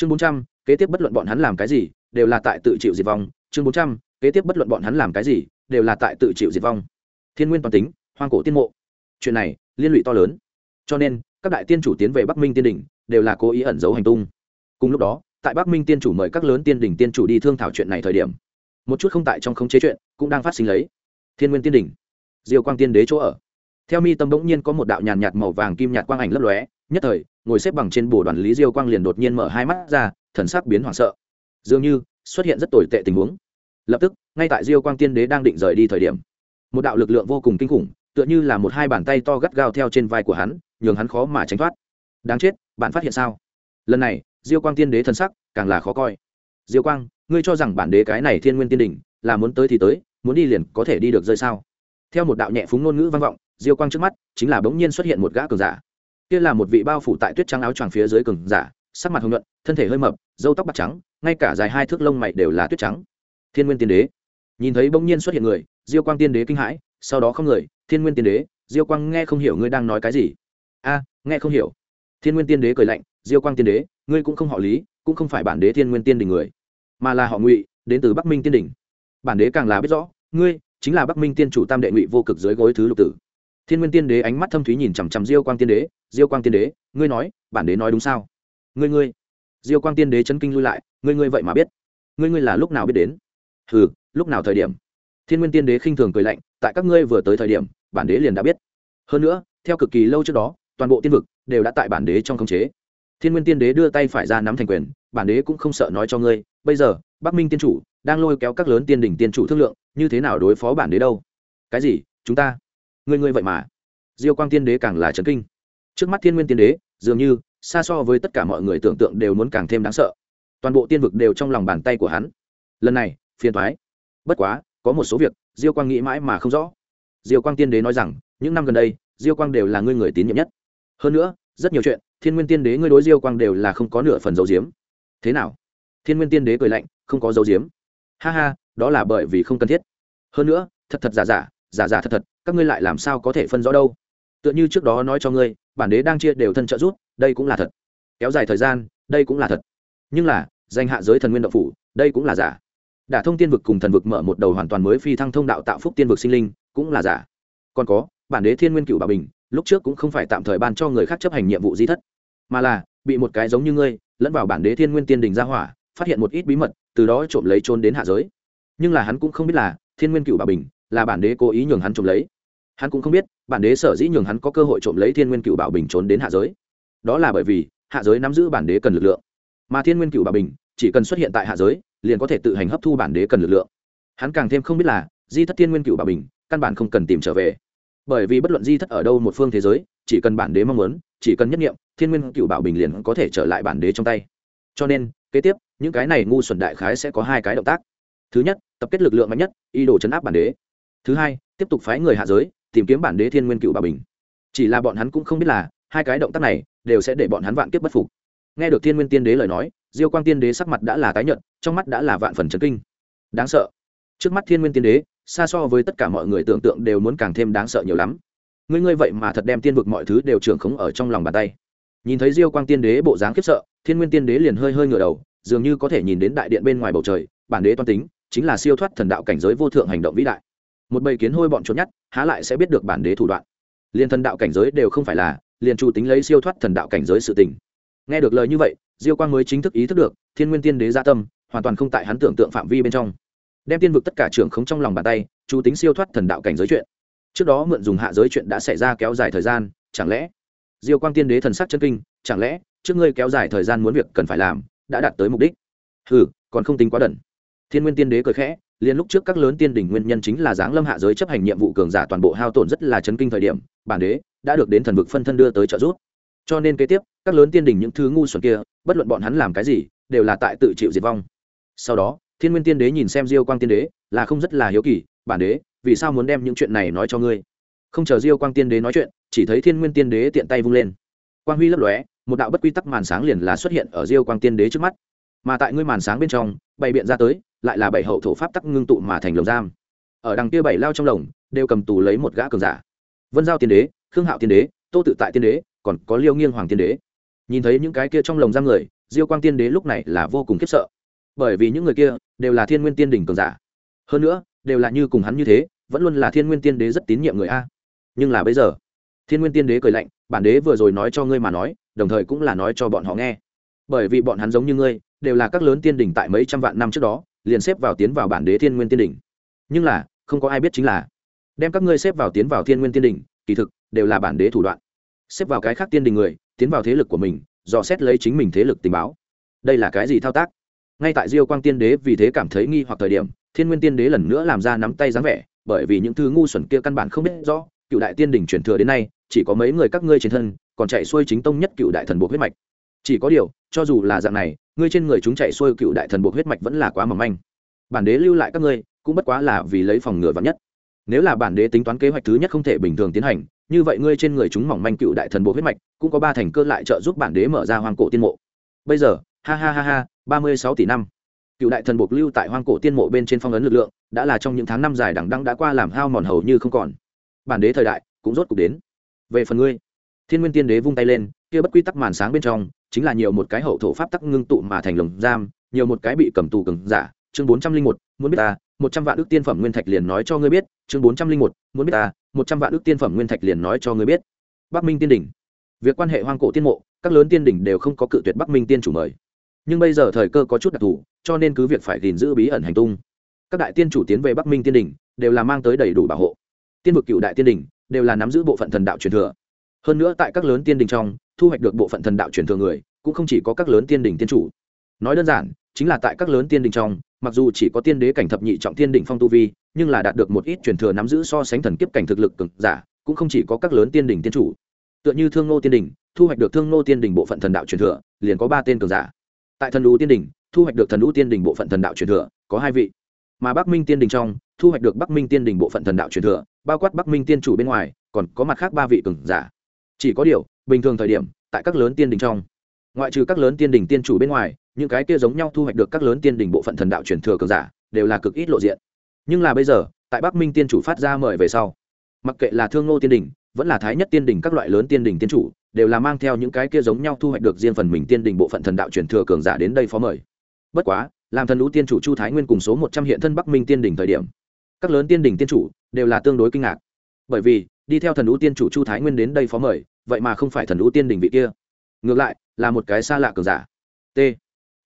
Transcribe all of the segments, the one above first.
chương bốn trăm, kế tiếp bất luận bọn hắn làm cái gì, đều là tại tự chịu diệt vong. Chương bốn trăm, kế tiếp bất luận bọn hắn làm cái gì, đều là tại tự chịu diệt vong. Thiên nguyên toàn tính, hoang cổ tiên mộ. Chuyện này, liên lụy to lớn. Cho nên, các đại tiên chủ tiến về bắc minh tiên đỉnh, đều là cố ý ẩn giấu hành tung. Cùng lúc đó, tại bắc minh tiên chủ mời các lớn tiên đỉnh tiên chủ đi thương thảo chuyện này thời điểm, một chút không tại trong khống chế chuyện cũng đang phát sinh lấy. Thiên nguyên tiên đỉnh diều quang tiên đế chỗ ở. Theo mi tâm bỗng nhiên có một đạo nhàn nhạt màu vàng kim nhạt quang ảnh lấp lóe, nhất thời ngồi xếp bằng trên bồ đoàn lý diêu quang liền đột nhiên mở hai mắt ra, thần sắc biến hoảng sợ. Dường như xuất hiện rất tồi tệ tình huống. Lập tức, ngay tại diêu quang tiên đế đang định rời đi thời điểm, một đạo lực lượng vô cùng kinh khủng, tựa như là một hai bàn tay to gắt gao theo trên vai của hắn, nhường hắn khó mà tránh thoát. Đáng chết, bạn phát hiện sao? Lần này, diêu quang tiên đế thần sắc càng là khó coi. Diêu quang, ngươi cho rằng bản đế cái này thiên nguyên tiên đỉnh, là muốn tới thì tới, muốn đi liền có thể đi được rơi sao? Theo một đạo nhẹ phúng ngôn ngữ vang vọng, diêu quang trước mắt chính là bỗng nhiên xuất hiện một gã cường giả kia là một vị bao phủ tại tuyết trắng áo choàng phía dưới cường giả, sắc mặt hồng nhuận, thân thể hơi mập, râu tóc bạc trắng, ngay cả dài hai thước lông mày đều là tuyết trắng. Thiên nguyên tiên đế. Nhìn thấy bỗng nhiên xuất hiện người, diêu quang tiên đế kinh hãi, sau đó không người, thiên nguyên tiên đế, diêu quang nghe không hiểu ngươi đang nói cái gì. A, nghe không hiểu. Thiên nguyên tiên đế cười lạnh, diêu quang tiên đế, ngươi cũng không họ lý, cũng không phải bản đế thiên nguyên tiên đình người, mà là họ ngụy, đến từ bắc minh tiên đình. Bản đế càng là biết rõ, ngươi chính là bắc minh tiên chủ tam đệ ngụy vô cực dưới gối thứ lục tử thiên nguyên tiên đế ánh mắt thâm thúy nhìn chằm chằm diêu quang tiên đế. Diêu quang tiên đế, ngươi nói, bản đế nói đúng sao? Ngươi ngươi. Diêu quang tiên đế chấn kinh lui lại, ngươi ngươi vậy mà biết. Ngươi ngươi là lúc nào biết đến? Hừ, lúc nào thời điểm? Thiên nguyên tiên đế khinh thường cười lạnh, tại các ngươi vừa tới thời điểm, bản đế liền đã biết. Hơn nữa, theo cực kỳ lâu trước đó, toàn bộ tiên vực đều đã tại bản đế trong khống chế. Thiên nguyên tiên đế đưa tay phải ra nắm thành quyền, bản đế cũng không sợ nói cho ngươi, bây giờ, bắc minh tiên chủ đang lôi kéo các lớn tiên đỉnh tiên chủ thương lượng, như thế nào đối phó bản đế đâu? Cái gì? Chúng ta ngươi ngươi vậy mà. Diêu quang tiên đế càng là trấn kinh. Trước mắt thiên nguyên tiên đế, dường như, xa so với tất cả mọi người tưởng tượng đều muốn càng thêm đáng sợ. Toàn bộ tiên vực đều trong lòng bàn tay của hắn. Lần này, phiền thoái bất quá, có một số việc, diêu quang nghĩ mãi mà không rõ. Diêu quang tiên đế nói rằng, những năm gần đây, diêu quang đều là ngươi người tín nhiệm nhất. Hơn nữa, rất nhiều chuyện, thiên nguyên tiên đế ngươi đối diêu quang đều là không có nửa phần dấu diếm. Thế nào? Thiên nguyên tiên đế cười lạnh, không có dấu diếm. Ha ha, đó là bởi vì không cần thiết. Hơn nữa, thật thật giả giả giả giả thật thật các ngươi lại làm sao có thể phân rõ đâu? Tựa như trước đó nói cho ngươi, bản đế đang chia đều thân trợ rút đây cũng là thật. Kéo dài thời gian, đây cũng là thật. Nhưng là, danh hạ giới thần nguyên động phủ, đây cũng là giả. Đả thông tiên vực cùng thần vực mở một đầu hoàn toàn mới phi thăng thông đạo tạo phúc tiên vực sinh linh, cũng là giả. Còn có, bản đế thiên nguyên cựu bà bình, lúc trước cũng không phải tạm thời ban cho người khác chấp hành nhiệm vụ di thất. Mà là, bị một cái giống như ngươi, lẫn vào bản đế thiên nguyên tiên đình ra hỏa, phát hiện một ít bí mật, từ đó trộm lấy trốn đến hạ giới. Nhưng là hắn cũng không biết là, thiên nguyên cựu bà bình, là bản đế cố ý nhường hắn trộm lấy hắn cũng không biết, bản đế sở dĩ nhường hắn có cơ hội trộm lấy thiên nguyên cựu bảo bình trốn đến hạ giới. Đó là bởi vì, hạ giới nắm giữ bản đế cần lực lượng. Mà thiên nguyên cựu bảo bình, chỉ cần xuất hiện tại hạ giới, liền có thể tự hành hấp thu bản đế cần lực lượng. Hắn càng thêm không biết là, di thất thiên nguyên cựu bảo bình, căn bản không cần tìm trở về. Bởi vì bất luận di thất ở đâu một phương thế giới, chỉ cần bản đế mong muốn, chỉ cần nhất nghiệm thiên nguyên cựu bảo bình liền có thể trở lại bản đế trong tay. Cho nên, kế tiếp, những cái này ngu xuẩn đại khái sẽ có hai cái động tác. Thứ nhất, tập kết lực lượng mạnh nhất, ý đồ chấn áp bản đế. Thứ hai, tiếp tục phái người hạ giới tìm kiếm bản đế thiên nguyên cựu bảo bình. Chỉ là bọn hắn cũng không biết là, hai cái động tác này đều sẽ để bọn hắn vạn kiếp bất phục. Nghe được thiên nguyên tiên đế lời nói, diêu quang tiên đế sắc mặt đã là tái nhợt, trong mắt đã là vạn phần chấn kinh. Đáng sợ. Trước mắt thiên nguyên tiên đế, xa so với tất cả mọi người tưởng tượng đều muốn càng thêm đáng sợ nhiều lắm. Ngươi ngươi vậy mà thật đem tiên vực mọi thứ đều trưởng khống ở trong lòng bàn tay. Nhìn thấy diêu quang tiên đế bộ dáng khiếp sợ, thiên nguyên tiên đế liền hơi hơi ngửa đầu, dường như có thể nhìn đến đại điện bên ngoài bầu trời, bản đế toan tính, chính là siêu thoát thần đạo cảnh giới vô thượng hành động vĩ đại một bầy kiến hôi bọn trốn nhất há lại sẽ biết được bản đế thủ đoạn. Liền thần đạo cảnh giới đều không phải là, liền chủ tính lấy siêu thoát thần đạo cảnh giới sự tình. Nghe được lời như vậy, diêu quang mới chính thức ý thức được, thiên nguyên tiên đế gia tâm, hoàn toàn không tại hắn tưởng tượng phạm vi bên trong. Đem tiên vực tất cả trưởng không trong lòng bàn tay chủ tính siêu thoát thần đạo cảnh giới chuyện. Trước đó mượn dùng hạ giới chuyện đã xảy ra kéo dài thời gian, chẳng lẽ? Diêu quang tiên đế thần sắc chân kinh, chẳng lẽ trước ngươi kéo dài thời gian muốn việc cần phải làm, đã đạt tới mục đích? Hừ, còn không tính quá đần. Thiên nguyên tiên đế cười khẽ liền lúc trước các lớn tiên đỉnh nguyên nhân chính là giáng lâm hạ giới chấp hành nhiệm vụ cường giả toàn bộ hao tổn rất là chấn kinh thời điểm, bản đế đã được đến thần vực phân thân đưa tới trợ giúp. Cho nên kế tiếp, các lớn tiên đỉnh những thứ ngu xuẩn kia, bất luận bọn hắn làm cái gì, đều là tại tự chịu diệt vong. Sau đó, thiên nguyên tiên đế nhìn xem diêu quang tiên đế, là không rất là hiếu kỳ, bản đế, vì sao muốn đem những chuyện này nói cho ngươi? Không chờ diêu quang tiên đế nói chuyện, chỉ thấy thiên nguyên tiên đế tiện tay vung lên. Quang huy lấp lóe, một đạo bất quy tắc màn sáng liền là xuất hiện ở diêu quang tiên đế trước mắt. Mà tại ngươi màn sáng bên trong, bày biện ra tới lại là bảy hậu thổ pháp tắc ngưng tụ mà thành lồng giam. Ở đằng kia bảy lao trong lồng, đều cầm tù lấy một gã cường giả. Vân giao tiên đế, khương hạo tiên đế, tô tự tại tiên đế, còn có liêu nghiêng hoàng tiên đế. Nhìn thấy những cái kia trong lồng giam người, diêu quang tiên đế lúc này là vô cùng khiếp sợ. Bởi vì những người kia đều là thiên nguyên tiên đỉnh cường giả. Hơn nữa, đều là như cùng hắn như thế, vẫn luôn là thiên nguyên tiên đế rất tín nhiệm người a. Nhưng là bây giờ, thiên nguyên tiên đế cười lạnh, bản đế vừa rồi nói cho ngươi mà nói, đồng thời cũng là nói cho bọn họ nghe. Bởi vì bọn hắn giống như ngươi, đều là các lớn tiên đỉnh tại mấy trăm vạn năm trước đó liền xếp vào tiến vào bản đế thiên nguyên tiên đỉnh. Nhưng là, không có ai biết chính là, đem các ngươi xếp vào tiến vào thiên nguyên tiên đỉnh, kỳ thực, đều là bản đế thủ đoạn. Xếp vào cái khác tiên đình người, tiến vào thế lực của mình, dò xét lấy chính mình thế lực tình báo. Đây là cái gì thao tác? Ngay tại diêu quang tiên đế vì thế cảm thấy nghi hoặc thời điểm, thiên nguyên tiên đế lần nữa làm ra nắm tay dáng vẻ, bởi vì những thứ ngu xuẩn kia căn bản không biết rõ, cựu đại tiên đỉnh truyền thừa đến nay, chỉ có mấy người các ngươi trên thân, còn chạy xuôi chính tông nhất cựu đại thần buộc huyết mạch. Chỉ có điều, cho dù là dạng này ngươi trên người chúng chạy xuôi cựu đại thần buộc huyết mạch vẫn là quá mỏng manh. Bản đế lưu lại các ngươi, cũng bất quá là vì lấy phòng ngừa vắn nhất. Nếu là bản đế tính toán kế hoạch thứ nhất không thể bình thường tiến hành, như vậy ngươi trên người chúng mỏng manh cựu đại thần buộc huyết mạch, cũng có ba thành cơ lại trợ giúp bản đế mở ra hoang cổ tiên mộ. Bây giờ, ha ha ha ha, ba mươi sáu tỷ năm. Cựu đại thần buộc lưu tại hoang cổ tiên mộ bên trên phong ấn lực lượng, đã là trong những tháng năm dài đằng đăng đã qua làm hao mòn hầu như không còn. Bản đế thời đại, cũng rốt cuộc đến. Về phần ngươi, thiên nguyên tiên đế vung tay lên kia bất quy tắc màn sáng bên trong, chính là nhiều một cái hậu thổ pháp tắc ngưng tụ mà thành lồng giam, nhiều một cái bị cầm tù cứng giả. Chương bốn trăm linh một, muốn biết ta, một trăm vạn ước tiên phẩm nguyên thạch liền nói cho ngươi biết. Chương bốn trăm linh một, muốn biết ta, một trăm vạn ước tiên phẩm nguyên thạch liền nói cho ngươi biết. Bắc minh tiên đỉnh. Việc quan hệ hoang cổ tiên mộ, các lớn tiên đỉnh đều không có cự tuyệt bắc minh tiên chủ mời. Nhưng bây giờ thời cơ có chút đặc thù, cho nên cứ việc phải gìn giữ bí ẩn hành tung. Các đại tiên chủ tiến về bắc minh tiên đỉnh, đều là mang tới đầy đủ bảo hộ. Tiên vực cựu đại tiên đỉnh, đều là nắm giữ bộ phận thần đạo truyền thừa. Hơn nữa tại các lớn tiên đỉnh trong thu hoạch được bộ phận thần đạo truyền thừa người, cũng không chỉ có các lớn tiên đỉnh tiên chủ. Nói đơn giản, chính là tại các lớn tiên đỉnh trong, mặc dù chỉ có tiên đế cảnh thập nhị trọng tiên đỉnh phong tu vi, nhưng là đạt được một ít truyền thừa nắm giữ so sánh thần kiếp cảnh thực lực cực giả, cũng không chỉ có các lớn tiên đỉnh tiên chủ. Tựa như thương nô tiên đỉnh, thu hoạch được thương nô tiên đỉnh bộ phận thần đạo truyền thừa, liền có ba tên cường giả. Tại thần lũ tiên đỉnh, thu hoạch được thần lũ tiên đỉnh bộ phận thần đạo truyền thừa, có hai vị. Mà bắc minh tiên đỉnh trong, thu hoạch được bắc minh tiên đỉnh bộ phận thần đạo truyền thừa, bao quát bắc minh tiên chủ bên ngoài, còn có mặt khác ba vị cường giả chỉ có điều, bình thường thời điểm, tại các lớn tiên đỉnh trong, ngoại trừ các lớn tiên đỉnh tiên chủ bên ngoài, những cái kia giống nhau thu hoạch được các lớn tiên đỉnh bộ phận thần đạo truyền thừa cường giả, đều là cực ít lộ diện. Nhưng là bây giờ, tại bắc minh tiên chủ phát ra mời về sau, mặc kệ là thương ngô tiên đỉnh, vẫn là thái nhất tiên đỉnh các loại lớn tiên đỉnh tiên chủ, đều là mang theo những cái kia giống nhau thu hoạch được riêng phần mình tiên đỉnh bộ phận thần đạo truyền thừa cường giả đến đây phó mời. Bất quá, làm thần lũ tiên chủ chu thái nguyên cùng số một trăm hiện thân bắc minh tiên đỉnh thời điểm, các lớn tiên đỉnh tiên chủ đều là tương đối kinh ngạc bởi vì, đi theo thần ưu tiên chủ chu thái nguyên đến đây phó mời, vậy mà không phải thần ưu tiên đình vị kia. Ngược lại, là một cái xa lạ cường giả. T.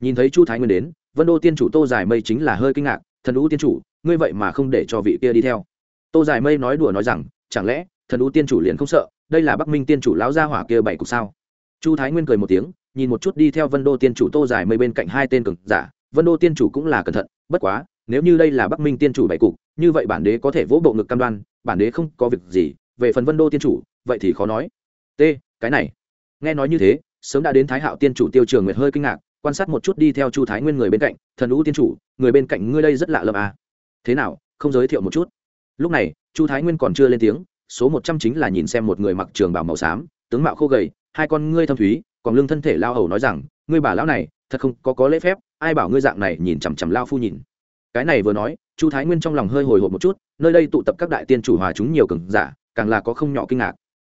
Nhìn thấy chu thái nguyên đến, vân đô tiên chủ tô giải mây chính là hơi kinh ngạc, thần ưu tiên chủ, ngươi vậy mà không để cho vị kia đi theo. Tô giải mây nói đùa nói rằng, chẳng lẽ, thần ưu tiên chủ liền không sợ, đây là bắc minh tiên chủ lão gia hỏa kia bảy cục sao? Chu thái nguyên cười một tiếng, nhìn một chút đi theo vân đô tiên chủ tô giải mây bên cạnh hai tên cường giả, vân đô tiên chủ cũng là cẩn thận, bất quá, nếu như đây là bắc minh tiên chủ bảy cục, như vậy bản đế có thể vỗ bộ ngực cam đoan bản đế không có việc gì, về phần vân đô tiên chủ, vậy thì khó nói. T, cái này. Nghe nói như thế, sớm đã đến thái hạo tiên chủ tiêu trường nguyệt hơi kinh ngạc, quan sát một chút đi theo chu thái nguyên người bên cạnh, thần lũ tiên chủ, người bên cạnh ngươi đây rất lạ lẫm à. thế nào, không giới thiệu một chút? Lúc này, chu thái nguyên còn chưa lên tiếng, số một trăm chính là nhìn xem một người mặc trường bảo màu xám, tướng mạo khô gầy, hai con ngươi thâm thúy, còn lưng thân thể lao hầu nói rằng, ngươi bà lão này, thật không có có lễ phép, ai bảo ngươi dạng này nhìn chằm chằm lao phu nhìn. Cái này vừa nói chu thái nguyên trong lòng hơi hồi hộp một chút, nơi đây tụ tập các đại tiên chủ hòa chúng nhiều cường giả, càng là có không nhỏ kinh ngạc.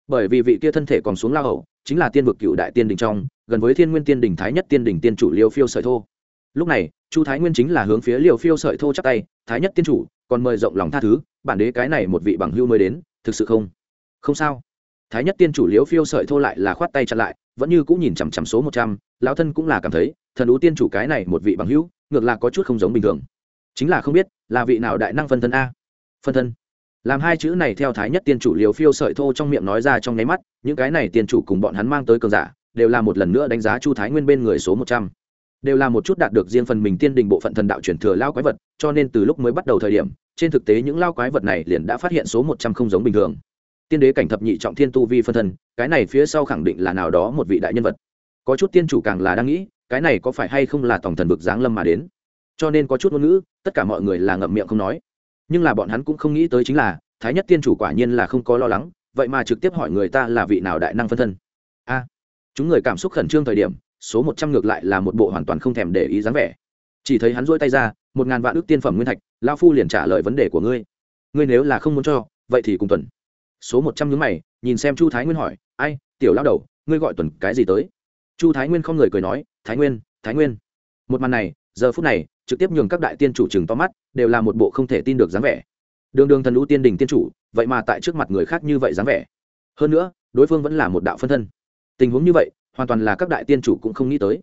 Bởi vì vị kia thân thể còn xuống lao hầu, chính là tiên vực cựu đại tiên đình trong, gần với thiên nguyên tiên đình thái nhất tiên đình tiên chủ liêu phiêu sợi thô. Lúc này, chu thái nguyên chính là hướng phía liều phiêu sợi thô chắc tay, thái nhất tiên chủ, còn mời rộng lòng tha thứ, bản đế cái này một vị bằng hưu mới đến, thực sự không? Không sao. Thái nhất tiên chủ Liêu phiêu sợi thô lại là khoát tay chặn lại, vẫn như cũng nhìn chằm chằm số một trăm, lão thân cũng là cảm thấy, thần ú tiên chủ cái này một vị bằng hữu ngược là có chút không giống bình thường chính là không biết, là vị nào đại năng phân thân a. Phân thân. Làm hai chữ này theo thái nhất tiên chủ liều phiêu sợi thô trong miệng nói ra trong nháy mắt, những cái này tiên chủ cùng bọn hắn mang tới cường giả, đều là một lần nữa đánh giá chu thái nguyên bên người số một trăm. Đều là một chút đạt được riêng phần mình tiên đình bộ phận thần đạo chuyển thừa lao quái vật, cho nên từ lúc mới bắt đầu thời điểm, trên thực tế những lao quái vật này liền đã phát hiện số một trăm không giống bình thường. Tiên đế cảnh thập nhị trọng thiên tu vi phân thân, cái này phía sau khẳng định là nào đó một vị đại nhân vật. Có chút tiên chủ càng là đang nghĩ, cái này có phải hay không là tổng thần vực giáng lâm mà đến? Cho nên có chút ngôn ngữ, tất cả mọi người là ngậm miệng không nói. Nhưng là bọn hắn cũng không nghĩ tới chính là, thái nhất tiên chủ quả nhiên là không có lo lắng, vậy mà trực tiếp hỏi người ta là vị nào đại năng phân thân. A, chúng người cảm xúc khẩn trương thời điểm, số một trăm ngược lại là một bộ hoàn toàn không thèm để ý dáng vẻ. Chỉ thấy hắn dỗi tay ra, một ngàn vạn ước tiên phẩm nguyên thạch lao phu liền trả lời vấn đề của ngươi. Ngươi nếu là không muốn cho, vậy thì cùng tuần. Số một trăm nhứ mày, nhìn xem chu thái nguyên hỏi, ai, tiểu lao đầu, ngươi gọi tuần cái gì tới? Chu thái nguyên không người cười nói, thái nguyên thái nguyên. Một màn này, giờ phút này trực tiếp nhường các đại tiên chủ chừng to mắt, đều là một bộ không thể tin được dáng vẻ. Đường đường thần lũ tiên đình tiên chủ, vậy mà tại trước mặt người khác như vậy dáng vẻ. Hơn nữa, đối phương vẫn là một đạo phân thân. Tình huống như vậy, hoàn toàn là các đại tiên chủ cũng không nghĩ tới.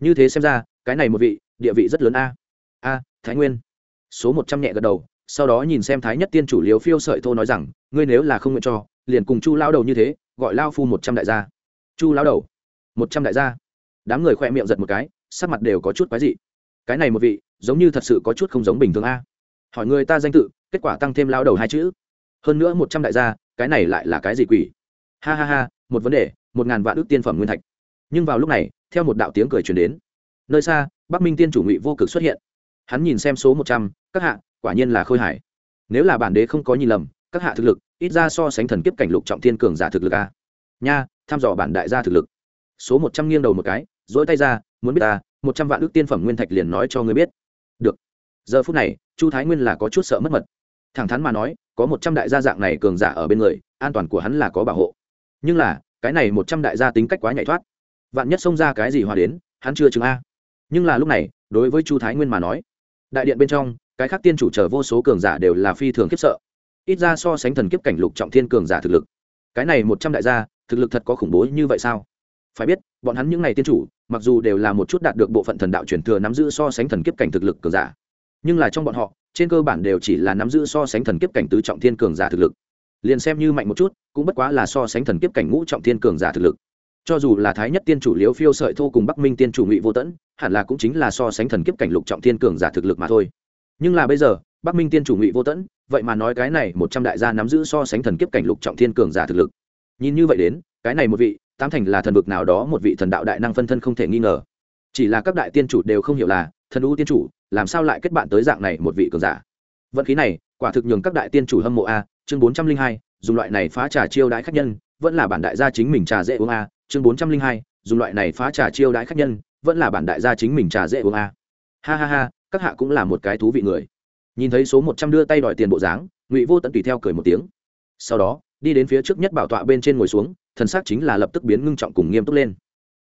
Như thế xem ra, cái này một vị, địa vị rất lớn a. A, thái nguyên. Số một trăm nhẹ gật đầu, sau đó nhìn xem thái nhất tiên chủ liều phiêu sợi thô nói rằng, ngươi nếu là không nguyện cho, liền cùng chu lao đầu như thế, gọi lao phu một trăm đại gia. Chu lao đầu. Một trăm đại gia. Đám người khoe miệng giật một cái, sắc mặt đều có chút quái dị cái này một vị, giống như thật sự có chút không giống bình thường a. Hỏi người ta danh tự, kết quả tăng thêm lao đầu hai chữ. Hơn nữa một trăm đại gia, cái này lại là cái gì quỷ? Ha ha ha, một vấn đề, một ngàn vạn ước tiên phẩm nguyên thạch. Nhưng vào lúc này, theo một đạo tiếng cười truyền đến. Nơi xa, bắc minh tiên chủ ngụy vô cực xuất hiện. Hắn nhìn xem số một trăm, các hạ, quả nhiên là khôi hải nếu là bản đế không có nhìn lầm, các hạ thực lực, ít ra so sánh thần kiếp cảnh lục trọng thiên cường giả thực lực a. Nha thăm dò bản đại gia thực lực. Số một trăm nghiêng đầu một cái dỗi tay ra, muốn biết ta một trăm vạn ước tiên phẩm nguyên thạch liền nói cho ngươi biết. Được. Giờ phút này, chu thái nguyên là có chút sợ mất mật. Thẳng thắn mà nói, có một trăm đại gia dạng này cường giả ở bên người, an toàn của hắn là có bảo hộ. Nhưng là, cái này một trăm đại gia tính cách quá nhạy thoát. Vạn nhất xông ra cái gì hòa đến, hắn chưa chứng a. Nhưng là lúc này, đối với chu thái nguyên mà nói, đại điện bên trong, cái khác tiên chủ chờ vô số cường giả đều là phi thường khiếp sợ. Ít ra so sánh thần kiếp cảnh lục trọng thiên cường giả thực lực. Cái này một trăm đại gia, thực lực thật có khủng bố như vậy sao? Phải biết, bọn hắn những n à y tiên chủ mặc dù đều là một chút đạt được bộ phận thần đạo truyền thừa nắm giữ so sánh thần kiếp cảnh thực lực cường giả, nhưng là trong bọn họ, trên cơ bản đều chỉ là nắm giữ so sánh thần kiếp cảnh tứ trọng thiên cường giả thực lực. Liền xem như mạnh một chút, cũng bất quá là so sánh thần kiếp cảnh ngũ trọng thiên cường giả thực lực. Cho dù là thái nhất tiên chủ liễu phiêu sợi thô cùng bắc minh tiên chủ ngụy vô tẫn, hẳn là cũng chính là so sánh thần kiếp cảnh lục trọng thiên cường giả thực lực mà thôi. Nhưng là bây giờ, bắc minh tiên chủ ngụy vô tẫn, vậy mà nói cái này một trăm đại gia nắm giữ so sánh thần kiếp cảnh lục trọng thiên cường giả thực lực. Nhìn như vậy đến, cái này một vị tam thành là thần vực nào đó một vị thần đạo đại năng phân thân không thể nghi ngờ. Chỉ là các đại tiên chủ đều không hiểu là, thần u tiên chủ, làm sao lại kết bạn tới dạng này một vị cường giả? Vận khí này, quả thực nhường các đại tiên chủ hâm mộ a, chương bốn trăm linh hai, dùng loại này phá trà chiêu đãi khách nhân, vẫn là bản đại gia chính mình trà dễ uống a, chương bốn trăm linh hai, dùng loại này phá trà chiêu đãi khách nhân, vẫn là bản đại gia chính mình trà dễ uống a. Ha ha ha, các hạ cũng là một cái thú vị người. Nhìn thấy số một trăm đưa tay đòi tiền bộ dáng, ngụy vô tận tùy theo cười một tiếng. Sau đó đi đến phía trước nhất bảo tọa bên trên ngồi xuống, thần sắc chính là lập tức biến ngưng trọng cùng nghiêm túc lên.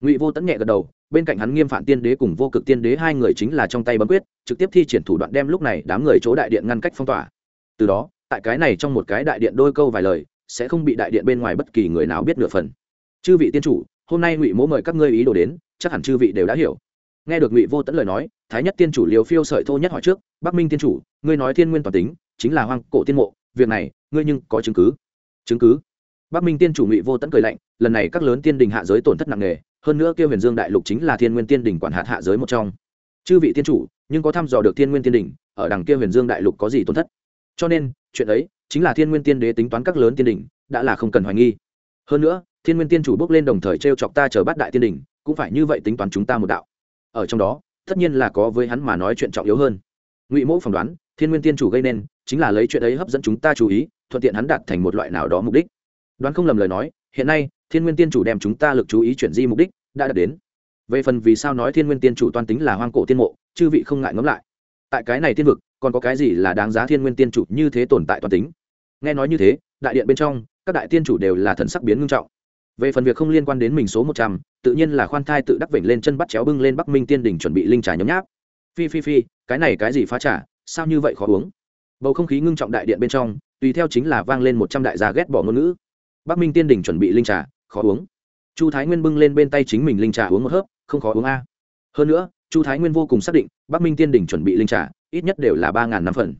Ngụy vô tẫn nhẹ gật đầu, bên cạnh hắn nghiêm phản tiên đế cùng vô cực tiên đế hai người chính là trong tay bấm quyết, trực tiếp thi triển thủ đoạn đem lúc này đám người chỗ đại điện ngăn cách phong tỏa. Từ đó, tại cái này trong một cái đại điện đôi câu vài lời, sẽ không bị đại điện bên ngoài bất kỳ người nào biết nửa phần. Chư vị tiên chủ, hôm nay ngụy mỗ mời các ngươi ý đồ đến, chắc hẳn chư vị đều đã hiểu. Nghe được ngụy vô tẫn lời nói, thái nhất tiên chủ liều phiêu sợi thô nhất hỏi trước, bắc minh tiên chủ, ngươi nói thiên nguyên toàn tính, chính là hoang cổ tiên mộ, việc này, ngươi nhưng có chứng cứ? Chứng cứ. Bắc minh tiên chủ ngụy vô tẫn cười lạnh, lần này các lớn tiên đình hạ giới tổn thất nặng nề, hơn nữa kêu huyền dương đại lục chính là thiên nguyên tiên đình quản hạt hạ giới một trong. Chư vị tiên chủ, nhưng có thăm dò được thiên nguyên tiên đình, ở đằng kia huyền dương đại lục có gì tổn thất? Cho nên, chuyện ấy chính là thiên nguyên tiên đế tính toán các lớn tiên đình, đã là không cần hoài nghi. Hơn nữa, thiên nguyên tiên chủ bước lên đồng thời t r e o chọc ta chờ bắt đại tiên đình, cũng phải như vậy tính toán chúng ta một đạo. Ở trong đó, tất nhiên là có với hắn mà nói chuyện trọng yếu hơn. Ngụy mẫu phỏng đoán, thiên nguyên tiên chủ gây nên, chính là lấy chuyện ấy hấp dẫn chúng ta chú ý thuận tiện hắn đạt thành một loại nào đó mục đích. Đoán không lầm lời nói, hiện nay, thiên nguyên tiên chủ đem chúng ta lực chú ý chuyển di mục đích đã đạt đến. Về phần vì sao nói thiên nguyên tiên chủ toan tính là hoang cổ tiên mộ, chư vị không ngại ngẫm lại. Tại cái này tiên vực, còn có cái gì là đáng giá thiên nguyên tiên chủ như thế tồn tại toan tính? Nghe nói như thế, đại điện bên trong, các đại tiên chủ đều là thần sắc biến ngưng trọng. Về phần việc không liên quan đến mình số một trăm, tự nhiên là khoan thai tự đắc vểnh lên chân bắt chéo bưng lên bắc minh tiên đỉnh chuẩn bị linh trà nhấm nháp. Phi phi phi, cái này cái gì phá trà, sao như vậy khó uống? Bầu không khí ngưng trọng đại điện bên trong tùy theo chính là vang lên một trăm đại gia ghét bỏ ngôn ngữ. Bắc minh tiên Đình chuẩn bị linh trà, khó uống. Chu thái nguyên bưng lên bên tay chính mình linh trà uống một hớp, không khó uống a. Hơn nữa, chu thái nguyên vô cùng xác định, bắc minh tiên Đình chuẩn bị linh trà, ít nhất đều là ba ngàn năm phần.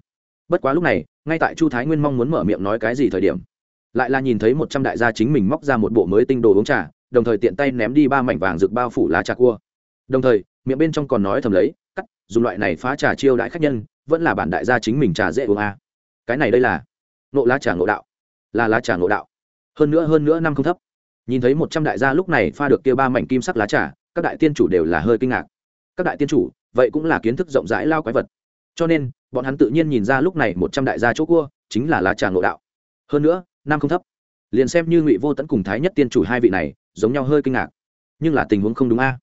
Bất quá lúc này, ngay tại chu thái nguyên mong muốn mở miệng nói cái gì thời điểm, lại là nhìn thấy một trăm đại gia chính mình móc ra một bộ mới tinh đồ uống trà, đồng thời tiện tay ném đi ba mảnh vàng rực bao phủ lá trà cua. Đồng thời, miệng bên trong còn nói thầm lấy, cắt, dùng loại này phá trà chiêu đãi khách nhân, vẫn là bản đại gia chính mình trà dễ uống a. Cái này đây là nộ lá trà ngộ đạo, là lá trà ngộ đạo. Hơn nữa hơn nữa năm không thấp. Nhìn thấy một trăm đại gia lúc này pha được kia ba mảnh kim sắc lá trà, các đại tiên chủ đều là hơi kinh ngạc. Các đại tiên chủ, vậy cũng là kiến thức rộng rãi lao quái vật. Cho nên, bọn hắn tự nhiên nhìn ra lúc này một trăm đại gia chỗ cua, chính là lá trà ngộ đạo. Hơn nữa, năm không thấp. Liền xem như ngụy vô tẫn cùng thái nhất tiên chủ hai vị này, giống nhau hơi kinh ngạc. Nhưng là tình huống không đúng a.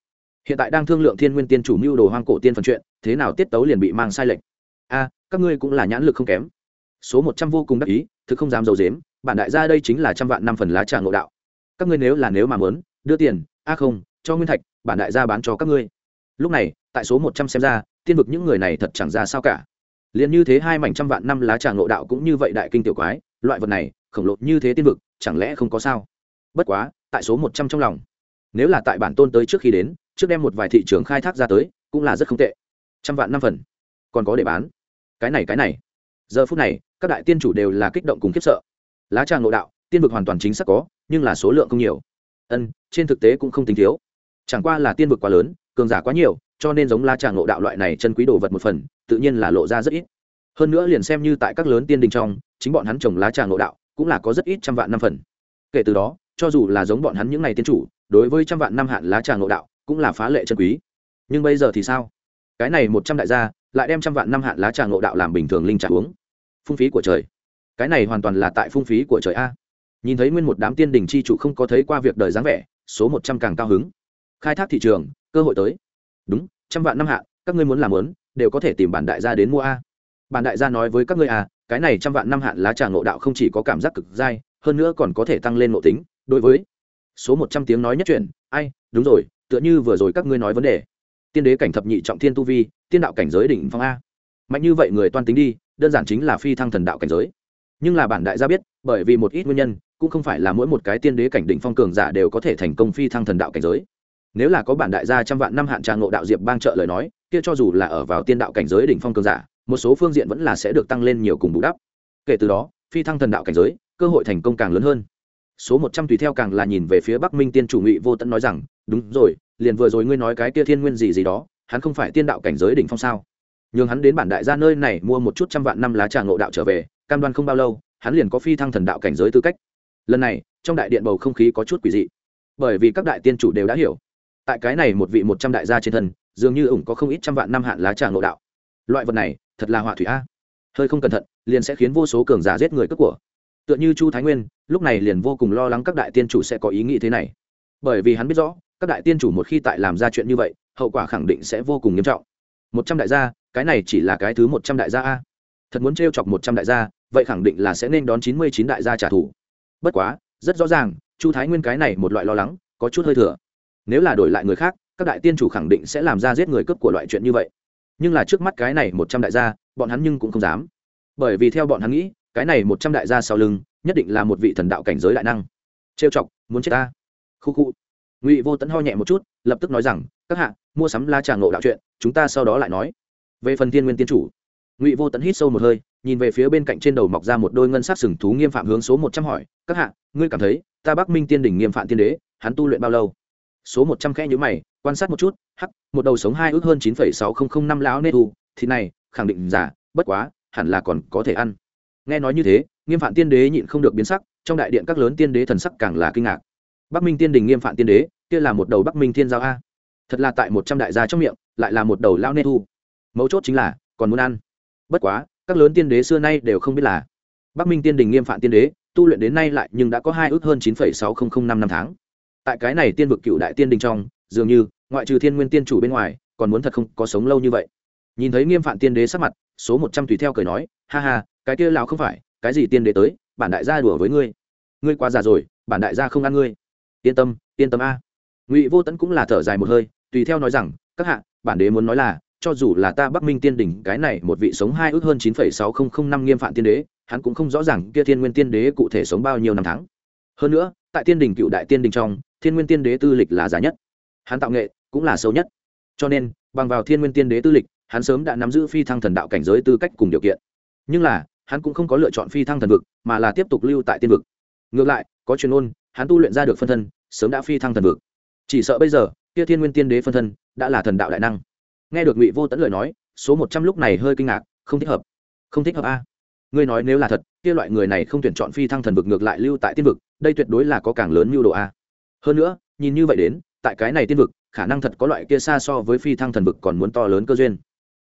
Hiện tại đang thương lượng thiên nguyên tiên chủ mưu đồ hoang cổ tiên phần chuyện, thế nào tiết tấu liền bị mang sai lệch. A, các ngươi cũng là nhãn lực không kém số một trăm vô cùng đắc ý, thực không dám d i ấ u dếm, bản đại gia đây chính là trăm vạn năm phần lá trà ngộ đạo. Các ngươi nếu là nếu mà muốn, đưa tiền, a không, cho nguyên thạch, bản đại gia bán cho các ngươi. Lúc này, tại số một trăm xem ra, tiên vực những người này thật chẳng ra sao cả. Liền như thế hai mảnh trăm vạn năm lá trà ngộ đạo cũng như vậy đại kinh tiểu quái, loại vật này, khổng lồ như thế tiên vực, chẳng lẽ không có sao? Bất quá, tại số một trăm trong lòng, nếu là tại bản tôn tới trước khi đến, trước đem một vài thị trường khai thác ra tới, cũng là rất không tệ. Trăm vạn năm phần, còn có để bán. Cái này cái này giờ phút này, các đại tiên chủ đều là kích động cùng khiếp sợ. Lá trà ngộ đạo, tiên vực hoàn toàn chính xác có, nhưng là số lượng không nhiều. Ân, trên thực tế cũng không tính thiếu. Chẳng qua là tiên vực quá lớn, cường giả quá nhiều, cho nên giống lá trà ngộ đạo loại này chân quý đồ vật một phần, tự nhiên là lộ ra rất ít. Hơn nữa liền xem như tại các lớn tiên đình trong, chính bọn hắn trồng lá trà ngộ đạo, cũng là có rất ít trăm vạn năm phần. Kể từ đó, cho dù là giống bọn hắn những n à y tiên chủ, đối với trăm vạn năm hạn lá trà ngộ đạo, cũng là phá lệ chân quý. Nhưng bây giờ thì sao? Cái này một trăm đại gia lại đem trăm vạn năm hạn lá trà ngộ đạo làm bình thường linh trà uống. Phung phí của trời. Cái này hoàn toàn là tại phung phí của trời a. Nhìn thấy nguyên một đám tiên đình chi chủ không có thấy qua việc đời dáng vẻ, số một trăm càng cao hứng. Khai thác thị trường, cơ hội tới. Đúng, trăm vạn năm hạn, các ngươi muốn làm lớn đều có thể tìm bản đại gia đến mua a. Bản đại gia nói với các ngươi a, cái này trăm vạn năm hạn lá trà ngộ đạo không chỉ có cảm giác cực dai, hơn nữa còn có thể tăng lên ngộ tính. Đối với số một trăm tiếng nói nhất chuyện, ai, đúng rồi, tựa như vừa rồi các ngươi nói vấn đề. Tiên đế cảnh thập nhị trọng thiên tu vi tiên đạo cảnh giới đỉnh phong a. Mạnh như vậy người toan tính đi, đơn giản chính là phi thăng thần đạo cảnh giới. Nhưng là bản đại gia biết, bởi vì một ít nguyên nhân, cũng không phải là mỗi một cái tiên đế cảnh đỉnh phong cường giả đều có thể thành công phi thăng thần đạo cảnh giới. Nếu là có bản đại gia trăm vạn năm hạn tràng ngộ đạo diệp bang trợ lời nói, kia cho dù là ở vào tiên đạo cảnh giới đỉnh phong cường giả, một số phương diện vẫn là sẽ được tăng lên nhiều cùng bù đắp. Kể từ đó, phi thăng thần đạo cảnh giới, cơ hội thành công càng lớn hơn. Số một trăm tùy theo càng là nhìn về phía bắc minh tiên chủ ngụy vô tận nói rằng, đúng rồi, liền vừa rồi ngươi nói cái kia thiên nguyên gì gì đó hắn không phải tiên đạo cảnh giới đỉnh phong sao? Nhường hắn đến bản đại gia nơi này mua một chút trăm vạn năm lá trà ngộ đạo trở về, cam đoan không bao lâu, hắn liền có phi thăng thần đạo cảnh giới tư cách. Lần này, trong đại điện bầu không khí có chút quỷ dị. Bởi vì các đại tiên chủ đều đã hiểu, tại cái này một vị một trăm đại gia trên thân, dường như ủng có không ít trăm vạn năm hạn lá trà ngộ đạo. Loại vật này, thật là họa thủy a. Hơi không cẩn thận, liền sẽ khiến vô số cường giả giết người cướp của. Tựa như chu thái nguyên, lúc này liền vô cùng lo lắng các đại tiên chủ sẽ có ý nghĩ thế này. Bởi vì hắn biết rõ, các đại tiên chủ một khi tại làm ra chuyện như vậy hậu quả khẳng định sẽ vô cùng nghiêm trọng. Một trăm đại gia, cái này chỉ là cái thứ một trăm đại gia a. Thật muốn t chọc một trăm đại gia, vậy khẳng định là sẽ nên đón chín mươi chín đại gia trả thù. Bất quá, rất rõ ràng, chu thái nguyên cái này một loại lo lắng, có chút hơi thừa. Nếu là đổi lại người khác, các đại tiên chủ khẳng định sẽ làm ra giết người cướp của loại chuyện như vậy. Nhưng là trước mắt cái này một trăm đại gia, bọn hắn nhưng cũng không dám. Bởi vì theo bọn hắn nghĩ, cái này một trăm đại gia sau lưng, nhất định là một vị thần đạo cảnh giới đại năng. Trêu chọc, muốn chết ta. Khu khu. Ngụy vô tẫn ho nhẹ một chút, lập tức nói rằng, các hạ mua sắm la tràng ngộ đạo chuyện, chúng ta sau đó lại nói. Về phần thiên nguyên tiên chủ, ngụy vô tận hít sâu một hơi, nhìn về phía bên cạnh trên đầu mọc ra một đôi ngân sắc sừng thú nghiêm phạm hướng số một trăm hỏi, các hạ, ngươi cảm thấy ta bắc minh tiên đỉnh nghiêm phạm tiên đế, hắn tu luyện bao lâu? Số một trăm khẽ nhữ mày, quan sát một chút, hắc, một đầu sống hai ước hơn chín phẩy sáu không không năm lão nê tu thì này, khẳng định giả, bất quá, hẳn là còn có thể ăn. Nghe nói như thế, nghiêm phạm tiên đế nhịn không được biến sắc, trong đại điện các lớn tiên đế thần sắc càng là kinh ngạc. Bắc minh tiên đình nghiêm phạm tiên đế, kia là một đầu bắc minh thiên giao a thật là tại một trăm đại gia trong miệng, lại là một đầu lao nê thu. Mấu chốt chính là, còn muốn ăn. Bất quá, các lớn tiên đế xưa nay đều không biết là. Bắc minh tiên đình nghiêm phạm tiên đế, tu luyện đến nay lại nhưng đã có hai ước hơn chín sáu nghìn năm năm tháng. Tại cái này tiên vực cựu đại tiên đình trong, dường như, ngoại trừ thiên nguyên tiên chủ bên ngoài, còn muốn thật không có sống lâu như vậy. Nhìn thấy nghiêm phạm tiên đế sắc mặt, số một trăm tùy theo cười nói, ha ha, cái kia lào không phải, cái gì tiên đế tới, bản đại gia đùa với ngươi. Ngươi quá già rồi, bản đại gia không ăn ngươi. Yên tâm yên tâm a ngụy vô tẫn cũng là thở dài một hơi tùy theo nói rằng các hạ bản đế muốn nói là cho dù là ta bắc minh tiên đỉnh cái này một vị sống hai ước hơn chín phẩy sáu không không năm nghiêm phạm tiên đế hắn cũng không rõ ràng kia thiên nguyên tiên đế cụ thể sống bao nhiêu năm tháng hơn nữa tại tiên đỉnh cựu đại tiên đỉnh trong thiên nguyên tiên đế tư lịch là giá nhất hắn tạo nghệ cũng là sâu nhất cho nên bằng vào thiên nguyên tiên đế tư lịch hắn sớm đã nắm giữ phi thăng thần đạo cảnh giới tư cách cùng điều kiện nhưng là hắn cũng không có lựa chọn phi thăng thần vực mà là tiếp tục lưu tại tiên vực ngược lại có chuyên ôn hắn tu luyện ra được phân thân sớm đã phi thăng thần vực chỉ sợ bây giờ, kia thiên nguyên tiên đế phân thân đã là thần đạo đại năng. Nghe được ngụy vô tẫn lời nói, số một trăm lúc này hơi kinh ngạc, không thích hợp. Không thích hợp a. Ngươi nói nếu là thật, kia loại người này không tuyển chọn phi thăng thần vực ngược lại lưu tại tiên vực, đây tuyệt đối là có càng lớn mưu đồ a. Hơn nữa, nhìn như vậy đến, tại cái này tiên vực, khả năng thật có loại kia xa so với phi thăng thần vực còn muốn to lớn cơ duyên.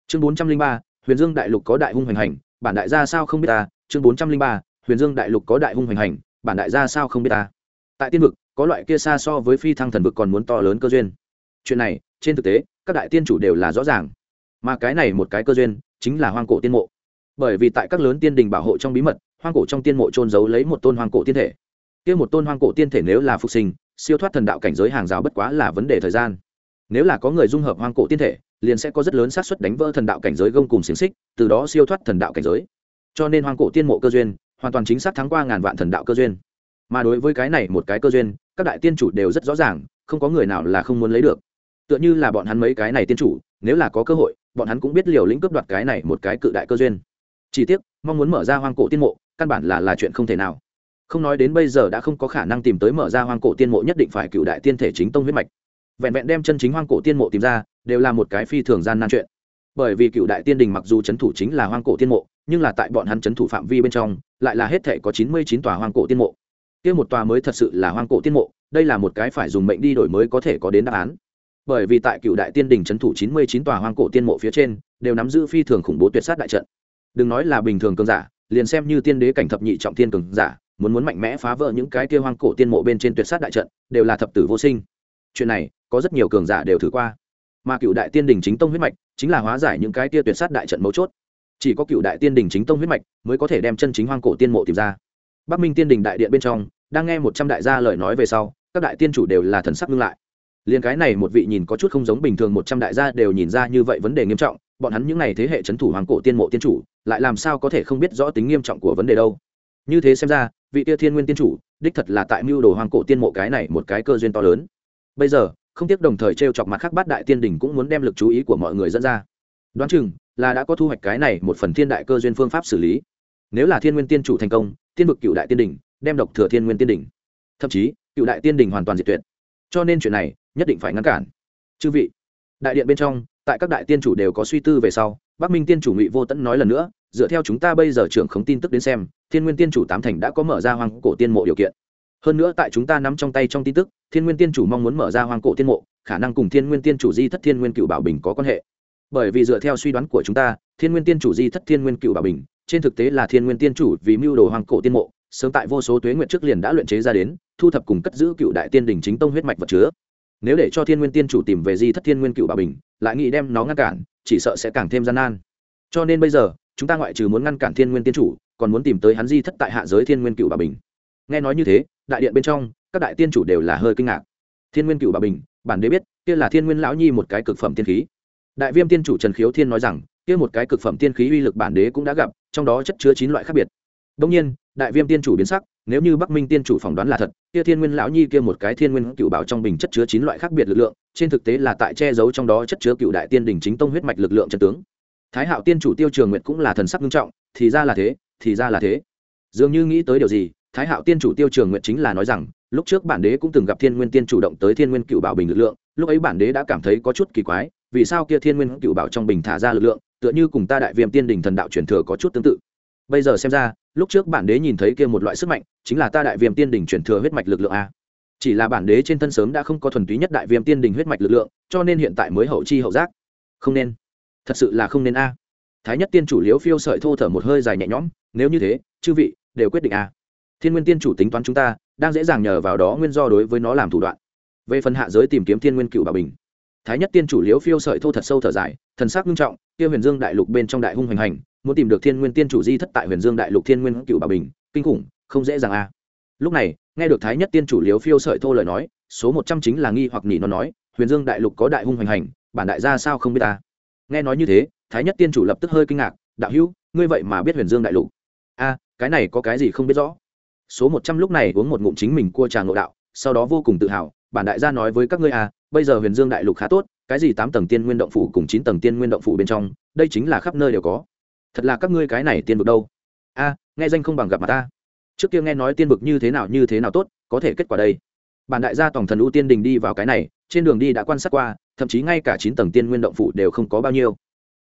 Chương bốn trăm linh ba, huyền dương đại lục có đại hung hoành hành, bản đại gia sao không biết ta? Chương bốn trăm linh ba, huyền dương đại lục có đại hung hoành hành, bản đại gia sao không biết ta? Tại tiên vực có loại kia xa so với phi thăng thần vực còn muốn to lớn cơ duyên. Chuyện này, trên thực tế, các đại tiên chủ đều là rõ ràng. Mà cái này một cái cơ duyên, chính là hoang cổ tiên mộ. Bởi vì tại các lớn tiên đình bảo hộ trong bí mật, hoang cổ trong tiên mộ trôn giấu lấy một tôn hoang cổ tiên thể. Kia một tôn hoang cổ tiên thể nếu là phục sinh, siêu thoát thần đạo cảnh giới hàng rào bất quá là vấn đề thời gian. Nếu là có người dung hợp hoang cổ tiên thể, liền sẽ có rất lớn xác suất đánh vỡ thần đạo cảnh giới gông cùng xiềng xích, từ đó siêu thoát thần đạo cảnh giới. Cho nên hoang cổ tiên mộ cơ duyên, hoàn toàn chính xác thắng qua ngàn vạn thần đạo cơ duyên. Mà đối với cái này một cái cơ duyên các đại tiên chủ đều rất rõ ràng, không có người nào là không muốn lấy được. Tựa như là bọn hắn mấy cái này tiên chủ, nếu là có cơ hội, bọn hắn cũng biết liều lĩnh cướp đoạt cái này một cái cự đại cơ duyên. Chỉ tiếc, mong muốn mở ra hoang cổ tiên mộ, căn bản là là chuyện không thể nào. Không nói đến bây giờ đã không có khả năng tìm tới mở ra hoang cổ tiên mộ nhất định phải cựu đại tiên thể chính tông huyết mạch. Vẹn vẹn đem chân chính hoang cổ tiên mộ tìm ra, đều là một cái phi thường gian nan chuyện. Bởi vì cựu đại tiên đình mặc dù c h ấ n thủ chính là hoang cổ tiên mộ, nhưng là tại bọn hắn c h ấ n thủ phạm vi bên trong, lại là hết thể có chín mươi chín tòa hoang cổ tiên mộ kia một tòa mới thật sự là hoang cổ tiên mộ, đây là một cái phải dùng mệnh đi đổi mới có thể có đến đáp án. Bởi vì tại cựu đại tiên đình trấn thủ chín mươi chín tòa hoang cổ tiên mộ phía trên, đều nắm giữ phi thường khủng bố tuyệt sát đại trận. Đừng nói là bình thường cường giả, liền xem như tiên đế cảnh thập nhị trọng tiên cường giả, muốn muốn mạnh mẽ phá vỡ những cái kia hoang cổ tiên mộ bên trên tuyệt sát đại trận, đều là thập tử vô sinh. Chuyện này, có rất nhiều cường giả đều thử qua. Mà cựu đại tiên đình chính tông huyết mạch, chính là hóa giải những cái tia tuyệt sát đại trận mấu chốt. Chỉ có cựu đại tiên đình chính tông huyết mạch mới có thể đem chân chính hoang cổ tiên mộ tìm ra bắc minh tiên đình đại điện bên trong, đang nghe một trăm đại gia lời nói về sau, các đại tiên chủ đều là thần sắc ngưng lại. Liền cái này một vị nhìn có chút không giống bình thường một trăm đại gia đều nhìn ra như vậy vấn đề nghiêm trọng, bọn hắn những n à y thế hệ c h ấ n thủ hoàng cổ tiên mộ tiên chủ, lại làm sao có thể không biết rõ tính nghiêm trọng của vấn đề đâu. Như thế xem ra, vị tia thiên nguyên tiên chủ, đích thật là tại mưu đồ hoàng cổ tiên mộ cái này một cái cơ duyên to lớn. Bây giờ, không tiếc đồng thời t r e o chọc mặt khác bát đại tiên đình cũng muốn đem lực chú ý của mọi người dẫn ra. Đoán chừng là đã có thu hoạch cái này một phần thiên đại cơ duyên phương pháp xử lý. Nếu là thiên nguyên tiên chủ thành công tiên vực cựu đại tiên đình, đem độc thừa thiên nguyên tiên đình. Thậm chí, cựu đại tiên đình hoàn toàn diệt tuyệt. Cho nên chuyện này, nhất định phải ngăn cản. Chư vị, đại điện bên trong, tại các đại tiên chủ đều có suy tư về sau, bắc minh tiên chủ ngụy vô tẫn nói lần nữa, dựa theo chúng ta bây giờ trưởng khống tin tức đến xem, thiên nguyên tiên chủ tám thành đã có mở ra hoàng cổ tiên mộ điều kiện. Hơn nữa tại chúng ta nắm trong tay trong tin tức, thiên nguyên tiên chủ mong muốn mở ra hoang cổ tiên mộ, khả năng cùng thiên nguyên tiên chủ di thất thiên nguyên cựu bảo bình có quan hệ. Bởi vì dựa theo suy đoán của chúng ta, thiên nguyên tiên chủ di thất thiên nguyên cựu bảo bình trên thực tế là thiên nguyên tiên chủ vì mưu đồ hoàng cổ tiên mộ, sớm tại vô số tuế nguyện trước liền đã luyện chế ra đến, thu thập cùng cất giữ cựu đại tiên đình chính tông huyết mạch vật chứa. Nếu để cho thiên nguyên tiên chủ tìm về di thất thiên nguyên cựu bà bình, lại nghĩ đem nó ngăn cản, chỉ sợ sẽ càng thêm gian nan. Cho nên bây giờ, chúng ta ngoại trừ muốn ngăn cản thiên nguyên tiên chủ, còn muốn tìm tới hắn di thất tại hạ giới thiên nguyên cựu bà bình. Nghe nói như thế, đại điện bên trong, các đại tiên chủ đều là hơi kinh ngạc. Thiên nguyên cựu bà bình, bản đế biết, kia là thiên nguyên lão nhi một cái cực phẩm tiên khí. Đại viêm tiên chủ trần khiếu thiên nói rằng, kia một cái cực phẩm tiên khí uy lực bản đế cũng đã gặp trong đó chất chứa chín loại khác biệt. Đông nhiên, đại viêm tiên chủ biến sắc, nếu như bắc minh tiên chủ phỏng đoán là thật, kia thiên nguyên lão nhi kia một cái thiên nguyên cựu bảo trong bình chất chứa chín loại khác biệt lực lượng, trên thực tế là tại che giấu trong đó chất chứa cựu đại tiên đình chính tông huyết mạch lực lượng chân tướng. Thái hạo tiên chủ tiêu trường nguyện cũng là thần sắc nghiêm trọng, thì ra là thế, thì ra là thế. Dường như nghĩ tới điều gì, thái hạo tiên chủ tiêu trường nguyện chính là nói rằng, lúc trước bản đế cũng từng gặp thiên nguyên tiên chủ động tới thiên nguyên cựu bảo bình lực lượng, lúc ấy bản đế đã cảm thấy có chút kỳ quái, vì sao kia thiên nguyên cựu bảo trong bình thả ra lực lượng tựa như cùng ta đại viêm tiên đình thần đạo truyền thừa có chút tương tự. Bây giờ xem ra, lúc trước bản đế nhìn thấy kia một loại sức mạnh, chính là ta đại viêm tiên đình truyền thừa huyết mạch lực lượng a. Chỉ là bản đế trên thân sớm đã không có thuần túy nhất đại viêm tiên đình huyết mạch lực lượng, cho nên hiện tại mới hậu chi hậu giác. Không nên. Thật sự là không nên a. Thái nhất tiên chủ liếu phiêu sợi thô thở một hơi dài nhẹ nhõm, nếu như thế, chư vị, đều quyết định a. Thiên nguyên tiên chủ tính toán chúng ta, đang dễ dàng nhờ vào đó nguyên do đối với nó làm thủ đoạn. Về phần hạ giới tìm kiếm thiên nguyên cựu bảo bình thái nhất tiên chủ liễu phiêu sợi thô thật sâu thở dài, thần sắc nghiêm trọng, kia huyền dương đại lục bên trong đại hung hoành hành, muốn tìm được thiên nguyên tiên chủ di thất tại huyền dương đại lục thiên nguyên cựu bảo bình, kinh khủng, không dễ dàng a. À. lúc này, nghe được thái nhất tiên chủ liễu phiêu sợi thô lời nói, số một trăm chính là nghi hoặc nhị nó nói, huyền dương đại lục có đại hung hoành hành, bản đại gia sao không biết ta? Nghe nói như thế, thái nhất tiên chủ lập tức hơi kinh ngạc, đạo hữu, ngươi vậy mà biết huyền dương đại lục? A, cái này có cái gì không biết rõ? Số một trăm lúc này uống một ngụm chính mình cua trà ngộ đạo, sau đó vô cùng tự hào, bản đại gia nói với các ngươi à bây giờ huyền dương đại lục khá tốt, cái gì tám tầng tiên nguyên động phủ cùng chín tầng tiên nguyên động phủ bên trong, đây chính là khắp nơi đều có. Thật là các ngươi cái này tiên vực đâu? A, nghe danh không bằng gặp mặt ta. Trước kia nghe nói tiên vực như thế nào như thế nào tốt, có thể kết quả đây. Bản đại gia tổng thần ưu tiên đình đi vào cái này, trên đường đi đã quan sát qua, thậm chí ngay cả chín tầng tiên nguyên động phủ đều không có bao nhiêu.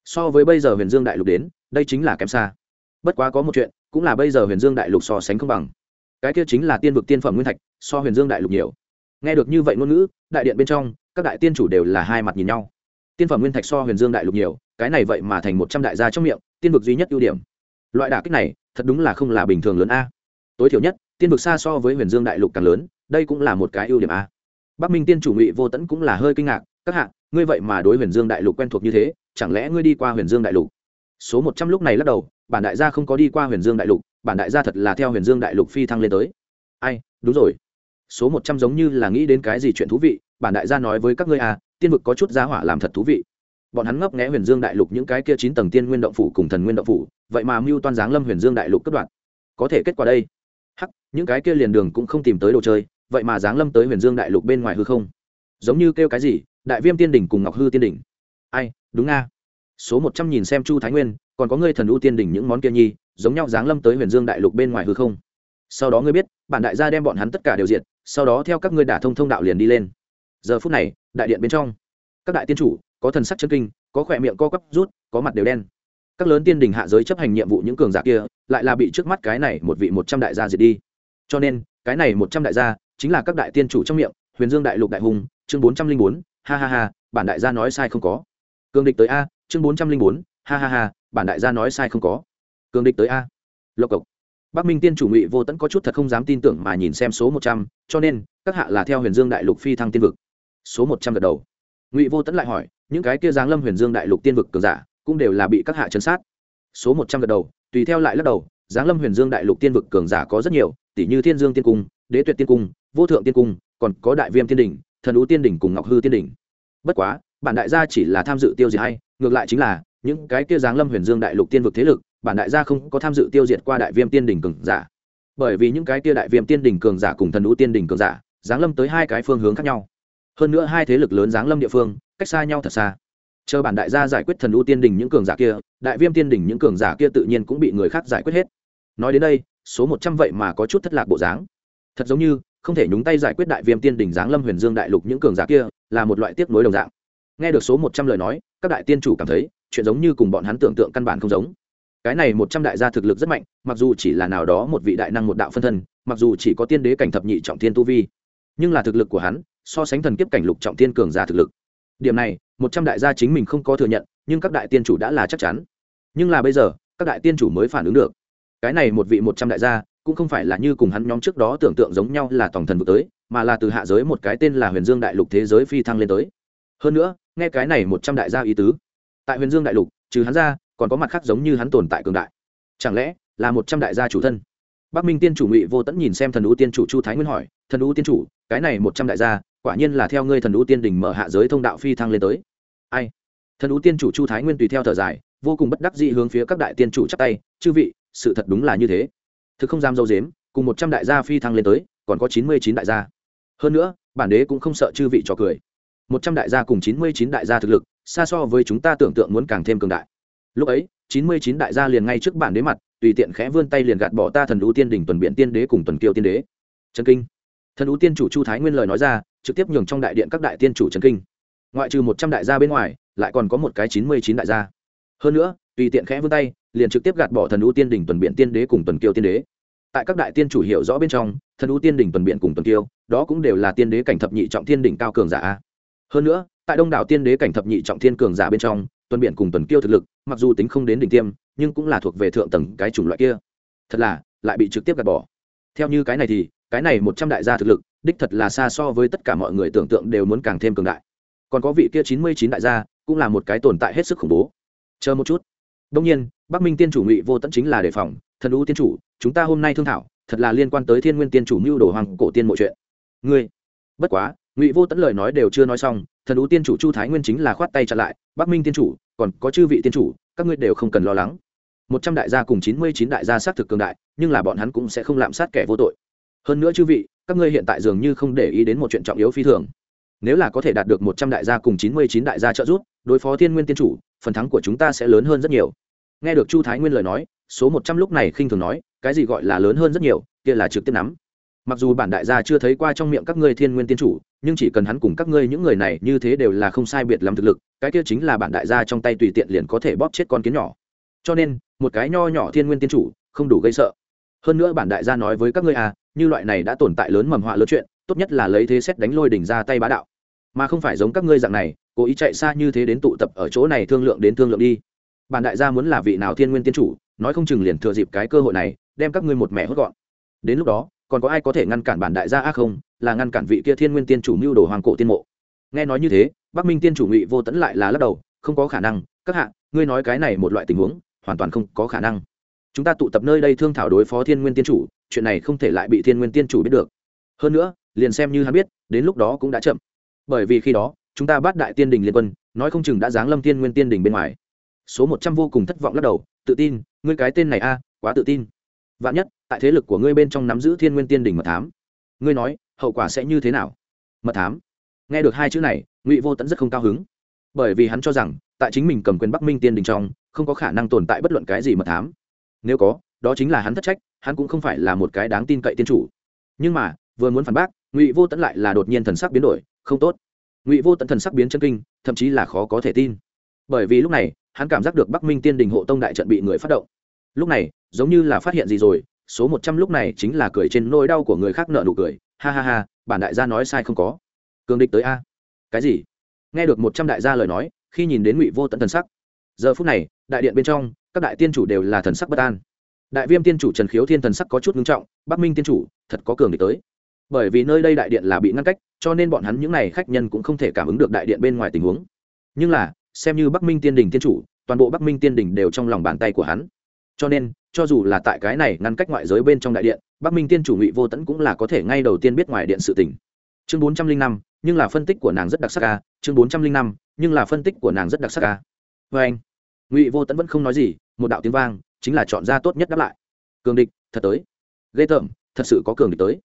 So với bây giờ huyền dương đại lục đến, đây chính là kém xa. Bất quá có một chuyện, cũng là bây giờ huyền dương đại lục so sánh không bằng. Cái kia chính là tiên vực tiên phẩm nguyên thạch, so huyền dương đại lục nhiều. Nghe được như vậy ngôn ngữ, đại điện bên trong các đại tiên chủ đều là hai mặt nhìn nhau. Tiên phẩm nguyên thạch so huyền dương đại lục nhiều, cái này vậy mà thành một trăm đại gia trong miệng, tiên vực duy nhất ưu điểm. Loại đả kích này, thật đúng là không là bình thường lớn a. Tối thiểu nhất, tiên vực xa so với huyền dương đại lục càng lớn, đây cũng là một cái ưu điểm a. Bắc minh tiên chủ ngụy vô tẫn cũng là hơi kinh ngạc, các hạ, ngươi vậy mà đối huyền dương đại lục quen thuộc như thế, chẳng lẽ ngươi đi qua huyền dương đại lục? Số một trăm lúc này lắc đầu, bản đại gia không có đi qua huyền dương đại lục, bản đại gia thật là theo huyền dương đại lục phi thăng lên tới. Ai, đúng rồi. Số một trăm giống như là nghĩ đến cái gì chuyện thú vị bản đại gia nói với các ngươi à tiên vực có chút giá hỏa làm thật thú vị. Bọn hắn ngấp nghẽ huyền dương đại lục những cái kia chín tầng tiên nguyên động phủ cùng thần nguyên động phủ, vậy mà mưu toan giáng lâm huyền dương đại lục cất đoạn. Có thể kết quả đây. Hắc, những cái kia liền đường cũng không tìm tới đồ chơi, vậy mà giáng lâm tới huyền dương đại lục bên ngoài hư không. Giống như kêu cái gì, đại viêm tiên đỉnh cùng ngọc hư tiên đỉnh. Ai, đúng nga. Số một trăm nhìn xem chu thái nguyên, còn có ngươi thần ưu tiên đỉnh những món kia nhi, giống nhau giáng lâm tới huyền dương đại lục bên ngoài hư không. Sau đó ngươi biết, bản đại gia đem bọn hắn tất cả đều diện sau đó theo các ngươi đả thông thông đạo liền đi lên giờ phút này, đại điện bên trong, các đại tiên chủ, có thần sắc chân kinh, có khỏe miệng co quắp rút, có mặt đều đen. Các lớn tiên đình hạ giới chấp hành nhiệm vụ những cường giả kia, lại là bị trước mắt cái này một vị một trăm đại gia diệt đi. Cho nên, cái này một trăm đại gia chính là các đại tiên chủ trong miệng, huyền dương đại lục đại hùng, chương bốn trăm linh bốn, ha ha ha, bản đại gia nói sai không có. Cường địch tới a, chương bốn trăm linh bốn, ha ha ha, bản đại gia nói sai không có. Cường địch tới a. Lộc cộc. Bắc minh tiên chủ ngụy vô tẫn có chút thật không dám tin tưởng mà nhìn xem số một trăm, cho nên, các hạ là theo huyền dương đại lục phi thăng tiên vực số một trăm gật đầu. Ngụy vô tẫn lại hỏi, những cái kia giáng lâm huyền dương đại lục tiên vực cường giả, cũng đều là bị các hạ chấn sát. Số một trăm gật đầu, tùy theo lại lắc đầu, giáng lâm huyền dương đại lục tiên vực cường giả có rất nhiều tỷ như thiên dương tiên cung, đế tuyệt tiên cung, vô thượng tiên cung, còn có đại viêm tiên đỉnh, thần ú tiên đỉnh cùng ngọc hư tiên đỉnh. Bất quá, bản đại gia chỉ là tham dự tiêu diệt hay, ngược lại chính là, những cái kia giáng lâm huyền dương đại lục tiên vực thế lực, bản đại gia không có tham dự tiêu diệt qua đại viêm tiên đỉnh cường giả. Bởi vì những cái kia đại viêm tiên đỉnh cường giả cùng thần ú tiên đỉnh cường giả, giáng lâm tới hai cái phương hướng khác nhau hơn nữa hai thế lực lớn giáng lâm địa phương, cách xa nhau thật xa. Chờ bản đại gia giải quyết thần ưu tiên đình những cường giả kia, đại viêm tiên đình những cường giả kia tự nhiên cũng bị người khác giải quyết hết. Nói đến đây, số một trăm vậy mà có chút thất lạc bộ dáng. Thật giống như, không thể nhúng tay giải quyết đại viêm tiên đình giáng lâm huyền dương đại lục những cường giả kia, là một loại tiếc nối đồng dạng. Nghe được số một trăm lời nói, các đại tiên chủ cảm thấy, chuyện giống như cùng bọn hắn tưởng tượng căn bản không giống. Cái này một trăm đại gia thực lực rất mạnh, mặc dù chỉ là nào đó một vị đại năng một đạo phân thân, mặc dù chỉ có tiên đế cảnh thập nhị trọng thiên tu vi, nhưng là thực lực của hắn so sánh thần kiếp cảnh lục trọng tiên cường giả thực lực. Điểm này, một trăm đại gia chính mình không có thừa nhận, nhưng các đại tiên chủ đã là chắc chắn. Nhưng là bây giờ, các đại tiên chủ mới phản ứng được. Cái này một vị một trăm đại gia, cũng không phải là như cùng hắn nhóm trước đó tưởng tượng giống nhau là tổng thần vực tới, mà là từ hạ giới một cái tên là huyền dương đại lục thế giới phi thăng lên tới. Hơn nữa, nghe cái này một trăm đại gia ý tứ, tại huyền dương đại lục, trừ hắn ra, còn có mặt khác giống như hắn tồn tại cường đại. Chẳng lẽ là một trăm đại gia chủ thân? Bắc minh tiên chủ ngụy vô tẫn nhìn xem thần ưu tiên chủ chu thái nguyên hỏi, thần ưu tiên chủ, cái này một trăm đại gia quả nhiên là theo ngươi thần ưu tiên đình mở hạ giới thông đạo phi thăng lên tới. Ai? Thần ưu tiên chủ chu thái nguyên tùy theo thở dài, vô cùng bất đắc dĩ hướng phía các đại tiên chủ chắp tay, chư vị, sự thật đúng là như thế. Thực không dám dâu dếm, cùng một trăm đại gia phi thăng lên tới, còn có chín mươi chín đại gia. Hơn nữa, bản đế cũng không sợ chư vị trò cười. Một trăm đại gia cùng chín mươi chín đại gia thực lực, xa so với chúng ta tưởng tượng muốn càng thêm cường đại. Lúc ấy, chín mươi chín đại gia liền ngay trước bản đế mặt, tùy tiện khẽ vươn tay liền gạt bỏ ta thần ưu tiên đỉnh tuần biện tiên đế cùng tuần kiêu tiên đế. Trần kinh. Thần ưu tiên chủ chu thái nguyên lời nói ra trực tiếp nhường trong đại điện các đại tiên chủ trấn kinh. Ngoại trừ một trăm đại gia bên ngoài, lại còn có một cái chín mươi chín đại gia. Hơn nữa, tùy tiện khẽ vươn tay, liền trực tiếp gạt bỏ thần ưu tiên đỉnh tuần biện tiên đế cùng tuần kiêu tiên đế. Tại các đại tiên chủ hiểu rõ bên trong, thần ưu tiên đỉnh tuần biện cùng tuần kiêu, đó cũng đều là tiên đế cảnh thập nhị trọng thiên đỉnh cao cường giả hơn nữa, tại đông đảo tiên đế cảnh thập nhị trọng thiên cường giả bên trong, tuần biện cùng tuần kiêu thực lực, mặc dù tính không đến đỉnh tiêm, nhưng cũng là thuộc về thượng tầng cái chủng loại kia. Thật là, lại bị trực tiếp gạt bỏ. Theo như cái này thì, cái này một trăm đại gia thực lực đích thật là xa so với tất cả mọi người tưởng tượng đều muốn càng thêm cường đại. Còn có vị kia chín mươi chín đại gia, cũng là một cái tồn tại hết sức khủng bố. Chờ một chút. Đông nhiên, bắc minh tiên chủ ngụy vô tẫn chính là đề phòng, thần ưu tiên chủ, chúng ta hôm nay thương thảo, thật là liên quan tới thiên nguyên tiên chủ mưu đồ hoàng cổ tiên mọi chuyện. Ngươi? Bất quá, ngụy vô tẫn lời nói đều chưa nói xong, thần ưu tiên chủ chu thái nguyên chính là khoát tay chặn lại, bắc minh tiên chủ, còn có chư vị tiên chủ, các ngươi đều không cần lo lắng. Một trăm đại gia cùng chín mươi chín đại gia xác thực cường đại, nhưng là bọn hắn cũng sẽ không lạm sát kẻ vô tội hơn nữa chư vị, các ngươi hiện tại dường như không để ý đến một chuyện trọng yếu phi thường. Nếu là có thể đạt được một trăm đại gia cùng chín mươi chín đại gia trợ giúp, đối phó thiên nguyên tiên chủ, phần thắng của chúng ta sẽ lớn hơn rất nhiều. Nghe được chu thái nguyên lời nói, số một trăm lúc này khinh thường nói, cái gì gọi là lớn hơn rất nhiều, kia là trực tiếp nắm. Mặc dù bản đại gia chưa thấy qua trong miệng các ngươi thiên nguyên tiên chủ, nhưng chỉ cần hắn cùng các ngươi những người này như thế đều là không sai biệt lắm thực lực, cái kia chính là bản đại gia trong tay tùy tiện liền có thể bóp chết con kiến nhỏ. Cho nên, một cái nho nhỏ thiên nguyên tiên chủ, không đủ gây sợ. Hơn nữa bản đại gia nói với các ngươi à như loại này đã tồn tại lớn mầm họa lớn chuyện, tốt nhất là lấy thế xét đánh lôi đỉnh ra tay bá đạo. Mà không phải giống các ngươi dạng này, cố ý chạy xa như thế đến tụ tập ở chỗ này thương lượng đến thương lượng đi. Bản đại gia muốn là vị nào thiên nguyên tiên chủ, nói không chừng liền thừa dịp cái cơ hội này, đem các ngươi một mẹ hốt gọn. Đến lúc đó, còn có ai có thể ngăn cản bản đại gia a không, là ngăn cản vị kia thiên nguyên tiên chủ mưu đồ hoàng cổ tiên mộ. Nghe nói như thế, bắc minh tiên chủ ngụy vô tẫn lại là lắc đầu, không có khả năng, các hạ, ngươi nói cái này một loại tình huống, hoàn toàn không có khả năng. Chúng ta tụ tập nơi đây thương thảo đối phó thiên nguyên tiên chủ chuyện này không thể lại bị thiên nguyên tiên chủ biết được. Hơn nữa, liền xem như hắn biết, đến lúc đó cũng đã chậm. Bởi vì khi đó, chúng ta bắt đại tiên đình liên quân, nói không chừng đã giáng lâm tiên nguyên tiên đình bên ngoài. Số một trăm vô cùng thất vọng lắc đầu, tự tin, ngươi cái tên này a, quá tự tin. Vạn nhất, tại thế lực của ngươi bên trong nắm giữ thiên nguyên tiên đình mật thám, ngươi nói, hậu quả sẽ như thế nào? Mật thám. Nghe được hai chữ này, ngụy vô tẫn rất không cao hứng. Bởi vì hắn cho rằng, tại chính mình cầm quyền bắc minh tiên đình trong, không có khả năng tồn tại bất luận cái gì mật thám. Nếu có, đó chính là hắn thất trách hắn cũng không phải là một cái đáng tin cậy tiên chủ. Nhưng mà, vừa muốn phản bác, ngụy vô tẫn lại là đột nhiên thần sắc biến đổi, không tốt. Ngụy vô tẫn thần sắc biến chân kinh, thậm chí là khó có thể tin. Bởi vì lúc này, hắn cảm giác được bắc minh tiên đình hộ tông đại trận bị người phát động. Lúc này, giống như là phát hiện gì rồi, số một trăm lúc này chính là cười trên nỗi đau của người khác nợ nụ cười. Ha ha ha, bản đại gia nói sai không có. Cường địch tới a. Cái gì? Nghe được một trăm đại gia lời nói, khi nhìn đến ngụy vô tận thần sắc, giờ phút này, đại điện bên trong, các đại tiên chủ đều là thần sắc bất an đại viêm tiên chủ trần khiếu thiên thần sắc có chút ngưng trọng, bắc minh tiên chủ, thật có cường để tới. Bởi vì nơi đây đại điện là bị ngăn cách, cho nên bọn hắn những n à y khách nhân cũng không thể cảm ứng được đại điện bên ngoài tình huống. Nhưng là, xem như bắc minh tiên đình tiên chủ, toàn bộ bắc minh tiên đình đều trong lòng bàn tay của hắn. Cho nên, cho dù là tại cái này ngăn cách ngoại giới bên trong đại điện, bắc minh tiên chủ ngụy vô tẫn cũng là có thể ngay đầu tiên biết ngoài điện sự tình. Chương bốn trăm linh năm, nhưng là phân tích của nàng rất đặc sắc ca chương bốn trăm linh năm, nhưng là phân tích của nàng rất đặc sắc ca vê vâng. anh ngụy vô tẫn vẫn không nói gì, một đạo tiếng vang chính là chọn ra tốt nhất đáp lại. Cường địch, thật tới. Ghê tởm, thật sự có cường địch tới.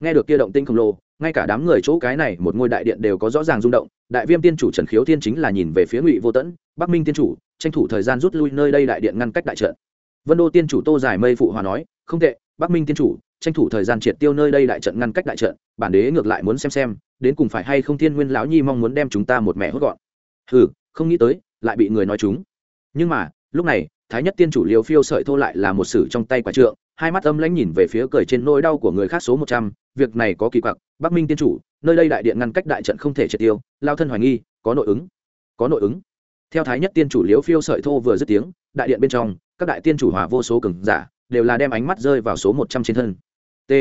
Nghe được kia động tinh khổng lồ, ngay cả đám người chỗ cái này một ngôi đại điện đều có rõ ràng rung động. Đại viêm tiên chủ trần khiếu thiên chính là nhìn về phía ngụy vô tẫn, bắc minh tiên chủ, tranh thủ thời gian rút lui nơi đây đại điện ngăn cách đại trận. Vân đô tiên chủ tô giải mây phụ hòa nói, không tệ, bắc minh tiên chủ, tranh thủ thời gian triệt tiêu nơi đây đại trận ngăn cách đại trận, bản đế ngược lại muốn xem xem, đến cùng phải hay không thiên nguyên lão nhi mong muốn đem chúng ta một mẹ hốt gọn. Ừ không nghĩ tới, lại bị người nói chúng. Nhưng mà, lúc này thái nhất tiên chủ liều phiêu sợi thô lại là một sử trong tay quả trượng, hai mắt âm lãnh nhìn về phía cười trên nỗi đau của người khác số một trăm, việc này có kỳ quặc, bắc minh tiên chủ, nơi đây đại điện ngăn cách đại trận không thể triệt tiêu, lao thân hoài nghi, có nội ứng, có nội ứng. Theo thái nhất tiên chủ liếu phiêu sợi thô vừa dứt tiếng, đại điện bên trong, các đại tiên chủ hòa vô số cường giả, đều là đem ánh mắt rơi vào số một trăm trên thân. T.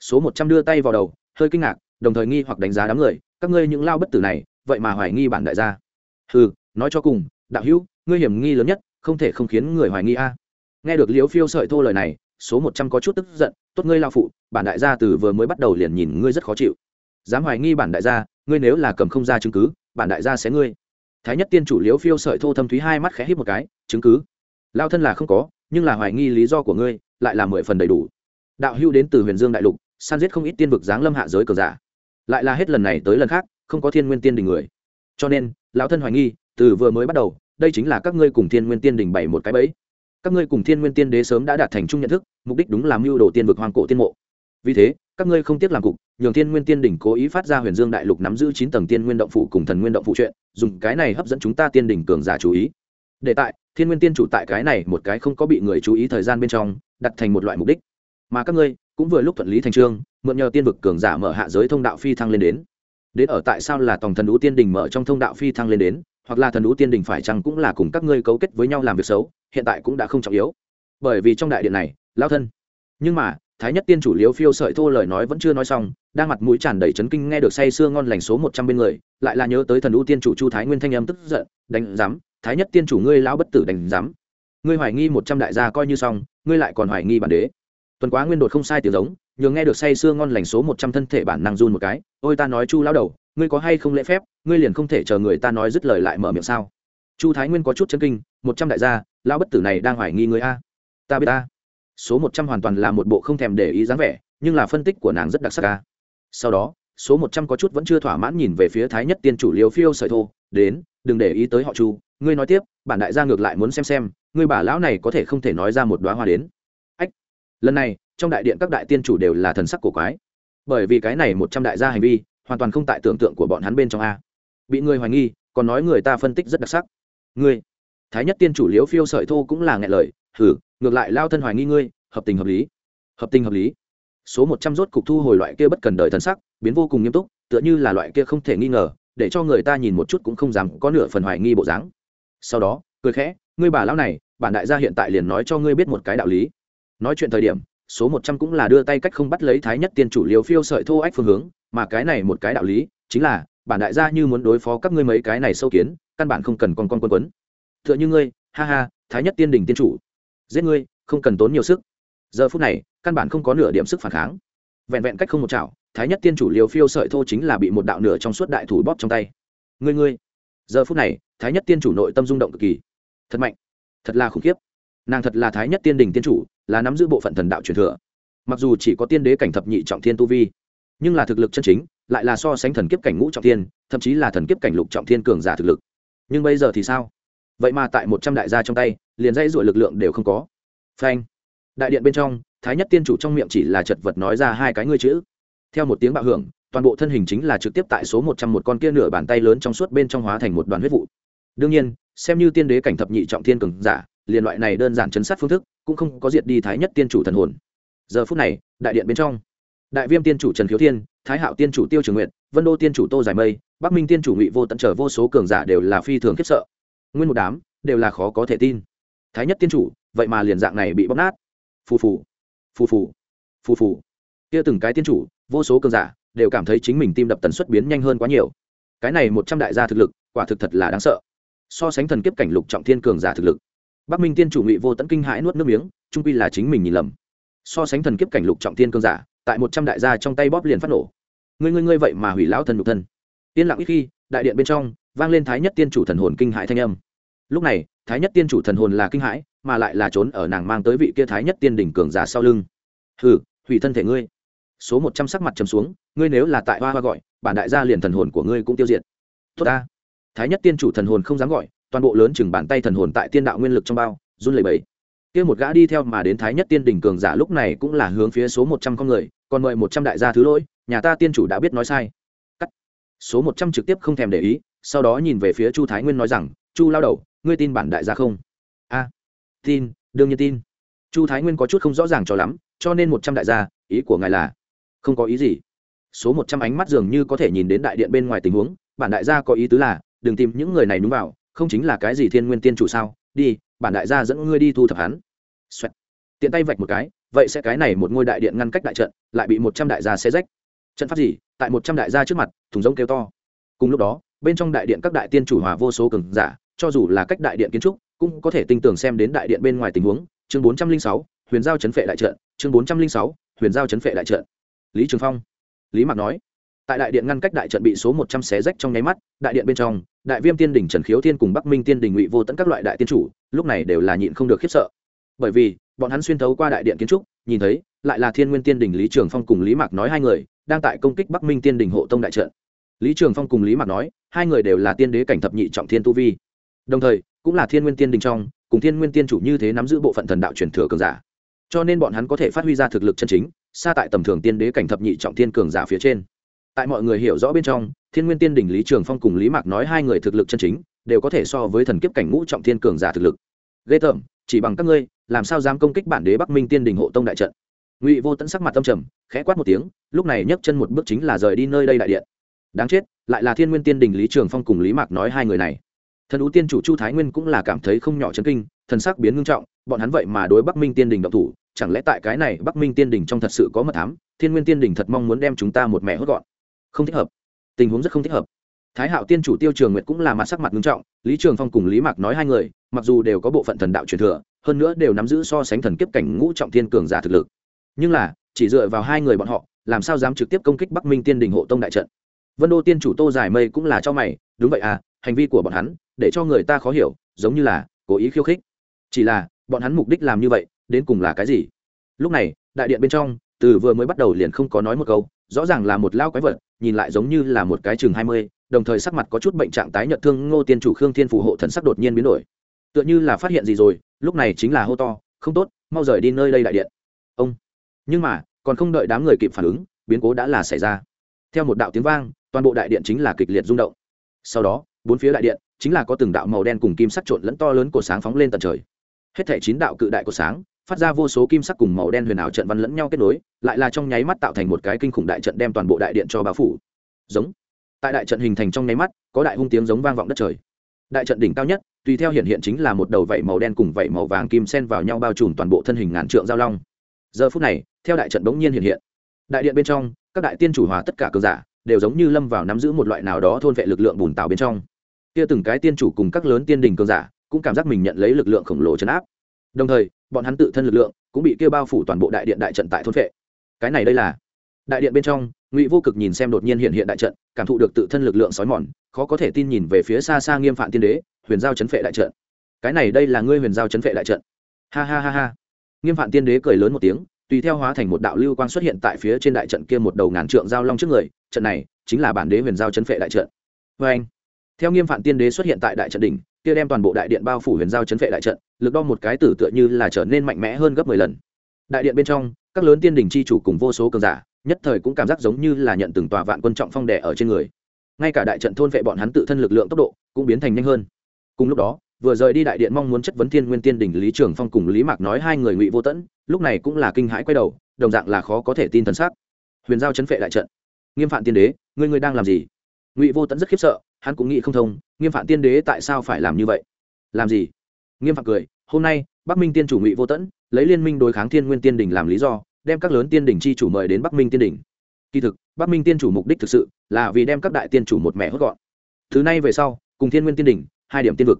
Số một trăm đưa tay vào đầu, hơi kinh ngạc, đồng thời nghi hoặc đánh giá đám người, các ngươi những lao bất tử này, vậy mà hoài nghi bản đại gia. Ừ nói cho cùng, đạo hữu, ngươi hiểm nghi lớn nhất không thể không khiến người hoài nghi a. Nghe được liễu phiêu sợi thô lời này, số một trăm có chút tức giận, tốt ngươi lao phụ, bản đại gia từ vừa mới bắt đầu liền nhìn ngươi rất khó chịu. Dám hoài nghi bản đại gia, ngươi nếu là cầm không ra chứng cứ, bản đại gia sẽ ngươi. Thái nhất tiên chủ liễu phiêu sợi thô thâm thúy hai mắt khẽ hít một cái, chứng cứ. Lao thân là không có, nhưng là hoài nghi lý do của ngươi, lại là mười phần đầy đủ. Đạo hưu đến từ huyền dương đại lục, san giết không ít tiên vực giáng lâm hạ giới cờ giả. Lại là hết lần này tới lần khác, không có thiên nguyên tiên đình người. Cho nên, lão thân hoài nghi, từ vừa mới bắt đầu đây chính là các ngươi cùng thiên nguyên tiên đình bày một cái bẫy. Các ngươi cùng thiên nguyên tiên đế sớm đã đạt thành chung nhận thức, mục đích đúng là mưu đồ tiên vực hoàng cổ tiên mộ. Vì thế, các ngươi không tiếc làm cục, nhường thiên nguyên tiên đỉnh cố ý phát ra huyền dương đại lục nắm giữ chín tầng tiên nguyên động phụ cùng thần nguyên động phụ chuyện, dùng cái này hấp dẫn chúng ta tiên đỉnh cường giả chú ý. Để tại, thiên nguyên tiên chủ tại cái này một cái không có bị người chú ý thời gian bên trong, đặt thành một loại mục đích. Mà các ngươi, cũng vừa lúc thuận lý thành trương, mượn nhờ tiên vực cường giả mở hạ giới thông đạo phi thăng lên đến. Đến ở tại sao là tòng thần ú tiên đình mở trong thông đạo phi thăng lên đến hoặc là thần đũ tiên đình phải chăng cũng là cùng các ngươi cấu kết với nhau làm việc xấu, hiện tại cũng đã không trọng yếu. Bởi vì trong đại điện này lao thân. Nhưng mà, thái nhất tiên chủ liếu phiêu sợi thô lời nói vẫn chưa nói xong, đang mặt mũi tràn đầy chấn kinh nghe được say sưa ngon lành số một trăm bên người, lại là nhớ tới thần đũ tiên chủ chu thái nguyên thanh âm tức giận, đánh giám, thái nhất tiên chủ ngươi lão bất tử đánh giám. Ngươi hoài nghi một trăm đại gia coi như xong, ngươi lại còn hoài nghi bản đế. Tuần quá nguyên đột không sai tiếng giống nhường nghe được say sưa ngon lành số một trăm thân thể bản năng run một cái, ôi ta nói chu lão đầu, ngươi có hay không lễ phép, ngươi liền không thể chờ người ta nói dứt lời lại mở miệng sao? Chu thái nguyên có chút chân kinh, một trăm đại gia, lão bất tử này đang hoài nghi ngươi a. Ta biết ta số một trăm hoàn toàn là một bộ không thèm để ý dáng vẻ, nhưng là phân tích của nàng rất đặc sắc a. Sau đó, số một trăm có chút vẫn chưa thỏa mãn nhìn về phía thái nhất tiên chủ liều phiêu sợi thô, đến, đừng để ý tới họ chu, ngươi nói tiếp, bản đại gia ngược lại muốn xem xem, ngươi bà lão này có thể không thể nói ra một đoá hoa đến. Ách, lần này trong đại điện các đại tiên chủ đều là thần sắc cổ quái. Bởi vì cái này một trăm đại gia hành vi, hoàn toàn không tại tưởng tượng của bọn hắn bên trong a. Bị người hoài nghi, còn nói người ta phân tích rất đặc sắc. Ngươi, thái nhất tiên chủ liếu phiêu sợi thô cũng là nghe lời. Hử ngược lại lao thân hoài nghi ngươi, hợp tình hợp lý. Hợp tình hợp lý. Số một trăm rốt cục thu hồi loại kia bất cần đời thần sắc, biến vô cùng nghiêm túc, tựa như là loại kia không thể nghi ngờ, để cho người ta nhìn một chút cũng không dám có nửa phần hoài nghi bộ dáng. Sau đó, cười khẽ, ngươi bà lão này, bản đại gia hiện tại liền nói cho ngươi biết một cái đạo lý. Nói chuyện thời điểm số một trăm cũng là đưa tay cách không bắt lấy thái nhất tiên chủ liều phiêu sợi thô ách phương hướng, mà cái này một cái đạo lý, chính là, bản đại gia như muốn đối phó các ngươi mấy cái này sâu kiến, căn bản không cần con con quân quấn. Tựa như ngươi, ha ha, thái nhất tiên đình tiên chủ. Giết ngươi, không cần tốn nhiều sức. Giờ phút này, căn bản không có nửa điểm sức phản kháng. Vẹn vẹn cách không một chảo, thái nhất tiên chủ liều phiêu sợi thô chính là bị một đạo nửa trong suốt đại thủ bóp trong tay. Ngươi ngươi. Giờ phút này, thái nhất tiên chủ nội tâm rung động cực kỳ. Thật mạnh. Thật là khủng khiếp. Nàng thật là thái nhất tiên đình tiên chủ là nắm giữ bộ phận thần đạo truyền thừa. Mặc dù chỉ có tiên đế cảnh thập nhị trọng thiên tu vi, nhưng là thực lực chân chính, lại là so sánh thần kiếp cảnh ngũ trọng thiên, thậm chí là thần kiếp cảnh lục trọng thiên cường giả thực lực. Nhưng bây giờ thì sao? Vậy mà tại một trăm đại gia trong tay, liền dãy ruổi lực lượng đều không có. Phanh. Đại điện bên trong, thái nhất tiên chủ trong miệng chỉ là chật vật nói ra hai cái ngươi chữ. Theo một tiếng bạo hưởng, toàn bộ thân hình chính là trực tiếp tại số một trăm một con kia nửa bàn tay lớn trong suốt bên trong hóa thành một đoàn huyết vụ. Đương nhiên, xem như tiên đế cảnh thập nhị trọng thiên cường giả liền loại này đơn giản chấn sát phương thức cũng không có diệt đi thái nhất tiên chủ thần hồn. Giờ phút này, đại điện bên trong, đại viêm tiên chủ trần khiếu thiên, thái hạo tiên chủ tiêu trường nguyện vân đô tiên chủ tô giải mây, bắc minh tiên chủ ngụy vô tận trở vô số cường giả đều là phi thường khiếp sợ. Nguyên một đám đều là khó có thể tin. Thái nhất tiên chủ, vậy mà liền dạng này bị bóc nát. Phù phù phù phù phù phù. Kia từng cái tiên chủ, vô số cường giả đều cảm thấy chính mình tim đập tần suất biến nhanh hơn quá nhiều. Cái này một trăm đại gia thực lực, quả thực thật là đáng sợ. So sánh thần kiếp cảnh lục trọng thiên cường giả thực lực bắc minh tiên chủ ngụy vô tận kinh hãi nuốt nước miếng, trung quy là chính mình nhìn lầm. So sánh thần kiếp cảnh lục trọng thiên cường giả, tại một trăm đại gia trong tay bóp liền phát nổ. Ngươi ngươi ngươi vậy mà hủy lão thần nhục thân. Yên lặng ít khi, đại điện bên trong, vang lên thái nhất tiên chủ thần hồn kinh hãi thanh âm. Lúc này, thái nhất tiên chủ thần hồn là kinh hãi, mà lại là trốn ở nàng mang tới vị kia thái nhất tiên đỉnh cường giả sau lưng. Hừ, hủy thân thể ngươi. Số một trăm sắc mặt trầm xuống, ngươi nếu là tại hoa hoa gọi, bản đại gia liền thần hồn của ngươi cũng tiêu diệt. Tốt ta. Thái nhất tiên chủ thần hồn không dám gọi toàn bộ lớn chừng bàn tay thần hồn tại tiên đạo nguyên lực trong bao, run lẩy bẩy. Kia một gã đi theo mà đến thái nhất tiên đỉnh cường giả lúc này cũng là hướng phía số một trăm con người, còn mời một trăm đại gia thứ lỗi, nhà ta tiên chủ đã biết nói sai. Cắt. Số một trăm trực tiếp không thèm để ý, sau đó nhìn về phía chu thái nguyên nói rằng, chu lao đầu, ngươi tin bản đại gia không? A, tin, đương nhiên tin. Chu thái nguyên có chút không rõ ràng cho lắm, cho nên một trăm đại gia, ý của ngài là, không có ý gì. Số một trăm ánh mắt dường như có thể nhìn đến đại điện bên ngoài tình huống, bản đại gia có ý tứ là, đừng tìm những người này đúng vào không chính là cái gì thiên nguyên tiên chủ sao? Đi, bản đại gia dẫn ngươi đi thu thập hắn. Xoẹt. tiện tay vạch một cái, vậy sẽ cái này một ngôi đại điện ngăn cách đại trận, lại bị một trăm đại gia xé rách. Trận pháp gì? Tại một trăm đại gia trước mặt, thùng rông kêu to. Cùng lúc đó, bên trong đại điện các đại tiên chủ hòa vô số cường giả, cho dù là cách đại điện kiến trúc, cũng có thể tinh tường xem đến đại điện bên ngoài tình huống. Chương bốn trăm linh sáu, huyền giao chấn phệ đại trận. Chương bốn trăm linh sáu, huyền giao chấn phệ đại trận. Lý trường phong. Lý mạc nói tại đại điện ngăn cách đại trận bị số một trăm xé rách trong nháy mắt, đại điện bên trong, đại viêm tiên đỉnh trần khiếu thiên cùng bắc minh tiên đỉnh ngụy vô tận các loại đại tiên chủ, lúc này đều là nhịn không được khiếp sợ. Bởi vì, bọn hắn xuyên thấu qua đại điện kiến trúc, nhìn thấy, lại là thiên nguyên tiên đỉnh lý trường phong cùng lý mạc nói hai người, đang tại công kích bắc minh tiên đỉnh hộ tông đại trận. Lý trường phong cùng lý mạc nói, hai người đều là tiên đế cảnh thập nhị trọng thiên tu vi. Đồng thời, cũng là thiên nguyên tiên đình trong, cùng thiên nguyên tiên chủ như thế nắm giữ bộ phận thần đạo truyền thừa cường giả. Cho nên bọn hắn có thể phát huy ra thực lực chân chính, xa tại tầm thường tiên đế cảnh thập nhị trọng thiên cường giả phía trên tại mọi người hiểu rõ bên trong, thiên nguyên tiên đình lý trường phong cùng lý mạc nói hai người thực lực chân chính, đều có thể so với thần kiếp cảnh ngũ trọng thiên cường giả thực lực. Ghê tởm, chỉ bằng các ngươi, làm sao dám công kích bản đế bắc minh tiên đình hộ tông đại trận? Ngụy vô tẫn sắc mặt tâm trầm, khẽ quát một tiếng, lúc này nhấc chân một bước chính là rời đi nơi đây đại điện. Đáng chết, lại là thiên nguyên tiên đình lý trường phong cùng lý mạc nói hai người này. Thần ú tiên chủ chu thái nguyên cũng là cảm thấy không nhỏ chấn kinh, thần sắc biến ngưng trọng, bọn hắn vậy mà đối bắc minh tiên đình độc thủ, chẳng lẽ tại cái này bắc minh tiên đình trong thật sự có mật thám? Thiên nguyên tiên đình thật mong muốn đem chúng ta một mẹ hốt gọn không thích hợp. Tình huống rất không thích hợp. Thái hạo tiên chủ tiêu trường nguyệt cũng là mặt sắc mặt nghiêm trọng, lý trường phong cùng lý mạc nói hai người, mặc dù đều có bộ phận thần đạo truyền thừa, hơn nữa đều nắm giữ so sánh thần kiếp cảnh ngũ trọng thiên cường giả thực lực. Nhưng là, chỉ dựa vào hai người bọn họ, làm sao dám trực tiếp công kích bắc minh tiên đình hộ tông đại trận? Vân đô tiên chủ tô giải mây cũng là cho mày, đúng vậy à hành vi của bọn hắn, để cho người ta khó hiểu, giống như là cố ý khiêu khích. Chỉ là, bọn hắn mục đích làm như vậy, đến cùng là cái gì? Lúc này, đại điện bên trong, từ vừa mới bắt đầu liền không có nói một câu rõ ràng là một lao quái vật, nhìn lại giống như là một cái chừng hai mươi, đồng thời sắc mặt có chút bệnh trạng tái nhợt thương ngô tiên chủ khương thiên phù hộ thần sắc đột nhiên biến đổi. Tựa như là phát hiện gì rồi, lúc này chính là hô to, không tốt, mau rời đi nơi đây đại điện. Ông. Nhưng mà, còn không đợi đám người kịp phản ứng, biến cố đã là xảy ra. Theo một đạo tiếng vang, toàn bộ đại điện chính là kịch liệt rung động. Sau đó, bốn phía đại điện chính là có từng đạo màu đen cùng kim sắc trộn lẫn to lớn của sáng phóng lên tận trời. Hết thảy chín đạo cự đại của sáng phát ra vô số kim sắc cùng màu đen huyền ảo trận văn lẫn nhau kết nối, lại là trong nháy mắt tạo thành một cái kinh khủng đại trận đem toàn bộ đại điện cho bao phủ. Giống. Tại đại trận hình thành trong nháy mắt, có đại hung tiếng giống vang vọng đất trời. Đại trận đỉnh cao nhất, tùy theo hiện hiện chính là một đầu vảy màu đen cùng vảy màu vàng kim sen vào nhau bao trùm toàn bộ thân hình ngàn trượng giao long. Giờ phút này, theo đại trận bỗng nhiên hiện hiện. Đại điện bên trong, các đại tiên chủ hòa tất cả cường giả, đều giống như lâm vào nắm giữ một loại nào đó thôn vệ lực lượng bùn tạo bên trong. Kia từng cái tiên chủ cùng các lớn tiên đình cường giả, cũng cảm giác mình nhận lấy lực lượng khổng lồ chấn áp đồng thời, bọn hắn tự thân lực lượng cũng bị kia bao phủ toàn bộ đại điện đại trận tại thôn vệ cái này đây là, đại điện bên trong, ngụy vô cực nhìn xem đột nhiên hiện hiện đại trận, cảm thụ được tự thân lực lượng sói mòn, khó có thể tin nhìn về phía xa xa nghiêm phạm tiên đế, huyền giao chấn phệ đại trận. Cái này đây là ngươi huyền giao chấn phệ đại trận. Ha ha ha ha. Nghiêm phạm tiên đế cười lớn một tiếng, tùy theo hóa thành một đạo lưu quang xuất hiện tại phía trên đại trận kia một đầu ngàn trượng giao long trước người, trận này chính là bản đế huyền giao chấn phệ đại trận. Vê anh theo nghiêm phạm tiên đế xuất hiện tại đại trận đỉnh, kia đem toàn bộ đại điện bao phủ huyền giao chấn phệ đại trận lực đo một cái tử tựa như là trở nên mạnh mẽ hơn gấp mười lần. Đại điện bên trong, các lớn tiên đình chi chủ cùng vô số cường giả, nhất thời cũng cảm giác giống như là nhận từng tòa vạn quân trọng phong đẻ ở trên người. Ngay cả đại trận thôn vệ bọn hắn tự thân lực lượng tốc độ, cũng biến thành nhanh hơn. Cùng lúc đó, vừa rời đi đại điện mong muốn chất vấn thiên nguyên tiên đỉnh lý trường phong cùng lý mạc nói hai người ngụy vô tẫn, lúc này cũng là kinh hãi quay đầu, đồng dạng là khó có thể tin thần sắc. Huyền giao chấn phệ đại trận. Nghiêm phạm tiên đế, ngươi ngươi đang làm gì? Ngụy vô tẫn rất khiếp sợ, hắn cũng nghĩ không thông, nghiêm phạm tiên đế tại sao phải làm như vậy? Làm gì? Nghiêm phạm cười, hôm nay, bắc minh tiên chủ ngụy vô tẫn lấy liên minh đối kháng thiên nguyên tiên đình làm lý do, đem các lớn tiên đình chi chủ mời đến bắc minh tiên đình. Kỳ thực, bắc minh tiên chủ mục đích thực sự là vì đem các đại tiên chủ một mẹ hốt gọn. Thứ này về sau, cùng thiên nguyên tiên đình, hai điểm tiên vực.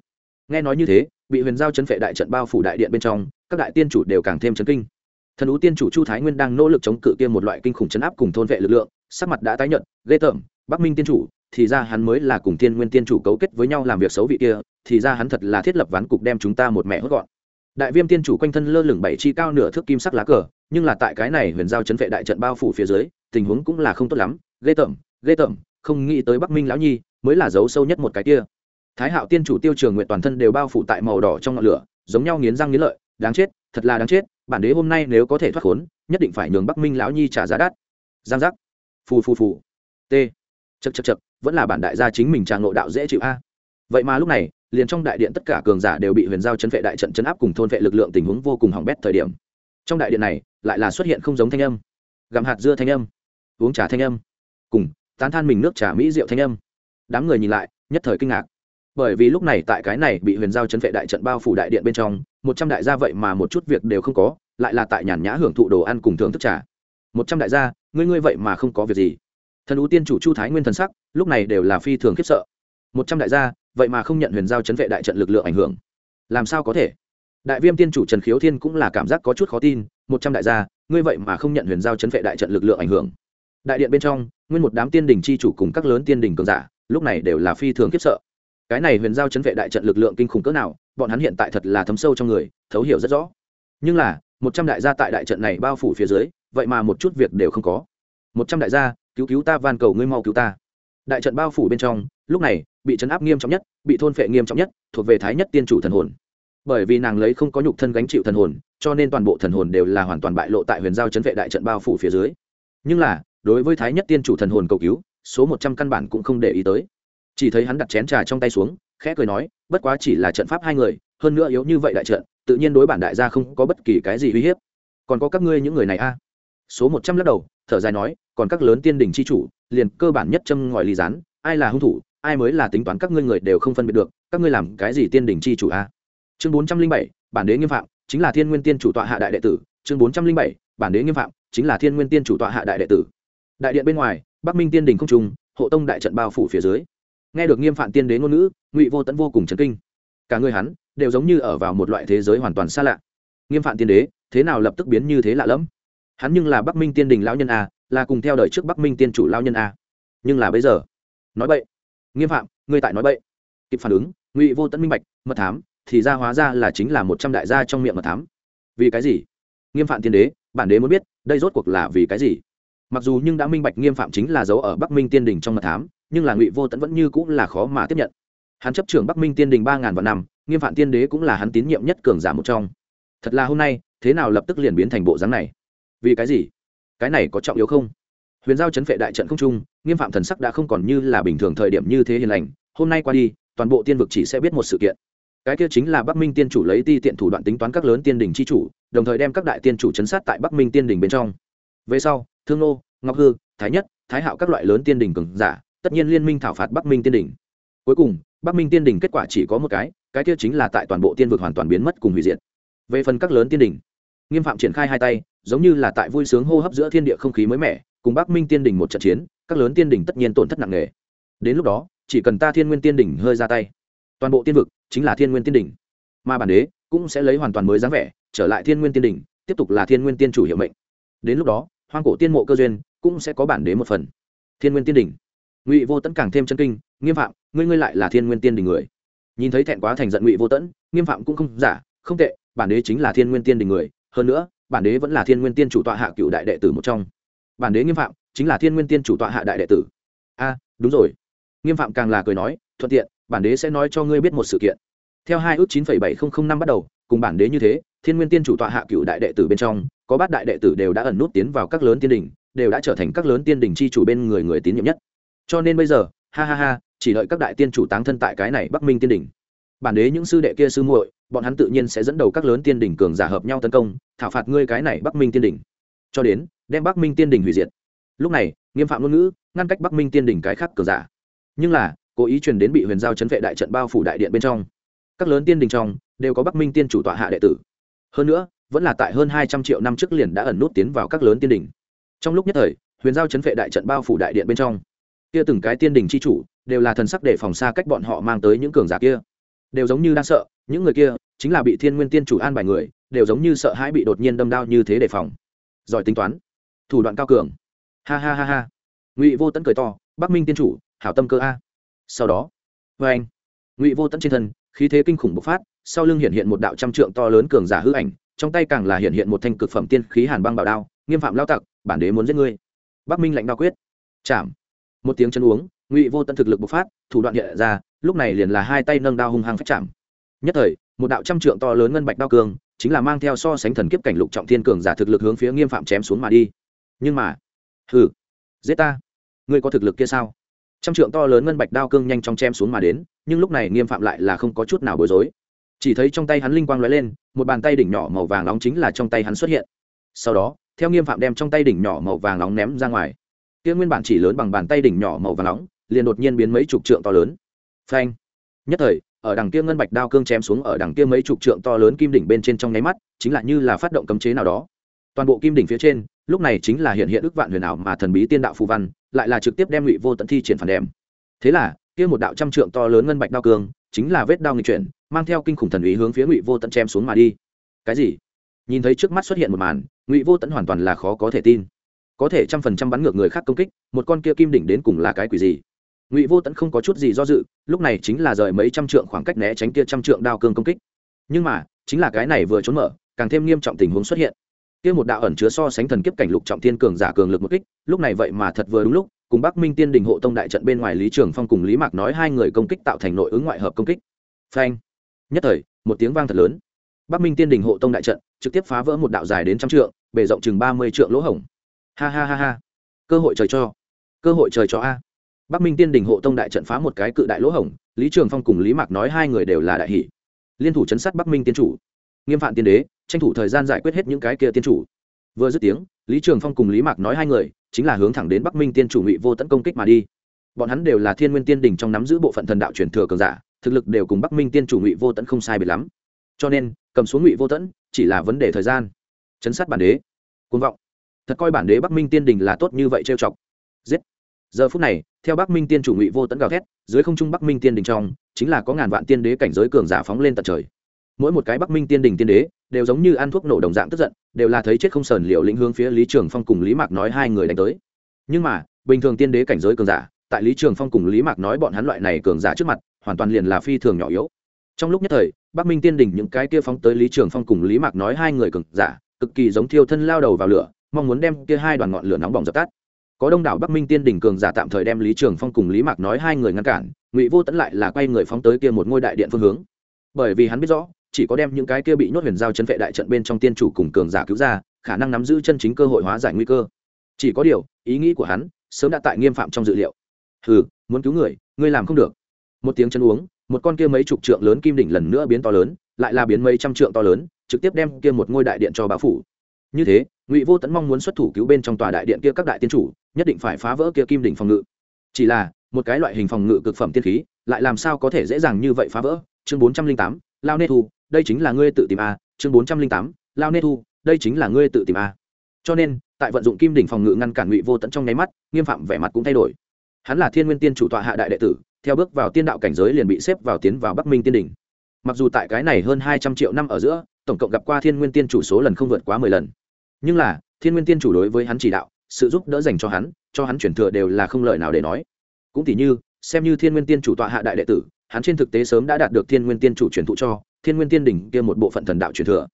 Nghe nói như thế, bị huyền giao chấn phệ đại trận bao phủ đại điện bên trong, các đại tiên chủ đều càng thêm chấn kinh. Thần ú tiên chủ chu thái nguyên đang nỗ lực chống cự kia một loại kinh khủng chấn áp cùng thôn vệ lực lượng, sắc mặt đã tái nhận ghê tởm, bắc minh tiên chủ thì ra hắn mới là cùng thiên nguyên tiên chủ cấu kết với nhau làm việc xấu vị kia, thì ra hắn thật là thiết lập ván cục đem chúng ta một mẹ hốt gọn. Đại viêm tiên chủ quanh thân lơ lửng bảy chi cao nửa thước kim sắc lá cờ, nhưng là tại cái này huyền giao chấn vệ đại trận bao phủ phía dưới, tình huống cũng là không tốt lắm. Ghê tởm ghê tởm, không nghĩ tới bắc minh lão nhi mới là dấu sâu nhất một cái kia. Thái hạo tiên chủ tiêu trường nguyện toàn thân đều bao phủ tại màu đỏ trong ngọn lửa, giống nhau nghiến răng nghiến lợi, đáng chết, thật là đáng chết, bản đế hôm nay nếu có thể thoát khốn, nhất định phải nhường bắc minh lão nhi trả giá đắt. Giang giác. Phù phù phù. T. Chật chật chật vẫn là bản đại gia chính mình tràng nội đạo dễ chịu a. Vậy mà lúc này, liền trong đại điện tất cả cường giả đều bị huyền giao chấn vệ đại trận chấn áp cùng thôn vệ lực lượng tình huống vô cùng hỏng bét thời điểm. Trong đại điện này, lại là xuất hiện không giống thanh âm. Gặm hạt dưa thanh âm, uống trà thanh âm, cùng tán than mình nước trà mỹ rượu thanh âm. Đám người nhìn lại, nhất thời kinh ngạc. Bởi vì lúc này tại cái này bị huyền giao chấn vệ đại trận bao phủ đại điện bên trong, một trăm đại gia vậy mà một chút việc đều không có, lại là tại nhàn nhã hưởng thụ đồ ăn cùng thưởng thức trà. Một trăm đại gia, ngươi ngươi vậy mà không có việc gì thần ú tiên chủ chu thái nguyên thần sắc, lúc này đều là phi thường khiếp sợ. Một trăm đại gia, vậy mà không nhận huyền giao chấn vệ đại trận lực lượng ảnh hưởng. Làm sao có thể? Đại viêm tiên chủ trần khiếu thiên cũng là cảm giác có chút khó tin, một trăm đại gia, ngươi vậy mà không nhận huyền giao chấn vệ đại trận lực lượng ảnh hưởng. Đại điện bên trong, nguyên một đám tiên đình c h i chủ cùng các lớn tiên đình cường giả, lúc này đều là phi thường khiếp sợ. Cái này huyền giao chấn vệ đại trận lực lượng kinh khủng cỡ nào, bọn hắn hiện tại thật là thấm sâu trong người, thấu hiểu rất rõ. Nhưng là, một trăm đại gia tại đại trận này bao phủ phía dưới, vậy mà một chút việc đều không có. Một trăm đại gia cứu cứu ta van cầu ngươi mau cứu ta. Đại trận bao phủ bên trong, lúc này, bị chấn áp nghiêm trọng nhất, bị thôn phệ nghiêm trọng nhất, thuộc về thái nhất tiên chủ thần hồn. Bởi vì nàng lấy không có nhục thân gánh chịu thần hồn, cho nên toàn bộ thần hồn đều là hoàn toàn bại lộ tại huyền giao chấn vệ đại trận bao phủ phía dưới. Nhưng là, đối với thái nhất tiên chủ thần hồn cầu cứu, số một trăm căn bản cũng không để ý tới. Chỉ thấy hắn đặt chén trà trong tay xuống, khẽ cười nói, bất quá chỉ là trận pháp hai người, hơn nữa yếu như vậy đại trận, tự nhiên đối bản đại gia không có bất kỳ cái gì uy hiếp. Còn có các ngươi những người này a? Số một trăm lắc đầu, thở dài nói còn các lớn tiên đình c h i chủ, liền cơ bản nhất châm ngòi ly rán ai là hung thủ, ai mới là tính toán các ngươi người đều không phân biệt được, các ngươi làm cái gì tiên đình chi chủ a? Chương bốn trăm linh bảy, bản đế nghiêm phạm, chính là thiên nguyên tiên chủ tọa hạ đại đệ tử. Chương bốn trăm linh bảy, bản đế nghiêm phạm, chính là thiên nguyên tiên chủ tọa hạ đại đệ tử. Đại điện bên ngoài, bắc minh tiên đình không trung, hộ tông đại trận bao phủ phía dưới. Nghe được nghiêm phạm tiên đế ngôn ngữ, ngụy vô tẫn vô cùng chấn kinh. Cả người hắn đều giống như ở vào một loại thế giới hoàn toàn xa lạ. Nghiêm phạm tiên đế, thế nào lập tức biến như thế lạ lẫm? Hắn nhưng là bắc minh tiên đình lão nhân a là cùng theo đời trước bắc minh tiên chủ lao nhân a. Nhưng là bây giờ nói bậy, nghiêm phạm ngươi tại nói bậy. Kịp phản ứng ngụy vô tận minh bạch mật thám thì ra hóa ra là chính là một trăm đại gia trong miệng mật thám. Vì cái gì? Nghiêm phạm tiên đế bản đế muốn biết đây rốt cuộc là vì cái gì? Mặc dù nhưng đã minh bạch nghiêm phạm chính là dấu ở bắc minh tiên đình trong mật thám nhưng là ngụy vô tận vẫn như cũng là khó mà tiếp nhận. Hắn chấp trưởng bắc minh tiên đình ba ngàn vạn năm nghiêm phạm tiên đế cũng là hắn tín nhiệm nhất cường giả một trong. Thật là hôm nay thế nào lập tức liền biến thành bộ dáng này? Vì cái gì? Cái này có trọng yếu không? Huyền giao chấn phệ đại trận không trung, nghiêm phạm thần sắc đã không còn như là bình thường thời điểm như thế hiền lành. Hôm nay qua đi, toàn bộ tiên vực chỉ sẽ biết một sự kiện. Cái kia chính là bắc minh tiên chủ lấy ti tiện thủ đoạn tính toán các lớn tiên đình c h i chủ, đồng thời đem các đại tiên chủ chấn sát tại bắc minh tiên đình bên trong. Về sau, thương nô, ngọc hư, thái nhất, thái hạo các loại lớn tiên đình cường giả, tất nhiên liên minh thảo phạt bắc minh tiên đình cuối cùng, bắc minh tiên đình kết quả chỉ có một cái cái kia chính là tại toàn bộ tiên vực hoàn toàn biến mất cùng hủy diệt. Về phần các lớn tiên đình nghiêm phạm triển khai hai tay giống như là tại vui sướng hô hấp giữa thiên địa không khí mới mẻ, cùng bắc minh tiên đình một trận chiến, các lớn tiên đình tất nhiên tổn thất nặng nề. Đến lúc đó, chỉ cần ta thiên nguyên tiên đình hơi ra tay, toàn bộ tiên vực chính là thiên nguyên tiên đình mà bản đế cũng sẽ lấy hoàn toàn mới dáng vẻ, trở lại thiên nguyên tiên đình tiếp tục là thiên nguyên tiên chủ hiệu mệnh. Đến lúc đó, hoang cổ tiên mộ cơ duyên cũng sẽ có bản đế một phần. Thiên nguyên tiên đỉnh. Ngụy vô tẫn càng thêm chân kinh, nghiêm phạm, ngươi ngươi lại là thiên nguyên tiên đỉnh người. Nhìn thấy thẹn quá thành giận ngụy vô tẫn, nghiêm phạm cũng không giả, không tệ, bản đế chính là thiên nguyên tiên đỉnh người, hơn nữa bản đế vẫn là thiên nguyên tiên chủ tọa hạ cựu đại đệ tử một trong. Bản đế nghiêm phạm, chính là thiên nguyên tiên chủ tọa hạ đại đệ tử. A, đúng rồi. Nghiêm phạm càng là cười nói, thuận tiện, bản đế sẽ nói cho ngươi biết một sự kiện. Theo hai ước chín bảy nghìn năm bắt đầu, cùng bản đế như thế, thiên nguyên tiên chủ tọa hạ cựu đại đệ tử bên trong, có bát đại đệ tử đều đã ẩn nút tiến vào các lớn tiên đình, đều đã trở thành các lớn tiên đình chi chủ bên người người tín nhiệm nhất. Cho nên bây giờ, ha ha ha, chỉ đợi các đại tiên chủ táng thân tại cái này bắc minh tiên đình bản đế những sư đệ kia sư muội bọn hắn tự nhiên sẽ dẫn đầu các lớn tiên đỉnh cường giả hợp nhau tấn công thảo phạt ngươi cái này bắc minh tiên đỉnh, cho đến đem bắc minh tiên đỉnh hủy diệt. Lúc này nghiêm phạm ngôn ngữ ngăn cách bắc minh tiên đỉnh cái khác cường giả. Nhưng là cố ý truyền đến bị huyền giao chấn vệ đại trận bao phủ đại điện bên trong. Các lớn tiên đình trong đều có bắc minh tiên chủ tọa hạ đệ tử. Hơn nữa vẫn là tại hơn hai trăm triệu năm trước liền đã ẩn nút tiến vào các lớn tiên đình trong lúc nhất thời huyền giao chấn vệ đại trận bao phủ đại điện bên trong. Kia từng cái tiên đình c h i chủ đều là thần sắc để phòng xa cách bọn họ mang tới những cường giả kia đều giống như đang sợ, những người kia chính là bị thiên nguyên tiên chủ an bài người, đều giống như sợ hãi bị đột nhiên đâm đao như thế đề phòng. Giỏi tính toán, thủ đoạn cao cường. Ha ha ha ha. Ngụy vô tẫn cười to, bắc minh tiên chủ, hảo tâm cơ a. Sau đó vê anh, ngụy vô tẫn trên thân, khí thế kinh khủng bộc phát, sau lưng hiện hiện một đạo trăm trượng to lớn cường giả hư ảnh, trong tay càng là hiện hiện một thanh cực phẩm tiên khí hàn băng bảo đao, nghiêm phạm lao tặc, bản đế muốn giết ngươi. Bắc minh lạnh đao quyết. Chạm. Một tiếng chân uống, ngụy vô tận thực lực bộc phát, thủ đoạn hiện ra lúc này liền là hai tay nâng đao hung hăng phách chạm. Nhất thời, một đạo trăm trượng to lớn ngân bạch đao cường, chính là mang theo so sánh thần kiếp cảnh lục trọng thiên cường giả thực lực hướng phía nghiêm phạm chém xuống mà đi. Nhưng mà, hừ, giết ta. Ngươi có thực lực kia sao? Trăm trượng to lớn ngân bạch đao cương nhanh chóng chém xuống mà đến, nhưng lúc này nghiêm phạm lại là không có chút nào bối rối. Chỉ thấy trong tay hắn linh quang lóe lên, một bàn tay đỉnh nhỏ màu vàng nóng chính là trong tay hắn xuất hiện. Sau đó, theo nghiêm phạm đem trong tay đỉnh nhỏ màu vàng nóng ném ra ngoài. Kia nguyên bản chỉ lớn bằng bàn tay đỉnh nhỏ màu vàng nóng, liền đột nhiên biến mấy chục trượng to lớn phanh. Nhất thời, ở đằng kia ngân bạch đao cương chém xuống ở đằng kia mấy chục trượng to lớn kim đỉnh bên trên trong nháy mắt, chính là như là phát động cấm chế nào đó. Toàn bộ kim đỉnh phía trên, lúc này chính là hiện hiện ức vạn huyền ảo mà thần bí tiên đạo phù văn, lại là trực tiếp đem ngụy vô tận thi triển phản đem thế là, kia một đạo trăm trượng to lớn ngân bạch đao cương, chính là vết đao nghịch chuyển, mang theo kinh khủng thần ý hướng phía ngụy vô tận chém xuống mà đi. Cái gì? Nhìn thấy trước mắt xuất hiện một màn, ngụy vô tận hoàn toàn là khó có thể tin. Có thể trăm phần trăm bắn ngược người khác công kích, một con kia kim đỉnh đến cùng là cái quỷ gì? Ngụy vô tẫn không có chút gì do dự lúc này chính là rời mấy trăm trượng khoảng cách né tránh kia trăm trượng đao cương công kích nhưng mà chính là cái này vừa trốn mở càng thêm nghiêm trọng tình huống xuất hiện kia một đạo ẩn chứa so sánh thần kiếp cảnh lục trọng thiên cường giả cường lực một kích lúc này vậy mà thật vừa đúng lúc cùng bắc minh tiên đình hộ tông đại trận bên ngoài lý trường phong cùng lý mạc nói hai người công kích tạo thành nội ứng ngoại hợp công kích phanh nhất thời một tiếng vang thật lớn bắc minh tiên đình hộ tông đại trận trực tiếp phá vỡ một đạo dài đến trăm trượng bề rộng chừng ba mươi trượng lỗ hổng ha ha ha ha cơ hội trời cho cơ hội trời cho a bắc minh tiên đình hộ tông đại trận phá một cái cự đại lỗ hổng, lý trường phong cùng lý mạc nói hai người đều là đại hỷ. Liên thủ chấn sát bắc minh tiên chủ. Nghiêm phạm tiên đế, tranh thủ thời gian giải quyết hết những cái kia tiên chủ. Vừa dứt tiếng, lý trường phong cùng lý mạc nói hai người, chính là hướng thẳng đến bắc minh tiên chủ ngụy vô tấn công kích mà đi. Bọn hắn đều là thiên nguyên tiên đình trong nắm giữ bộ phận thần đạo truyền thừa cường giả, thực lực đều cùng bắc minh tiên chủ ngụy vô tấn không sai biệt lắm. Cho nên, cầm xuống ngụy vô tận chỉ là vấn đề thời gian. Chấn sát bản đế. Côn vọng. Thật coi bản đế bắc minh tiên đình là tốt như vậy trêu chọc. Giết giờ phút này, theo bắc minh tiên chủ ngụy vô tấn gào thét, dưới không trung bắc minh tiên đình trong, chính là có ngàn vạn tiên đế cảnh giới cường giả phóng lên tận trời. Mỗi một cái bắc minh tiên đình tiên đế, đều giống như ăn thuốc nổ đồng dạng tức giận, đều là thấy chết không sờn liệu lĩnh hướng phía lý trường phong cùng lý mạc nói hai người đánh tới. Nhưng mà, bình thường tiên đế cảnh giới cường giả, tại lý trường phong cùng lý mạc nói bọn hắn loại này cường giả trước mặt, hoàn toàn liền là phi thường nhỏ yếu. Trong lúc nhất thời, bắc minh tiên đình những cái kia phóng tới lý trường phong cùng lý mạc nói hai người cường giả, cực kỳ giống thiêu thân lao đầu vào lửa, mong muốn đem kia hai đoàn ngọn lửa nóng bỏng dập tắt có đông đảo bắc minh tiên đình cường giả tạm thời đem lý trường phong cùng lý mạc nói hai người ngăn cản, ngụy vô tẫn lại là quay người phóng tới kia một ngôi đại điện phương hướng. Bởi vì hắn biết rõ, chỉ có đem những cái kia bị nhốt huyền giao chân vệ đại trận bên trong tiên chủ cùng cường giả cứu ra, khả năng nắm giữ chân chính cơ hội hóa giải nguy cơ. Chỉ có điều, ý nghĩ của hắn sớm đã tại nghiêm phạm trong dự liệu. Hừ, muốn cứu người, ngươi làm không được. Một tiếng chân uống, một con kia mấy chục trượng lớn kim đỉnh lần nữa biến to lớn, lại là biến mấy trăm trượng to lớn, trực tiếp đem kia một ngôi đại điện cho bão phủ. Như thế, ngụy vô tẫn mong muốn xuất thủ cứu bên trong tòa đại điện kia các đại tiên chủ nhất định phải phá vỡ kia kim đỉnh phòng ngự. Chỉ là, một cái loại hình phòng ngự cực phẩm tiên khí, lại làm sao có thể dễ dàng như vậy phá vỡ? Chương bốn trăm linh tám, lao nê thu, đây chính là ngươi tự tìm a. Chương bốn trăm linh tám, lao nê thu, đây chính là ngươi tự tìm a. Cho nên, tại vận dụng kim đỉnh phòng ngự ngăn cản ngụy vô tận trong nháy mắt, nghiêm phạm vẻ mặt cũng thay đổi. Hắn là thiên nguyên tiên chủ tọa hạ đại đệ tử, theo bước vào tiên đạo cảnh giới liền bị xếp vào tiến vào bắc minh tiên đỉnh. Mặc dù tại cái này hơn hai trăm triệu năm ở giữa, tổng cộng gặp qua thiên nguyên tiên chủ số lần không vượt quá mười lần. Nhưng là, thiên nguyên tiên chủ đối với hắn chỉ đạo sự giúp đỡ dành cho hắn cho hắn chuyển thừa đều là không lời nào để nói. Cũng tỉ như, xem như thiên nguyên tiên chủ tọa hạ đại đệ tử, hắn trên thực tế sớm đã đạt được thiên nguyên tiên chủ truyền thụ cho, thiên nguyên tiên đỉnh kia một bộ phận thần đạo truyền thừa.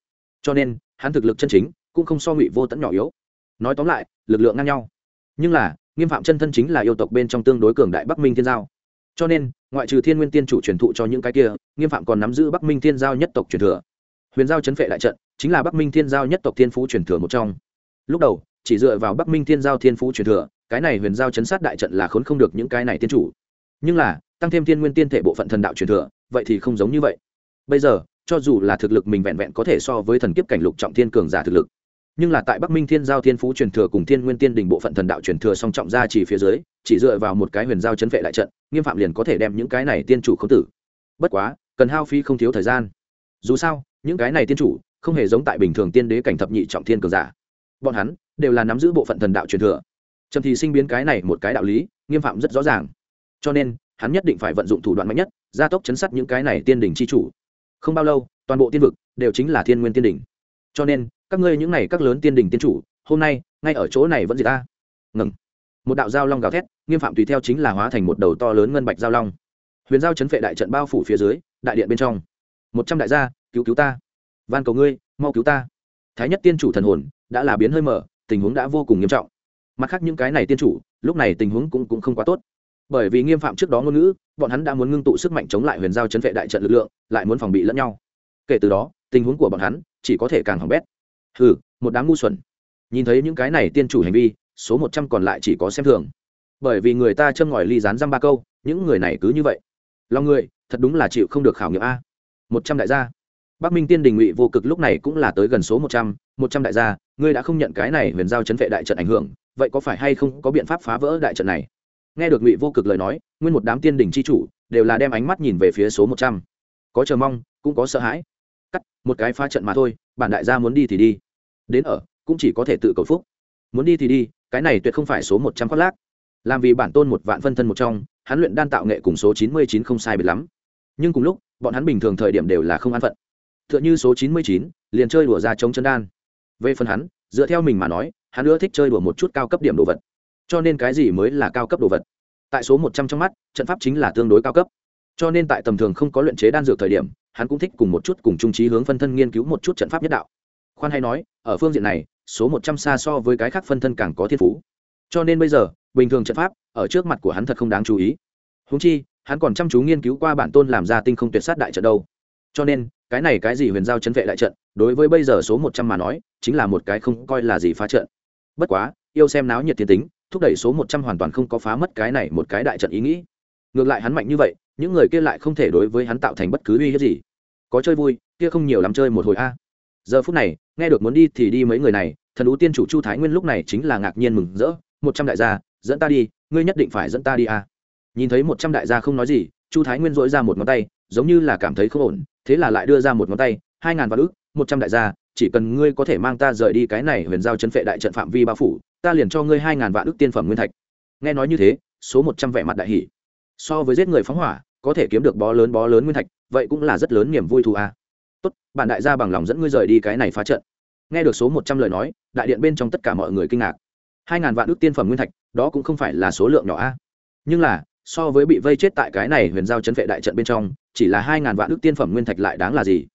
Cho nên, hắn thực lực chân chính cũng không so ngụy vô tẫn nhỏ yếu. Nói tóm lại, lực lượng ngang nhau. Nhưng là, nghiêm phạm chân thân chính là yêu tộc bên trong tương đối cường đại bắc minh thiên giao. Cho nên, ngoại trừ thiên nguyên tiên chủ truyền thụ cho những cái kia, nghiêm phạm còn nắm giữ bắc minh thiên giao nhất tộc truyền thừa. Huyền giao chấn phệ đại trận, chính là bắc minh thiên giao nhất tộc thiên phú truyền thừa một trong. Lúc đầu chỉ dựa vào bắc minh thiên giao thiên phú truyền thừa, cái này huyền giao chấn sát đại trận là khốn không được những cái này tiên chủ. Nhưng là, tăng thêm thiên nguyên tiên thể bộ phận thần đạo truyền thừa, vậy thì không giống như vậy. Bây giờ, cho dù là thực lực mình vẹn vẹn có thể so với thần kiếp cảnh lục trọng thiên cường giả thực lực, nhưng là tại bắc minh thiên giao thiên phú truyền thừa cùng thiên nguyên tiên đình bộ phận thần đạo truyền thừa song trọng ra chỉ phía dưới, chỉ dựa vào một cái huyền giao chấn vệ đại trận, nghiêm phạm liền có thể đem những cái này tiên chủ khống tử. Bất quá, cần hao phí không thiếu thời gian. Dù sao, những cái này tiên chủ không hề giống tại bình thường tiên đế cảnh thập nhị trọng thiên cường giả bọn hắn đều là nắm giữ bộ phận thần đạo truyền thừa. Trầm thì sinh biến cái này một cái đạo lý, nghiêm phạm rất rõ ràng. Cho nên, hắn nhất định phải vận dụng thủ đoạn mạnh nhất, gia tốc chấn sát những cái này tiên đỉnh c h i chủ. Không bao lâu, toàn bộ tiên vực đều chính là thiên nguyên tiên đỉnh. Cho nên, các ngươi những này các lớn tiên đỉnh tiên chủ, hôm nay, ngay ở chỗ này vẫn gì ta. Ngừng. Một đạo giao long gào thét, nghiêm phạm tùy theo chính là hóa thành một đầu to lớn ngân bạch giao long. Huyền giao chấn phệ đại trận bao phủ phía dưới, đại điện bên trong. Một trăm đại gia, cứu cứu ta. Van cầu ngươi, mau cứu ta thái nhất tiên chủ thần hồn đã là biến hơi mở tình huống đã vô cùng nghiêm trọng. Mặt khác những cái này tiên chủ lúc này tình huống cũng, cũng không quá tốt. Bởi vì nghiêm phạm trước đó ngôn ngữ bọn hắn đã muốn ngưng tụ sức mạnh chống lại huyền giao chấn vệ đại trận lực lượng lại muốn phòng bị lẫn nhau. Kể từ đó tình huống của bọn hắn chỉ có thể càng hỏng bét. Hừ một đám ngu xuẩn. Nhìn thấy những cái này tiên chủ hành vi số một trăm còn lại chỉ có xem thường. Bởi vì người ta châm ngòi ly dán dăm ba câu những người này cứ như vậy. Lòng người thật đúng là chịu không được khảo nghiệm a. Một trăm đại gia bắc minh tiên đình ngụy vô cực lúc này cũng là tới gần số một trăm một trăm đại gia, ngươi đã không nhận cái này huyền giao chấn vệ đại trận ảnh hưởng, vậy có phải hay không có biện pháp phá vỡ đại trận này? Nghe được ngụy vô cực lời nói, nguyên một đám tiên đình c h i chủ đều là đem ánh mắt nhìn về phía số một trăm. Có chờ mong, cũng có sợ hãi. Cắt, một cái phá trận mà thôi, bản đại gia muốn đi thì đi. Đến ở, cũng chỉ có thể tự cầu phúc. Muốn đi thì đi, cái này tuyệt không phải số một trăm khoác lác. Làm vì bản tôn một vạn phân thân một trong, hắn luyện đan tạo nghệ cùng số chín mươi chín không sai biệt lắm. Nhưng cùng lúc, bọn hắn bình thường thời điểm đều là không an phận. Tựa như số chín mươi chín, liền chơi đùa ra chống chân đan. Về phần hắn, dựa theo mình mà nói, hắn ưa thích chơi đùa một chút cao cấp điểm đồ vật. Cho nên cái gì mới là cao cấp đồ vật? Tại số một trăm trong mắt, trận pháp chính là tương đối cao cấp. Cho nên tại tầm thường không có luyện chế đan dược thời điểm, hắn cũng thích cùng một chút cùng trung trí hướng phân thân nghiên cứu một chút trận pháp nhất đạo. Khoan hay nói, ở phương diện này, số một trăm xa so với cái khác phân thân càng có thiên phú. Cho nên bây giờ, bình thường trận pháp, ở trước mặt của hắn thật không đáng chú ý. Húng chi, hắn còn chăm chú nghiên cứu qua bản tôn làm ra tinh không tuyệt sát đại trận đâu. Cho nên cái này cái gì huyền giao chấn vệ đại trận, đối với bây giờ số một trăm mà nói, chính là một cái không coi là gì phá trận. Bất quá, yêu xem náo nhiệt thiên tính, thúc đẩy số một trăm hoàn toàn không có phá mất cái này một cái đại trận ý nghĩ. Ngược lại hắn mạnh như vậy, những người kia lại không thể đối với hắn tạo thành bất cứ uy hiếp gì. Có chơi vui, kia không nhiều lắm chơi một hồi a. Giờ phút này, nghe được muốn đi thì đi mấy người này, thần ú tiên chủ chu thái nguyên lúc này chính là ngạc nhiên mừng rỡ. Một trăm đại gia, dẫn ta đi, ngươi nhất định phải dẫn ta đi a. Nhìn thấy một trăm đại gia không nói gì, chu thái nguyên dỗi ra một ngón tay, giống như là cảm thấy không ổn thế là lại đưa ra một ngón tay, hai ngàn vạn ước một trăm đại gia, chỉ cần ngươi có thể mang ta rời đi cái này huyền giao chân phệ đại trận phạm vi bao phủ, ta liền cho ngươi hai ngàn vạn ước tiên phẩm nguyên thạch. Nghe nói như thế, số một trăm vẻ mặt đại hỷ so với giết người phóng hỏa, có thể kiếm được bó lớn bó lớn nguyên thạch, vậy cũng là rất lớn niềm vui thù a. À. tốt bạn đại gia bằng lòng dẫn ngươi rời đi cái này phá trận. Nghe được số một trăm lời nói, đại điện bên trong tất cả mọi người kinh ngạc. Hai ngàn vạn ước tiên phẩm nguyên thạch, đó cũng không phải là số lượng nhỏ a. Nhưng là so với bị vây chết tại cái này huyền giao chấn vệ đại trận bên trong, chỉ là hai ngàn vạn ước tiên phẩm nguyên thạch lại đáng là gì?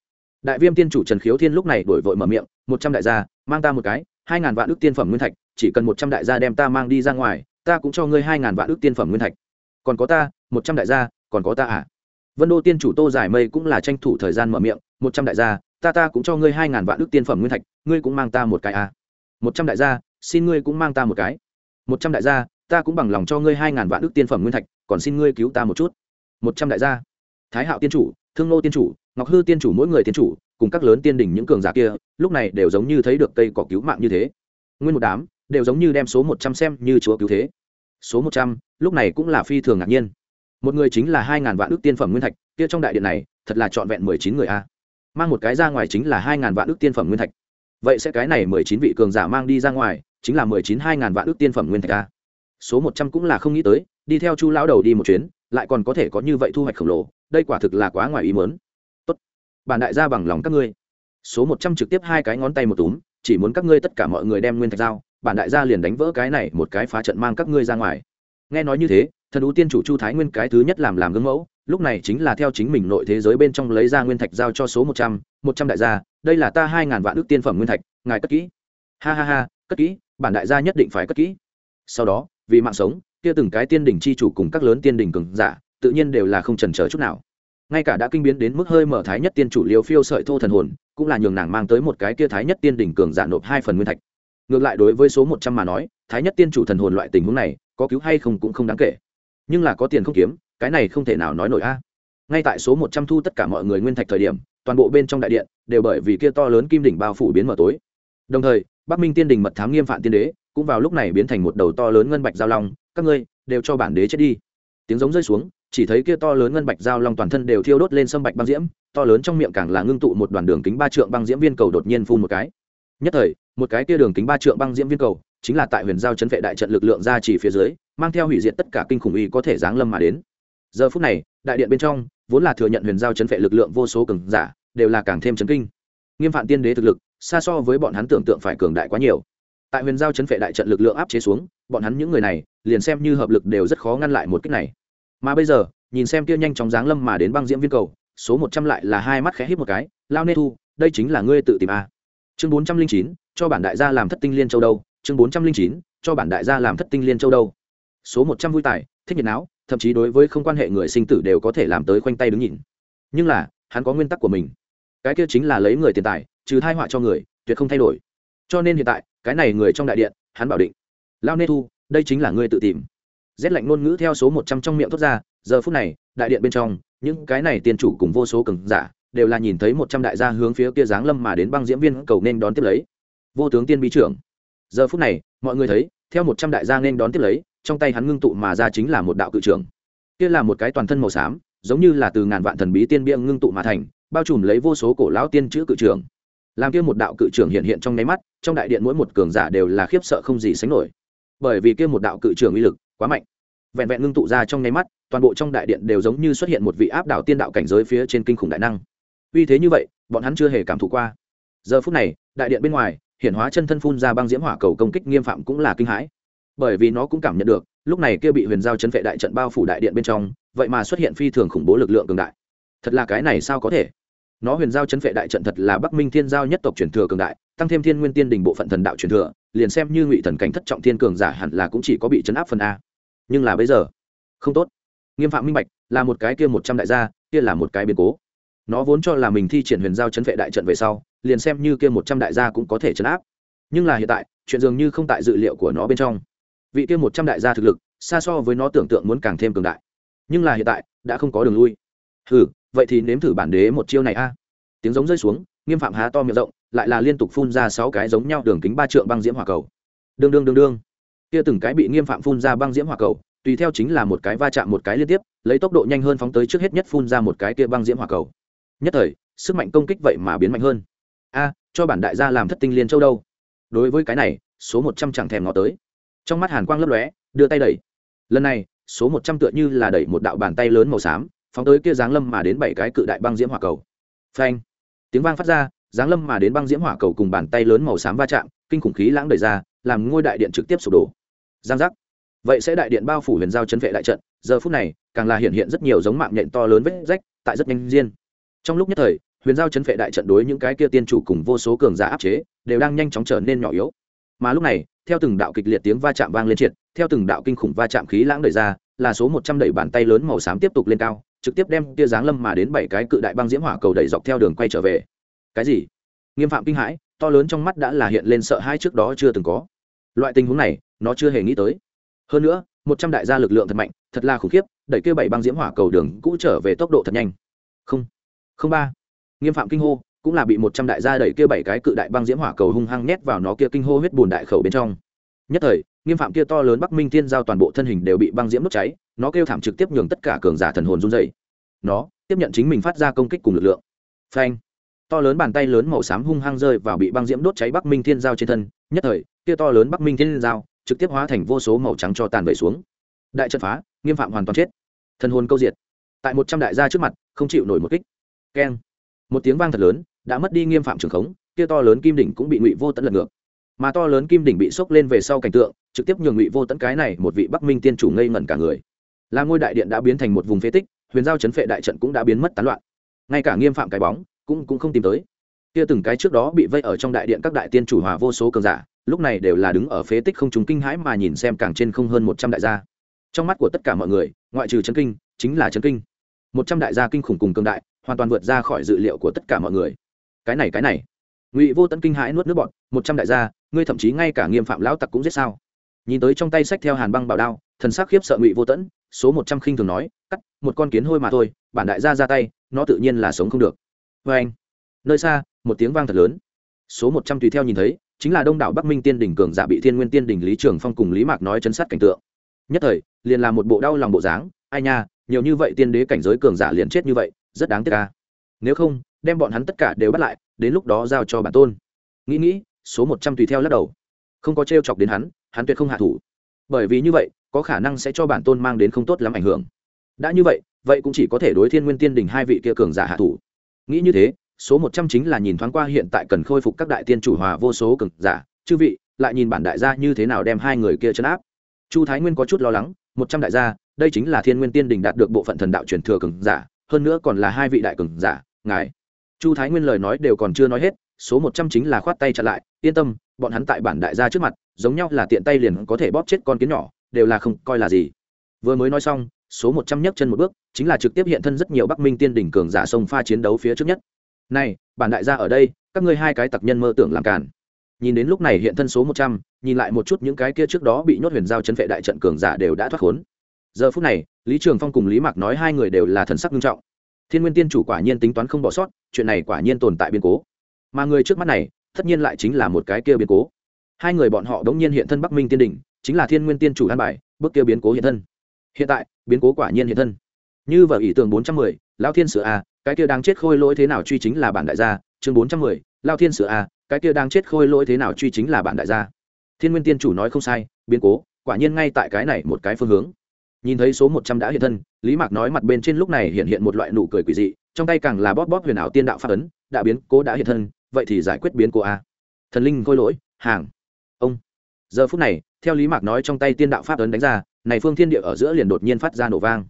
Đại viêm tiên chủ trần khiếu thiên lúc này đổi vội mở miệng, một trăm đại gia, mang ta một cái, hai ngàn vạn ước tiên phẩm nguyên thạch, chỉ cần một trăm đại gia đem ta mang đi ra ngoài, ta cũng cho ngươi hai ngàn vạn ước tiên phẩm nguyên thạch. Còn có ta, một trăm đại gia, còn có ta à? Vân đô tiên chủ tô giải mây cũng là tranh thủ thời gian mở miệng, một trăm đại gia, ta ta cũng cho ngươi hai ngàn vạn ước tiên phẩm nguyên thạch, ngươi cũng mang ta một cái à? Một trăm đại gia, xin ngươi cũng mang ta một cái. Một trăm đại gia ta cũng bằng lòng cho ngươi hai ngàn vạn ước tiên phẩm nguyên thạch, còn xin ngươi cứu ta một chút. Một trăm đại gia. Thái hạo tiên chủ, thương nô tiên chủ, ngọc hư tiên chủ mỗi người tiên chủ, cùng các lớn tiên đỉnh những cường giả kia, lúc này đều giống như thấy được cây cỏ cứu mạng như thế. Nguyên một đám, đều giống như đem số một trăm xem như chúa cứu thế. Số một trăm, lúc này cũng là phi thường ngạc nhiên. Một người chính là hai ngàn vạn ước tiên phẩm nguyên thạch, kia trong đại điện này, thật là trọn vẹn mười chín người a. Mang một cái ra ngoài chính là hai ngàn vạn ước tiên phẩm nguyên thạch. Vậy sẽ cái này mười chín vị cường giả mang đi ra ngoài, chính là mười chín hai ngàn vạn ước tiên phẩm nguyên thạch a số một trăm cũng là không nghĩ tới, đi theo chu lão đầu đi một chuyến, lại còn có thể có như vậy thu hoạch khổng lồ, đây quả thực là quá ngoài ý mớn tốt, bản đại gia bằng lòng các ngươi. Số một trăm trực tiếp hai cái ngón tay một túm, chỉ muốn các ngươi tất cả mọi người đem nguyên thạch giao, bản đại gia liền đánh vỡ cái này một cái phá trận mang các ngươi ra ngoài. Nghe nói như thế, thần ú tiên chủ chu thái nguyên cái thứ nhất làm làm gương mẫu, lúc này chính là theo chính mình nội thế giới bên trong lấy ra nguyên thạch giao cho số một trăm một trăm đại gia, đây là ta hai ngàn vạn ước tiên phẩm nguyên thạch, ngài cất kỹ. Ha ha ha, cất kỹ, bản đại gia nhất định phải cất kỹ. Sau đó vì mạng sống, kia từng cái tiên đỉnh chi chủ cùng các lớn tiên đỉnh cường giả, tự nhiên đều là không trần chờ chút nào. Ngay cả đã kinh biến đến mức hơi mở thái nhất tiên chủ liều phiêu sợi thô thần hồn, cũng là nhường nàng mang tới một cái kia thái nhất tiên đỉnh cường giả nộp hai phần nguyên thạch. Ngược lại đối với số một trăm mà nói, thái nhất tiên chủ thần hồn loại tình huống này, có cứu hay không cũng không đáng kể. Nhưng là có tiền không kiếm, cái này không thể nào nói nổi a. Ngay tại số một trăm thu tất cả mọi người nguyên thạch thời điểm, toàn bộ bên trong đại điện đều bởi vì kia to lớn kim đỉnh bao phủ biến mở tối. Đồng thời, bắc minh tiên đình mật thám nghiêm phạm tiên đế cũng vào lúc này biến thành một đầu to lớn ngân bạch giao long, các ngươi đều cho bản đế chết đi. Tiếng giống rơi xuống, chỉ thấy kia to lớn ngân bạch giao long toàn thân đều thiêu đốt lên sâm bạch băng diễm, to lớn trong miệng càng là ngưng tụ một đoàn đường kính ba trượng băng diễm viên cầu đột nhiên phun một cái. Nhất thời, một cái kia đường kính ba trượng băng diễm viên cầu chính là tại huyền giao chấn vệ đại trận lực lượng ra chỉ phía dưới, mang theo hủy diệt tất cả kinh khủng y có thể giáng lâm mà đến. Giờ phút này, đại điện bên trong, vốn là thừa nhận huyền giao chấn vệ lực lượng vô số cường giả, đều là càng thêm chấn kinh. Nghiêm phạm tiên đế thực lực, xa so với bọn hắn tưởng tượng phải cường đại quá nhiều tại huyền giao chấn vệ đại trận lực lượng áp chế xuống, bọn hắn những người này, liền xem như hợp lực đều rất khó ngăn lại một cách này. Mà bây giờ, nhìn xem kia nhanh chóng giáng lâm mà đến băng diễm viên cầu, số một trăm lại là hai mắt khẽ hít một cái, lao nê thu, đây chính là ngươi tự tìm a. Chương bốn trăm linh chín, cho bản đại gia làm thất tinh liên châu đâu, chương bốn trăm linh chín, cho bản đại gia làm thất tinh liên châu đâu. Số một trăm vui tài, thích nhiệt não, thậm chí đối với không quan hệ người sinh tử đều có thể làm tới khoanh tay đứng nhìn. Nhưng là, hắn có nguyên tắc của mình. Cái kia chính là lấy người tiền tài, trừ thai họa cho người, tuyệt không thay đổi. Cho nên hiện tại cái này người trong đại điện, hắn bảo định. Lao nê thu, đây chính là ngươi tự tìm. Rét lạnh ngôn ngữ theo số một trăm trong miệng thốt ra, giờ phút này, đại điện bên trong, những cái này tiền chủ cùng vô số cường giả, đều là nhìn thấy một trăm đại gia hướng phía kia giáng lâm mà đến băng diễm viên cầu nên đón tiếp lấy. Vô tướng tiên bí trưởng. Giờ phút này, mọi người thấy, theo một trăm đại gia nên đón tiếp lấy, trong tay hắn ngưng tụ mà ra chính là một đạo cự trưởng. Kia là một cái toàn thân màu xám, giống như là từ ngàn vạn thần bí tiên bia ngưng tụ mà thành, bao trùm lấy vô số cổ lão tiên chữ cự trưởng. Làm kia một đạo cự trưởng hiện hiện trong nháy mắt trong đại điện mỗi một cường giả đều là khiếp sợ không gì sánh nổi. Bởi vì kia một đạo cự trường uy lực quá mạnh. Vẹn vẹn ngưng tụ ra trong nháy mắt, toàn bộ trong đại điện đều giống như xuất hiện một vị áp đảo tiên đạo cảnh giới phía trên kinh khủng đại năng. Uy thế như vậy, bọn hắn chưa hề cảm thụ qua. Giờ phút này, đại điện bên ngoài, hiển hóa chân thân phun ra băng diễm hỏa cầu công kích nghiêm phạm cũng là kinh hãi. Bởi vì nó cũng cảm nhận được, lúc này kia bị huyền giao chấn vệ đại trận bao phủ đại điện bên trong, vậy mà xuất hiện phi thường khủng bố lực lượng cường đại. Thật là cái này sao có thể? Nó huyền giao chấn phệ đại trận thật là bắc minh thiên giao nhất tộc truyền thừa cường đại, tăng thêm thiên nguyên tiên đình bộ phận thần đạo truyền thừa, liền xem như ngụy thần cảnh thất trọng thiên cường giả hẳn là cũng chỉ có bị chấn áp phần a. Nhưng là bây giờ, không tốt. Nghiêm phạm minh bạch, là một cái kia một trăm đại gia, kia là một cái biến cố. Nó vốn cho là mình thi triển huyền giao chấn vệ đại trận về sau, liền xem như kia một trăm đại gia cũng có thể chấn áp. Nhưng là hiện tại, chuyện dường như không tại dự liệu của nó bên trong. Vị kia một trăm đại gia thực lực, xa so với nó tưởng tượng muốn càng thêm cường đại. Nhưng là hiện tại, đã không có đường lui. Ừ vậy thì nếm thử bản đế một chiêu này a. Tiếng giống rơi xuống, nghiêm phạm há to miệng rộng, lại là liên tục phun ra sáu cái giống nhau đường kính ba trượng băng diễm hỏa cầu. Đương đương đương đương. Kia từng cái bị nghiêm phạm phun ra băng diễm hỏa cầu, tùy theo chính là một cái va chạm một cái liên tiếp, lấy tốc độ nhanh hơn phóng tới trước hết nhất phun ra một cái kia băng diễm hỏa cầu. Nhất thời, sức mạnh công kích vậy mà biến mạnh hơn. A, cho bản đại gia làm thất tinh liên châu đâu. Đối với cái này, số một trăm chẳng thèm ngó tới. Trong mắt hàn quang lấp lóe, đưa tay đẩy. Lần này, số một trăm tựa như là đẩy một đạo bàn tay lớn màu xám phóng tới kia giáng lâm mà đến bảy cái cự đại băng diễm hỏa cầu. Phanh! Tiếng vang phát ra, giáng lâm mà đến băng diễm hỏa cầu cùng bàn tay lớn màu xám va chạm, kinh khủng khí lãng đẩy ra, làm ngôi đại điện trực tiếp sụp đổ. Giang giác! Vậy sẽ đại điện bao phủ huyền giao chấn vệ đại trận, giờ phút này, càng là hiện hiện rất nhiều giống mạng nhện to lớn vết rách, tại rất nhanh diên trong lúc nhất thời, huyền giao chấn vệ đại trận đối những cái kia tiên chủ cùng vô số cường giả áp chế, đều đang nhanh chóng trở nên nhỏ yếu. Mà lúc này, theo từng đạo kịch liệt tiếng va chạm vang lên triệt, theo từng đạo kinh khủng va chạm khí lãng đẩy ra, là số một trăm đẩy bàn tay lớn màu xám tiếp tục lên cao trực tiếp đem tia giáng lâm mà đến bảy cái cự đại băng diễm hỏa cầu đẩy dọc theo đường quay trở về. Cái gì? Nghiêm phạm kinh hãi, to lớn trong mắt đã là hiện lên sợ hai trước đó chưa từng có. Loại tình huống này, nó chưa hề nghĩ tới. Hơn nữa, một trăm đại gia lực lượng thật mạnh, thật là khủng khiếp, đẩy kia bảy băng diễm hỏa cầu đường cũ trở về tốc độ thật nhanh. Không. Không ba. Nghiêm phạm kinh hô, cũng là bị một trăm đại gia đẩy kia bảy cái cự đại băng diễm hỏa cầu hung hăng nhét vào nó kia kinh hô huyết bùn đại khẩu bên trong. Nhất thời, nghiêm phạm kia to lớn bắc minh thiên giao toàn bộ thân hình đều bị băng diễm đốt cháy nó kêu thảm trực tiếp nhường tất cả cường giả thần hồn run dày nó tiếp nhận chính mình phát ra công kích cùng lực lượng. Phanh. To lớn bàn tay lớn màu xám hung hăng rơi vào bị băng diễm đốt cháy bắc minh thiên giao trên thân. Nhất thời, kia to lớn bắc minh thiên giao trực tiếp hóa thành vô số màu trắng cho tàn vẩy xuống. Đại trận phá, nghiêm phạm hoàn toàn chết. Thần hồn câu diệt. Tại một trăm đại gia trước mặt, không chịu nổi một kích. Keng. Một tiếng vang thật lớn, đã mất đi nghiêm phạm trường khống, kia to lớn kim đỉnh cũng bị ngụy vô tận lật ngược. Mà to lớn kim đỉnh bị sốc lên về sau cảnh tượng, trực tiếp nhường ngụy vô tận cái này một vị bắc minh tiên chủ ngây ngẩn cả người là ngôi đại điện đã biến thành một vùng phế tích, huyền giao chấn phệ đại trận cũng đã biến mất tán loạn. Ngay cả nghiêm phạm cái bóng cũng cũng không tìm tới. Kia từng cái trước đó bị vây ở trong đại điện các đại tiên chủ hòa vô số cường giả, lúc này đều là đứng ở phế tích không chúng kinh hãi mà nhìn xem càng trên không hơn một trăm đại gia. Trong mắt của tất cả mọi người, ngoại trừ chấn kinh, chính là chấn kinh. Một trăm đại gia kinh khủng cùng cường đại, hoàn toàn vượt ra khỏi dự liệu của tất cả mọi người. Cái này cái này. Ngụy vô tận kinh hãi nuốt nước bọn một trăm đại gia, ngươi thậm chí ngay cả nghiêm phạm lão tặc cũng giết sao? Nhìn tới trong tay sách theo hàn băng bảo đao, thần sắc khiếp sợ ngụy vô tẫn số một trăm khinh thường nói, cắt, một con kiến hôi mà thôi, bản đại gia ra tay, nó tự nhiên là sống không được. Vê anh, nơi xa, một tiếng vang thật lớn. Số một trăm tùy theo nhìn thấy, chính là đông đảo bắc minh tiên đỉnh cường giả bị thiên nguyên tiên đỉnh lý trường phong cùng lý mạc nói chấn sát cảnh tượng. Nhất thời, liền là một bộ đau lòng bộ dáng, ai nha, nhiều như vậy tiên đế cảnh giới cường giả liền chết như vậy, rất đáng tiếc ca nếu không, đem bọn hắn tất cả đều bắt lại, đến lúc đó giao cho bản tôn. Nghĩ nghĩ, số một trăm tùy theo lắc đầu. Không có t r e o chọc đến hắn hắn tuyệt không hạ thủ. Bởi vì như vậy có khả năng sẽ cho bản tôn mang đến không tốt lắm ảnh hưởng. Đã như vậy vậy cũng chỉ có thể đối thiên nguyên tiên đình hai vị kia cường giả hạ thủ. Nghĩ như thế, số một trăm chính là nhìn thoáng qua hiện tại cần khôi phục các đại tiên chủ hòa vô số cường giả. Chư vị, lại nhìn bản đại gia như thế nào đem hai người kia chấn áp. Chu thái nguyên có chút lo lắng, một trăm đại gia, đây chính là thiên nguyên tiên đình đạt được bộ phận thần đạo truyền thừa cường giả, hơn nữa còn là hai vị đại cường giả, ngài. Chu thái nguyên lời nói đều còn chưa nói hết, số một trăm chính là khoát tay chặn lại, yên tâm, bọn hắn tại bản đại gia trước mặt, giống nhau là tiện tay liền có thể bóp chết con kiến nhỏ đều là không coi là gì. Vừa mới nói xong, số một trăm nhấc chân một bước, chính là trực tiếp hiện thân rất nhiều bắc minh tiên đỉnh cường giả sông pha chiến đấu phía trước nhất. Này, bản đại gia ở đây, các ngươi hai cái tặc nhân mơ tưởng làm cản nhìn đến lúc này hiện thân số một trăm, nhìn lại một chút những cái kia trước đó bị nhốt huyền giao chân vệ đại trận cường giả đều đã thoát khốn. Giờ phút này, lý trường phong cùng lý mạc nói hai người đều là thần sắc nghiêm trọng. Thiên nguyên tiên chủ quả nhiên tính toán không bỏ sót, chuyện này quả nhiên tồn tại biến cố. Mà người trước mắt này, tất nhiên lại chính là một cái kia biến cố. Hai người bọn họ đống nhiên hiện thân bắc minh tiên đỉnh chính là thiên nguyên tiên chủ an bài, bước kia biến cố hiện thân. Hiện tại, biến cố quả nhiên hiện thân. Như vở ý tưởng bốn trăm mười lao thiên sửa a, cái kia đang chết khôi lỗi thế nào truy chính là bản đại gia? Chương bốn trăm mười lao thiên sửa a, cái kia đang chết khôi lỗi thế nào truy chính là bản đại gia? Thiên nguyên tiên chủ nói không sai, biến cố, quả nhiên ngay tại cái này một cái phương hướng. Nhìn thấy số một trăm đã hiện thân, lý mạc nói mặt bên trên lúc này hiện hiện một loại nụ cười quỷ dị, trong tay càng là bóp bóp huyền ảo tiên đạo pháp ấn, đã biến cố đã hiện thân, vậy thì giải quyết biến cố a. Thần linh khôi lỗi, hàng. Ông. Giờ phút này theo lý mạc nói trong tay tiên đạo pháp ấn đánh ra, này phương thiên địa ở giữa liền đột nhiên phát ra nổ vang.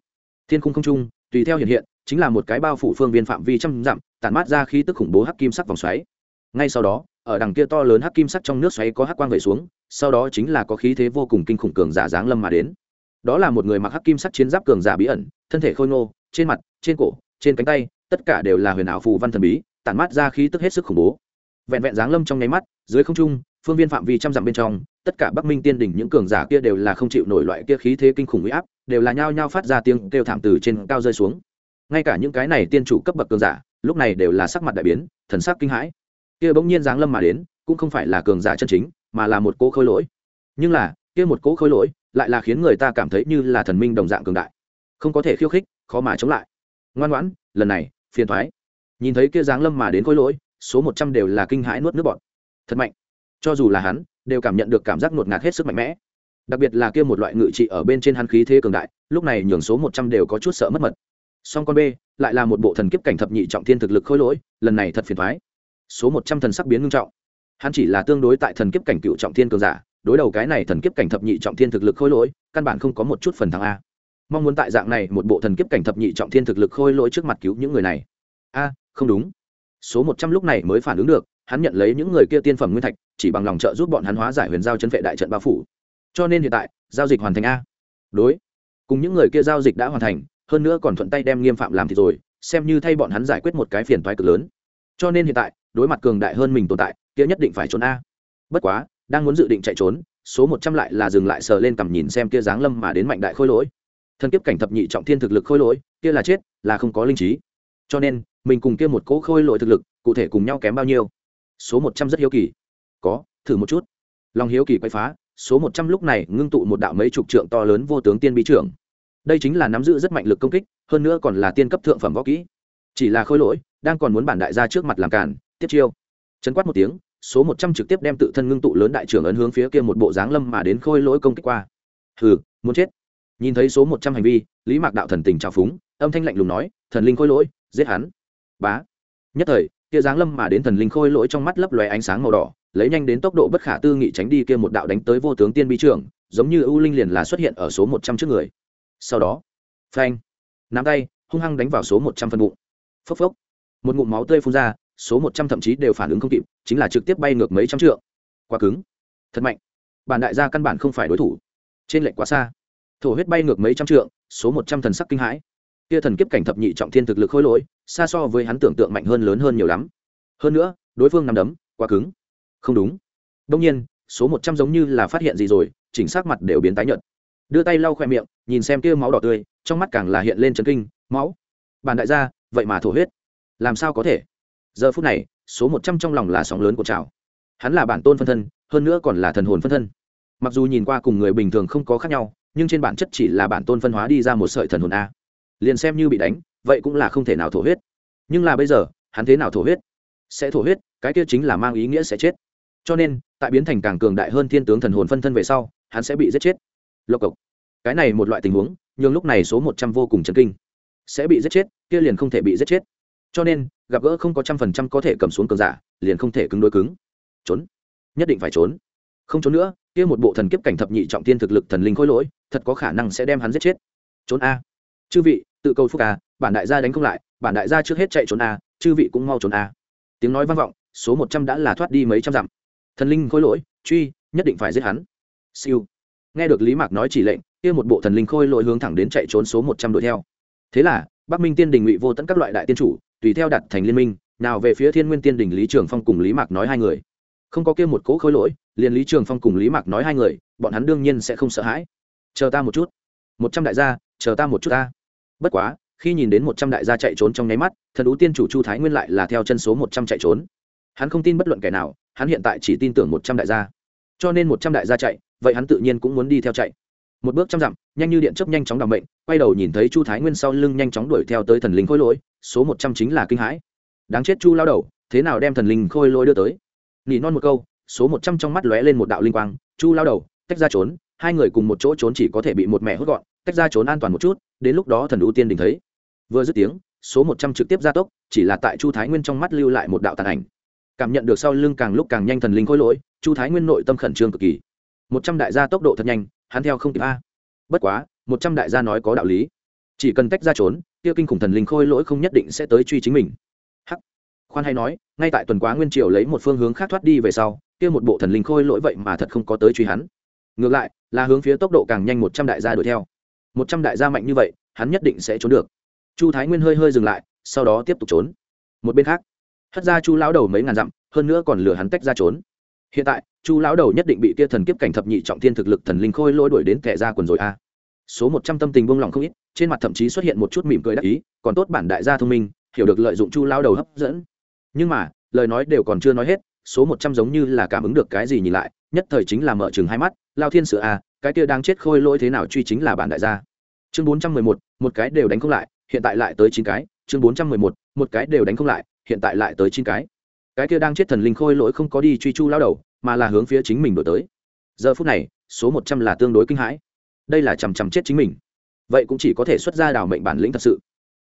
Thiên khung không trung, tùy theo hiện hiện, chính là một cái bao phủ phương viên phạm vi trăm dặm, tản mát ra khí tức khủng bố hắc kim sắc vòng xoáy. Ngay sau đó, ở đằng kia to lớn hắc kim sắc trong nước xoáy có hắc quang về xuống, sau đó chính là có khí thế vô cùng kinh khủng cường giả dáng lâm mà đến. Đó là một người mặc hắc kim sắc chiến giáp cường giả bí ẩn, thân thể khôi ngô, trên mặt, trên cổ, trên cánh tay, tất cả đều là huyền ảo phù văn thần bí, tản mát ra khí tức hết sức khủng bố. Vẹn vẹn dáng lâm trong nháy mắt, dưới không trung phương viên phạm vi trăm dặm bên trong, tất cả bắc minh tiên đỉnh những cường giả kia đều là không chịu nổi loại kia khí thế kinh khủng uy áp, đều là nhao nhao phát ra tiếng kêu thảm từ trên cao rơi xuống. Ngay cả những cái này tiên chủ cấp bậc cường giả, lúc này đều là sắc mặt đại biến, thần sắc kinh hãi. Kia bỗng nhiên giáng lâm mà đến, cũng không phải là cường giả chân chính, mà là một cỗ khôi lỗi. Nhưng là, kia một cỗ khôi lỗi, lại là khiến người ta cảm thấy như là thần minh đồng dạng cường đại. Không có thể khiêu khích, khó mà chống lại. Ngoan ngoãn, lần này, phiền thoái nhìn thấy kia giáng lâm mà đến khôi lỗi, số một trăm đều là kinh hãi nuốt nước bọn thật mạnh cho dù là hắn, đều cảm nhận được cảm giác ngột ngạt hết sức mạnh mẽ. Đặc biệt là kia một loại ngự trị ở bên trên hắn khí thế cường đại, lúc này nhường số một trăm đều có chút sợ mất mật. Song con b lại là một bộ thần kiếp cảnh thập nhị trọng thiên thực lực khôi lỗi, lần này thật phiền thoái số một trăm thần sắc biến ngưng trọng. Hắn chỉ là tương đối tại thần kiếp cảnh cựu trọng thiên cường giả, đối đầu cái này thần kiếp cảnh thập nhị trọng thiên thực lực khôi lỗi, căn bản không có một chút phần thắng a. Mong muốn tại dạng này một bộ thần kiếp cảnh thập nhị trọng thiên thực lực khôi lỗi trước mặt cứu những người này. A, không đúng. Số một trăm lúc này mới phản ứng được hắn nhận lấy những người kia tiên phẩm nguyên thạch, chỉ bằng lòng trợ giúp bọn hắn hóa giải huyền giao chân vệ đại trận bao phủ. Cho nên hiện tại, giao dịch hoàn thành a. Đối. Cùng những người kia giao dịch đã hoàn thành, hơn nữa còn thuận tay đem nghiêm phạm làm thì rồi, xem như thay bọn hắn giải quyết một cái phiền toái cực lớn. Cho nên hiện tại, đối mặt cường đại hơn mình tồn tại, kia nhất định phải trốn a. Bất quá, đang muốn dự định chạy trốn, số một trăm lại là dừng lại sờ lên cầm nhìn xem kia dáng lâm mà đến mạnh đại khôi lỗi. Thân kiếp cảnh thập nhị trọng thiên thực lực khôi lỗi, kia là chết, là không có linh trí. Cho nên, mình cùng kia một cỗ khôi lỗi thực lực, cụ thể cùng nhau kém bao nhiêu? Số một trăm rất hiếu kỳ. Có, thử một chút. Lòng hiếu kỳ quay phá, số một trăm lúc này ngưng tụ một đạo mấy chục trượng to lớn vô tướng tiên bí trưởng. Đây chính là nắm giữ rất mạnh lực công kích, hơn nữa còn là tiên cấp thượng phẩm võ kỹ. Chỉ là khôi lỗi, đang còn muốn bản đại gia trước mặt làm cản, tiếp chiêu. Chấn quát một tiếng, số một trăm trực tiếp đem tự thân ngưng tụ lớn đại trưởng ấn hướng phía kia một bộ dáng lâm mà đến khôi lỗi công kích qua. Hừ, muốn chết. Nhìn thấy số một trăm hành vi, lý mạc đạo thần tình trào phúng, âm thanh lạnh lùng nói, thần linh khôi lỗi, giết hắn. Bá. Nhất thời kia giáng lâm mà đến thần linh khôi lỗi trong mắt lấp lóe ánh sáng màu đỏ, lấy nhanh đến tốc độ bất khả tư nghị tránh đi kia một đạo đánh tới vô tướng tiên bi trưởng, giống như ưu linh liền là xuất hiện ở số một trăm trước người. Sau đó, phanh, nắm tay, hung hăng đánh vào số một trăm phân bụng. Phốc phốc, một ngụm máu tươi phun ra, số một trăm thậm chí đều phản ứng không kịp, chính là trực tiếp bay ngược mấy trăm trượng. Quá cứng, thật mạnh. Bản đại gia căn bản không phải đối thủ. Trên lệnh quá xa. Thổ huyết bay ngược mấy trăm trượng, số một trăm thần sắc kinh hãi kia thần kiếp cảnh thập nhị trọng thiên thực lực khôi lỗi, xa so với hắn tưởng tượng mạnh hơn lớn hơn nhiều lắm. Hơn nữa, đối phương nằm đấm, quá cứng. Không đúng. Đông nhiên, số một trăm giống như là phát hiện gì rồi, chỉnh xác mặt đều biến tái nhợt. Đưa tay lau khoe miệng, nhìn xem kia máu đỏ tươi, trong mắt càng là hiện lên chấn kinh, máu? Bản đại gia, vậy mà thổ huyết. Làm sao có thể? Giờ phút này, số một trăm trong lòng là sóng lớn của trào. Hắn là bản tôn phân thân, hơn nữa còn là thần hồn phân thân. Mặc dù nhìn qua cùng người bình thường không có khác nhau, nhưng trên bản chất chỉ là bản tôn phân hóa đi ra một sợi thần hồn a liền xem như bị đánh, vậy cũng là không thể nào thổ huyết. Nhưng là bây giờ, hắn thế nào thổ huyết? Sẽ thổ huyết, cái kia chính là mang ý nghĩa sẽ chết. Cho nên, tại biến thành càng cường đại hơn thiên tướng thần hồn phân thân về sau, hắn sẽ bị giết chết. Lộc cộc. Cái này một loại tình huống nhưng lúc này số một trăm vô cùng chấn kinh. Sẽ bị giết chết, kia liền không thể bị giết chết. Cho nên, gặp gỡ không có trăm phần trăm có thể cầm xuống cường giả, liền không thể cứng đối cứng. Trốn. Nhất định phải trốn. Không trốn nữa, kia một bộ thần kiếp cảnh thập nhị trọng tiên thực lực thần linh khôi lỗi, thật có khả năng sẽ đem hắn giết chết. Trốn a chư vị tự cầu phúc à, bản đại gia đánh không lại bản đại gia trước hết chạy trốn à, chư vị cũng mau trốn à. tiếng nói vang vọng số một trăm đã là thoát đi mấy trăm dặm. Thần linh khôi lỗi truy nhất định phải giết hắn. Siêu. Nghe được lý mạc nói chỉ lệnh kia một bộ thần linh khôi lỗi hướng thẳng đến chạy trốn số một trăm đuổi theo. Thế là bắc minh tiên đình ngụy vô tận các loại đại tiên chủ tùy theo đặt thành liên minh nào về phía thiên nguyên tiên đình lý trường phong cùng lý mạc nói hai người. Không có kia một cỗ khôi lỗi liền lý trường phong cùng lý mạc nói hai người bọn hắn đương nhiên sẽ không sợ hãi. Chờ ta một chút. Một trăm đại gia chờ ta một chút ta bất quá, khi nhìn đến một trăm đại gia chạy trốn trong nháy mắt, thần ú tiên chủ chu thái nguyên lại là theo chân số một trăm chạy trốn. Hắn không tin bất luận kẻ nào, hắn hiện tại chỉ tin tưởng một trăm đại gia. Cho nên một trăm đại gia chạy, vậy hắn tự nhiên cũng muốn đi theo chạy. Một bước trăm dặm, nhanh như điện chấp nhanh chóng đ ò n bệnh quay đầu nhìn thấy chu thái nguyên sau lưng nhanh chóng đuổi theo tới thần linh khôi lỗi, số một trăm chính là kinh hãi. Đáng chết chu lao đầu, thế nào đem thần linh khôi lỗi đưa tới? Nỉ non một câu, số một trăm trong mắt lóe lên một đạo linh quang, chu lao đầu, tách ra trốn hai người cùng một chỗ trốn chỉ có thể bị một mẹ hút gọn, tách ra trốn an toàn một chút, đến lúc đó thần ưu tiên đình thấy. Vừa dứt tiếng, số một trăm trực tiếp gia tốc, chỉ là tại chu thái nguyên trong mắt lưu lại một đạo tàn ảnh. Cảm nhận được sau lưng càng lúc càng nhanh thần linh khôi lỗi, chu thái nguyên nội tâm khẩn trương cực kỳ. Một trăm đại gia tốc độ thật nhanh, hắn theo không kịp a. Bất quá, một trăm đại gia nói có đạo lý. Chỉ cần tách ra trốn, kia kinh khủng thần linh khôi lỗi không nhất định sẽ tới truy chính mình. Hắc. Khoan hay nói, ngay tại tuần quá nguyên triều lấy một phương hướng khác thoát đi về sau, kia một bộ thần linh khôi lỗi vậy mà thật không có tới truy hắn. Ngược lại là hướng phía tốc độ càng nhanh một trăm đại gia đuổi theo. Một trăm đại gia mạnh như vậy, hắn nhất định sẽ trốn được. Chu thái nguyên hơi hơi dừng lại, sau đó tiếp tục trốn. Một bên khác, hất ra chu lão đầu mấy ngàn dặm, hơn nữa còn lừa hắn tách ra trốn. Hiện tại, chu lão đầu nhất định bị kia thần kiếp cảnh thập nhị trọng thiên thực lực thần linh khôi lỗi đuổi đến kẻ ra quần rồi a số một trăm tâm tình buông lỏng không ít, trên mặt thậm chí xuất hiện một chút mỉm cười đắc ý, còn tốt bản đại gia thông minh, hiểu được lợi dụng chu lão đầu hấp dẫn. Nhưng mà, lời nói đều còn chưa nói hết, số một trăm giống như là cảm ứng được cái gì nhìn lại, nhất thời chính là mở chừng hai mắt lao thiên sửa a à, cái kia đang chết khôi lỗi thế nào truy chính là bản đại gia. Chương bốn trăm mười một một cái đều đánh không lại, hiện tại lại tới chín cái. Chương bốn trăm mười một một cái đều đánh không lại, hiện tại lại tới chín cái. Cái kia đang chết thần linh khôi lỗi không có đi truy chu lao đầu, mà là hướng phía chính mình đổi tới. Giờ phút này, số một trăm là tương đối kinh hãi. Đây là chằm chằm chết chính mình. Vậy cũng chỉ có thể xuất ra đảo mệnh bản lĩnh thật sự.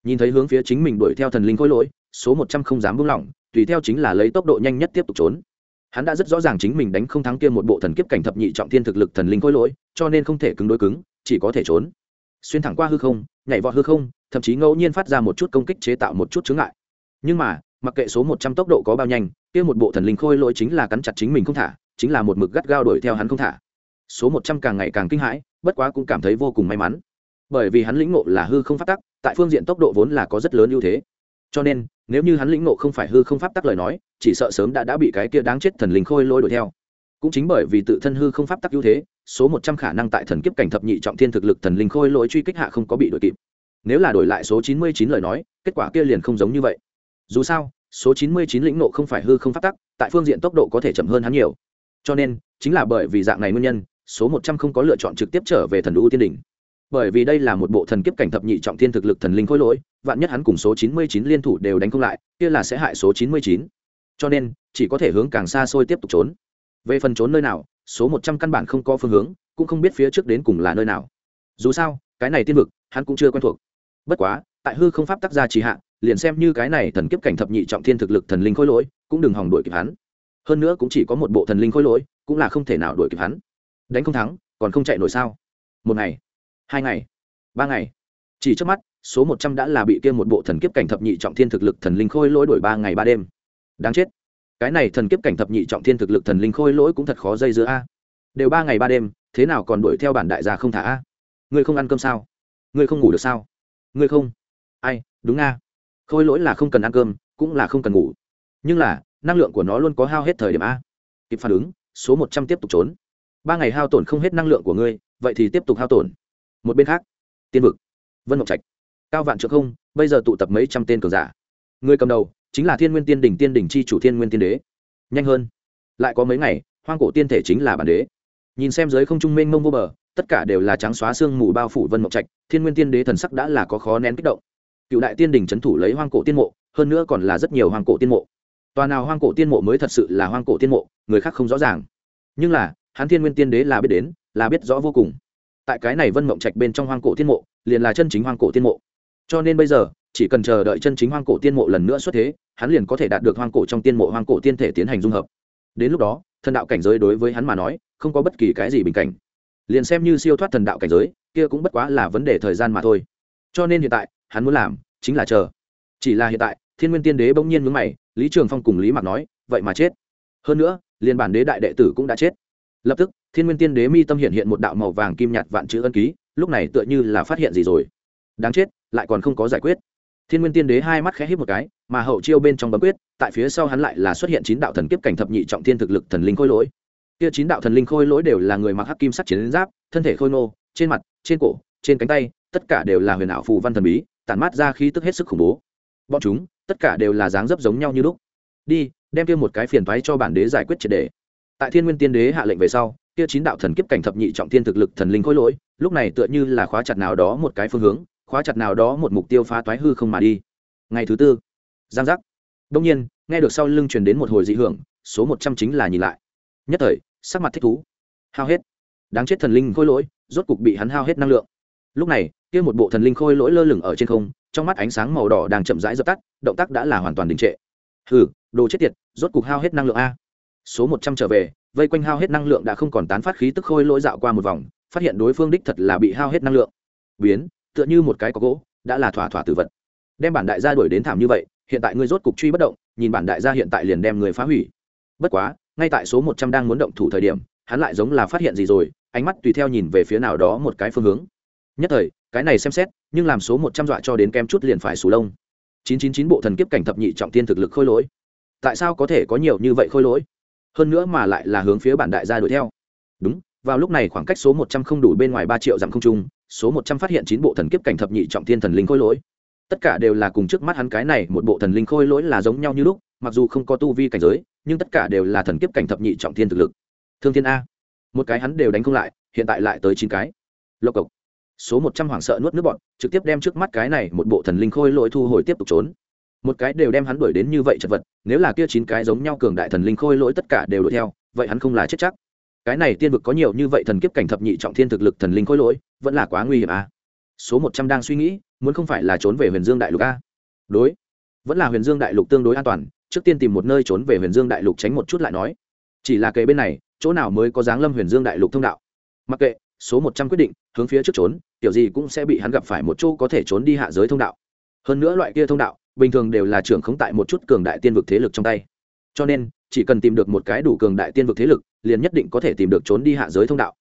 Nhìn thấy hướng phía chính mình đuổi theo thần linh khôi lỗi, số một trăm không dám buông lỏng, tùy theo chính là lấy tốc độ nhanh nhất tiếp tục trốn hắn đã rất rõ ràng chính mình đánh không thắng kia một bộ thần kiếp cảnh thập nhị trọng thiên thực lực thần linh khôi lỗi, cho nên không thể cứng đối cứng, chỉ có thể trốn. Xuyên thẳng qua hư không, nhảy vọt hư không, thậm chí ngẫu nhiên phát ra một chút công kích chế tạo một chút chướng ngại. Nhưng mà, mặc kệ số một trăm tốc độ có bao nhanh, kia một bộ thần linh khôi lỗi chính là cắn chặt chính mình không thả, chính là một mực gắt gao đuổi theo hắn không thả. Số một trăm càng ngày càng kinh hãi, bất quá cũng cảm thấy vô cùng may mắn. Bởi vì hắn lĩnh ngộ là hư không phát tắc, tại phương diện tốc độ vốn là có rất lớn ưu thế. Cho nên nếu như hắn lĩnh ngộ không phải hư không pháp tắc lời nói, chỉ sợ sớm đã đã bị cái kia đáng chết thần linh khôi lôi đuổi theo. Cũng chính bởi vì tự thân hư không pháp tắc ưu thế, số một trăm khả năng tại thần kiếp cảnh thập nhị trọng thiên thực lực thần linh khôi lỗi truy kích hạ không có bị đuổi kịp. Nếu là đổi lại số chín mươi chín lời nói, kết quả kia liền không giống như vậy. Dù sao, số chín mươi chín lĩnh nộ không phải hư không phát tắc, tại phương diện tốc độ có thể chậm hơn hắn nhiều. Cho nên, chính là bởi vì dạng này nguyên nhân, số một trăm không có lựa chọn trực tiếp trở về thần đũ tiên đỉnh bởi vì đây là một bộ thần kiếp cảnh thập nhị trọng thiên thực lực thần linh khối lỗi, vạn nhất hắn cùng số chín mươi chín liên thủ đều đánh không lại, kia là sẽ hại số chín mươi chín. Cho nên, chỉ có thể hướng càng xa xôi tiếp tục trốn. Về phần trốn nơi nào, số một trăm căn bản không có phương hướng, cũng không biết phía trước đến cùng là nơi nào. Dù sao, cái này tiên vực, hắn cũng chưa quen thuộc. Bất quá, tại hư không pháp tác gia trì hạ, liền xem như cái này thần kiếp cảnh thập nhị trọng thiên thực lực thần linh khối lỗi, cũng đừng hòng đuổi kịp hắn. Hơn nữa cũng chỉ có một bộ thần linh khối lỗi, cũng là không thể nào đuổi kịp hắn. Đánh không thắng, còn không chạy nổi sao? Một ngày hai ngày? Ba ngày? Chỉ trước mắt, số một trăm đã là bị kia một bộ thần kiếp cảnh thập nhị trọng thiên thực lực thần linh khôi lỗi đổi ba ngày ba đêm. Đáng chết. Cái này thần kiếp cảnh thập nhị trọng thiên thực lực thần linh khôi lỗi cũng thật khó dây giữa a. Đều ba ngày ba đêm, thế nào còn đuổi theo bản đại gia không thả a? Ngươi không ăn cơm sao? Ngươi không ngủ được sao? Ngươi không? Ai, đúng nga khôi lỗi là không cần ăn cơm, cũng là không cần ngủ. Nhưng là, năng lượng của nó luôn có hao hết thời điểm a. Kịp phản ứng, số một trăm tiếp tục trốn. Ba ngày hao tổn không hết năng lượng của ngươi, vậy thì tiếp tục hao tổn một bên khác, tiên vực, vân mộng trạch, cao vạn trượng không, bây giờ tụ tập mấy trăm tên cường giả. Người cầm đầu chính là thiên nguyên tiên đỉnh tiên đỉnh chi chủ thiên nguyên tiên đế. Nhanh hơn. Lại có mấy ngày, hoang cổ tiên thể chính là bản đế. Nhìn xem giới không trung mênh mông vô bờ, tất cả đều là trắng xóa xương mù bao phủ vân mộng trạch, thiên nguyên tiên đế thần sắc đã là có khó nén kích động. Cựu đại tiên đỉnh n thủ lấy hoang cổ tiên mộ, hơn nữa còn là rất nhiều hoang cổ tiên mộ. Tòa nào hoang cổ tiên mộ mới thật sự là hoang cổ tiên mộ, người khác không rõ ràng. Nhưng là, hắn thiên nguyên tiên đế là biết đến, là biết rõ vô cùng tại cái này vân mộng trạch bên trong hoang cổ tiên mộ, liền là chân chính hoang cổ tiên mộ. Cho nên bây giờ, chỉ cần chờ đợi chân chính hoang cổ tiên mộ lần nữa xuất thế, hắn liền có thể đạt được hoang cổ trong tiên mộ hoang cổ tiên thể tiến hành dung hợp. Đến lúc đó, thần đạo cảnh giới đối với hắn mà nói, không có bất kỳ cái gì bình cảnh. Liền xem như siêu thoát thần đạo cảnh giới, kia cũng bất quá là vấn đề thời gian mà thôi. Cho nên hiện tại, hắn muốn làm chính là chờ. Chỉ là hiện tại, thiên nguyên tiên đế bỗng nhiên mướn mày, lý trường phong cùng lý mạc nói, vậy mà chết. Hơn nữa liên bản đế đại đệ tử cũng đã chết lập tức, thiên nguyên tiên đế mi tâm hiện hiện một đạo màu vàng kim nhạt vạn chữ ân ký, lúc này tựa như là phát hiện gì rồi. Đáng chết, lại còn không có giải quyết. Thiên nguyên tiên đế hai mắt khẽ hít một cái, mà hậu chiêu bên trong bấm quyết, tại phía sau hắn lại là xuất hiện chín đạo thần kiếp cảnh thập nhị trọng thiên thực lực thần linh khôi lỗi. Kia chín đạo thần linh khôi lỗi đều là người mặc hắc kim sắc chiến giáp, thân thể khôi nô trên mặt, trên cổ, trên cánh tay, tất cả đều là huyền ảo phù văn thần bí, tản mát ra khí tức hết sức khủng bố. Bọn chúng, tất cả đều là dáng dấp giống nhau như lúc. Đi, đem kia một cái phiền thoái cho bản đế giải quyết triệt đề tại thiên nguyên tiên đế hạ lệnh về sau, kia chín đạo thần kiếp cảnh thập nhị trọng thiên thực lực thần linh khối lỗi, lúc này tựa như là khóa chặt nào đó một cái phương hướng, khóa chặt nào đó một mục tiêu phá toái hư không mà đi. Ngày thứ tư, giang giác. Đông nhiên, nghe được sau lưng truyền đến một hồi dị hưởng, số một trăm chính là nhìn lại. Nhất thời, sắc mặt thích thú. Hao hết. Đáng chết thần linh khôi lỗi, rốt cục bị hắn hao hết năng lượng. Lúc này, kia một bộ thần linh khôi lỗi lơ lửng ở trên không, trong mắt ánh sáng màu đỏ đang chậm rãi dập tắt, động tác đã là hoàn toàn đình trệ. Hừ, đồ chết tiệt, rốt cục hao hết năng lượng a số một trăm trở về, vây quanh hao hết năng lượng đã không còn tán phát khí tức khôi lỗi dạo qua một vòng, phát hiện đối phương đích thật là bị hao hết năng lượng. Biến, tựa như một cái có gỗ, đã là thỏa thỏa tử vật. Đem bản đại gia đuổi đến thảm như vậy, hiện tại ngươi rốt cục truy bất động, nhìn bản đại gia hiện tại liền đem người phá hủy. Bất quá, ngay tại số một trăm đang muốn động thủ thời điểm, hắn lại giống là phát hiện gì rồi, ánh mắt tùy theo nhìn về phía nào đó một cái phương hướng. Nhất thời, cái này xem xét, nhưng làm số một trăm dọa cho đến kem chút liền phải sù lông. Chín chín chín bộ thần kiếp cảnh thập nhị trọng tiên thực lực khôi lỗi. Tại sao có thể có nhiều như vậy khôi lỗi? Hơn nữa mà lại là hướng phía bản đại gia đuổi theo. Đúng, vào lúc này khoảng cách số một trăm không đủ bên ngoài ba triệu dặm không trung, số một trăm phát hiện chín bộ thần kiếp cảnh thập nhị trọng thiên thần linh khôi lỗi. Tất cả đều là cùng trước mắt hắn cái này, một bộ thần linh khôi lỗi là giống nhau như lúc, mặc dù không có tu vi cảnh giới, nhưng tất cả đều là thần kiếp cảnh thập nhị trọng thiên thực lực. Thương thiên a. Một cái hắn đều đánh không lại, hiện tại lại tới chín cái. Lộc cộc. Số một trăm hoảng sợ nuốt nước bọn trực tiếp đem trước mắt cái này, một bộ thần linh khôi lỗi thu hồi tiếp tục trốn một cái đều đem hắn đuổi đến như vậy chật vật, nếu là kia chín cái giống nhau cường đại thần linh khôi lỗi tất cả đều đuổi theo, vậy hắn không là chết chắc. Cái này tiên vực có nhiều như vậy thần kiếp cảnh thập nhị trọng thiên thực lực thần linh khôi lỗi, vẫn là quá nguy hiểm à? Số một trăm đang suy nghĩ, muốn không phải là trốn về huyền dương đại lục a đối, vẫn là huyền dương đại lục tương đối an toàn, trước tiên tìm một nơi trốn về huyền dương đại lục tránh một chút lại nói. Chỉ là kề bên này, chỗ nào mới có dáng lâm huyền dương đại lục thông đạo? Mặc kệ, số một trăm quyết định, hướng phía trước trốn, kiểu gì cũng sẽ bị hắn gặp phải một chỗ có thể trốn đi hạ giới thông đạo. Hơn nữa loại kia thông đạo bình thường đều là trưởng khống tại một chút cường đại tiên vực thế lực trong tay. Cho nên, chỉ cần tìm được một cái đủ cường đại tiên vực thế lực, liền nhất định có thể tìm được trốn đi hạ giới thông đạo.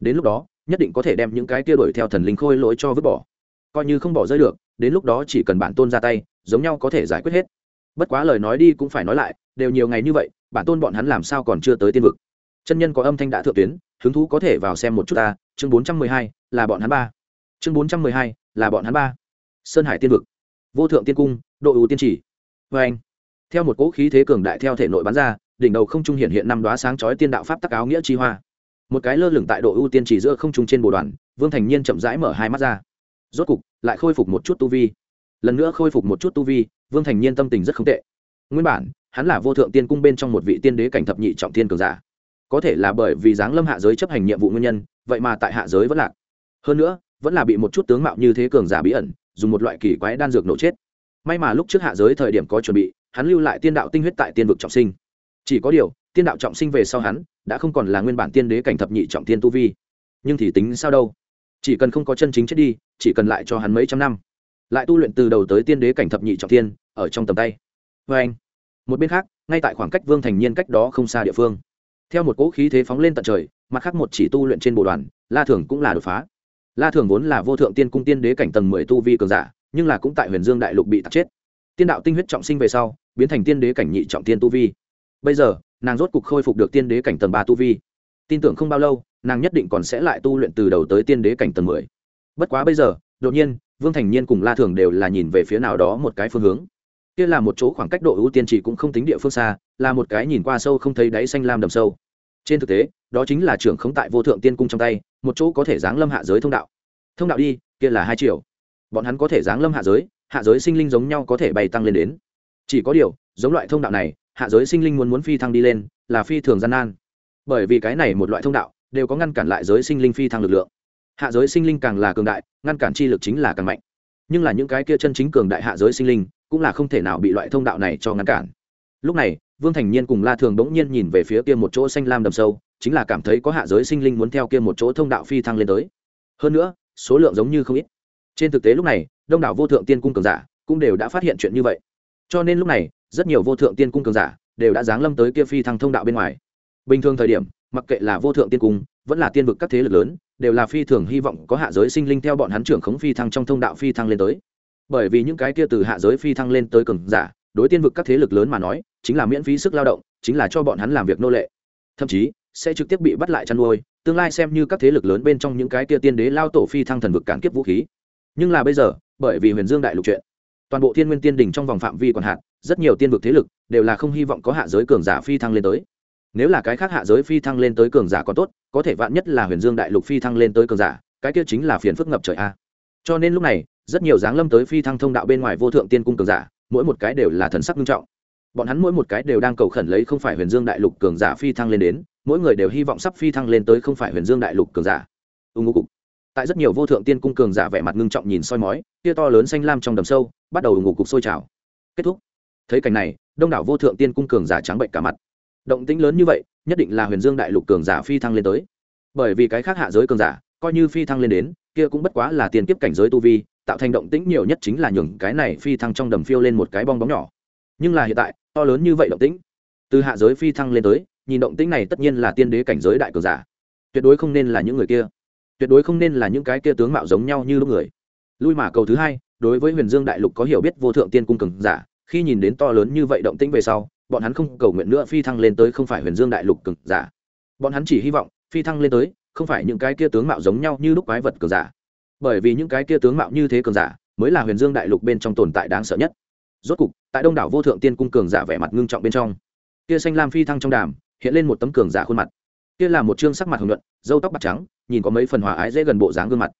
Đến lúc đó, nhất định có thể đem những cái kia đuổi theo thần linh khôi lỗi cho vứt bỏ. Coi như không bỏ rơi được, đến lúc đó chỉ cần bản tôn ra tay, giống nhau có thể giải quyết hết. Bất quá lời nói đi cũng phải nói lại, đều nhiều ngày như vậy, bản tôn bọn hắn làm sao còn chưa tới tiên vực? Chân nhân có âm thanh đã thượng tuyến, hứng thú có thể vào xem một chút ta, chương bốn trăm mười hai, là bọn hắn ba. Chương bốn trăm mười hai, là bọn hắn ba. Sơn hải tiên vực. Vô thượng tiên cung độ ưu tiên chỉ. Vê anh, theo một cỗ khí thế cường đại theo thể nội bắn ra, đỉnh đầu không trung hiện hiện năm đoá sáng chói tiên đạo pháp tắc áo nghĩa chi hoa. Một cái lơ lửng tại độ ưu tiên chỉ giữa không trung trên bồ đoàn, vương thành nhiên chậm rãi mở hai mắt ra. Rốt cục, lại khôi phục một chút tu vi. Lần nữa khôi phục một chút tu vi, vương thành nhiên tâm tình rất không tệ. Nguyên bản, hắn là vô thượng tiên cung bên trong một vị tiên đế cảnh thập nhị trọng tiên cường giả. Có thể là bởi vì giáng lâm hạ giới chấp hành nhiệm vụ nguyên nhân, vậy mà tại hạ giới vẫn lạc. Hơn nữa, vẫn là bị một chút tướng mạo như thế cường giả bí ẩn, dùng một loại kỳ quái đan dược nổ chết may mà lúc trước hạ giới thời điểm có chuẩn bị, hắn lưu lại tiên đạo tinh huyết tại tiên vực trọng sinh. Chỉ có điều, tiên đạo trọng sinh về sau hắn, đã không còn là nguyên bản tiên đế cảnh thập nhị trọng tiên tu vi. Nhưng thì tính sao đâu? Chỉ cần không có chân chính chết đi, chỉ cần lại cho hắn mấy trăm năm. Lại tu luyện từ đầu tới tiên đế cảnh thập nhị trọng tiên, ở trong tầm tay. Vê anh, một bên khác, ngay tại khoảng cách vương thành nhiên cách đó không xa địa phương. Theo một cỗ khí thế phóng lên tận trời, mặt khác một chỉ tu luyện trên bộ đoàn, la thường cũng là đột phá. La thường vốn là vô thượng tiên cung tiên đế cảnh tầng mười tu vi cường giả nhưng là cũng tại huyền dương đại lục bị tạt chết. Tiên đạo tinh huyết trọng sinh về sau, biến thành tiên đế cảnh nhị trọng tiên tu vi. Bây giờ, nàng rốt cục khôi phục được tiên đế cảnh tầng ba tu vi. Tin tưởng không bao lâu, nàng nhất định còn sẽ lại tu luyện từ đầu tới tiên đế cảnh tầng mười. Bất quá bây giờ, đột nhiên, vương thành nhiên cùng la thường đều là nhìn về phía nào đó một cái phương hướng. Kia là một chỗ khoảng cách độ ưu tiên chỉ cũng không tính địa phương xa, là một cái nhìn qua sâu không thấy đáy xanh lam đầm sâu. Trên thực tế, đó chính là trưởng khống tại vô thượng tiên cung trong tay, một chỗ có thể giáng lâm hạ giới thông đạo. Thông đạo đi, kia là hai triệu bọn hắn có thể giáng lâm hạ giới hạ giới sinh linh giống nhau có thể bay tăng lên đến. Chỉ có điều, giống loại thông đạo này, hạ giới sinh linh muốn muốn phi thăng đi lên, là phi thường gian nan. Bởi vì cái này một loại thông đạo, đều có ngăn cản lại giới sinh linh phi thăng lực lượng. Hạ giới sinh linh càng là cường đại, ngăn cản chi lực chính là càng mạnh. Nhưng là những cái kia chân chính cường đại hạ giới sinh linh, cũng là không thể nào bị loại thông đạo này cho ngăn cản. Lúc này, vương thành nhiên cùng la thường đ n g nhiên nhìn về phía kia một chỗ xanh lam đầm sâu, chính là cảm thấy có hạ giới sinh linh muốn theo kia một chỗ thông đạo phi thăng lên tới. Hơn nữa, số lượng giống như không ít trên thực tế lúc này, đông đảo vô thượng tiên cung cường giả cũng đều đã phát hiện chuyện như vậy. Cho nên lúc này, rất nhiều vô thượng tiên cung cường giả đều đã giáng lâm tới kia phi thăng thông đạo bên ngoài. Bình thường thời điểm, mặc kệ là vô thượng tiên cung, vẫn là tiên vực các thế lực lớn, đều là phi thường hy vọng có hạ giới sinh linh theo bọn hắn trưởng khống phi thăng trong thông đạo phi thăng lên tới. Bởi vì những cái kia từ hạ giới phi thăng lên tới cường giả, đối tiên vực các thế lực lớn mà nói, chính là miễn phí sức lao động, chính là cho bọn hắn làm việc nô lệ. Thậm chí, sẽ trực tiếp bị bắt lại chăn nuôi, tương lai xem như các thế lực lớn bên trong những cái kia tiên đế lao tổ phi thăng thần vực cản kiếp vũ khí nhưng là bây giờ, bởi vì huyền dương đại lục chuyện, toàn bộ thiên nguyên tiên đình trong vòng phạm vi còn hạn, rất nhiều tiên vực thế lực đều là không hy vọng có hạ giới cường giả phi thăng lên tới. Nếu là cái khác hạ giới phi thăng lên tới cường giả còn tốt, có thể vạn nhất là huyền dương đại lục phi thăng lên tới cường giả, cái kia chính là phiền phức ngập trời a. Cho nên lúc này, rất nhiều dáng lâm tới phi thăng thông đạo bên ngoài vô thượng tiên cung cường giả, mỗi một cái đều là thần sắc nghiêm trọng. Bọn hắn mỗi một cái đều đang cầu khẩn lấy không phải huyền dương đại lục cường giả phi thăng lên đến, mỗi người đều hy vọng sắp phi thăng lên tới không phải huyền dương đại lục cường giả. Ưng ngô cục tại rất nhiều vô thượng tiên cung cường giả vẻ mặt ngưng trọng nhìn soi mói, tia to lớn xanh lam trong đầm sâu, bắt đầu ngủ cục sôi trào. Kết thúc. Thấy cảnh này, đông đảo vô thượng tiên cung cường giả trắng bệnh cả mặt. Động tĩnh lớn như vậy, nhất định là huyền dương đại lục cường giả phi thăng lên tới. Bởi vì cái khác hạ giới cường giả, coi như phi thăng lên đến, kia cũng bất quá là tiền kiếp cảnh giới tu vi, tạo thành động tĩnh nhiều nhất chính là nhường cái này phi thăng trong đầm phiêu lên một cái bong bóng nhỏ. Nhưng là hiện tại, to lớn như vậy động tĩnh, từ hạ giới phi thăng lên tới, nhìn động tĩnh này tất nhiên là tiên đế cảnh giới đại cường giả. Tuyệt đối không nên là những người kia tuyệt đối không nên là những cái kia tướng mạo giống nhau như lúc người. Lui mà cầu thứ hai, đối với huyền dương đại lục có hiểu biết vô thượng tiên cung cường giả, khi nhìn đến to lớn như vậy động tĩnh về sau, bọn hắn không cầu nguyện nữa phi thăng lên tới không phải huyền dương đại lục cường giả. Bọn hắn chỉ hy vọng phi thăng lên tới không phải những cái kia tướng mạo giống nhau như lúc quái vật cường giả. Bởi vì những cái kia tướng mạo như thế cường giả mới là huyền dương đại lục bên trong tồn tại đáng sợ nhất. Rốt cục, tại đông đảo vô thượng tiên cung cường giả vẻ mặt ngưng trọng bên trong kia xanh lam phi thăng trong đàm, hiện lên một tấm cường giả khuôn mặt kia là một chương sắc mặt hồng nhuận dâu tóc bạc trắng, nhìn có mấy phần hòa ái dễ gần bộ dáng gương mặt.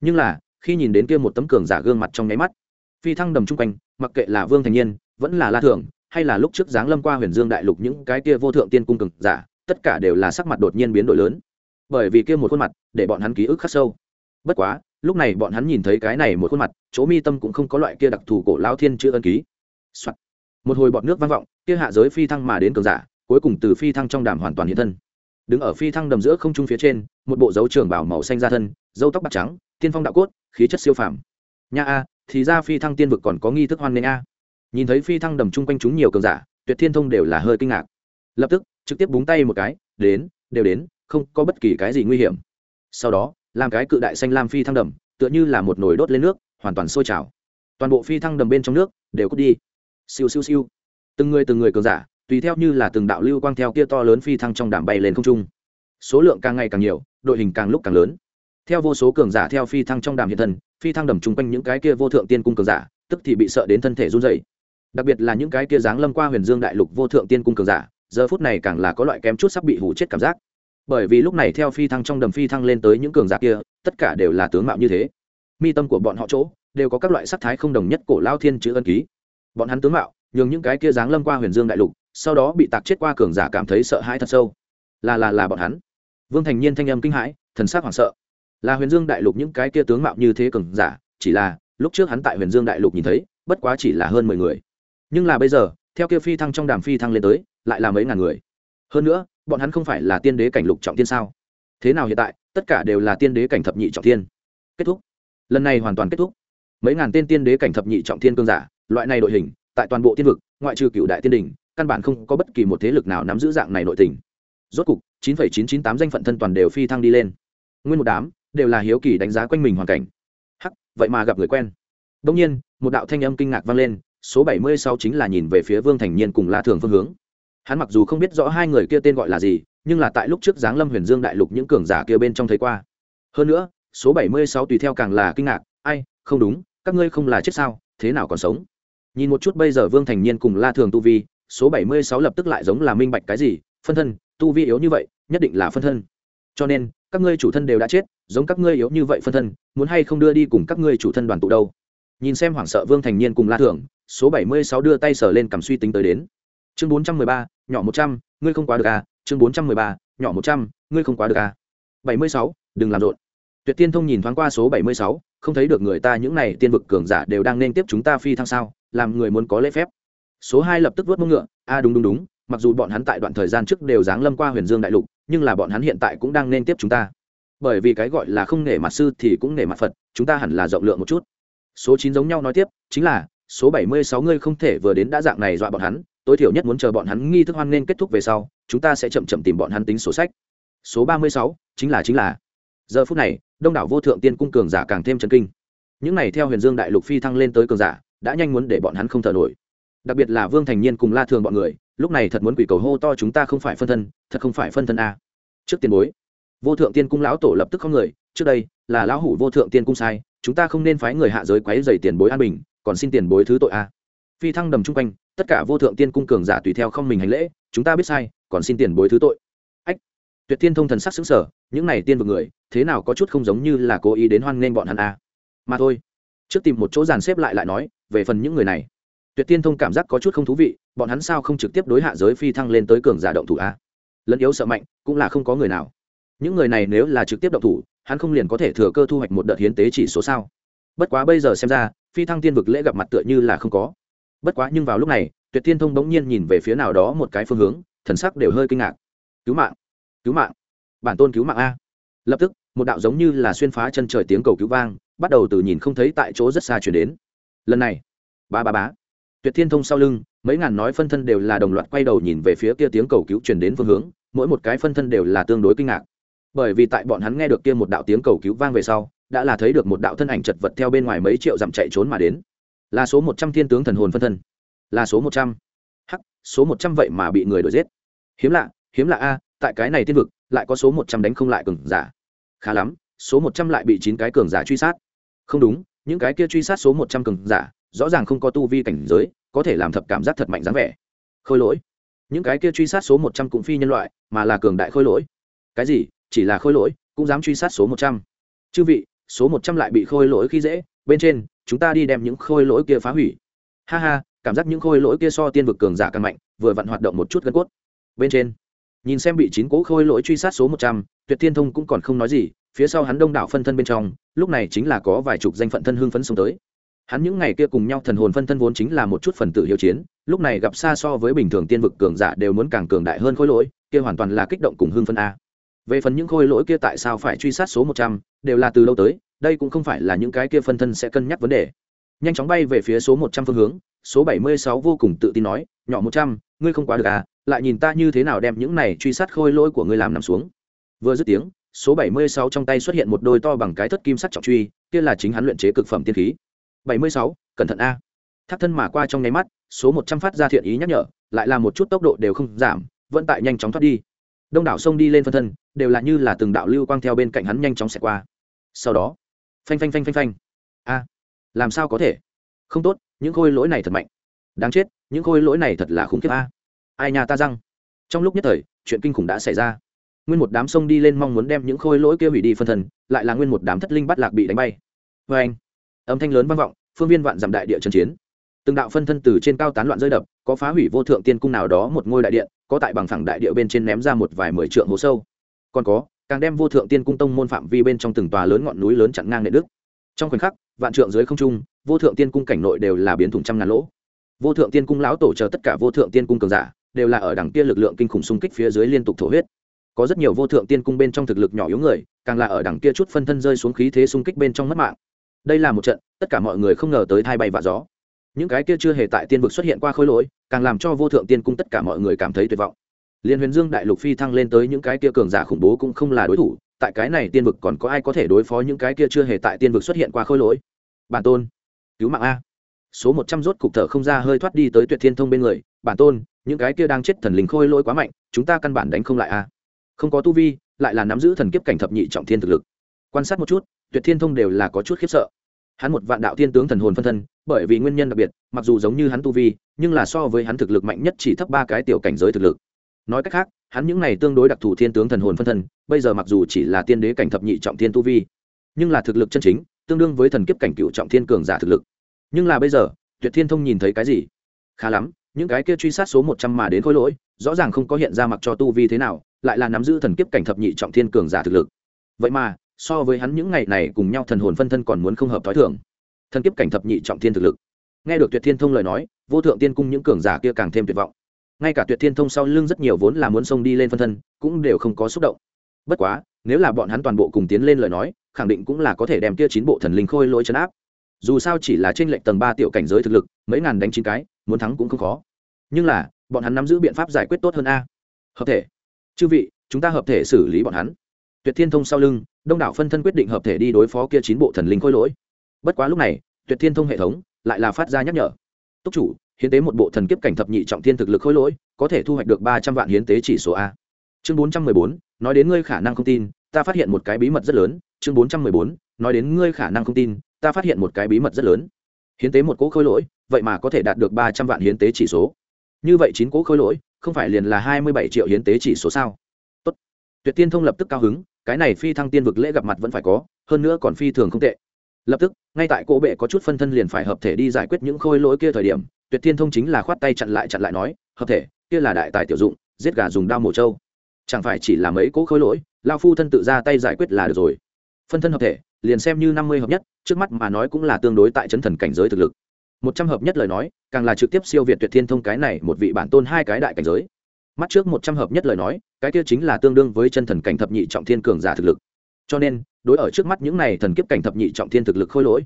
Nhưng là, khi nhìn đến kia một tấm cường giả gương mặt trong nháy mắt, phi thăng đầm chung quanh, mặc kệ là vương thành niên vẫn là la thường hay là lúc trước giáng lâm qua huyền dương đại lục những cái kia vô thượng tiên cung cường giả, tất cả đều là sắc mặt đột nhiên biến đổi lớn. Bởi vì kia một khuôn mặt, để bọn hắn ký ức khắc sâu. Bất quá, lúc này bọn hắn nhìn thấy cái này một khuôn mặt, chỗ mi tâm cũng không có loại kia đặc thù cổ lao thiên chữ ân ký、Soạn. một hồi bọn nước vang vọng, kia hạ giới phi thăng mà đến cường giả, cuối cùng từ phi thăng trong đàm hoàn toàn hiện thân đứng ở phi thăng đầm giữa không trung phía trên, một bộ dấu trường bảo màu xanh ra thân dâu tóc bạc trắng, tiên phong đạo cốt, khí chất siêu phàm. Nha a, thì ra phi thăng tiên vực còn có nghi thức hoan nghênh a. Nhìn thấy phi thăng đầm chung quanh chúng nhiều cường giả, tuyệt thiên thông đều là hơi kinh ngạc. Lập tức, trực tiếp búng tay một cái, đến, đều đến, không có bất kỳ cái gì nguy hiểm. Sau đó, làm cái cự đại xanh lam phi thăng đầm, tựa như là một nồi đốt lên nước, hoàn toàn sôi trào. Toàn bộ phi thăng đầm bên trong nước, đều cút đi. Siêu siêu siêu. Từng người từng người cường giả tùy theo như là từng đạo lưu quang theo kia to lớn phi thăng trong đàm bay lên không trung. Số lượng càng ngày càng nhiều, đội hình càng lúc càng lớn. Theo vô số cường giả theo phi thăng trong đàm hiện thân, phi thăng đầm chung quanh những cái kia vô thượng tiên cung cường giả, tức thì bị sợ đến thân thể run dày đặc biệt là những cái kia dáng lâm qua huyền dương đại lục vô thượng tiên cung cường giả, giờ phút này càng là có loại kém chút sắp bị hủ chết cảm giác. Bởi vì lúc này theo phi thăng trong đầm phi thăng lên tới những cường giả kia, tất cả đều là tướng mạo như thế. Mi tâm của bọn họ chỗ, đều có các loại sắc thái không đồng nhất cổ lao thiên chữ ân ký. Bọn hắn tướng mạo, nhường những cái kia dáng lâm qua huyền dương đại lục sau đó bị tạc chết qua cường giả cảm thấy sợ hãi thật sâu. Là là là bọn hắn. Vương thành nhiên thanh âm kinh hãi, thần sắc hoảng sợ. Là huyền dương đại lục những cái kia tướng mạo như thế cường giả, chỉ là lúc trước hắn tại huyền dương đại lục nhìn thấy, bất quá chỉ là hơn mười người. Nhưng là bây giờ, theo kia phi thăng trong đàm phi thăng lên tới, lại là mấy ngàn người. Hơn nữa, bọn hắn không phải là tiên đế cảnh lục trọng tiên sao? Thế nào hiện tại, tất cả đều là tiên đế cảnh thập nhị trọng tiên. Kết thúc. Lần này hoàn toàn kết thúc. Mấy ngàn tên tiên đế cảnh thập nhị trọng thiên cương giả, loại này đội hình, tại toàn bộ tiên vực, ngoại trừ cựu đại tiên đình căn bản không có bất kỳ một thế lực nào nắm giữ dạng này nội tình. Rốt cục, chín phẩy chín chín tám danh phận thân toàn đều phi thăng đi lên. Nguyên một đám đều là hiếu kỳ đánh giá quanh mình hoàn cảnh. Hắc, vậy mà gặp người quen. Đông nhiên, một đạo thanh âm kinh ngạc vang lên, số bảy mươi sáu chính là nhìn về phía vương thành nhiên cùng la thường phương hướng. Hắn mặc dù không biết rõ hai người kia tên gọi là gì, nhưng là tại lúc trước giáng lâm huyền dương đại lục những cường giả kia bên trong thấy qua. Hơn nữa, số bảy mươi sáu tùy theo càng là kinh ngạc, ai, không đúng, các ngươi không là chết sao, thế nào còn sống? Nhìn một chút bây giờ vương thành nhiên cùng la thường tu vi số bảy mươi sáu lập tức lại giống là minh bạch cái gì phân thân tu vi yếu như vậy nhất định là phân thân. Cho nên các ngươi chủ thân đều đã chết giống các ngươi yếu như vậy phân thân muốn hay không đưa đi cùng các ngươi chủ thân đoàn tụ đâu? Nhìn xem hoảng sợ vương thành niên cùng la thưởng, số bảy mươi sáu đưa tay sờ lên cầm suy tính tới đến. Chương bốn trăm mười ba nhỏ một trăm ngươi không quá được à? Chương bốn trăm mười ba nhỏ một trăm ngươi không quá được à? bảy mươi sáu đừng làm rộn. Tuyệt tiên thông nhìn thoáng qua số bảy mươi sáu không thấy được người ta những này tiên vực cường giả đều đang nên tiếp chúng ta phi thăng sao? Làm người muốn có lễ phép số hai lập tức vớt mông ngựa, a, đúng đúng đúng, mặc dù bọn hắn tại đoạn thời gian trước đều giáng lâm qua huyền dương đại lục, nhưng là bọn hắn hiện tại cũng đang nên tiếp chúng ta. Bởi vì cái gọi là không nể mặt sư thì cũng nể mặt phật, chúng ta hẳn là rộng lượng một chút. Số chín giống nhau nói tiếp, chính là, số bảy mươi sáu ngươi không thể vừa đến đã dạng này dọa bọn hắn, tối thiểu nhất muốn chờ bọn hắn nghi thức hoan nên kết thúc về sau, chúng ta sẽ chậm chậm tìm bọn hắn tính sổ sách. Số ba mươi sáu, chính là chính là. Giờ phút này, đông đảo vô thượng tiên cung cường giả càng thêm chấn kinh. Những này theo huyền dương đại lục phi thăng lên tới cường giả, đã nhanh muốn để bọn hắn không thở nổi đặc biệt là vương thành niên cùng la thường bọn người, lúc này thật muốn quỷ cầu hô to chúng ta không phải phân thân, thật không phải phân thân a trước tiền bối, vô thượng tiên cung lão tổ lập tức không người, trước đây, là lão hủ vô thượng tiên cung sai, chúng ta không nên phái người hạ giới quấy dày tiền bối an bình, còn xin tiền bối thứ tội a phi thăng đầm chung quanh, tất cả vô thượng tiên cung cường giả tùy theo không mình hành lễ, chúng ta biết sai, còn xin tiền bối thứ tội. Ách, tuyệt tiên thông thần sắc xứng sở những này tiên vực người, thế nào có chút không giống như là cố ý đến hoan nghênh bọn hắn a mà thôi, trước tìm một chỗ dàn xếp lại lại nói, về phần những người này tuyệt tiên thông cảm giác có chút không thú vị, bọn hắn sao không trực tiếp đối hạ giới phi thăng lên tới cường giả động thủ a? Lẫn yếu sợ mạnh, cũng là không có người nào. Những người này nếu là trực tiếp động thủ, hắn không liền có thể thừa cơ thu hoạch một đợt hiến tế chỉ số sao? Bất quá bây giờ xem ra, phi thăng tiên vực lễ gặp mặt tựa như là không có. Bất quá nhưng vào lúc này, tuyệt tiên thông bỗng nhiên nhìn về phía nào đó một cái phương hướng, thần sắc đều hơi kinh ngạc. Cứu mạng cứu mạng, bản tôn cứu mạng a. Lập tức, một đạo giống như là xuyên phá chân trời tiếng cầu cứu vang, bắt đầu từ nhìn không thấy tại chỗ rất xa chuyển đến. Lần này, ba ba bá tuyệt thiên thông sau lưng, mấy ngàn nói phân thân đều là đồng loạt quay đầu nhìn về phía kia tiếng cầu cứu truyền đến phương hướng, mỗi một cái phân thân đều là tương đối kinh ngạc. Bởi vì tại bọn hắn nghe được kia một đạo tiếng cầu cứu vang về sau, đã là thấy được một đạo thân ảnh chật vật theo bên ngoài mấy triệu dặm chạy trốn mà đến. Là số một trăm thiên tướng thần hồn phân thân. Là số một trăm. Hắc, số một trăm vậy mà bị người đuổi giết. Hiếm lạ hiếm lạ a, tại cái này tiên vực, lại có số một trăm đánh không lại cường giả. Khá lắm, số một trăm lại bị chín cái cường giả truy sát. Không đúng, những cái kia truy sát số một trăm cường giả rõ ràng không có tu vi cảnh giới, có thể làm thập cảm giác thật mạnh dáng vẻ. Khôi lỗi. Những cái kia truy sát số một trăm cũng phi nhân loại, mà là cường đại khôi lỗi. Cái gì? Chỉ là khôi lỗi, cũng dám truy sát số một trăm. Chư vị, số một trăm lại bị khôi lỗi khi dễ, bên trên, chúng ta đi đem những khôi lỗi kia phá hủy. Ha ha, cảm giác những khôi lỗi kia so tiên vực cường giả càng mạnh, vừa vặn hoạt động một chút gân cốt. Bên trên, nhìn xem bị chín cố khôi lỗi truy sát số một trăm, tuyệt thiên thông cũng còn không nói gì, phía sau hắn đông đảo phân thân bên trong, lúc này chính là có vài chục danh phận thân hưng phấn xông tới hắn những ngày kia cùng nhau thần hồn phân thân vốn chính là một chút phần tử hiếu chiến, lúc này gặp xa so với bình thường tiên vực cường giả đều muốn càng cường đại hơn khối lỗi, kia hoàn toàn là kích động cùng hưng phân a. Về phần những khối lỗi kia tại sao phải truy sát số một trăm, đều là từ lâu tới, đây cũng không phải là những cái kia phân thân sẽ cân nhắc vấn đề. Nhanh chóng bay về phía số một trăm phương hướng, số bảy mươi sáu vô cùng tự tin nói, nhỏ một trăm, ngươi không quá được à lại nhìn ta như thế nào đem những này truy sát khôi lỗi của ngươi làm nằm xuống. Vừa dứt tiếng, số bảy mươi sáu trong tay xuất hiện một đôi to bằng cái thất kim sắt trọng truy, kia là chính hắn luyện chế cực phẩm tiên khí bảy mươi sáu, cẩn thận a. Thác thân mà qua trong nháy mắt, số một trăm phát ra thiện ý nhắc nhở, lại là một chút tốc độ đều không giảm, vẫn tại nhanh chóng thoát đi. Đông đảo sông đi lên phân thân, đều là như là từng đạo lưu quang theo bên cạnh hắn nhanh chóng xẹt qua. Sau đó, phanh phanh phanh phanh phanh. A, làm sao có thể? Không tốt, những khôi lỗi này thật mạnh. Đáng chết, những khôi lỗi này thật là khủng khiếp a. Ai nhà ta răng? Trong lúc nhất thời, chuyện kinh khủng đã xảy ra. Nguyên một đám sông đi lên mong muốn đem những khôi lỗi kia hủy đi phân thân, lại là nguyên một đám thất linh bắt lạc bị đánh bay. Vê anh âm thanh lớn vang vọng, phương viên vạn dặm đại địa trần chiến. Từng đạo phân thân từ trên cao tán loạn rơi đập, có phá hủy vô thượng tiên cung nào đó một ngôi đại điện, có tại bằng phẳng đại địa bên trên ném ra một vài mười trượng hố sâu. Còn có, càng đem vô thượng tiên cung tông môn phạm vi bên trong từng tòa lớn ngọn núi lớn chặn ngang nệ đức trong khoảnh khắc, vạn trượng dưới không trung, vô thượng tiên cung cảnh nội đều là biến thủng trăm ngàn lỗ. Vô thượng tiên cung lão tổ chờ tất cả vô thượng tiên cung cường giả, đều là ở đằng kia lực lượng kinh khủng xung kích phía dưới liên tục thổ huyết. Có rất nhiều vô thượng tiên cung bên trong thực lực nhỏ yếu người, càng là ở đằng kia chút phân thân rơi xuống khí thế xung kích bên trong mất mạng đây là một trận, tất cả mọi người không ngờ tới thai bay và gió. Những cái kia chưa hề tại tiên vực xuất hiện qua khối lỗi, càng làm cho vô thượng tiên cung tất cả mọi người cảm thấy tuyệt vọng. Liên huyền dương, đại lục phi thăng lên tới những cái kia cường giả khủng bố cũng không là đối thủ, tại cái này tiên vực còn có ai có thể đối phó những cái kia chưa hề tại tiên vực xuất hiện qua khối lỗi? Bản tôn, cứu mạng a. Số một trăm rốt cục thở không ra hơi thoát đi tới tuyệt thiên thông bên người, bản tôn, những cái kia đang chết thần linh khôi lỗi quá mạnh, chúng ta căn bản đánh không lại a. Không có tu vi, lại là nắm giữ thần kiếp cảnh thập nhị trọng thiên thực lực. Quan sát một chút tuyệt thiên thông đều là có chút khiếp sợ. Hắn một vạn đạo thiên tướng thần hồn phân thân, bởi vì nguyên nhân đặc biệt, mặc dù giống như hắn tu vi, nhưng là so với hắn thực lực mạnh nhất chỉ thấp ba cái tiểu cảnh giới thực lực. Nói cách khác, hắn những này tương đối đặc thù thiên tướng thần hồn phân thân, bây giờ mặc dù chỉ là tiên đế cảnh thập nhị trọng thiên tu vi, nhưng là thực lực chân chính, tương đương với thần kiếp cảnh cựu trọng thiên cường giả thực lực. Nhưng là bây giờ, tuyệt thiên thông nhìn thấy cái gì? Khá lắm, những cái kia truy sát số một trăm mà đến khối lỗi, rõ ràng không có hiện ra mặc cho tu vi thế nào, lại là nắm giữ thần kiếp cảnh thập nhị trọng thiên cường giả thực lực. Vậy mà so với hắn những ngày này cùng nhau thần hồn phân thân còn muốn không hợp t h i thần kiếp cảnh thập nhị trọng thiên thực lực. Nghe được tuyệt thiên thông lời nói, vô thượng tiên cung những cường giả kia càng thêm tuyệt vọng. Ngay cả tuyệt thiên thông sau lưng rất nhiều vốn là muốn xông đi lên phân thân, cũng đều không có xúc động. Bất quá, nếu là bọn hắn toàn bộ cùng tiến lên lời nói, khẳng định cũng là có thể đem kia chín bộ thần linh khôi lỗi chấn áp. Dù sao chỉ là trên lệnh tầng ba tiểu cảnh giới thực lực, mấy ngàn đánh chín cái, muốn thắng cũng không khó. Nhưng là, bọn hắn nắm giữ biện pháp giải quyết tốt hơn a. Hợp thể. Chư vị, chúng ta hợp thể xử lý bọn hắn tuyệt thiên thông sau lưng, đông đảo phân thân quyết định hợp thể đi đối phó kia chín bộ thần linh khôi lỗi. Bất quá lúc này, tuyệt thiên thông hệ thống lại là phát ra nhắc nhở. Túc chủ, hiến tế một bộ thần kiếp cảnh thập nhị trọng thiên thực lực khôi lỗi, có thể thu hoạch được ba trăm vạn hiến tế chỉ số a. Chương bốn trăm mười bốn, nói đến ngươi khả năng không tin, ta phát hiện một cái bí mật rất lớn. Chương bốn trăm mười bốn, nói đến ngươi khả năng không tin, ta phát hiện một cái bí mật rất lớn. Hiến tế một cỗ khôi lỗi, vậy mà có thể đạt được ba trăm vạn hiến tế chỉ số. Như vậy chín cỗ khôi lỗi, không phải liền là hai mươi bảy triệu hiến tế chỉ số sao? Tốt. tuyệt tiên thông lập tức cao hứng cái này phi thăng tiên vực lễ gặp mặt vẫn phải có, hơn nữa còn phi thường không tệ. Lập tức, ngay tại cỗ bệ có chút phân thân liền phải hợp thể đi giải quyết những khôi lỗi kia thời điểm, tuyệt thiên thông chính là khoát tay chặn lại chặn lại nói, hợp thể, kia là đại tài tiểu dụng, giết gà dùng đao mổ trâu. Chẳng phải chỉ là mấy cỗ khôi lỗi lao phu thân tự ra tay giải quyết là được rồi. Phân thân hợp thể, liền xem như năm mươi hợp nhất, trước mắt mà nói cũng là tương đối tại chấn thần cảnh giới thực lực. Một trăm hợp nhất lời nói, càng là trực tiếp siêu việt tuyệt thiên thông cái này một vị bản tôn hai cái đại cảnh giới mắt trước một trăm hợp nhất lời nói, cái kia chính là tương đương với chân thần cảnh thập nhị trọng thiên cường giả thực lực. Cho nên, đối ở trước mắt những này thần kiếp cảnh thập nhị trọng thiên thực lực khôi lỗi,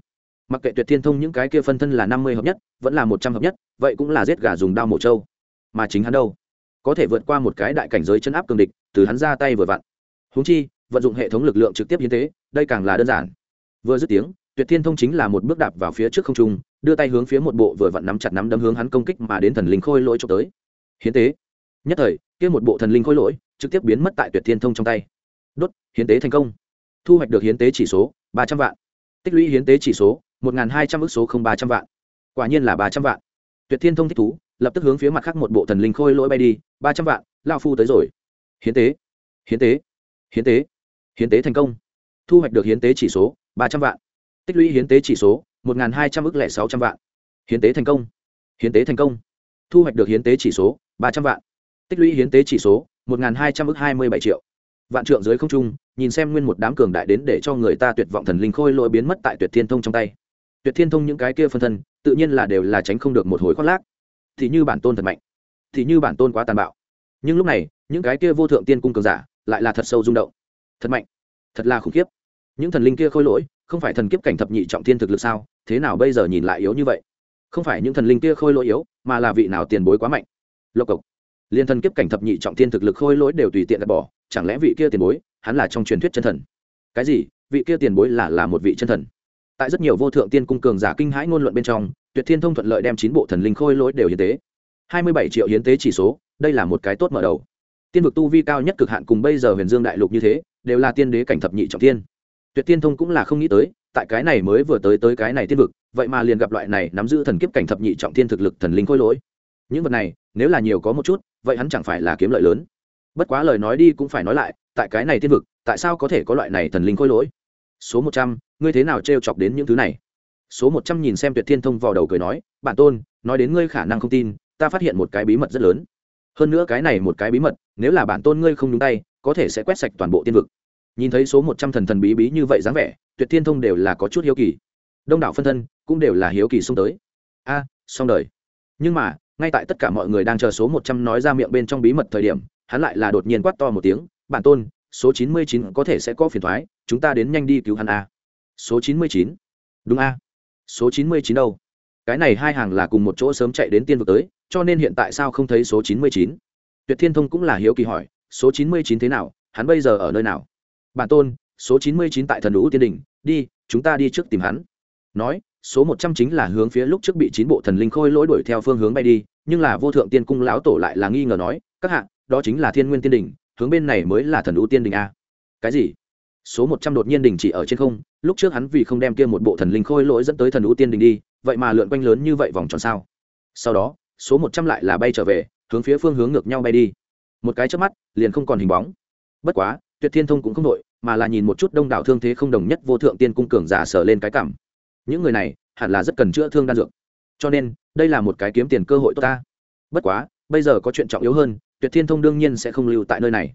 mặc kệ tuyệt thiên thông những cái kia phân thân là năm mươi hợp nhất, vẫn là một trăm hợp nhất, vậy cũng là giết gà dùng đao mổ trâu. Mà chính hắn đâu? Có thể vượt qua một cái đại cảnh giới chân áp cường địch, từ hắn ra tay vừa vặn. Húng chi, vận dụng hệ thống lực lượng trực tiếp hiến tế, đây càng là đơn giản. Vừa dứt tiếng, tuyệt thiên thông chính là một bước đạp vào phía trước không trung, đưa tay hướng phía một bộ vừa vặn nắm chặt nắm đấm hướng hắn công kích mà đến thần linh khôi lỗi cho tới. Hiến tế nhất thời, kia một bộ thần linh khôi lỗi trực tiếp biến mất tại tuyệt thiên thông trong tay. Đốt, hiến tế thành công. Thu hoạch được hiến tế chỉ số ba trăm vạn. Tích lũy hiến tế chỉ số một hai trăm ước số không ba trăm vạn. Quả nhiên là ba trăm vạn. Tuyệt thiên thông thích thú, lập tức hướng phía mặt khác một bộ thần linh khôi lỗi bay đi, ba trăm vạn lao phu tới rồi. Hiến tế hiến tế hiến tế hiến tế thành công. Thu hoạch được hiến tế chỉ số ba trăm vạn. Tích lũy hiến tế chỉ số một hai trăm ước lẻ sáu trăm vạn. Hiến tế thành công, hiến tế thành công. Thu hoạch được hiến tế chỉ số ba trăm vạn tích lũy hiến tế chỉ số, một hai trăm ước hai mươi bảy triệu. Vạn trượng dưới không trung, nhìn xem nguyên một đám cường đại đến để cho người ta tuyệt vọng thần linh khôi lỗi biến mất tại tuyệt thiên thông trong tay. Tuyệt thiên thông những cái kia phân thân, tự nhiên là đều là tránh không được một hồi khoác lác. Thì như bản tôn thật mạnh, thì như bản tôn quá tàn bạo. Nhưng lúc này, những cái kia vô thượng tiên cung cường giả lại là thật sâu rung động. Thật mạnh, thật là khủng khiếp. Những thần linh kia khôi lỗi, không phải thần kiếp cảnh thập nhị trọng thiên thực lực sao? Thế nào bây giờ nhìn lại yếu như vậy? Không phải những thần linh kia khôi lỗi yếu, mà là vị nào tiền bối quá mạnh? Lộc cộc liên thần kiếp cảnh thập nhị trọng thiên thực lực khôi lỗi đều tùy tiện gạt bỏ, chẳng lẽ vị kia tiền bối, hắn là trong truyền thuyết chân thần? Cái gì? Vị kia tiền bối là là một vị chân thần. Tại rất nhiều vô thượng tiên cung cường giả kinh hãi ngôn luận bên trong, tuyệt thiên thông thuận lợi đem chín bộ thần linh khôi lỗi đều hiến tế. Hai mươi bảy triệu hiến tế chỉ số, đây là một cái tốt mở đầu. Tiên vực tu vi cao nhất cực hạn cùng bây giờ huyền dương đại lục như thế, đều là tiên đế cảnh thập nhị trọng tiên tuyệt tiên thông cũng là không nghĩ tới, tại cái này mới vừa tới tới cái này tiên vực, vậy mà liền gặp loại này nắm giữ thần kiếp cảnh thập nhị trọng thiên thực lực thần linh khôi lỗi. Những vật này, nếu là nhiều có một chút vậy hắn chẳng phải là kiếm lợi lớn. Bất quá lời nói đi cũng phải nói lại, tại cái này tiên vực, tại sao có thể có loại này thần linh khôi lỗi? Số một trăm, ngươi thế nào t r e o chọc đến những thứ này? Số một trăm nhìn xem tuyệt thiên thông vào đầu cười nói, bản tôn, nói đến ngươi khả năng không tin, ta phát hiện một cái bí mật rất lớn. Hơn nữa cái này một cái bí mật, nếu là bản tôn ngươi không nhúng tay, có thể sẽ quét sạch toàn bộ tiên vực. Nhìn thấy số một trăm thần thần bí bí như vậy dáng vẻ, tuyệt thiên thông đều là có chút hiếu kỳ. Đông đảo phân thân cũng đều là hiếu kỳ xông tới. A, xong đời. Nhưng mà ngay tại tất cả mọi người đang chờ số một trăm nói ra miệng bên trong bí mật thời điểm, hắn lại là đột nhiên quát to một tiếng, bản tôn, số chín mươi chín có thể sẽ có phiền thoái, chúng ta đến nhanh đi cứu hắn a. Số chín mươi chín. Đúng a. Số chín mươi chín đâu? Cái này hai hàng là cùng một chỗ sớm chạy đến tiên vực tới, cho nên hiện tại sao không thấy số chín mươi chín? Tuyệt thiên thông cũng là hiếu kỳ hỏi, số chín mươi chín thế nào? Hắn bây giờ ở nơi nào? Bản tôn, số chín mươi chín tại thần lũ tiên đình đi, chúng ta đi trước tìm hắn. Nói số một trăm chính là hướng phía lúc trước bị chín bộ thần linh khôi lỗi đuổi theo phương hướng bay đi, nhưng là vô thượng tiên cung lão tổ lại là nghi ngờ nói, các hạ, đó chính là thiên nguyên tiên đỉnh, hướng bên này mới là thần ưu tiên đỉnh a. Cái gì? Số một trăm đột nhiên đình chỉ ở trên không, lúc trước hắn vì không đem kia một bộ thần linh khôi lỗi dẫn tới thần ưu tiên đỉnh đi, vậy mà lượn quanh lớn như vậy vòng tròn sao? Sau đó, số một trăm lại là bay trở về, hướng phía phương hướng ngược nhau bay đi. Một cái chớp mắt, liền không còn hình bóng. Bất quá, tuyệt thiên thông cũng không đội mà là nhìn một chút đông đảo thương thế không đồng nhất vô thượng tiên cung cường giả sở lên cái cảm những người này hẳn là rất cần chữa thương đan dược. Cho nên, đây là một cái kiếm tiền cơ hội tốt ta. Bất quá, bây giờ có chuyện trọng yếu hơn, tuyệt thiên thông đương nhiên sẽ không lưu tại nơi này.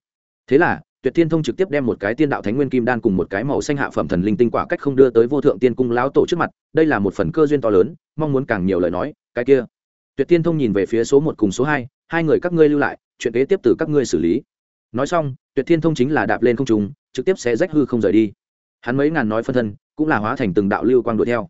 Thế là, tuyệt thiên thông trực tiếp đem một cái tiên đạo thánh nguyên kim đan cùng một cái màu xanh hạ phẩm thần linh tinh quả cách không đưa tới vô thượng tiên cung lão tổ trước mặt, đây là một phần cơ duyên to lớn, mong muốn càng nhiều lời nói, cái kia. Tuyệt thiên thông nhìn về phía số một cùng số hai hai người các ngươi lưu lại, chuyện kế tiếp từ các ngươi xử lý. Nói xong, tuyệt thiên thông chính là đạp lên không trùng trực tiếp sẽ rách hư không rời đi. Hắn mấy ngàn nói phân thân cũng là hóa thành từng đạo lưu quang đuổi theo.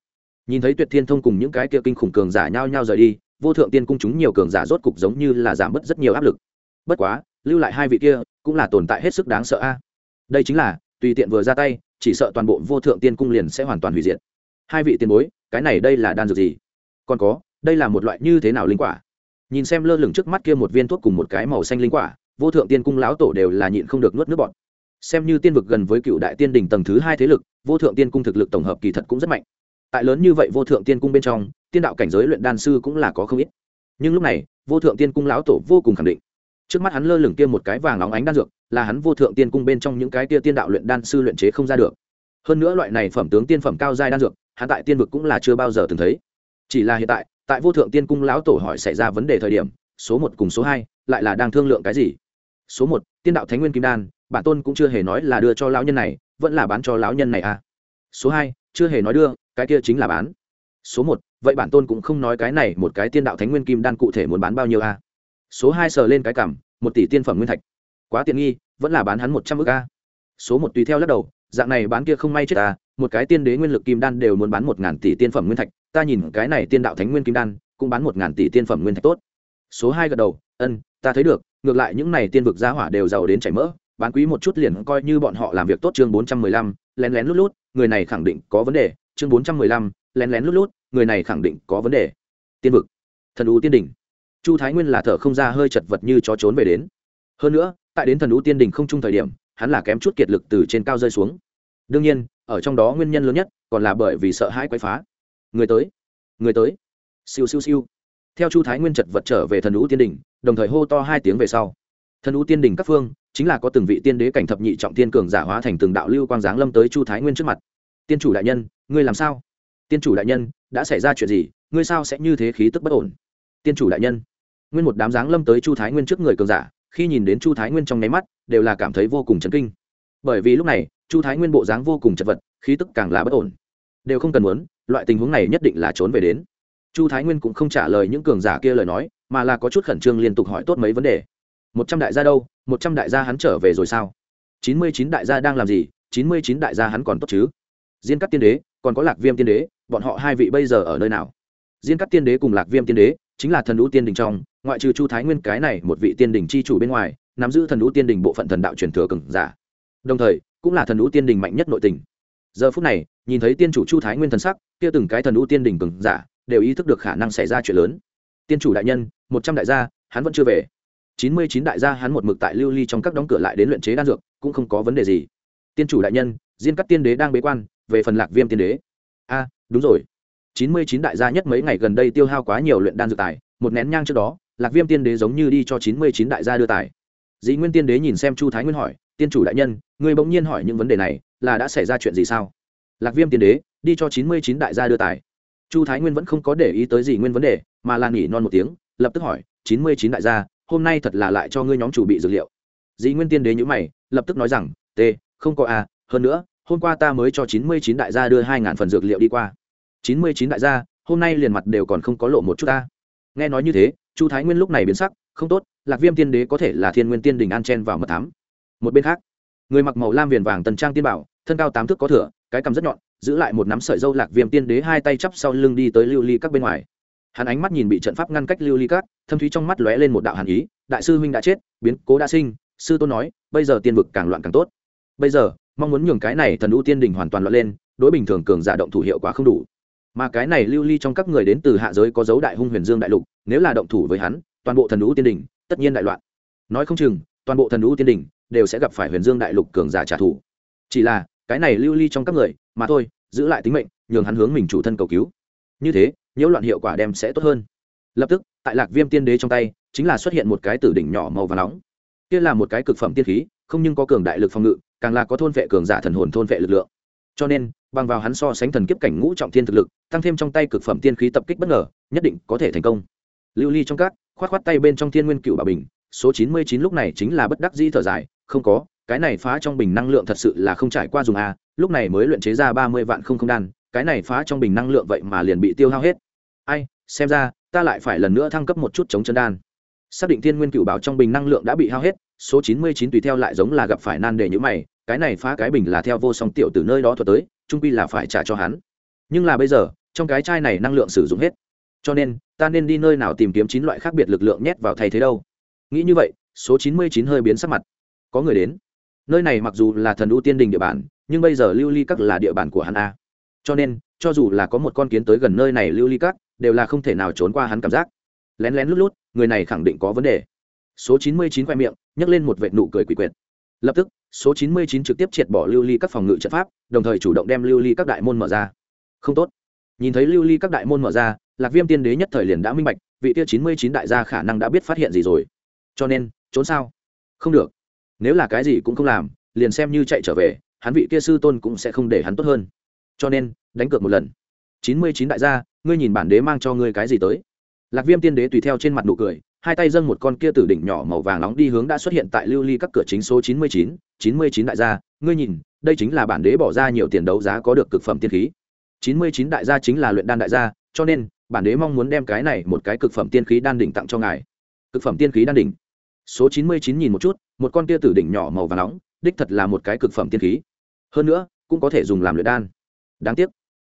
Nhìn thấy tuyệt thiên thông cùng những cái kia kinh khủng cường giả nhao nhao rời đi, vô thượng tiên cung chúng nhiều cường giả rốt cục giống như là giảm bớt rất nhiều áp lực. Bất quá, lưu lại hai vị kia cũng là tồn tại hết sức đáng sợ a. Đây chính là, tùy tiện vừa ra tay, chỉ sợ toàn bộ vô thượng tiên cung liền sẽ hoàn toàn hủy diệt. Hai vị tiền bối, cái này đây là đan dược gì? Còn có, đây là một loại như thế nào linh quả? Nhìn xem lơ lửng trước mắt kia một viên thuốc cùng một cái màu xanh linh quả, vô thượng tiên cung lão tổ đều là nhịn không được nuốt nước bọt xem như tiên vực gần với cựu đại tiên đình tầng thứ hai thế lực, vô thượng tiên cung thực lực tổng hợp kỳ thật cũng rất mạnh. Tại lớn như vậy vô thượng tiên cung bên trong, tiên đạo cảnh giới luyện đan sư cũng là có không ít. Nhưng lúc này, vô thượng tiên cung lão tổ vô cùng khẳng định. Trước mắt hắn lơ lửng kia một cái vàng óng ánh đan dược, là hắn vô thượng tiên cung bên trong những cái kia tiên đạo luyện đan sư luyện chế không ra được. Hơn nữa loại này phẩm tướng tiên phẩm cao giai đan dược, hắn tại tiên vực cũng là chưa bao giờ từng thấy. Chỉ là hiện tại tại vô thượng tiên cung lão tổ hỏi xảy ra vấn đề thời điểm, số một cùng số hai lại là đang thương lượng cái gì? Số một, tiên đạo thánh nguyên kim đan bản tôn cũng chưa hề nói là đưa cho lão nhân này, vẫn là bán cho lão nhân này à. Số hai, chưa hề nói đưa, cái kia chính là bán. Số một, vậy bản tôn cũng không nói cái này một cái tiên đạo thánh nguyên kim đan cụ thể muốn bán bao nhiêu a số hai sờ lên cái cảm, một tỷ tiên phẩm nguyên thạch. Quá tiện nghi, vẫn là bán hắn một trăm ước a số một tùy theo lắc đầu, dạng này bán kia không may chết ta một cái tiên đế nguyên lực kim đan đều muốn bán một ngàn tỷ tiên phẩm nguyên thạch, ta nhìn cái này tiên đạo thánh nguyên kim đan, cũng bán một ngàn tỷ tiên phẩm nguyên thạch tốt. Số hai gật đầu ân ta thấy được, ngược lại những này tiên vực gia hỏa đều giàu đến chảy mỡ bán quý một chút liền coi như bọn họ làm việc tốt chương bốn trăm mười lăm, lén lén lút lút, người này khẳng định có vấn đề. Chương bốn trăm mười lăm, lén lén lút lút, người này khẳng định có vấn đề. Tiên vực. Thần u tiên đỉnh. Chu thái nguyên là thở không ra hơi chật vật như chó trốn về đến. Hơn nữa, tại đến thần u tiên đỉnh không chung thời điểm, hắn là kém chút kiệt lực từ trên cao rơi xuống. Đương nhiên, ở trong đó nguyên nhân lớn nhất còn là bởi vì sợ hãi quái phá. Người tới người tới. Siêu siêu siêu. Theo chu thái nguyên chật vật trở về thần u tiên đỉnh, đồng thời hô to hai tiếng về sau. Thần u tiên đỉnh các phương chính là có từng vị tiên đế cảnh thập nhị trọng tiên cường giả hóa thành từng đạo lưu quang giáng lâm tới chu thái nguyên trước mặt. Tiên chủ đại nhân, ngươi làm sao? Tiên chủ đại nhân, đã xảy ra chuyện gì? Ngươi sao sẽ như thế khí tức bất ổn? Tiên chủ đại nhân, nguyên một đám giáng lâm tới chu thái nguyên trước người cường giả, khi nhìn đến chu thái nguyên trong nháy mắt, đều là cảm thấy vô cùng chấn kinh. Bởi vì lúc này, chu thái nguyên bộ dáng vô cùng chật vật, khí tức càng là bất ổn. Đều không cần muốn, loại tình huống này nhất định là trốn về đến. Chu thái nguyên cũng không trả lời những cường giả kia lời nói, mà là có chút khẩn trương liên tục hỏi tốt mấy vấn đề một trăm đại gia đâu, một trăm đại gia hắn trở về rồi sao? Chín mươi chín đại gia đang làm gì, chín mươi chín đại gia hắn còn tốt chứ? Diên cắt tiên đế, còn có lạc viêm tiên đế, bọn họ hai vị bây giờ ở nơi nào? Diên cắt tiên đế cùng lạc viêm tiên đế, chính là thần lũ tiên đình trong, ngoại trừ chu thái nguyên cái này một vị tiên đình c h i chủ bên ngoài, nắm giữ thần lũ tiên đình bộ phận thần đạo truyền thừa cừng giả. Đồng thời, cũng là thần lũ tiên đình mạnh nhất nội tình. Giờ phút này, nhìn thấy tiên chủ chu thái nguyên thần sắc, kia từng cái thần lũ tiên đình cừng giả, đều ý thức được khả năng xảy ra chuyện lớn. Tiên chủ đại nhân, một trăm đại gia, hắn vẫn chưa về chín mươi chín đại gia hắn một mực tại lưu ly trong các đóng cửa lại đến luyện chế đan dược, cũng không có vấn đề gì. Tiên chủ đại nhân, diên các tiên đế đang bế quan, về phần lạc viêm tiên đế. A, đúng rồi. chín mươi chín đại gia nhất mấy ngày gần đây tiêu hao quá nhiều luyện đan dược tài, một nén nhang trước đó, lạc viêm tiên đế giống như đi cho chín mươi chín đại gia đưa tài. Dĩ nguyên tiên đế nhìn xem chu thái nguyên hỏi, tiên chủ đại nhân người bỗng nhiên hỏi những vấn đề này, là đã xảy ra chuyện gì sao? Lạc viêm tiên đế, đi cho chín mươi chín đại gia đưa tài. Chu thái nguyên vẫn không có để ý tới gì nguyên vấn đề, mà là nghỉ non một tiếng, lập tức hỏi, chín mươi chín đại gia hôm nay thật là lại cho ngươi nhóm chủ bị dược liệu. Dĩ nguyên tiên đế nhữ mày, lập tức nói rằng, t, không có a, hơn nữa, hôm qua ta mới cho chín mươi chín đại gia đưa hai ngàn phần dược liệu đi qua. chín mươi chín đại gia, hôm nay liền mặt đều còn không có lộ một chút ta. Nghe nói như thế, chu thái nguyên lúc này biến sắc, không tốt, lạc viêm tiên đế có thể là thiên nguyên tiên đình an chen vào mật thám. Một bên khác, người mặc màu lam viền vàng tần trang tiên bảo, thân cao tám thước có thửa cái cằm rất nhọn, giữ lại một nắm sợi dâu lạc viêm tiên đế hai tay chắp sau lưng đi tới lưu ly các bên ngoài. Hắn ánh mắt nhìn bị trận pháp ngăn cách lưu ly các thâm thúy trong mắt lóe lên một đạo hàn ý, đại sư huynh đã chết, biến cố đã sinh, sư tôn nói, bây giờ tiên vực càng loạn càng tốt. Bây giờ, mong muốn nhường cái này thần ưu tiên đình hoàn toàn loạn lên, đối bình thường cường giả động thủ hiệu quả không đủ. Mà cái này lưu ly trong các người đến từ hạ giới có dấu đại hung huyền dương đại lục, nếu là động thủ với hắn, toàn bộ thần ưu tiên đình tất nhiên đại loạn. Nói không chừng, toàn bộ thần ưu tiên đình đều sẽ gặp phải huyền dương đại lục cường giả trả thù. Chỉ là, cái này lưu ly trong các người, mà thôi, giữ lại tính mệnh, nhường hắn hướng mình chủ thân cầu cứu. Như thế, nhiễu loạn hiệu quả đem sẽ tốt hơn lập tức, tại lạc viêm tiên đế trong tay, chính là xuất hiện một cái tử đỉnh nhỏ màu và nóng. Kia là một cái cực phẩm tiên khí, không nhưng có cường đại lực phòng ngự, càng là có thôn vệ cường giả thần hồn thôn vệ lực lượng. Cho nên, bằng vào hắn so sánh thần kiếp cảnh ngũ trọng thiên thực lực, tăng thêm trong tay cực phẩm tiên khí tập kích bất ngờ, nhất định có thể thành công. Lưu ly trong các, khoát khoát tay bên trong thiên nguyên cựu bảo bình, số chín mươi chín lúc này chính là bất đắc dĩ thở dài, không có, cái này phá trong bình năng lượng thật sự là không trải qua dùng a lúc này mới luyện chế ra ba mươi vạn không không đan, cái này phá trong bình năng lượng vậy mà liền bị tiêu hao hết. Ai, xem ra ta lại phải lần nữa thăng cấp một chút chống chân đan. Xác định thiên nguyên cựu bảo trong bình năng lượng đã bị hao hết, số chín mươi chín tùy theo lại giống là gặp phải nan đề như mày, cái này phá cái bình là theo vô song tiểu từ nơi đó thuật tới, trung quy là phải trả cho hắn. Nhưng là bây giờ, trong cái chai này năng lượng sử dụng hết. Cho nên, ta nên đi nơi nào tìm kiếm chín loại khác biệt lực lượng nhét vào thay thế đâu. Nghĩ như vậy, số chín mươi chín hơi biến sắc mặt. Có người đến. Nơi này mặc dù là thần ưu tiên đình địa bàn, nhưng bây giờ lưu ly các là địa bàn của hắn a. Cho nên, cho dù là có một con kiến tới gần nơi này lưu ly các đều là không thể nào trốn qua hắn cảm giác. Lén lén lút lút, người này khẳng định có vấn đề. Số chín mươi chín khoe miệng, nhấc lên một vệt nụ cười quỷ quyệt. Lập tức, số chín mươi chín trực tiếp triệt bỏ lưu ly các phòng ngự trận pháp, đồng thời chủ động đem lưu ly các đại môn mở ra. Không tốt. Nhìn thấy lưu ly các đại môn mở ra, lạc viêm tiên đế nhất thời liền đã minh bạch, vị tiêu chín mươi chín đại gia khả năng đã biết phát hiện gì rồi. Cho nên, trốn sao? Không được. Nếu là cái gì cũng không làm, liền xem như chạy trở về, hắn vị kia sư tôn cũng sẽ không để hắn tốt hơn. Cho nên, đánh cược một lần chín mươi chín đại gia, ngươi nhìn bản đế mang cho ngươi cái gì tới? Lạc viêm tiên đế tùy theo trên mặt nụ cười, hai tay dâng một con kia tử đỉnh nhỏ màu vàng nóng đi hướng đã xuất hiện tại lưu ly các cửa chính số chín mươi chín chín mươi chín đại gia, ngươi nhìn, đây chính là bản đế bỏ ra nhiều tiền đấu giá có được cực phẩm tiên khí. chín mươi chín đại gia chính là luyện đan đại gia, cho nên, bản đế mong muốn đem cái này một cái cực phẩm tiên khí đan đỉnh tặng cho ngài. Cực phẩm tiên khí đan đỉnh. Số chín mươi chín nhìn một chút, một con kia tử đỉnh nhỏ màu vàng nóng, đích thật là một cái cực phẩm tiên khí. Hơn nữa, cũng có thể dùng làm luyện đan. Đáng tiếc.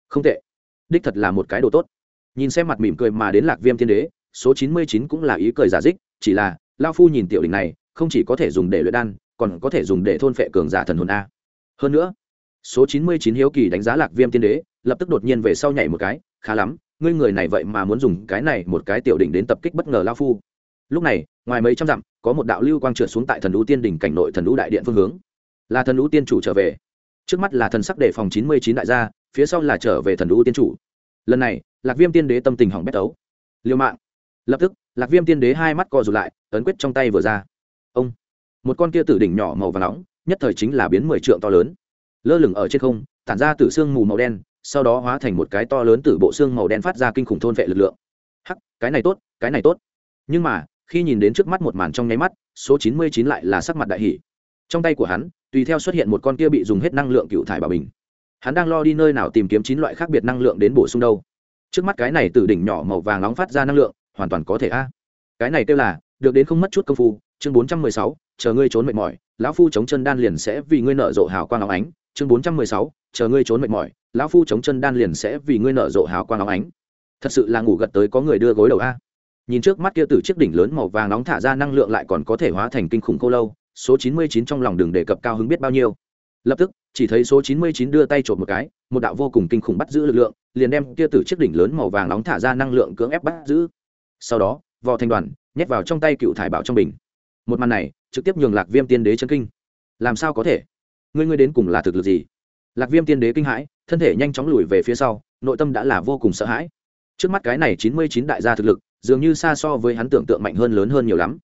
Không tệ đích thật là một cái đồ tốt. Nhìn xem mặt mỉm cười mà đến lạc viêm thiên đế, số chín mươi chín cũng là ý cười giả dích, chỉ là, lao phu nhìn tiểu đỉnh này, không chỉ có thể dùng để luyện đan, còn có thể dùng để thôn phệ cường giả thần hồn a. Hơn nữa, số chín mươi chín hiếu kỳ đánh giá lạc viêm tiên đế, lập tức đột nhiên về sau nhảy một cái, khá lắm, ngươi người này vậy mà muốn dùng cái này một cái tiểu đỉnh đến tập kích bất ngờ lao phu. Lúc này, ngoài mấy trăm dặm, có một đạo lưu quang trượt xuống tại thần lũ tiên đỉnh cảnh nội thần lũ đại điện phương hướng. Là thần lũ tiên chủ trở về. Trước mắt là thần sắc đề phòng chín mươi chín đại gia phía sau là trở về thần lũ tiên chủ. Lần này, lạc viêm tiên đế tâm tình hỏng bét ấu liêu mạng. Lập tức, lạc viêm tiên đế hai mắt co rụt lại, ấn quyết trong tay vừa ra. Ông. Một con kia tử đỉnh nhỏ màu và nóng, nhất thời chính là biến mười trượng to lớn. Lơ lửng ở trên không, tản ra từ xương mù màu đen, sau đó hóa thành một cái to lớn từ bộ xương màu đen phát ra kinh khủng thôn vệ lực lượng. Hắc, cái này tốt, cái này tốt. Nhưng mà, khi nhìn đến trước mắt một màn trong nháy mắt, số chín mươi chín lại là sắc mặt đại hỷ trong tay của hắn, tùy theo xuất hiện một con kia bị dùng hết năng lượng cựu thải bảo bình hắn đang lo đi nơi nào tìm kiếm chín loại khác biệt năng lượng đến bổ sung đâu. Trước mắt cái này từ đỉnh nhỏ màu vàng nóng phát ra năng lượng, hoàn toàn có thể a. Cái này kêu là, được đến không mất chút công phu, chương bốn trăm mười sáu, chờ ngươi trốn mệt mỏi, lão phu chống chân đan liền sẽ vì ngươi nở rộ hào quang áo ánh. Chương bốn trăm mười sáu, chờ ngươi trốn mệt mỏi, lão phu chống chân đan liền sẽ vì ngươi nở rộ hào quang áo ánh. Thật sự là ngủ gật tới có người đưa gối đầu a. Nhìn trước mắt kia từ chiếc đỉnh lớn màu vàng nóng thả ra năng lượng lại còn có thể hóa thành kinh khủng cô lâu, số chín mươi chín trong lòng đừng đề cập cao hứng biết bao nhiêu lập tức, chỉ thấy số chín mươi chín đưa tay trộm một cái, một đạo vô cùng kinh khủng bắt giữ lực lượng, liền đem kia từ chiếc đỉnh lớn màu vàng nóng thả ra năng lượng cưỡng ép bắt giữ. Sau đó, vò thành đoàn, nhét vào trong tay cựu thải bảo trong bình. Một màn này, trực tiếp nhường lạc viêm tiên đế chân kinh. Làm sao có thể? Ngươi ngươi đến cùng là thực lực gì? Lạc viêm tiên đế kinh hãi, thân thể nhanh chóng lùi về phía sau, nội tâm đã là vô cùng sợ hãi. Trước mắt cái này chín mươi chín đại gia thực lực, dường như xa so với hắn tưởng tượng mạnh hơn lớn hơn nhiều lắm.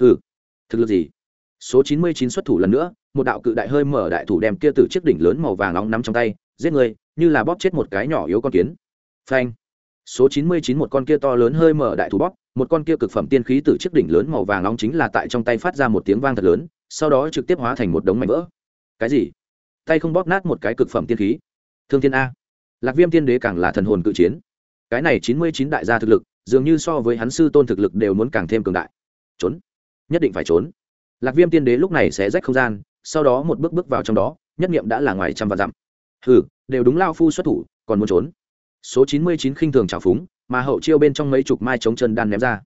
Ừ thực lực gì? Số chín mươi chín xuất thủ lần nữa một đạo cự đại hơi mở đại thủ đem kia từ chiếc đỉnh lớn màu vàng nóng nắm trong tay, giết người, như là bóp chết một cái nhỏ yếu con kiến. Phanh. Số chín mươi chín một con kia to lớn hơi mở đại thủ bóp, một con kia cực phẩm tiên khí từ chiếc đỉnh lớn màu vàng nóng chính là tại trong tay phát ra một tiếng vang thật lớn, sau đó trực tiếp hóa thành một đống mảnh vỡ. Cái gì? Tay không bóp nát một cái cực phẩm tiên khí. Thương thiên a. Lạc viêm tiên đế càng là thần hồn cự chiến. Cái này chín mươi chín đại gia thực lực, dường như so với hắn sư tôn thực lực đều muốn càng thêm cường đại. Trốn. Nhất định phải trốn. Lạc viêm tiên đế lúc này sẽ rách không gian sau đó một bước bước vào trong đó, nhất nghiệm đã là ngoài trăm vạn dặm. Hừ, đều đúng lao phu xuất thủ, còn muốn trốn. Số chín mươi chín khinh thường trào phúng, mà hậu chiêu bên trong mấy chục mai chống chân đan ném ra.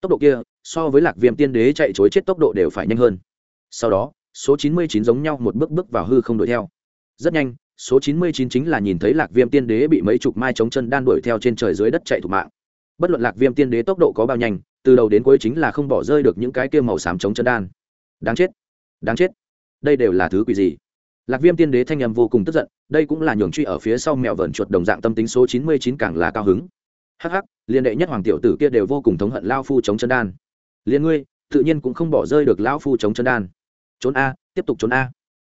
Tốc độ kia, so với lạc viêm tiên đế chạy chối chết tốc độ đều phải nhanh hơn. Sau đó, số chín mươi chín giống nhau một bước bước vào hư không đuổi theo. Rất nhanh, số chín mươi chín chính là nhìn thấy lạc viêm tiên đế bị mấy chục mai chống chân đan đuổi theo trên trời dưới đất chạy thủ mạng. Bất luận lạc viêm tiên đế tốc độ có bao nhanh, từ đầu đến cuối chính là không bỏ rơi được những cái kia màu xám chống chân đan. Đáng chết đáng chết đây đều là thứ quỷ gì? Lạc viêm tiên đế thanh âm vô cùng tức giận, đây cũng là nhường truy ở phía sau mèo vờn chuột đồng dạng tâm tính số chín mươi chín càng là cao hứng. Hắc hắc, liên đệ nhất hoàng tiểu tử kia đều vô cùng thống hận lao phu chống chân đan. Liên ngươi, tự nhiên cũng không bỏ rơi được lão phu chống chân đan. Trốn a, tiếp tục trốn a.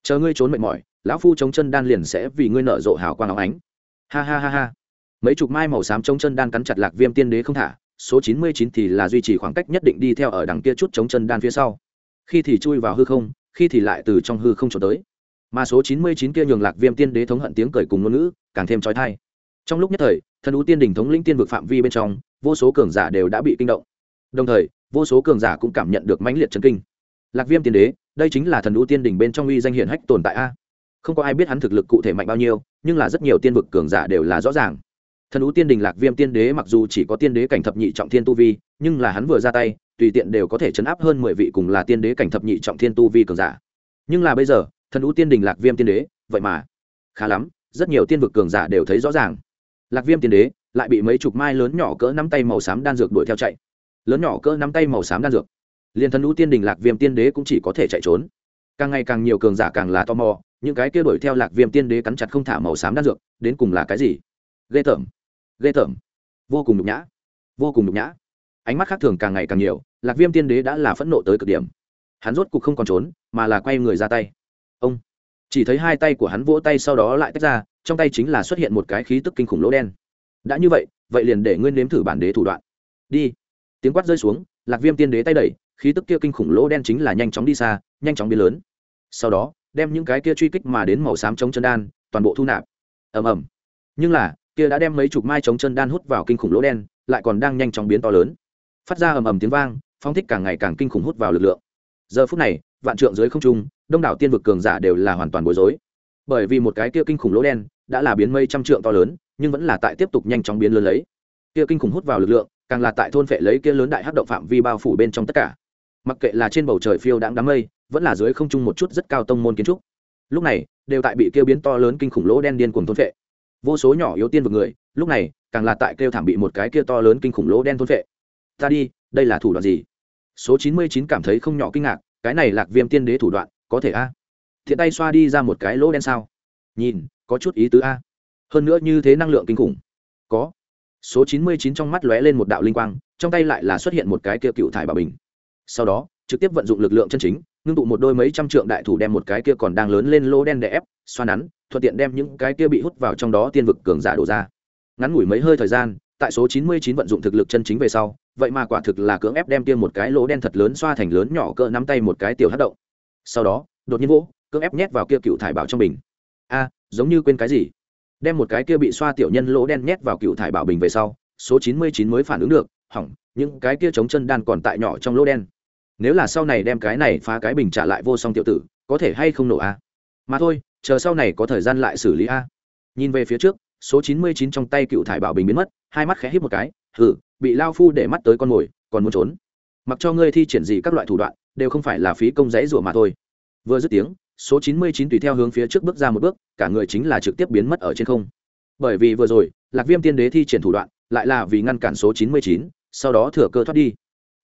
Chờ ngươi trốn mệt mỏi, lão phu chống chân đan liền sẽ vì ngươi nợ rộ hào quang áo ánh. Ha ha ha ha. Mấy chục mai màu xám chống chân đan cắn chặt lạc viêm tiên đế không thả, số chín mươi chín thì là duy trì khoảng cách nhất định đi theo ở đằng kia chút chống chân đan phía sau. Khi thì chui vào hư không khi thì lại từ trong hư không trốn tới. Mà số chín mươi chín kia nhường lạc viêm tiên đế thống hận tiếng cười cùng ngôn ngữ, càng thêm trói thai. Trong lúc nhất thời, thần ú tiên đình thống lĩnh tiên vực phạm vi bên trong, vô số cường giả đều đã bị kinh động. Đồng thời, vô số cường giả cũng cảm nhận được mãnh liệt chấn kinh. Lạc viêm tiên đế, đây chính là thần ú tiên đình bên trong uy danh hiển hách tồn tại a. Không có ai biết hắn thực lực cụ thể mạnh bao nhiêu, nhưng là rất nhiều tiên vực cường giả đều là rõ ràng thần ú tiên đình lạc viêm tiên đế mặc dù chỉ có tiên đế cảnh thập nhị trọng thiên tu vi, nhưng là hắn vừa ra tay, tùy tiện đều có thể chấn áp hơn mười vị cùng là tiên đế cảnh thập nhị trọng thiên tu vi cường giả. Nhưng là bây giờ, thần ú tiên đình lạc viêm tiên đế, vậy mà khá lắm, rất nhiều tiên vực cường giả đều thấy rõ ràng. Lạc viêm tiên đế lại bị mấy chục mai lớn nhỏ cỡ nắm tay màu xám đan dược đuổi theo chạy. Lớn nhỏ cỡ nắm tay màu xám đan dược. Liền thần ú tiên đình lạc viêm tiên đế cũng chỉ có thể chạy trốn. Càng ngày càng nhiều cường giả càng là tò mò, những cái kia đuổi theo lạc viêm tiên đế cắn chặt không thả màu xám đan dược, đến cùng là cái gì? Ghê tởm ghê tởm. Vô cùng nhục nhã. Vô cùng nhục nhã. Ánh mắt khác thường càng ngày càng nhiều, lạc viêm tiên đế đã là phẫn nộ tới cực điểm. Hắn rốt cục không còn trốn, mà là quay người ra tay. Ông. Chỉ thấy hai tay của hắn vỗ tay sau đó lại tách ra, trong tay chính là xuất hiện một cái khí tức kinh khủng lỗ đen. Đã như vậy vậy liền để nguyên nếm thử bản đế thủ đoạn. Đi. Tiếng quát rơi xuống, lạc viêm tiên đế tay đẩy, khí tức kia kinh khủng lỗ đen chính là nhanh chóng đi xa, nhanh chóng biến lớn. Sau đó, đem những cái kia truy kích mà đến màu xám chống chân đan, toàn bộ thu nạp. Ầm ầm. Nhưng là kia đã đem mấy chục mai chống chân đan hút vào kinh khủng lỗ đen, lại còn đang nhanh chóng biến to lớn. Phát ra ầm ầm tiếng vang phong thích càng ngày càng kinh khủng hút vào lực lượng. Giờ phút này, vạn trượng dưới không trung, đông đảo tiên vực cường giả đều là hoàn toàn bối rối. Bởi vì một cái kia kinh khủng lỗ đen đã là biến mây trăm trượng to lớn, nhưng vẫn là tại tiếp tục nhanh chóng biến lớn lấy. Kia kinh khủng hút vào lực lượng, càng là tại thôn phệ lấy kia lớn đại hắc động phạm vi bao phủ bên trong tất cả. Mặc kệ là trên bầu trời phiêu đãng đám mây, vẫn là dưới không trung một chút rất cao tông môn kiến trúc. Lúc này, đều tại bị kia biến to lớn kinh khủng lỗ đen điên cuồng thôn phệ vô số nhỏ yếu tiên vực người, lúc này, càng là tại kêu thảm bị một cái kia to lớn kinh khủng lỗ đen thôn vệ. ta đi, đây là thủ đoạn gì? Số chín mươi chín cảm thấy không nhỏ kinh ngạc, cái này lạc viêm tiên đế thủ đoạn, có thể a? Thiện tay xoa đi ra một cái lỗ đen sao? Nhìn, có chút ý tứ a. Hơn nữa như thế năng lượng kinh khủng. Có. Số chín mươi chín trong mắt lóe lên một đạo linh quang, trong tay lại là xuất hiện một cái kia cựu thải bảo bình. Sau đó, trực tiếp vận dụng lực lượng chân chính, ngưng tụ một đôi mấy trăm trượng đại thủ đem một cái kia còn đang lớn lên lỗ đen để ép, xoa nắn thuận tiện đem những cái kia bị hút vào trong đó tiên vực cường giả đổ ra. Ngắn ngủi mấy hơi thời gian, tại số chín mươi chín vận dụng thực lực chân chính về sau, vậy mà quả thực là cưỡng ép đem kia một cái lỗ đen thật lớn xoa thành lớn nhỏ cỡ nắm tay một cái tiểu hất động. Sau đó, đột nhiên vỗ, cưỡng ép nhét vào kia cựu thải bảo trong bình. A, giống như quên cái gì. Đem một cái kia bị xoa tiểu nhân lỗ đen nhét vào cựu thải bảo bình về sau, số chín mươi chín mới phản ứng được, hỏng, những cái kia chống chân đan còn tại nhỏ trong lỗ đen. Nếu là sau này đem cái này phá cái bình trả lại vô song tiểu tử, có thể hay không nổ a? Mà thôi chờ sau này có thời gian lại xử lý a. Nhìn về phía trước, số chín mươi chín trong tay cựu thải bảo bình biến mất, hai mắt khẽ hít một cái hử bị lao phu để mắt tới con mồi, còn muốn trốn. Mặc cho ngươi thi triển gì các loại thủ đoạn, đều không phải là phí công dãy rủa mà thôi. Vừa dứt tiếng, số chín mươi chín tùy theo hướng phía trước bước ra một bước, cả người chính là trực tiếp biến mất ở trên không. Bởi vì vừa rồi, lạc viêm tiên đế thi triển thủ đoạn, lại là vì ngăn cản số chín mươi chín, sau đó thừa cơ thoát đi.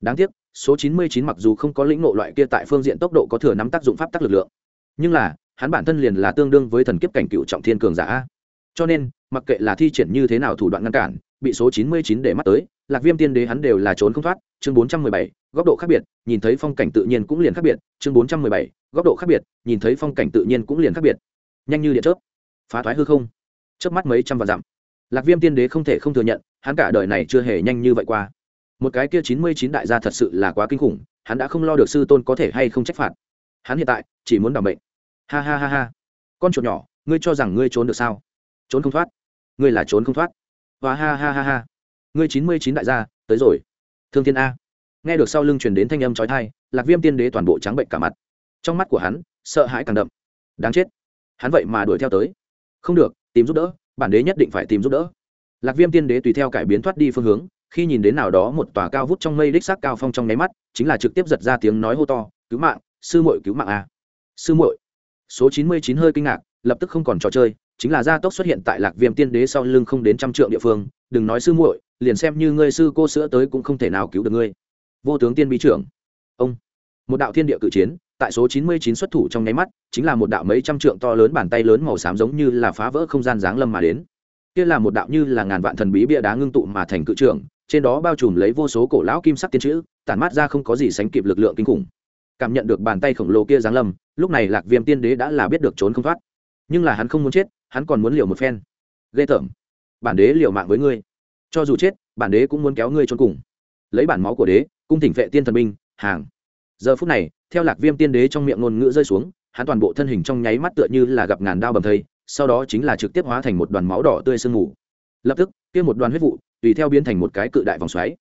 Đáng tiếc, số chín mươi chín mặc dù không có lĩnh ngộ loại kia tại phương diện tốc độ có thừa nắm tác dụng pháp tắc lực lượng, nhưng là hắn bản thân liền là tương đương với thần kiếp cảnh cựu trọng thiên cường giả. Cho nên, mặc kệ là thi triển như thế nào thủ đoạn ngăn cản, bị số chín mươi chín để mắt tới, lạc viêm tiên đế hắn đều là trốn không thoát. Chương bốn trăm mười bảy, góc độ khác biệt, nhìn thấy phong cảnh tự nhiên cũng liền khác biệt. Chương bốn trăm mười bảy, góc độ khác biệt, nhìn thấy phong cảnh tự nhiên cũng liền khác biệt. Nhanh như điện chớp. Phá thoái hư không. Chớp mắt mấy trăm vạn dặm. Lạc viêm tiên đế không thể không thừa nhận, hắn cả đời này chưa hề nhanh như vậy qua. Một cái kia chín mươi chín đại gia thật sự là quá kinh khủng, hắn đã không lo được sư tôn có thể hay không trách phạt. Hắn hiện tại chỉ muốn đảm bệnh ha ha ha ha. Con chuột nhỏ, ngươi cho rằng ngươi trốn được sao? Trốn không thoát. Ngươi là trốn không thoát. Và ha ha ha ha. Ngươi chín mươi chín đại gia, tới rồi. Thương thiên a. Nghe được sau lưng truyền đến thanh âm trói thai lạc viêm tiên đế toàn bộ trắng bệnh cả mặt. Trong mắt của hắn, sợ hãi càng đậm. Đáng chết. Hắn vậy mà đuổi theo tới. Không được, tìm giúp đỡ, bản đế nhất định phải tìm giúp đỡ. Lạc viêm tiên đế tùy theo cải biến thoát đi phương hướng, khi nhìn đến nào đó một tòa cao vút trong mây đích xác cao phong trong nháy mắt, chính là trực tiếp giật ra tiếng nói hô to, cứu mạng, sư muội cứu mạng a. Sư muội số chín mươi chín hơi kinh ngạc, lập tức không còn trò chơi, chính là gia tốc xuất hiện tại lạc viêm tiên đế sau lưng không đến trăm trượng địa phương, đừng nói sư muội, liền xem như ngươi sư cô sữa tới cũng không thể nào cứu được ngươi. Vô tướng tiên bí trưởng. Ông. Một đạo thiên địa cự chiến, tại số chín mươi chín xuất thủ trong nháy mắt, chính là một đạo mấy trăm trượng to lớn bàn tay lớn màu xám giống như là phá vỡ không gian giáng lâm mà đến. Kia là một đạo như là ngàn vạn thần bí bia đá ngưng tụ mà thành cự trưởng, trên đó bao trùm lấy vô số cổ lão kim sắc tiên chữ, tản mát ra không có gì sánh kịp lực lượng kinh khủng cảm nhận được bàn tay khổng lồ kia giáng lâm, lúc này lạc viêm tiên đế đã là biết được trốn không thoát. Nhưng là hắn không muốn chết, hắn còn muốn liều một phen. Ghê tởm. Bản đế liều mạng với ngươi. Cho dù chết, bản đế cũng muốn kéo ngươi trốn cùng. Lấy bản máu của đế, cung thỉnh vệ tiên thần binh, hàng. Giờ phút này, theo lạc viêm tiên đế trong miệng ngôn ngữ rơi xuống, hắn toàn bộ thân hình trong nháy mắt tựa như là gặp ngàn đao bầm thây, sau đó chính là trực tiếp hóa thành một đoàn máu đỏ tươi sương mù. Lập tức, kia một đoàn huyết vụ, tùy theo biến thành một cái cự đại vòng xoáy.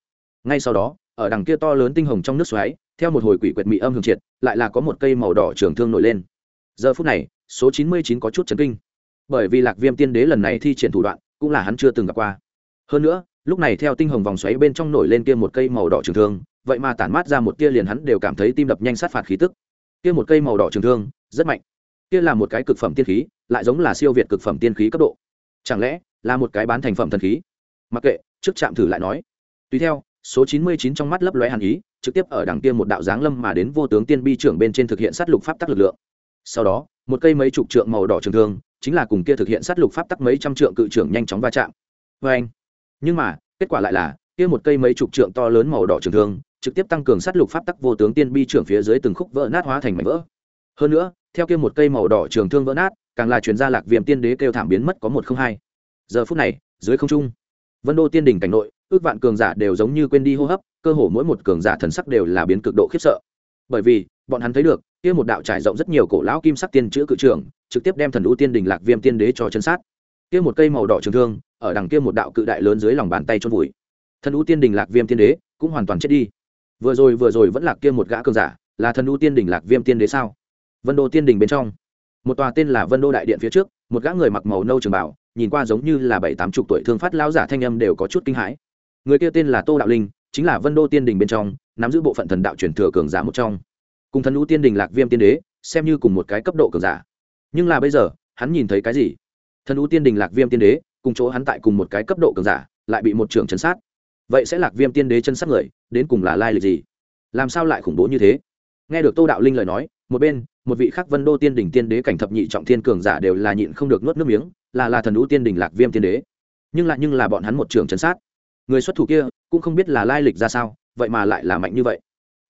Ngay sau đó, ở đằng kia to lớn tinh hồng trong nước xoáy theo một hồi quỷ quyệt mị âm hưởng triệt, lại là có một cây màu đỏ trường thương nổi lên. Giờ phút này, số chín mươi chín có chút chấn kinh. Bởi vì lạc viêm tiên đế lần này thi triển thủ đoạn, cũng là hắn chưa từng gặp qua. Hơn nữa, lúc này theo tinh hồng vòng xoáy bên trong nổi lên kia một cây màu đỏ trường thương, vậy mà tản mát ra một tia liền hắn đều cảm thấy tim đập nhanh sát phạt khí tức. Kia một cây màu đỏ trường thương, rất mạnh. Kia là một cái cực phẩm tiên khí, lại giống là siêu việt cực phẩm tiên khí cấp độ. Chẳng lẽ là một cái bán thành phẩm thần khí? Mặc kệ, trước chạm thử lại nói. Tùy theo, số chín mươi chín trong mắt lấp lóe hàn ý trực tiếp ở đằng kia một đạo giáng lâm mà đến vô tướng tiên bi trưởng bên trên thực hiện sát lục pháp tắc lực lượng. Sau đó, một cây mấy chục trượng màu đỏ trường thương, chính là cùng kia thực hiện sát lục pháp tắc mấy trăm trượng cự trưởng nhanh chóng va chạm. Vê anh nhưng mà, kết quả lại là, kia một cây mấy chục trượng to lớn màu đỏ trường thương, trực tiếp tăng cường sát lục pháp tắc vô tướng tiên bi trưởng phía dưới từng khúc vỡ nát hóa thành mảnh vỡ. Hơn nữa, theo kia một cây màu đỏ trường thương vỡ nát, càng là truyền gia lạc viêm tiên đế kêu thảm biến mất có một không hai. Giờ phút này, dưới không trung vân đô tiên Đình cảnh nội, ước vạn cường giả đều giống như quên đi hô hấp, cơ hồ mỗi một cường giả thần sắc đều là biến cực độ khiếp sợ. Bởi vì, bọn hắn thấy được, kia một đạo trải rộng rất nhiều cổ lão kim sắc tiên chữ cự trường trực tiếp đem thần đũ tiên đình lạc viêm tiên đế cho chân sát. Kia một cây màu đỏ trường thương, ở đằng kia một đạo cự đại lớn dưới lòng bàn tay chôn vùi. Thần đũ tiên đình lạc viêm tiên đế cũng hoàn toàn chết đi. Vừa rồi vừa rồi vẫn là kia một gã cường giả, là thần đũ tiên đình lạc viêm tiên đế sao? Vân đô tiên Đình bên trong. Một tòa tên là vân đô đại điện phía trước, một gã người mặc màu nâu trường bảo nhìn qua giống như là bảy tám chục tuổi thương phát lão giả thanh âm đều có chút kinh hãi. Người kia tên là tô đạo linh, chính là vân đô tiên đình bên trong, nắm giữ bộ phận thần đạo truyền thừa cường giả một trong. Cùng thần lũ tiên đình lạc viêm tiên đế, xem như cùng một cái cấp độ cường giả. Nhưng là bây giờ, hắn nhìn thấy cái gì? Thần lũ tiên đình lạc viêm tiên đế, cùng chỗ hắn tại cùng một cái cấp độ cường giả, lại bị một trưởng chấn sát. Vậy sẽ lạc viêm tiên đế chân sát người, đến cùng là lai lịch gì? Làm sao lại khủng bố như thế? Nghe được tô đạo linh lời nói, một bên một vị khắc vân đô tiên đỉnh tiên đế cảnh thập nhị trọng thiên cường giả đều là nhịn không được nuốt nước miếng, là là thần đũ tiên đỉnh lạc viêm tiên đế. Nhưng lại nhưng là bọn hắn một trường chấn sát. Người xuất thủ kia cũng không biết là lai lịch ra sao, vậy mà lại là mạnh như vậy.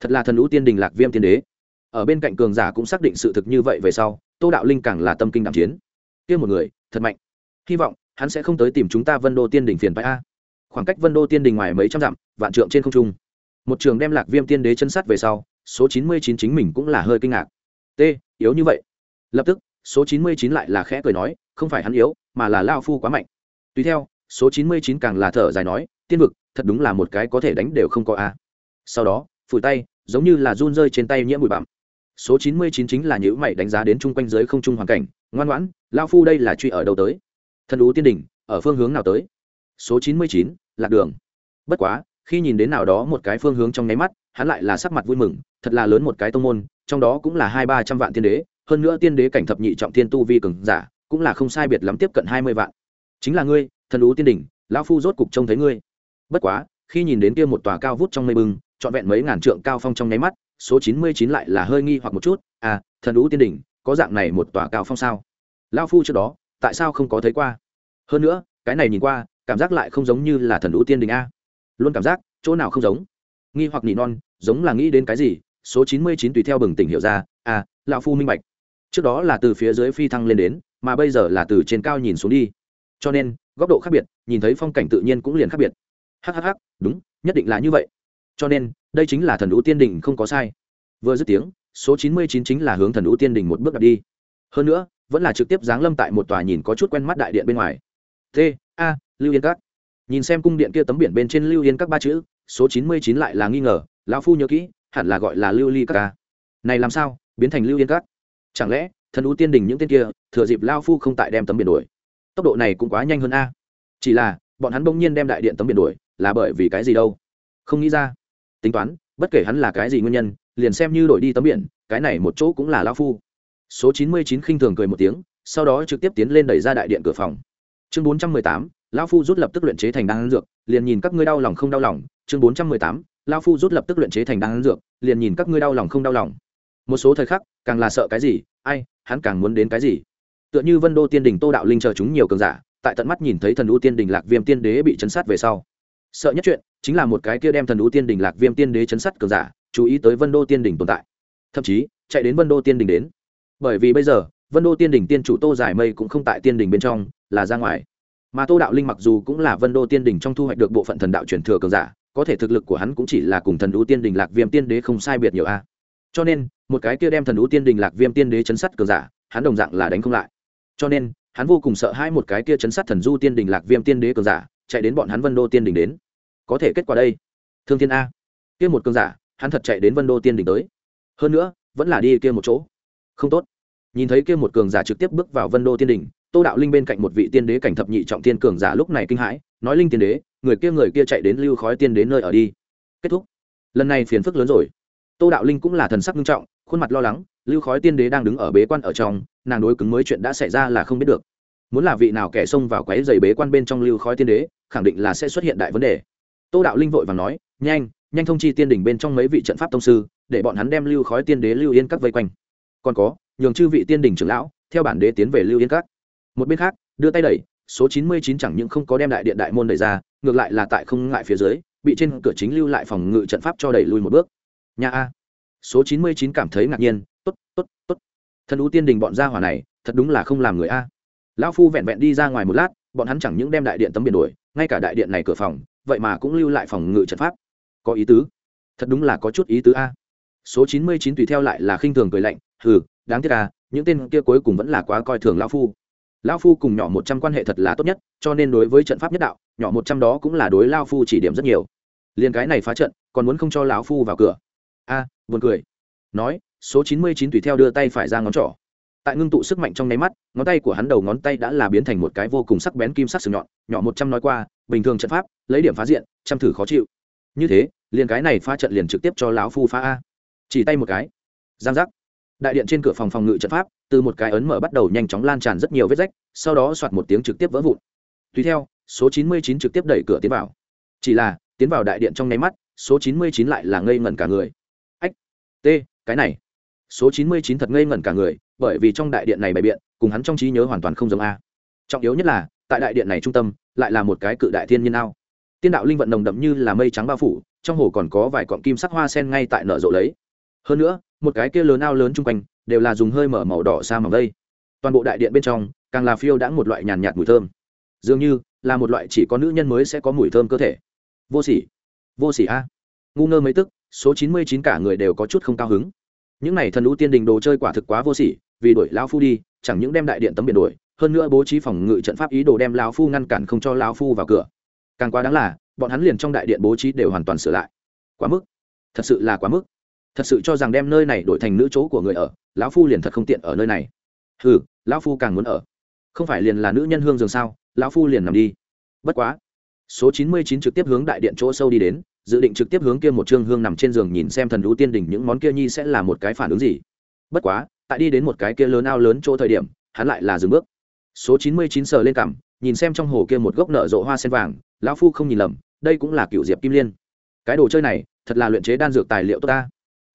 Thật là thần đũ tiên đình lạc viêm tiên đế. Ở bên cạnh cường giả cũng xác định sự thực như vậy về sau, tô đạo linh càng là tâm kinh đạm chiến. Kia một người, thật mạnh. Hy vọng hắn sẽ không tới tìm chúng ta vân đô tiên đình phiền bãi a. Khoảng cách vân đô tiên đình ngoài mấy trăm dặm, vạn trượng trên không trung. Một trường đem lạc viêm tiên đế chân sát về sau, số chín mươi chín chính mình cũng là hơi kinh ngạc t, yếu như vậy. Lập tức, số chín mươi chín lại là khẽ cười nói, không phải hắn yếu, mà là lao phu quá mạnh. Tùy theo, số chín mươi chín càng là thở dài nói, tiên vực, thật đúng là một cái có thể đánh đều không có a. Sau đó, phủi tay, giống như là run rơi trên tay nhiễm bụi bặm. Số chín mươi chín chính là những mày đánh giá đến chung quanh giới không trung hoàn cảnh, ngoan ngoãn, lao phu đây là truy ở đâu tới? Thần ú tiên đỉnh, ở phương hướng nào tới? Số chín mươi chín, lạc đường. Bất quá, khi nhìn đến nào đó một cái phương hướng trong nháy mắt hắn lại là sắc mặt vui mừng, thật là lớn một cái tông môn, trong đó cũng là hai ba trăm vạn tiên đế, hơn nữa tiên đế cảnh thập nhị trọng tiên tu vi cường giả, cũng là không sai biệt lắm tiếp cận hai mươi vạn. Chính là ngươi, thần ú tiên đỉnh, lão phu rốt cục trông thấy ngươi. Bất quá, khi nhìn đến kia một tòa cao vút trong mây bưng trọn vẹn mấy ngàn trượng cao phong trong nháy mắt, số chín mươi chín lại là hơi nghi hoặc một chút à thần ú tiên đỉnh, có dạng này một tòa cao phong sao? Lão phu trước đó, tại sao không có thấy qua? Hơn nữa, cái này nhìn qua, cảm giác lại không giống như là thần ú tiên đỉnh a. Luôn cảm giác, chỗ nào không giống? Nghi hoặc nỉ non, giống là nghĩ đến cái gì, số chín mươi chín tùy theo bừng tỉnh hiểu ra à lão phu minh bạch. Trước đó là từ phía dưới phi thăng lên đến, mà bây giờ là từ trên cao nhìn xuống đi. Cho nên, góc độ khác biệt, nhìn thấy phong cảnh tự nhiên cũng liền khác biệt. Hhh đúng, nhất định là như vậy. Cho nên, đây chính là thần ú tiên đình không có sai. Vừa dứt tiếng, số chín mươi chín chính là hướng thần ú tiên đình một bước đặt đi. Hơn nữa, vẫn là trực tiếp giáng lâm tại một tòa nhìn có chút quen mắt đại điện bên ngoài. T a, lưu yên các. Nhìn xem cung điện kia tấm biển bên trên lưu yên các ba chữ số chín mươi chín lại là nghi ngờ, lão phu nhớ kỹ, hẳn là gọi là lưu ly các ca. Này làm sao, biến thành lưu yên các? Chẳng lẽ, thần ú tiên đình những tên kia, thừa dịp lao phu không tại đem tấm biển đuổi? Tốc độ này cũng quá nhanh hơn a. Chỉ là, bọn hắn bỗng nhiên đem đại điện tấm biển đuổi, là bởi vì cái gì đâu? Không nghĩ ra. Tính toán, bất kể hắn là cái gì nguyên nhân, liền xem như đổi đi tấm biển, cái này một chỗ cũng là lao phu. Số chín mươi chín khinh thường cười một tiếng, sau đó trực tiếp tiến lên đẩy ra đại điện cửa phòng. Chương bốn trăm mười tám lao phu rút lập tức luyện chế thành đan dược, liền nhìn các ngươi đau lòng không đau lòng chương bốn trăm mười tám, lao phu rút lập tức luyện chế thành đan dược, liền nhìn các ngươi đau lòng không đau lòng. Một số thời khắc, càng là sợ cái gì, ai, hắn càng muốn đến cái gì. Tựa như vân đô tiên đình tô đạo linh chờ chúng nhiều cường giả, tại tận mắt nhìn thấy thần u tiên đình lạc viêm tiên đế bị chấn sát về sau. Sợ nhất chuyện, chính là một cái kia đem thần u tiên đình lạc viêm tiên đế chấn sát cường giả, chú ý tới vân đô tiên đình tồn tại. Thậm chí, chạy đến vân đô tiên đình đến. Bởi vì bây giờ, vân đô tiên đình tiên chủ tô giải mây cũng không tại tiên đình bên trong, là ra ngoài. Mà tô đạo linh mặc dù cũng là vân đô tiên đình trong thu hoạch được bộ phận thần đạo truyền thừa cường giả có thể thực lực của hắn cũng chỉ là cùng thần đũ tiên đình lạc viêm tiên đế không sai biệt nhiều a. Cho nên, một cái kia đem thần đũ tiên đình lạc viêm tiên đế chấn sát cường giả, hắn đồng dạng là đánh không lại. Cho nên, hắn vô cùng sợ hai một cái kia chấn sát thần du tiên đình lạc viêm tiên đế cường giả, chạy đến bọn hắn vân đô tiên đình đến. Có thể kết quả đây. Thương thiên a. Kia một cường giả, hắn thật chạy đến vân đô tiên đình tới. Hơn nữa, vẫn là đi kia một chỗ. Không tốt. Nhìn thấy kia một cường giả trực tiếp bước vào vân đô tiên đình, tô đạo linh bên cạnh một vị tiên đế cảnh thập nhị trọng tiên cường giả lúc này kinh hãi, nói linh tiên đế người kia người kia chạy đến lưu khói tiên đến nơi ở đi. Kết thúc. Lần này phiền phức lớn rồi. Tô đạo linh cũng là thần sắc nghiêm trọng, khuôn mặt lo lắng, lưu khói tiên đế đang đứng ở bế quan ở trong, nàng đối cứng mới chuyện đã xảy ra là không biết được. Muốn là vị nào kẻ xông vào quái dày bế quan bên trong lưu khói tiên đế, khẳng định là sẽ xuất hiện đại vấn đề. Tô đạo linh vội và nói, nhanh nhanh thông chi tiên đỉnh bên trong mấy vị trận pháp tông sư, để bọn hắn đem lưu khói tiên đế lưu yên các vây quanh. Còn có, nhường chư vị tiên đỉnh trưởng lão, theo bản đế tiến về lưu yên các. Một bên khác, đưa tay đẩy, số chín mươi chín chẳng những không có đem đại điện đại môn đẩy ra ngược lại là tại không ngại phía dưới, bị trên cửa chính lưu lại phòng ngự trận pháp cho đẩy lui một bước. Nhà a. Số chín mươi chín cảm thấy ngạc nhiên, tốt tốt tốt. Thần ưu tiên đình bọn gia hỏa này, thật đúng là không làm người a. Lão phu vẹn vẹn đi ra ngoài một lát, bọn hắn chẳng những đem đại điện tấm biển đổi ngay cả đại điện này cửa phòng, vậy mà cũng lưu lại phòng ngự trận pháp. Có ý tứ. Thật đúng là có chút ý tứ a. Số chín mươi chín tùy theo lại là khinh thường cười lạnh, hừ, đáng tiếc à những tên kia cuối cùng vẫn là quá coi thường lão phu lão phu cùng nhỏ một trăm quan hệ thật là tốt nhất, cho nên đối với trận pháp nhất đạo, nhỏ một trăm đó cũng là đối lao phu chỉ điểm rất nhiều. Liền cái này phá trận, còn muốn không cho lão phu vào cửa. A, buồn cười. Nói, số chín mươi chín tùy theo đưa tay phải ra ngón trỏ. Tại ngưng tụ sức mạnh trong nháy mắt, ngón tay của hắn đầu ngón tay đã là biến thành một cái vô cùng sắc bén kim sắc sừng nhọn, nhỏ một trăm nói qua, bình thường trận pháp, lấy điểm phá diện chăm thử khó chịu. Như thế liền cái này phá trận liền trực tiếp cho lão phu phá a. Chỉ tay một cái. Giang giác đại điện trên cửa phòng phòng ngự trận pháp, từ một cái ấn mở bắt đầu nhanh chóng lan tràn rất nhiều vết rách, sau đó soạt một tiếng trực tiếp vỡ vụn. Tùy theo, số chín mươi chín trực tiếp đẩy cửa tiến vào. Chỉ là, tiến vào đại điện trong nháy mắt, số chín mươi chín lại là ngây ngẩn cả người. Ách t cái này. Số chín mươi chín thật ngây ngẩn cả người, bởi vì trong đại điện này bày biện, cùng hắn trong trí nhớ hoàn toàn không giống a. Trọng yếu nhất là, tại đại điện này trung tâm, lại là một cái cự đại thiên nhiên ao. Tiên đạo linh vận nồng đậm như là mây trắng bao phủ, trong hồ còn có vài cọng kim sắc hoa sen ngay tại nở rộ lấy. Hơn nữa một cái kia lớn ao lớn chung quanh, đều là dùng hơi mở màu đỏ xa mỏng đây toàn bộ đại điện bên trong, càng là phiêu đã một loại nhàn nhạt mùi thơm. Dường như, là một loại chỉ có nữ nhân mới sẽ có mùi thơm cơ thể. Vô sỉ. Vô sỉ a. Ngu ngơ mấy tức, số chín mươi chín cả người đều có chút không cao hứng. Những này thần lũ tiên đình đồ chơi quả thực quá vô sỉ, vì đuổi lao phu đi, chẳng những đem đại điện tấm biển đuổi, hơn nữa bố trí phòng ngự trận pháp ý đồ đem lao phu ngăn cản không cho lao phu vào cửa. Càng quá đáng là, bọn hắn liền trong đại điện bố trí đều hoàn toàn sửa lại. Quá mức. Thật sự là quá mức thật sự cho rằng đem nơi này đổi thành nữ chỗ của người ở, lão phu liền thật không tiện ở nơi này. Ừ lão phu càng muốn ở. Không phải liền là nữ nhân hương giường sao, lão phu liền nằm đi. Bất quá, số chín mươi chín trực tiếp hướng đại điện chỗ sâu đi đến, dự định trực tiếp hướng kia một trương hương nằm trên giường nhìn xem thần đũ tiên đỉnh những món kia nhi sẽ là một cái phản ứng gì. Bất quá, tại đi đến một cái kia lớn ao lớn chỗ thời điểm, hắn lại là dừng bước. Số chín mươi chín sờ lên cằm, nhìn xem trong hồ kia một gốc nở rộ hoa sen vàng, lão phu không nhìn lầm, đây cũng là cựu diệp kim liên. Cái đồ chơi này, thật là luyện chế đan dược tài liệu tốt ta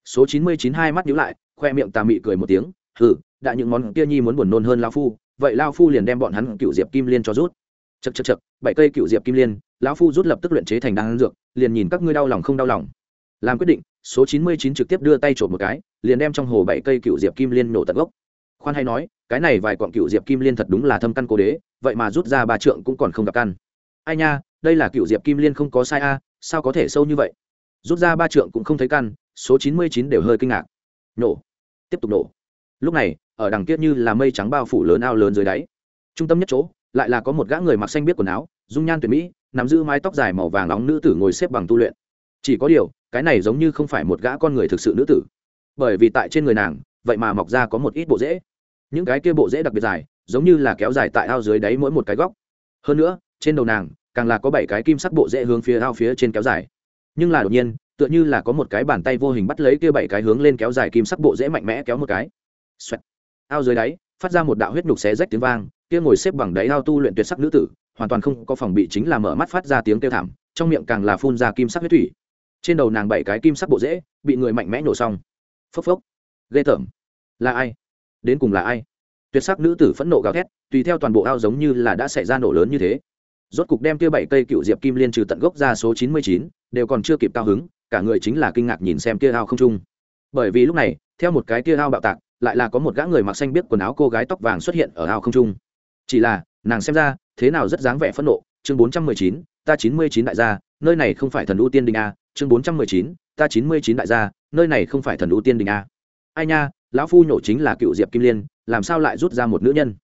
số chín mươi chín hai mắt nhíu lại, khoe miệng tà mị cười một tiếng, hừ, đã những món kia nhi muốn buồn nôn hơn lão phu, vậy lão phu liền đem bọn hắn cựu diệp kim liên cho rút. Chật chật chật bảy cây cựu diệp kim liên, lão phu rút lập tức luyện chế thành đan dược, liền nhìn các ngươi đau lòng không đau lòng. Làm quyết định, số chín mươi chín trực tiếp đưa tay trộm một cái, liền đem trong hồ bảy cây cựu diệp kim liên nổ tận gốc. Khoan hay nói, cái này vài quặng cựu diệp kim liên thật đúng là thâm căn cố đế, vậy mà rút ra ba trượng cũng còn không gặp căn. Ai nha, đây là cựu diệp kim liên không có sai a, sao có thể sâu như vậy? Rút ra ba trượng cũng không thấy căn, số chín mươi chín đều hơi kinh ngạc. Nổ. Tiếp tục nổ. Lúc này, ở đằng kia như là mây trắng bao phủ lớn ao lớn dưới đáy. Trung tâm nhất chỗ, lại là có một gã người mặc xanh biết quần áo, dung nhan tuyệt mỹ, nắm giữ mái tóc dài màu vàng nóng nữ tử ngồi xếp bằng tu luyện. Chỉ có điều, cái này giống như không phải một gã con người thực sự nữ tử. Bởi vì tại trên người nàng, vậy mà mọc ra có một ít bộ rễ. Những cái kia bộ rễ đặc biệt dài, giống như là kéo dài tại ao dưới đáy mỗi một cái góc. Hơn nữa, trên đầu nàng, càng là có bảy cái kim sắc bộ rễ hướng phía ao phía trên kéo dài nhưng là đột nhiên, tựa như là có một cái bàn tay vô hình bắt lấy kia bảy cái hướng lên kéo dài kim sắc bộ rễ mạnh mẽ kéo một cái. Xoẹt. ao dưới đáy, phát ra một đạo huyết nhục xé rách tiếng vang, kia ngồi xếp bằng đáy ao tu luyện tuyệt sắc nữ tử, hoàn toàn không có phòng bị chính là mở mắt phát ra tiếng kêu thảm, trong miệng càng là phun ra kim sắc huyết thủy. Trên đầu nàng bảy cái kim sắc bộ rễ, bị người mạnh mẽ nổ xong. Phốc phốc. Ghê tởm. Là ai? Đến cùng là ai? Tuyệt sắc nữ tử phẫn nộ gào thét, tùy theo toàn bộ ao giống như là đã xảy ra nổ lớn như thế. Rốt cục đem kia bảy cây cựu diệp kim liên trừ tận gốc ra số chín mươi chín đều còn chưa kịp cao hứng, cả người chính là kinh ngạc nhìn xem kia ao không trung. Bởi vì lúc này, theo một cái kia ao bạo tạc, lại là có một gã người mặc xanh biết quần áo cô gái tóc vàng xuất hiện ở ao không trung. Chỉ là, nàng xem ra, thế nào rất dáng vẻ phẫn nộ. Chương bốn trăm mười chín, ta chín mươi chín đại gia, nơi này không phải thần ưu tiên đình a. Chương bốn trăm mười chín, ta chín mươi chín đại gia, nơi này không phải thần ưu tiên đình a. Ai nha, lão phu nhổ chính là cựu diệp kim liên, làm sao lại rút ra một nữ nhân?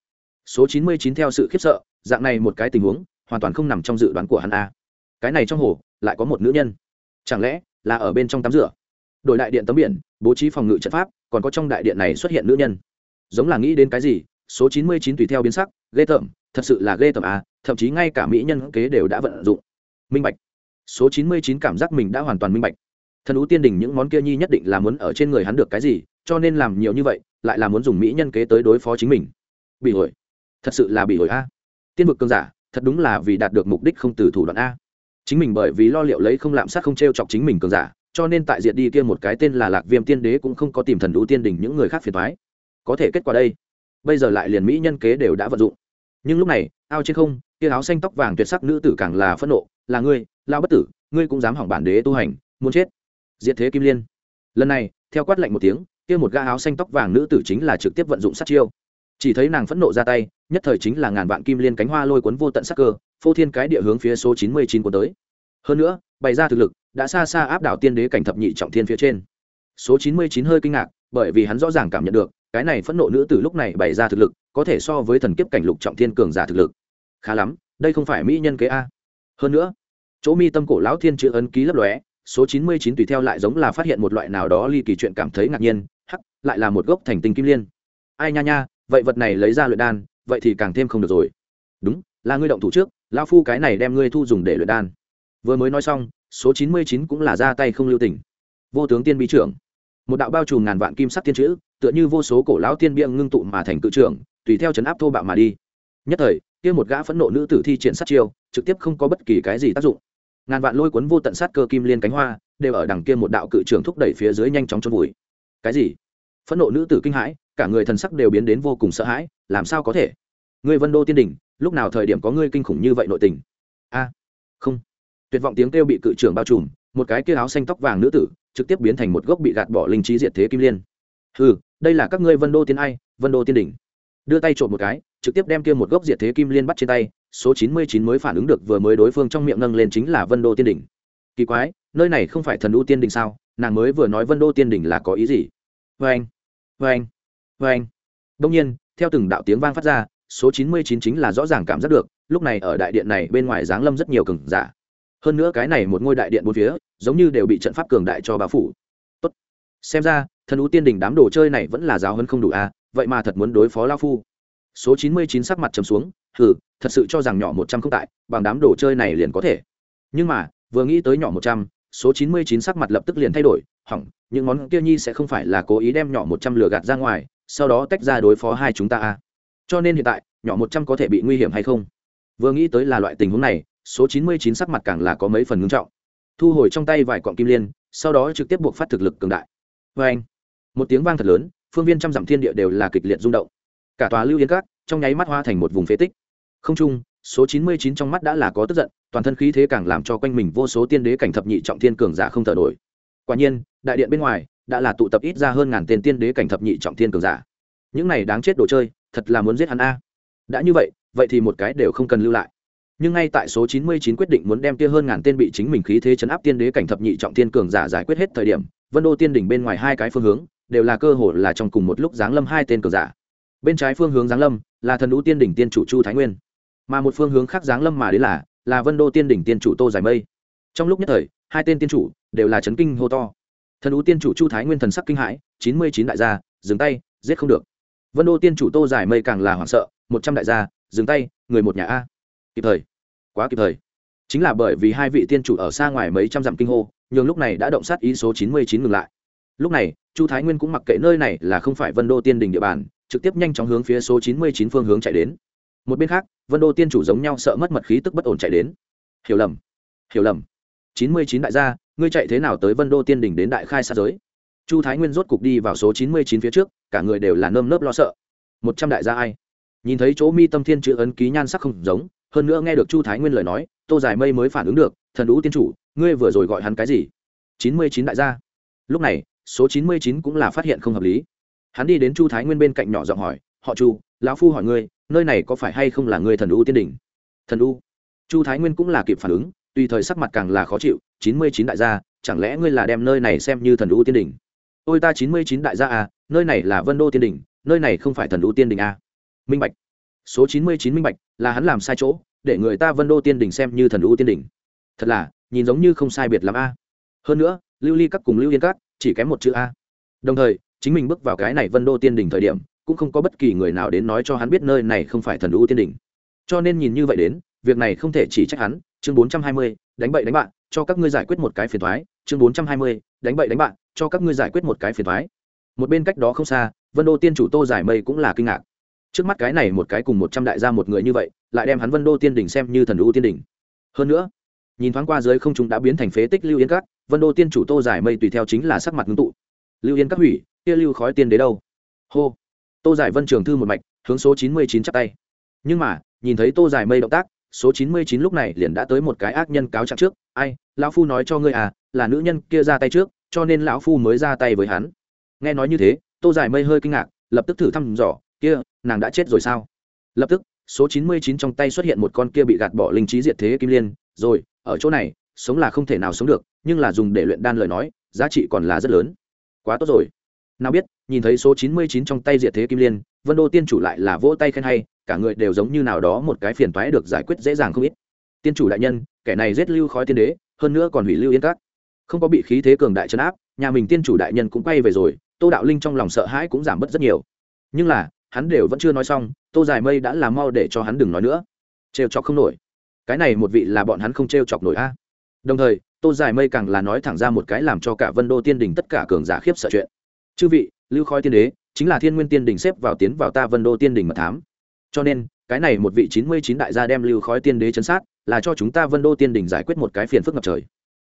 Số chín mươi chín theo sự khiếp sợ, dạng này một cái tình huống, hoàn toàn không nằm trong dự đoán của hắn a cái này trong hồ lại có một nữ nhân. Chẳng lẽ là ở bên trong tắm rửa? Đổi đại điện tấm biển, bố trí phòng ngự trận pháp, còn có trong đại điện này xuất hiện nữ nhân. Giống là nghĩ đến cái gì, số chín mươi chín tùy theo biến sắc, ghê tởm, thật sự là ghê tởm à thậm chí ngay cả mỹ nhân kế đều đã vận dụng. Minh bạch. Số chín mươi chín cảm giác mình đã hoàn toàn minh bạch. Thần ú tiên đình những món kia nhi nhất định là muốn ở trên người hắn được cái gì, cho nên làm nhiều như vậy, lại là muốn dùng mỹ nhân kế tới đối phó chính mình. Bị hồi thật sự là bị hồi a. Tiên vực cơn giả, thật đúng là vì đạt được mục đích không từ thủ đoạn a chính mình bởi vì lo liệu lấy không lạm sát không t r e o chọc chính mình cường giả, cho nên tại diệt đi kia một cái tên là lạc viêm tiên đế cũng không có tìm thần đũ tiên đình những người khác phiền thoái có thể kết quả đây, bây giờ lại liền mỹ nhân kế đều đã vận dụng. Nhưng lúc này, ao trên không, kia áo xanh tóc vàng tuyệt sắc nữ tử càng là phẫn nộ, là ngươi lao bất tử, ngươi cũng dám hỏng bản đế tu hành, muốn chết. Diệt thế kim liên. Lần này, theo quát lạnh một tiếng, kia một ga áo xanh tóc vàng nữ tử chính là trực tiếp vận dụng sát chiêu. Chỉ thấy nàng phẫn nộ ra tay, nhất thời chính là ngàn vạn kim liên cánh hoa lôi cuốn vô tận sắc cơ phô thiên cái địa hướng phía số chín mươi chín cuốn tới. Hơn nữa, bày ra thực lực đã xa xa áp đảo tiên đế cảnh thập nhị trọng thiên phía trên. Số chín mươi chín hơi kinh ngạc, bởi vì hắn rõ ràng cảm nhận được, cái này phẫn nộ nữ từ lúc này bày ra thực lực, có thể so với thần kiếp cảnh lục trọng thiên cường giả thực lực. Khá lắm, đây không phải mỹ nhân kế a. Hơn nữa, chỗ mi tâm cổ lão thiên chữ ấn ký lấp lóe, số chín mươi chín tùy theo lại giống là phát hiện một loại nào đó ly kỳ chuyện cảm thấy ngạc nhiên, hắc, lại là một gốc thành tinh kim liên. Ai nha nha, vậy vật này lấy ra luyện đan, vậy thì càng thêm không được rồi. Đúng, là ngươi động thủ trước lão phu cái này đem ngươi thu dùng để luyện đan. Vừa mới nói xong, số chín mươi chín cũng là ra tay không lưu tình. Vô tướng tiên bí trưởng. Một đạo bao trùm ngàn vạn kim sắc tiên chữ, tựa như vô số cổ lão tiên bia ngưng tụ mà thành cự trưởng, tùy theo chấn áp thô bạo mà đi. Nhất thời, kia một gã phẫn nộ nữ tử thi triển sát chiêu, trực tiếp không có bất kỳ cái gì tác dụng. Ngàn vạn lôi cuốn vô tận sát cơ kim liên cánh hoa, đều ở đằng kia một đạo cự trưởng thúc đẩy phía dưới nhanh chóng trôn vùi. Cái gì? Phẫn nộ nữ tử kinh hãi, cả người thần sắc đều biến đến vô cùng sợ hãi, làm sao có thể? Ngươi vân đô tiên đỉnh, lúc nào thời điểm có ngươi kinh khủng như vậy nội tình? A, không. Tuyệt vọng tiếng kêu bị cự trưởng bao trùm, một cái kia áo xanh tóc vàng nữ tử trực tiếp biến thành một gốc bị gạt bỏ linh trí diệt thế kim liên. Ừ đây là các ngươi vân đô tiên ai, vân đô tiên đỉnh? Đưa tay trộm một cái, trực tiếp đem kia một gốc diệt thế kim liên bắt trên tay, số chín mươi chín mới phản ứng được vừa mới đối phương trong miệng nâng lên chính là vân đô tiên đỉnh. Kỳ quái, nơi này không phải thần đô tiên đỉnh sao? Nàng mới vừa nói vân đô tiên đỉnh là có ý gì? Vê anh vê anh vê anh đông nhiên, theo từng đạo tiếng vang phát ra số chín mươi chín chính là rõ ràng cảm giác được, lúc này ở đại điện này bên ngoài giáng lâm rất nhiều cường giả. Hơn nữa cái này một ngôi đại điện bốn phía, giống như đều bị trận pháp cường đại cho bao phủ. Tốt. Xem ra, thần ú tiên đình đám đồ chơi này vẫn là giáo hơn không đủ à vậy mà thật muốn đối phó lao phu. Số chín mươi chín sắc mặt trầm xuống, hừ, thật sự cho rằng nhỏ một trăm không tại, bằng đám đồ chơi này liền có thể. Nhưng mà, vừa nghĩ tới nhỏ một trăm, số chín mươi chín sắc mặt lập tức liền thay đổi, hỏng, những món kia nhi sẽ không phải là cố ý đem nhỏ một trăm lửa gạt ra ngoài, sau đó tách ra đối phó hai chúng ta à cho nên hiện tại, nhỏ một trăm có thể bị nguy hiểm hay không? Vừa nghĩ tới là loại tình huống này, số chín mươi chín sắc mặt càng là có mấy phần ngưng trọng. Thu hồi trong tay vài cọng kim liên, sau đó trực tiếp buộc phát thực lực cường đại. Vê anh, một tiếng vang thật lớn, phương viên trăm dặm thiên địa đều là kịch liệt rung động. Cả tòa lưu yên các, trong nháy mắt hoa thành một vùng phế tích. Không trung số chín mươi chín trong mắt đã là có tức giận, toàn thân khí thế càng làm cho quanh mình vô số tiên đế cảnh thập nhị trọng thiên cường giả không thở nổi. Quả nhiên, đại điện bên ngoài đã là tụ tập ít ra hơn ngàn tên tiên đế cảnh thập nhị trọng thiên cường giả. Những này đáng chết đồ chơi thật là muốn giết hắn a. Đã như vậy vậy thì một cái đều không cần lưu lại. Nhưng ngay tại số 99 quyết định muốn đem kia hơn ngàn tên bị chính mình khí thế chấn áp tiên đế cảnh thập nhị trọng thiên cường giả giải quyết hết thời điểm, vân đô tiên đỉnh bên ngoài hai cái phương hướng, đều là cơ hội là trong cùng một lúc giáng lâm hai tên cường giả. Bên trái phương hướng giáng lâm là thần lũ tiên đỉnh tiên chủ chu thái nguyên, mà một phương hướng khác giáng lâm mà đến là là vân đô tiên đỉnh tiên chủ tô giải mây. Trong lúc nhất thời, hai tên tiên chủ đều là chấn kinh hô to. Thần ú tiên chủ chu thái nguyên thần sắc kinh hãi, chín mươi chín đại gia, dừng tay, giết không được vân đô tiên chủ tô giải mây càng là hoảng sợ, một trăm đại gia, dừng tay, người một nhà a. Kịp thời. Quá kịp thời. Chính là bởi vì hai vị tiên chủ ở xa ngoài mấy trăm dặm kinh hô nhưng lúc này đã động sát ý số chín mươi chín ngừng lại. Lúc này, chu thái nguyên cũng mặc kệ nơi này là không phải vân đô tiên đình địa bàn, trực tiếp nhanh chóng hướng phía số chín mươi chín phương hướng chạy đến. Một bên khác, vân đô tiên chủ giống nhau sợ mất mật khí tức bất ổn chạy đến. Hiểu lầm. Hiểu lầm. chín mươi chín đại gia, ngươi chạy thế nào tới vân đô tiên đình đến đại khai xa giới? Chu thái nguyên rốt cục đi vào số chín mươi chín phía trước, cả người đều là nơm nớp lo sợ. Một trăm đại gia ai? Nhìn thấy chỗ mi tâm thiên chữ ấn ký nhan sắc không giống, hơn nữa nghe được chu thái nguyên lời nói, tô dài mây mới phản ứng được, thần đũ tiên chủ, ngươi vừa rồi gọi hắn cái gì? chín mươi chín đại gia. Lúc này, số chín mươi chín cũng là phát hiện không hợp lý. Hắn đi đến chu thái nguyên bên cạnh nhỏ giọng hỏi, họ chu, lão phu hỏi ngươi, nơi này có phải hay không là ngươi thần đũ tiên đỉnh thần đũ? Chu thái nguyên cũng là kịp phản ứng tùy thời sắc mặt càng là khó chịu, chín mươi chín đại gia, chẳng lẽ ngươi là đem nơi này xem như thần đũ tiên đỉnh ôi ta chín mươi chín đại gia à nơi này là vân đô tiên đỉnh, nơi này không phải thần đô tiên đỉnh à. minh bạch. Số chín mươi chín minh bạch, là hắn làm sai chỗ, để người ta vân đô tiên đỉnh xem như thần đô tiên đỉnh. Thật là, nhìn giống như không sai biệt làm a. Hơn nữa, lưu ly các cùng lưu yên các, chỉ kém một chữ a. Đồng thời, chính mình bước vào cái này vân đô tiên đỉnh thời điểm, cũng không có bất kỳ người nào đến nói cho hắn biết nơi này không phải thần đô tiên đỉnh. Cho nên nhìn như vậy đến, việc này không thể chỉ trách hắn. Chương bốn trăm hai mươi, đánh bậy đánh bạn, cho các ngươi giải quyết một cái phiền thoái chương bốn trăm hai mươi, đánh bậy đánh bạn cho các ngươi giải quyết một cái phiền thoái. Một bên cách đó không xa, vân đô tiên chủ tô giải mây cũng là kinh ngạc. Trước mắt cái này một cái cùng một trăm đại gia một người như vậy, lại đem hắn vân đô tiên đỉnh xem như thần ưu tiên đỉnh hơn nữa, nhìn thoáng qua dưới không chúng đã biến thành phế tích lưu yên cát vân đô tiên chủ tô giải mây tùy theo chính là sắc mặt ngưng tụ. Lưu yên cát hủy, kia lưu khói tiên đế đâu? Hô. Tô giải vân trường thư một mạch, hướng số chín mươi chín chắp tay. Nhưng mà, nhìn thấy tô giải mây động tác, số chín mươi chín lúc này liền đã tới một cái ác nhân cáo trạng trước. Ai, lão phu nói cho ngươi à là nữ nhân kia ra tay trước cho nên lão phu mới ra tay với hắn. Nghe nói như thế, tô giải mây hơi kinh ngạc, lập tức thử thăm dò, kia, nàng đã chết rồi sao? Lập tức, số chín mươi chín trong tay xuất hiện một con kia bị gạt bỏ linh trí diệt thế kim liên, rồi, ở chỗ này, sống là không thể nào sống được, nhưng là dùng để luyện đan lời nói, giá trị còn là rất lớn. Quá tốt rồi. Nào biết, nhìn thấy số chín mươi chín trong tay diệt thế kim liên, vân đô tiên chủ lại là vỗ tay khen hay, cả người đều giống như nào đó một cái phiền toái được giải quyết dễ dàng không ít. Tiên chủ đại nhân, kẻ này giết lưu khói tiên đế, hơn nữa còn hủy lưu yên các không có bị khí thế cường đại chấn áp, nhà mình tiên chủ đại nhân cũng quay về rồi, tô đạo linh trong lòng sợ hãi cũng giảm bớt rất nhiều. Nhưng là, hắn đều vẫn chưa nói xong, tô dài mây đã làm mau để cho hắn đừng nói nữa. Trêu chọc không nổi. Cái này một vị là bọn hắn không trêu chọc nổi a. Đồng thời, tô dài mây càng là nói thẳng ra một cái làm cho cả vân đô tiên đình tất cả cường giả khiếp sợ chuyện. Chư vị, lưu khói tiên đế, chính là thiên nguyên tiên đình xếp vào tiến vào ta vân đô tiên đình mật thám. Cho nên, cái này một vị chín mươi chín đại gia đem lưu khói tiên đế chấn sát, là cho chúng ta vân đô tiên đình giải quyết một cái phiền phức ngập trời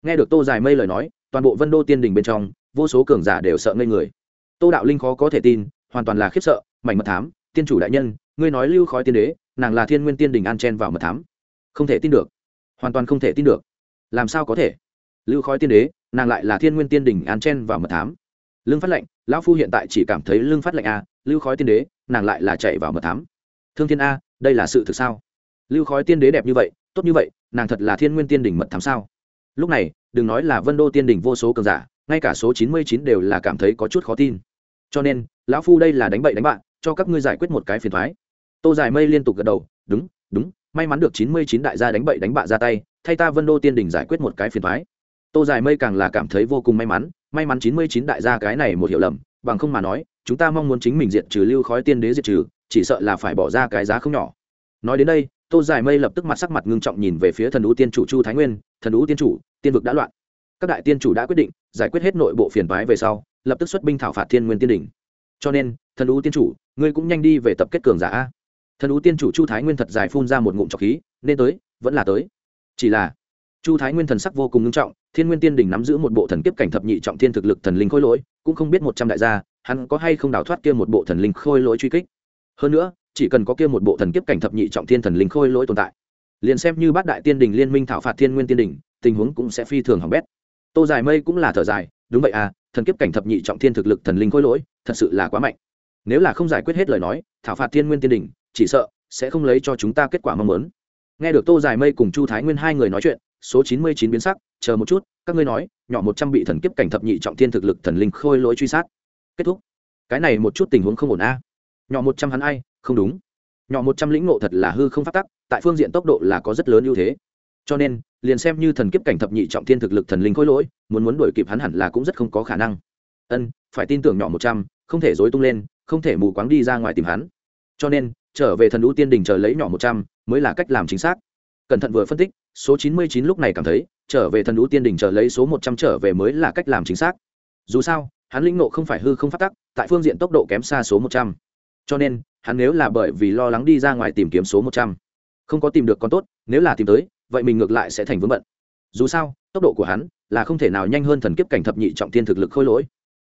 nghe được tô dài mây lời nói, toàn bộ vân đô tiên đình bên trong, vô số cường giả đều sợ ngây người. Tô đạo linh khó có thể tin, hoàn toàn là khiếp sợ, mảnh mật thám, tiên chủ đại nhân, ngươi nói lưu khói tiên đế, nàng là thiên nguyên tiên đình an chen vào mật thám. Không thể tin được. Hoàn toàn không thể tin được. Làm sao có thể? Lưu khói tiên đế, nàng lại là thiên nguyên tiên đình an chen vào mật thám. Lương phát lệnh, lão phu hiện tại chỉ cảm thấy lương phát lệnh a, lưu khói tiên đế, nàng lại là chạy vào mật thám. Thương thiên a, đây là sự thực sao? Lưu khói tiên đế đẹp như vậy, tốt như vậy, nàng thật là thiên nguyên tiên đình mật thám sao? Lúc này, đừng nói là vân đô tiên đình vô số cường giả, ngay cả số chín mươi chín đều là cảm thấy có chút khó tin. Cho nên, lão phu đây là đánh bậy đánh bạn, cho các ngươi giải quyết một cái phiền thoái tô giải mây liên tục gật đầu, đúng đúng, may mắn được chín mươi chín đại gia đánh bậy đánh bạ ra tay, thay ta vân đô tiên đình giải quyết một cái phiền thoái tô giải mây càng là cảm thấy vô cùng may mắn may mắn chín mươi chín đại gia cái này một hiểu lầm, bằng không mà nói, chúng ta mong muốn chính mình diệt trừ lưu khói tiên đế diệt trừ, chỉ sợ là phải bỏ ra cái giá không nhỏ. Nói đến đây tô giải mây lập tức mặt sắc mặt ngưng trọng nhìn về phía thần ú tiên chủ chu thái nguyên, thần ú tiên chủ, tiên vực đã loạn. Các đại tiên chủ đã quyết định giải quyết hết nội bộ phiền toái về sau, lập tức xuất binh thảo phạt thiên nguyên tiên đình cho nên, thần ú tiên chủ, ngươi cũng nhanh đi về tập kết cường giả a. Thần ú tiên chủ chu thái nguyên thật dài phun ra một ngụm trọc khí, nên tới, vẫn là tới. Chỉ là, chu thái nguyên thần sắc vô cùng ngưng trọng, thiên nguyên tiên đình nắm giữ một bộ thần kiếp cảnh thập nhị trọng thiên thực lực thần linh khôi lỗi, cũng không biết một trăm đại gia, hắn có hay không đào thoát kia một bộ thần linh khôi lỗi truy kích. Hơn nữa chỉ cần có kia một bộ thần kiếp cảnh thập nhị trọng thiên thần linh khôi lỗi tồn tại, liền xem như bát đại tiên đình liên minh thảo phạt thiên nguyên tiên đình, tình huống cũng sẽ phi thường hỏng bét. Tô dài mây cũng là thở dài, đúng vậy à thần kiếp cảnh thập nhị trọng thiên thực lực thần linh khôi lỗi, thật sự là quá mạnh. Nếu là không giải quyết hết lời nói, thảo phạt thiên nguyên tiên đình, chỉ sợ sẽ không lấy cho chúng ta kết quả mong muốn. Nghe được tô dài mây cùng chu thái nguyên hai người nói chuyện, số chín mươi chín biến sắc, chờ một chút, các ngươi nói, nhỏ một trăm bị thần kiếp cảnh thập nhị trọng thiên thực lực thần linh khôi lỗi truy sát. Kết thúc. Cái này một chút tình huống không ổn a. Nhỏ một trăm hắn ai không đúng. Nhỏ một trăm lĩnh ngộ thật là hư không phát tắc, tại phương diện tốc độ là có rất lớn ưu thế. Cho nên, liền xem như thần kiếp cảnh thập nhị trọng thiên thực lực thần linh khôi lỗi, muốn muốn đuổi kịp hắn hẳn là cũng rất không có khả năng. Ân, phải tin tưởng nhỏ một trăm, không thể dối tung lên, không thể mù quáng đi ra ngoài tìm hắn. Cho nên, trở về thần đũ tiên đình chờ lấy nhỏ một trăm mới là cách làm chính xác. Cẩn thận vừa phân tích, số chín mươi chín lúc này cảm thấy, trở về thần đũ tiên đình chờ lấy số một trăm trở về mới là cách làm chính xác. Dù sao, hắn lĩnh nộ không phải hư không phát tắc, tại phương diện tốc độ kém xa số một trăm cho nên, hắn nếu là bởi vì lo lắng đi ra ngoài tìm kiếm số một trăm, không có tìm được con tốt, nếu là tìm tới, vậy mình ngược lại sẽ thành vướng bận. Dù sao, tốc độ của hắn là không thể nào nhanh hơn thần kiếp cảnh thập nhị trọng thiên thực lực khôi lỗi.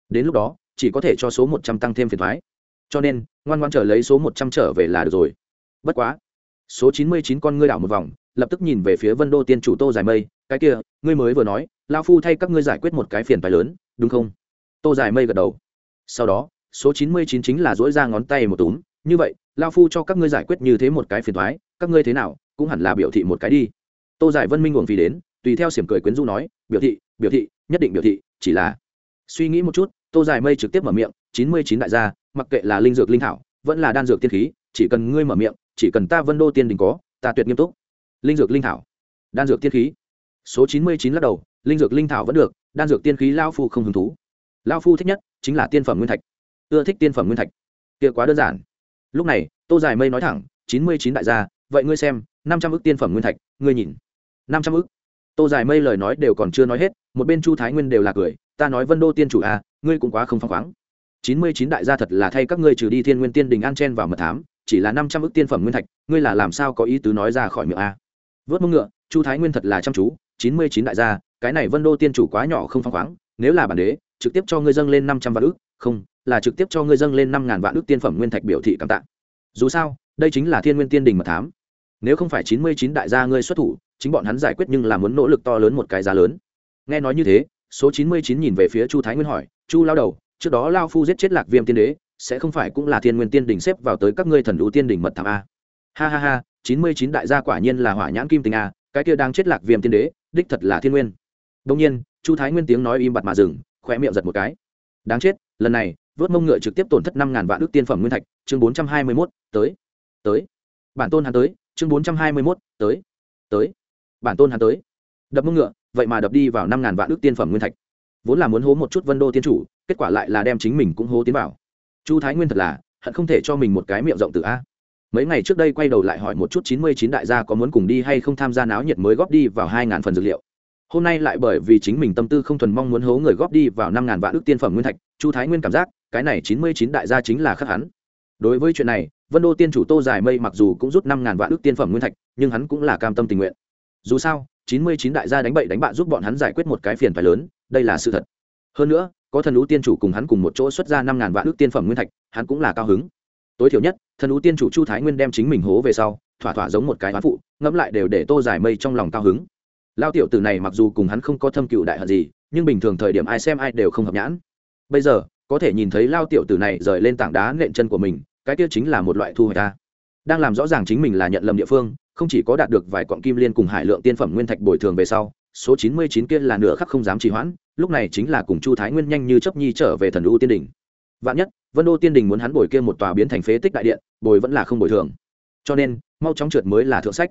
Đến lúc đó, chỉ có thể cho số một trăm tăng thêm phiền thoái. Cho nên, ngoan ngoan trở lấy số một trăm trở về là được rồi. Bất quá, số chín mươi chín con ngươi đảo một vòng, lập tức nhìn về phía vân đô tiên chủ tô giải mây, cái kia, ngươi mới vừa nói lao phu thay các ngươi giải quyết một cái phiền phái lớn, đúng không? Tô giải mây gật đầu. Sau đó số chín mươi chín chính là dỗi ra ngón tay một túm. Như vậy, lao phu cho các ngươi giải quyết như thế một cái phiền thoái, các ngươi thế nào, cũng hẳn là biểu thị một cái đi. Tô giải vân minh uổng vì đến, tùy theo xiểm cười quyến du nói, biểu thị biểu thị, nhất định biểu thị, chỉ là suy nghĩ một chút, tô giải mây trực tiếp mở miệng, chín mươi chín đại gia, mặc kệ là linh dược linh thảo, vẫn là đan dược tiên khí, chỉ cần ngươi mở miệng, chỉ cần ta vân đô tiên đình có, ta tuyệt nghiêm túc. Linh dược linh thảo, đan dược tiên khí. Số chín mươi chín lắc đầu, linh dược linh thảo vẫn được, đan dược tiên khí lao phu không hứng thú. Lao phu thích nhất chính là tiên phẩm nguyên thạch ưa thích tiên phẩm nguyên thạch. Kia quá đơn giản. Lúc này, tô dài mây nói thẳng, chín mươi chín đại gia, vậy ngươi xem, năm trăm ước tiên phẩm nguyên thạch, ngươi nhìn. Năm trăm ước tô dài mây lời nói đều còn chưa nói hết, một bên chu thái nguyên đều là cười, ta nói vân đô tiên chủ à ngươi cũng quá không phăng khoáng. Chín mươi chín đại gia thật là thay các ngươi trừ đi thiên nguyên tiên đình an chen vào mật thám, chỉ là năm trăm ước tiên phẩm nguyên thạch, ngươi là làm sao có ý tứ nói ra khỏi miệng a? Vớt mông ngựa, chu thái nguyên thật là chăm chú, chín mươi chín đại gia, cái này vân đô tiên chủ quá nhỏ không phăng khoáng, nếu là bản đế, trực tiếp cho ngươi dâng lên năm trăm vạn ước không là trực tiếp cho ngươi dâng lên năm ngàn vạn ước tiên phẩm nguyên thạch biểu thị cảm tạ. Dù sao, đây chính là thiên nguyên tiên đình mật thám. Nếu không phải chín mươi chín đại gia ngươi xuất thủ, chính bọn hắn giải quyết nhưng là muốn nỗ lực to lớn một cái giá lớn. Nghe nói như thế, số chín mươi chín nhìn về phía chu thái nguyên hỏi, chu lao đầu, trước đó lao phu giết chết lạc viêm tiên đế, sẽ không phải cũng là thiên nguyên tiên đỉnh xếp vào tới các ngươi thần ưu tiên đỉnh mật thám a? Ha ha ha, chín mươi chín đại gia quả nhiên là hỏa nhãn kim tình a, cái kia đang chết lạc viêm tiên đế, đích thật là thiên nguyên. Đông nhiên, chu thái nguyên tiếng nói im bặt mà dừng khỏe miệng giật một cái. Đáng chết, lần này vớt mông ngựa trực tiếp tổn thất năm ngàn vạn ước tiên phẩm nguyên thạch, chương bốn trăm hai mươi mốt, tới tới. Bản tôn hắn tới, chương bốn trăm hai mươi mốt, tới tới. Bản tôn hắn tới. Đập mông ngựa, vậy mà đập đi vào năm ngàn vạn ước tiên phẩm nguyên thạch. Vốn là muốn hố một chút vân đô tiên chủ, kết quả lại là đem chính mình cũng hố tiến vào. Chu thái nguyên thật là, hận không thể cho mình một cái miệng rộng từ a. Mấy ngày trước đây quay đầu lại hỏi một chút chín mươi chín đại gia có muốn cùng đi hay không tham gia náo nhiệt mới góp đi vào hai ngàn phần dược liệu. Hôm nay lại bởi vì chính mình tâm tư không thuần mong muốn hố người góp đi vào năm ngàn vạn ước tiên phẩm nguyên thạch, chu thái nguyên cảm giác cái này chín mươi chín đại gia chính là khắc hắn. Đối với chuyện này, vân đô tiên chủ tô dài mây mặc dù cũng rút năm ngàn vạn ước tiên phẩm nguyên thạch, nhưng hắn cũng là cam tâm tình nguyện. Dù sao, chín mươi chín đại gia đánh bậy đánh bạ giúp bọn hắn giải quyết một cái phiền phải lớn, đây là sự thật. Hơn nữa, có thần lũ tiên chủ cùng hắn cùng một chỗ xuất ra năm ngàn vạn ước tiên phẩm nguyên thạch, hắn cũng là cao hứng. Tối thiểu nhất, thần lũ tiên chủ chu thái nguyên đem chính mình hố về sau, thỏa thỏa giống một cái hoán phụ, ngẫm lại đều để tô giải mây trong lòng cao hứng. Lao tiểu tử này mặc dù cùng hắn không có thâm cựu đại hận gì, nhưng bình thường thời điểm ai xem ai đều không hợp nhãn. Bây giờ có thể nhìn thấy lao tiểu tử này rời lên tảng đá nện chân của mình, cái kia chính là một loại thu hoạch ta đang làm rõ ràng chính mình là nhận lầm địa phương, không chỉ có đạt được vài quặng kim liên cùng hải lượng tiên phẩm nguyên thạch bồi thường về sau, số chín mươi chín kia là nửa khắc không dám trì hoãn, lúc này chính là cùng chu thái nguyên nhanh như chấp nhi trở về thần u tiên đình vạn nhất, vân đô tiên đình muốn hắn bồi kia một tòa biến thành phế tích đại điện, bồi vẫn là không bồi thường. Cho nên, mau chóng trượt mới là thượng sách.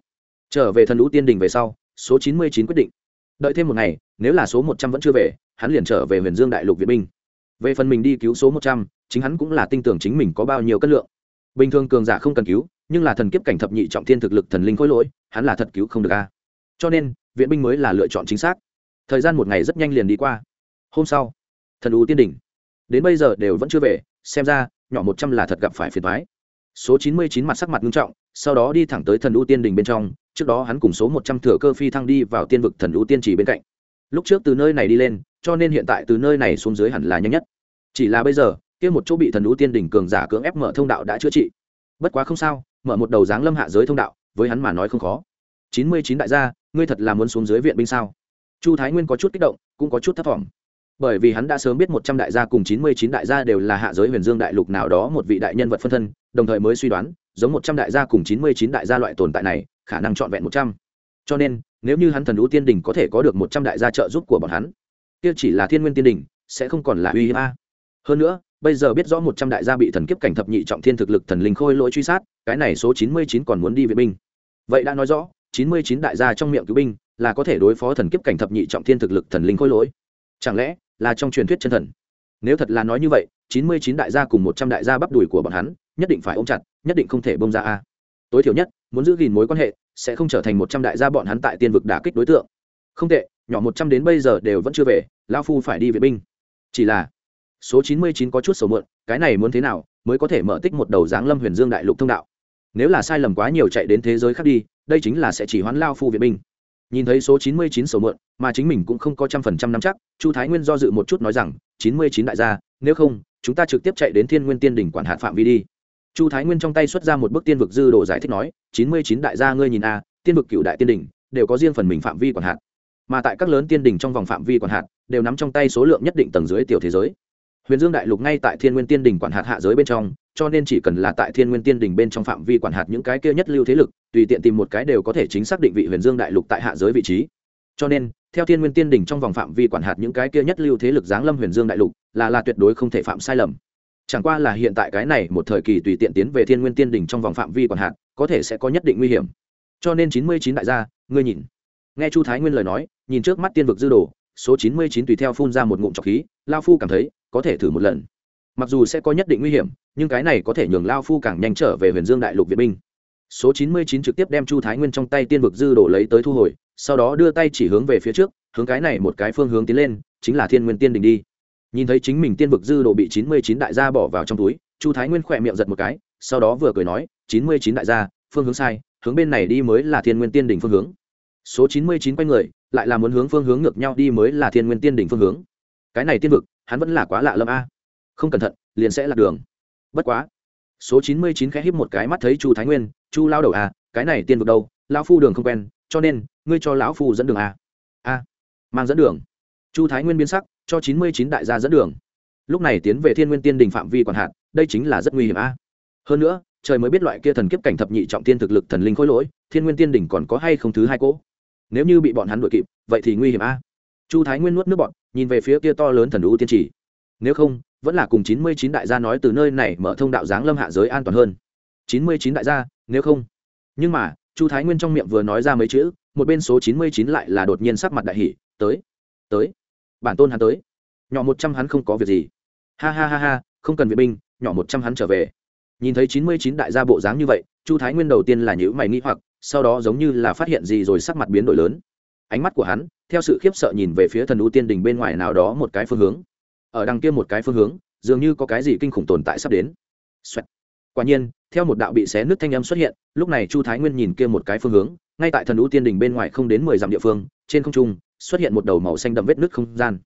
Trở về thần đũ tiên đình về sau, số chín mươi chín quyết định. Đợi thêm một ngày, nếu là số một trăm vẫn chưa về, hắn liền trở về huyền dương đại lục việt binh về phần mình đi cứu số một trăm, chính hắn cũng là tin tưởng chính mình có bao nhiêu cân lượng. Bình thường cường giả không cần cứu, nhưng là thần kiếp cảnh thập nhị trọng thiên thực lực thần linh khối lỗi, hắn là thật cứu không được a. Cho nên, viện binh mới là lựa chọn chính xác. Thời gian một ngày rất nhanh liền đi qua. Hôm sau, thần ú tiên đỉnh. Đến bây giờ đều vẫn chưa về, xem ra, nhỏ một trăm là thật gặp phải phiền thoái số chín mươi chín mặt sắc mặt nghiêm trọng, sau đó đi thẳng tới thần ưu tiên đình bên trong, trước đó hắn cùng số một trăm thừa cơ phi thăng đi vào tiên vực thần ưu tiên chỉ bên cạnh. Lúc trước từ nơi này đi lên cho nên hiện tại từ nơi này xuống dưới hẳn là nhanh nhất. Chỉ là bây giờ, kia một chỗ bị thần ưu tiên đỉnh cường giả cưỡng ép mở thông đạo đã chữa trị. Bất quá không sao, mở một đầu dáng lâm hạ giới thông đạo, với hắn mà nói không khó. Chín mươi chín đại gia, ngươi thật là muốn xuống dưới viện binh sao? Chu thái nguyên có chút kích động, cũng có chút thất vọng bởi vì hắn đã sớm biết một trăm đại gia cùng chín mươi chín đại gia đều là hạ giới huyền dương đại lục nào đó một vị đại nhân vật phân thân, đồng thời mới suy đoán, giống một trăm đại gia cùng chín mươi chín đại gia loại tồn tại này, khả năng trọn vẹn một trăm. Cho nên, nếu như hắn thần lũ tiên đình có thể có được một trăm đại gia trợ giúp của bọn hắn kia chỉ là thiên nguyên tiên đình, sẽ không còn là uy hiếp a. Hơn nữa, bây giờ biết rõ một trăm đại gia bị thần kiếp cảnh thập nhị trọng thiên thực lực thần linh khôi lỗi truy sát, cái này số chín mươi chín còn muốn đi vệ binh. Vậy đã nói rõ, chín mươi chín đại gia trong miệng cứu binh là có thể đối phó thần kiếp cảnh thập nhị trọng thiên thực lực thần linh khôi lỗi. Chẳng lẽ là trong truyền thuyết chân thần? Nếu thật là nói như vậy, chín mươi chín đại gia cùng một trăm đại gia bắp đùi của bọn hắn, nhất định phải ôm chặt, nhất định không thể bông ra a. Tối thiểu nhất, muốn giữ gìn mối quan hệ, sẽ không trở thành một trăm đại gia bọn hắn tại tiên vực đả kích đối tượng. Không tệ, nhỏ một trăm đến bây giờ đều vẫn chưa về lao phu phải đi vệ binh. Chỉ là, số chín mươi chín có chút sầu mượn cái này muốn thế nào mới có thể mở tích một đầu dáng lâm huyền dương đại lục thông đạo? Nếu là sai lầm quá nhiều chạy đến thế giới khác đi, đây chính là sẽ chỉ hoán lao phu vệ binh. Nhìn thấy số chín mươi chín sầu mượn mà chính mình cũng không có trăm phần trăm nắm chắc, chu thái nguyên do dự một chút nói rằng, chín mươi chín đại gia, nếu không, chúng ta trực tiếp chạy đến thiên nguyên tiên đỉnh quản hạt phạm vi đi. Chu thái nguyên trong tay xuất ra một bức tiên vực dư đồ giải thích nói, chín mươi chín đại gia ngươi nhìn a, tiên vực cựu đại tiên đỉnh, đều có riêng phần mình phạm vi quản hạt mà tại các lớn tiên đỉnh trong vòng phạm vi quản hạt, đều nắm trong tay số lượng nhất định tầng dưới tiểu thế giới. Huyền dương đại lục ngay tại thiên nguyên tiên đỉnh quản hạt hạ giới bên trong, cho nên chỉ cần là tại thiên nguyên tiên đỉnh bên trong phạm vi quản hạt những cái kia nhất lưu thế lực, tùy tiện tìm một cái đều có thể chính xác định vị huyền dương đại lục tại hạ giới vị trí. Cho nên, theo thiên nguyên tiên đỉnh trong vòng phạm vi quản hạt những cái kia nhất lưu thế lực giáng lâm huyền dương đại lục, là là tuyệt đối không thể phạm sai lầm. Chẳng qua là hiện tại cái này một thời kỳ tùy tiện tiến về thiên nguyên tiên đỉnh trong vòng phạm vi quản hạt, có thể sẽ có nhất định nguy hiểm. Cho nên chín mươi chín đại gia, ngươi nhìn nghe chu thái nguyên lời nói, nhìn trước mắt tiên vực dư đồ, số chín mươi chín tùy theo phun ra một ngụm trọc khí, lao phu cảm thấy, có thể thử một lần. Mặc dù sẽ có nhất định nguy hiểm, nhưng cái này có thể nhường lao phu càng nhanh trở về huyền dương đại lục việt binh. Số chín mươi chín trực tiếp đem chu thái nguyên trong tay tiên vực dư đổ lấy tới thu hồi, sau đó đưa tay chỉ hướng về phía trước, hướng cái này một cái phương hướng tiến lên, chính là thiên nguyên tiên đình đi. Nhìn thấy chính mình tiên vực dư đồ bị chín mươi chín đại gia bỏ vào trong túi, chu thái nguyên khỏe miệng giật một cái, sau đó vừa cười nói, chín mươi chín đại gia, phương hướng sai, hướng bên này đi mới là thiên nguyên tiên Đình phương hướng số chín mươi chín quay người, lại là muốn hướng phương hướng ngược nhau đi mới là thiên nguyên tiên đỉnh phương hướng. Cái này tiên vực, hắn vẫn là quá lạ lâm a. Không cẩn thận, liền sẽ lạc đường. Bất quá, số chín mươi chín khẽ híp một cái mắt thấy chu thái nguyên, chu lao đầu a cái này tiên vực đâu? Lão phu đường không quen, cho nên, ngươi cho lão phu dẫn đường a a, mang dẫn đường. Chu thái nguyên biến sắc, cho chín mươi chín đại gia dẫn đường. Lúc này tiến về thiên nguyên tiên đình phạm vi còn hạn, đây chính là rất nguy hiểm a. Hơn nữa, trời mới biết loại kia thần kiếp cảnh thập nhị trọng tiên thực lực thần linh khối lỗi, thiên nguyên tiên đỉnh còn có hay không thứ hai cỗ? Nếu như bị bọn hắn đuổi kịp, vậy thì nguy hiểm a. Chu thái nguyên nuốt nước bọn nhìn về phía kia to lớn thần đũ tiên trì. Nếu không, vẫn là cùng chín mươi chín đại gia nói từ nơi này mở thông đạo giáng lâm hạ giới an toàn hơn. chín mươi chín đại gia, nếu không. Nhưng mà, chu thái nguyên trong miệng vừa nói ra mấy chữ, một bên số chín mươi chín lại là đột nhiên sắc mặt đại hỷ tới tới, bản tôn hắn tới. Nhỏ một trăm hắn không có việc gì. Ha ha ha ha, không cần vệ binh, nhỏ một trăm hắn trở về. Nhìn thấy chín mươi chín đại gia bộ dáng như vậy, chu thái nguyên đầu tiên là nhữ mày nghĩ hoặc sau đó giống như là phát hiện gì rồi sắc mặt biến đổi lớn. Ánh mắt của hắn, theo sự khiếp sợ nhìn về phía thần ưu tiên đình bên ngoài nào đó một cái phương hướng. Ở đằng kia một cái phương hướng, dường như có cái gì kinh khủng tồn tại sắp đến、Xoẹt. quả nhiên, theo một đạo bị xé nứt thanh âm xuất hiện, lúc này chu thái nguyên nhìn kia một cái phương hướng, ngay tại thần ưu tiên đình bên ngoài không đến mười dặm địa phương, trên không trung, xuất hiện một đầu màu xanh đậm vết nứt không gian.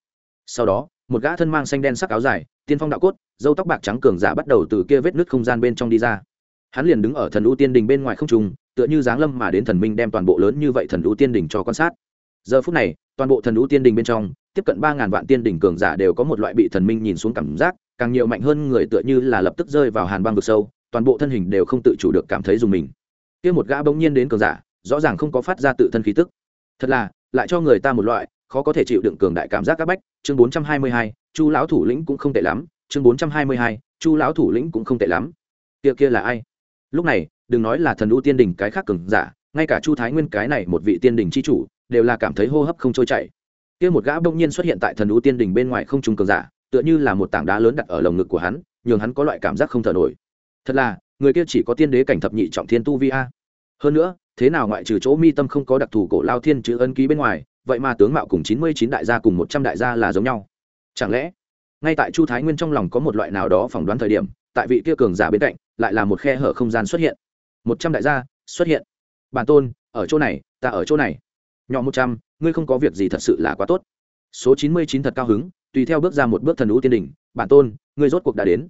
Sau đó, một gã thân mang xanh đen sắc áo dài, tiên phong đạo cốt dâu tóc bạc trắng cường giả bắt đầu từ kia vết nứt không gian bên trong đi ra. Hắn liền đứng ở thần ưu tiên đình bên ngoài không trung tựa như giáng lâm mà đến thần minh đem toàn bộ lớn như vậy thần ưu tiên đình cho quan sát. Giờ phút này, toàn bộ thần ưu tiên đình bên trong, tiếp cận ba ngàn vạn tiên đình cường giả đều có một loại bị thần minh nhìn xuống cảm giác, càng nhiều mạnh hơn người tựa như là lập tức rơi vào hàn băng vực sâu, toàn bộ thân hình đều không tự chủ được cảm thấy dùng mình. Kia một gã bỗng nhiên đến cường giả, rõ ràng không có phát ra tự thân khí tức. Thật là, lại cho người ta một loại, khó có thể chịu đựng cường đại cảm giác các bách. Chương bốn trăm hai mươi hai, chu lão thủ lĩnh cũng không tệ lắm. Chương bốn trăm hai mươi hai, chu lão thủ lĩnh cũng không tệ lắm. Kia kia là ai? Lúc này đừng nói là thần u tiên đình cái khác cường giả, ngay cả chu thái nguyên cái này một vị tiên đình c h i chủ, đều là cảm thấy hô hấp không trôi chảy. Kia một gã bỗng nhiên xuất hiện tại thần u tiên đình bên ngoài không trùng cường giả, tựa như là một tảng đá lớn đặt ở lồng ngực của hắn, nhường hắn có loại cảm giác không thở nổi. Thật là, người kia chỉ có tiên đế cảnh thập nhị trọng thiên tu vi a. Hơn nữa, thế nào ngoại trừ chỗ mi tâm không có đặc thù cổ lao thiên chữ ân ký bên ngoài, vậy mà tướng mạo cùng chín mươi chín đại gia cùng một trăm đại gia là giống nhau. Chẳng lẽ, ngay tại chu thái nguyên trong lòng có một loại nào đó phỏng đoán thời điểm, tại vị kia cường giả bên cạnh, lại là một khe hở không gian xuất hiện? Một trăm đại gia xuất hiện. Bản tôn, ở chỗ này, ta ở chỗ này. Nhỏ một trăm, ngươi không có việc gì thật sự là quá tốt. Số chín mươi chín thật cao hứng, tùy theo bước ra một bước thần ú tiên đỉnh, bản tôn, ngươi rốt cuộc đã đến.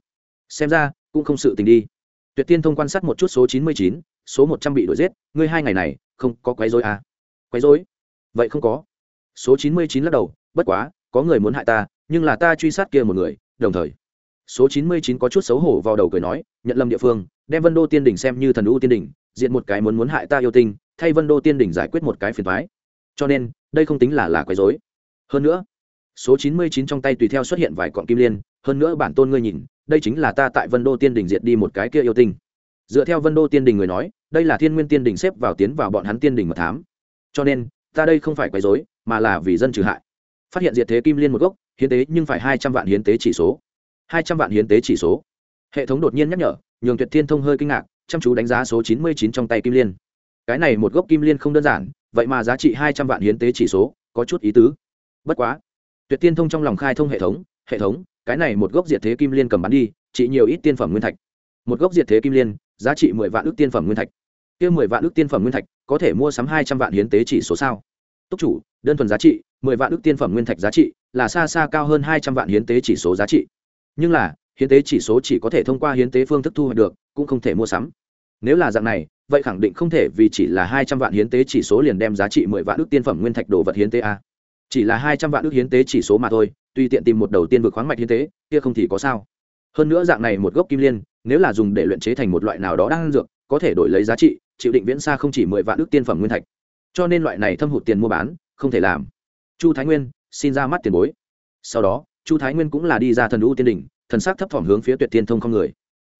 Xem ra, cũng không sự tình đi. Tuyệt tiên thông quan sát một chút số chín mươi chín, số một trăm bị đuổi giết, ngươi hai ngày này, không có quấy dối à? Quấy dối vậy không có. Số chín mươi chín lắc đầu, bất quá, có người muốn hại ta, nhưng là ta truy sát kia một người, đồng thời. Số chín mươi chín có chút xấu hổ vào đầu cười nói, nhận lâm địa phương đem vân đô tiên đỉnh xem như thần u tiên đỉnh, diện một cái muốn muốn hại ta yêu tinh, thay vân đô tiên đỉnh giải quyết một cái phiền thoái cho nên, đây không tính là là quấy dối hơn nữa, số chín mươi chín trong tay tùy theo xuất hiện vài cọn kim liên, hơn nữa bản tôn ngươi nhìn, đây chính là ta tại vân đô tiên đình diệt đi một cái kia yêu tinh. Dựa theo vân đô tiên đình người nói, đây là thiên nguyên tiên đình xếp vào tiến vào bọn hắn tiên đình mật thám. Cho nên, ta đây không phải quấy dối mà là vì dân trừ hại. Phát hiện diệt thế kim liên một gốc, hiến tế nhưng phải hai trăm vạn hiến tế chỉ số. Hai trăm vạn hiến tế chỉ số hệ thống đột nhiên nhắc nhở, nhường tuyệt thiên thông hơi kinh ngạc, chăm chú đánh giá số chín mươi chín trong tay kim liên. Cái này một gốc kim liên không đơn giản, vậy mà giá trị hai trăm vạn hiến tế chỉ số, có chút ý tứ. Bất quá, tuyệt tiên thông trong lòng khai thông hệ thống hệ thống, cái này một gốc diệt thế kim liên cầm bán đi trị nhiều ít tiên phẩm nguyên thạch. Một gốc diệt thế kim liên, giá trị mười vạn ước tiên phẩm nguyên thạch. Kia mười vạn ước tiên phẩm nguyên thạch, có thể mua sắm hai trăm vạn hiến tế chỉ số sao? Túc chủ, đơn thuần giá trị, mười vạn ước tiên phẩm nguyên thạch giá trị là xa xa cao hơn hai trăm vạn hiến tế chỉ số giá trị. Nhưng là hiến tế chỉ số chỉ có thể thông qua hiến tế phương thức thu hoạch được, cũng không thể mua sắm. Nếu là dạng này, vậy khẳng định không thể vì chỉ là hai trăm vạn hiến tế chỉ số liền đem giá trị mười vạn ước tiên phẩm nguyên thạch đồ vật hiến tế a. Chỉ là hai trăm vạn ước hiến tế chỉ số mà thôi tuy tiện tìm một đầu tiên vực khoáng mạch hiến tế, kia không thì có sao. Hơn nữa dạng này một gốc kim liên, nếu là dùng để luyện chế thành một loại nào đó đang dược, có thể đổi lấy giá trị, chịu định viễn xa không chỉ mười vạn ước tiên phẩm nguyên thạch. Cho nên loại này thâm hụt tiền mua bán, không thể làm. Chu thái nguyên, xin ra mắt tiền bối. Sau đó, chu thái nguyên cũng là đi ra thần u tiên đình thần sắc thấp thỏm hướng phía tuyệt tiên thông không người.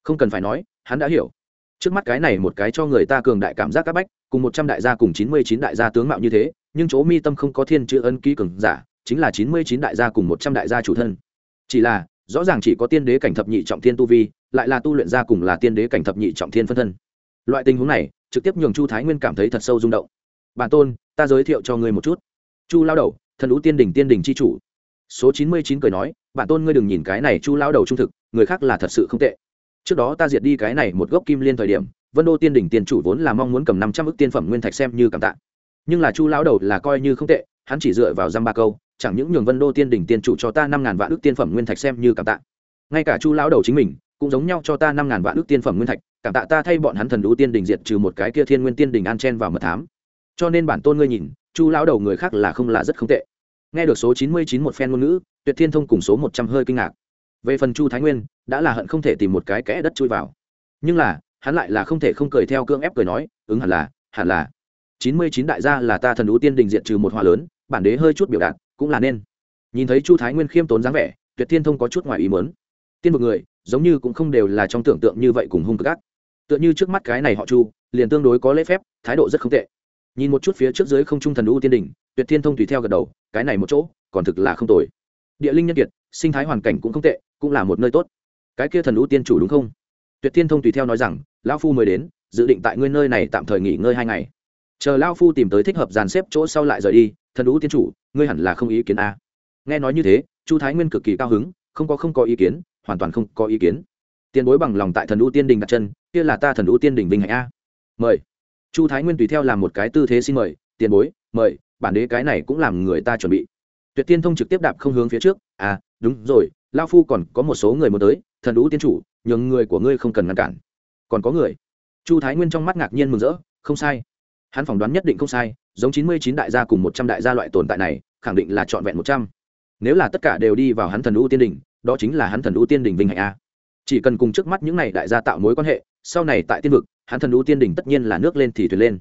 Không cần phải nói, hắn đã hiểu. Trước mắt cái này một cái cho người ta cường đại cảm giác các bách, cùng một trăm đại gia cùng chín mươi chín đại gia tướng mạo như thế, nhưng chỗ mi tâm không có thiên chữ ân ký cường giả, chính là chín mươi chín đại gia cùng một trăm đại gia chủ thân. Chỉ là, rõ ràng chỉ có tiên đế cảnh thập nhị trọng thiên tu vi, lại là tu luyện ra cùng là tiên đế cảnh thập nhị trọng thiên phân thân. Loại tình huống này, trực tiếp nhường chu thái nguyên cảm thấy thật sâu rung động. Bản tôn, ta giới thiệu cho ngươi một chút. Chu lao đầu, thần ú tiên đình tiên đình c h i chủ số chín mươi chín cười nói, bản tôn ngươi đừng nhìn cái này chu lao đầu trung thực, người khác là thật sự không tệ. Trước đó ta diệt đi cái này một gốc kim liên thời điểm, vân đô tiên đỉnh tiên chủ vốn là mong muốn cầm năm trăm ước tiên phẩm nguyên thạch xem như cảm tạ. Nhưng là chu lão đầu là coi như không tệ, hắn chỉ dựa vào dăm ba câu, chẳng những nhường vân đô tiên đỉnh tiên chủ cho ta năm ngàn vạn ước tiên phẩm nguyên thạch xem như cảm tạ. Ngay cả chu lão đầu chính mình, cũng giống nhau cho ta năm ngàn vạn ước tiên phẩm nguyên thạch, cảm tạ ta thay bọn hắn thần đũ tiên đình diệt trừ một cái kia thiên nguyên tiên đình an chen vào mật thám. Cho nên bản tôn ngươi nhìn, chu lão đầu người khác là không là rất không tệ nghe được số chín mươi chín một phen ngôn ngữ, tuyệt thiên thông cùng số một trăm hơi kinh ngạc. Về phần chu thái nguyên, đã là hận không thể tìm một cái kẽ đất chui vào. Nhưng là, hắn lại là không thể không cười theo cương ép cười nói, ứng hẳn là hẳn là. chín mươi chín đại gia là ta thần đũ tiên đình diện trừ một hòa lớn, bản đế hơi chút biểu đạt, cũng là nên. Nhìn thấy chu thái nguyên khiêm tốn dáng vẻ, tuyệt thiên thông có chút ngoài ý mớn tiên một người, giống như cũng không đều là trong tưởng tượng như vậy cùng hung cực ác. Tựa như trước mắt cái này họ chu, liền tương đối có lễ phép, thái độ rất không tệ. Nhìn một chút phía trước dưới không trung thần đũ tiên đình tuyệt thiên thông tùy theo gật đầu, cái này một chỗ, còn thực là không tồi. Địa linh nhân kiệt, sinh thái hoàn cảnh cũng không tệ, cũng là một nơi tốt. Cái kia thần lũ tiên chủ đúng không? Tuyệt thiên thông tùy theo nói rằng, lão phu mới đến, dự định tại ngươi nơi này tạm thời nghỉ ngơi hai ngày. Chờ lão phu tìm tới thích hợp dàn xếp chỗ sau lại rời đi, thần lũ tiên chủ, ngươi hẳn là không ý kiến a. À. nghe nói như thế, chu thái nguyên cực kỳ cao hứng, không có không có ý kiến, hoàn toàn không có ý kiến. Tiền bối bằng lòng tại thần lũ tiên đình đặt chân, kia là ta thần lũ tiên đình vinh hạnh a. Mời. Chu thái nguyên tùy theo làm một cái tư thế xin mời, tiền bối, mời bản đế cái này cũng làm người ta chuẩn bị. Tuyệt tiên thông trực tiếp đạp không hướng phía trước. À đúng rồi, lao phu còn có một số người muốn tới, thần đũ tiên chủ, nhường người của ngươi không cần ngăn cản. Còn có người. Chu thái nguyên trong mắt ngạc nhiên mừng rỡ, không sai. Hắn phỏng đoán nhất định không sai, giống chín mươi chín đại gia cùng một trăm đại gia loại tồn tại này, khẳng định là trọn vẹn một trăm. Nếu là tất cả đều đi vào hắn thần đũ tiên đình đó chính là hắn thần đũ tiên đình vinh hạnh a. Chỉ cần cùng trước mắt những này đại gia tạo mối quan hệ, sau này tại tiên vực, hắn thần đũ tiên đình tất nhiên là nước lên thì thuyền lên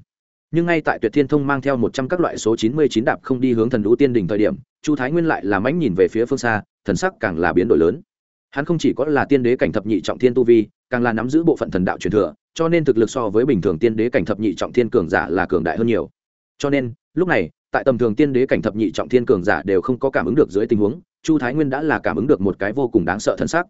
nhưng ngay tại tuyệt thiên thông mang theo một trăm các loại số chín mươi chín đạp không đi hướng thần đũ tiên đình thời điểm, chu thái nguyên lại làm ánh nhìn về phía phương xa, thần sắc càng là biến đổi lớn. Hắn không chỉ có là tiên đế cảnh thập nhị trọng thiên tu vi, càng là nắm giữ bộ phận thần đạo truyền thừa, cho nên thực lực so với bình thường tiên đế cảnh thập nhị trọng thiên cường giả là cường đại hơn nhiều. Cho nên, lúc này, tại tầm thường tiên đế cảnh thập nhị trọng thiên cường giả đều không có cảm ứng được dưới tình huống, chu thái nguyên đã là cảm ứng được một cái vô cùng đáng sợ thân sắc.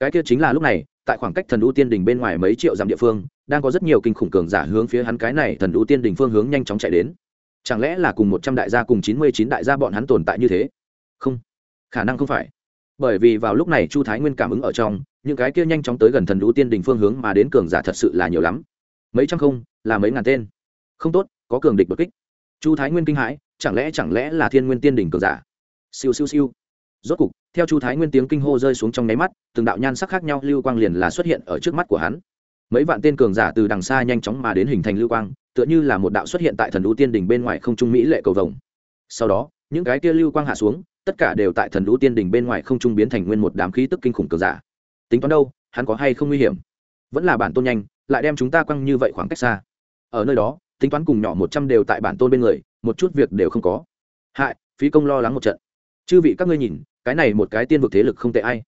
Cái kia chính là lúc này tại khoảng cách thần ưu tiên đình bên ngoài mấy triệu dặm địa phương, đang có rất nhiều kinh khủng cường giả hướng phía hắn cái này thần ưu tiên đình phương hướng nhanh chóng chạy đến. Chẳng lẽ là cùng một trăm đại gia cùng chín mươi chín đại gia bọn hắn tồn tại như thế? Không, khả năng không phải. Bởi vì vào lúc này chu thái nguyên cảm ứng ở trong, những cái kia nhanh chóng tới gần thần ưu tiên đình phương hướng mà đến cường giả thật sự là nhiều lắm. Mấy trăm không, là mấy ngàn tên. Không tốt, có cường địch đột kích. Chu thái nguyên kinh hãi, chẳng lẽ chẳng lẽ là thiên nguyên tiên đình cường giả? Siêu siêu siêu rốt cục, theo chu thái nguyên tiếng kinh hô rơi xuống trong nháy mắt, từng đạo nhan sắc khác nhau lưu quang liền là xuất hiện ở trước mắt của hắn. Mấy vạn tên cường giả từ đằng xa nhanh chóng mà đến hình thành lưu quang, tựa như là một đạo xuất hiện tại thần đũ tiên đình bên ngoài không trung mỹ lệ cầu vồng. Sau đó, những cái kia lưu quang hạ xuống, tất cả đều tại thần đũ tiên đình bên ngoài không trung biến thành nguyên một đám khí tức kinh khủng cường giả. Tính toán đâu, hắn có hay không nguy hiểm? Vẫn là bản tôn nhanh, lại đem chúng ta quăng như vậy khoảng cách xa. Ở nơi đó, tính toán cùng nhỏ một trăm đều tại bản tôn bên người, một chút việc đều không có. Hại, phí công lo lắng một trận. Chư vị các ngươi nhìn cái này một cái tiên vực thế lực không tệ ai.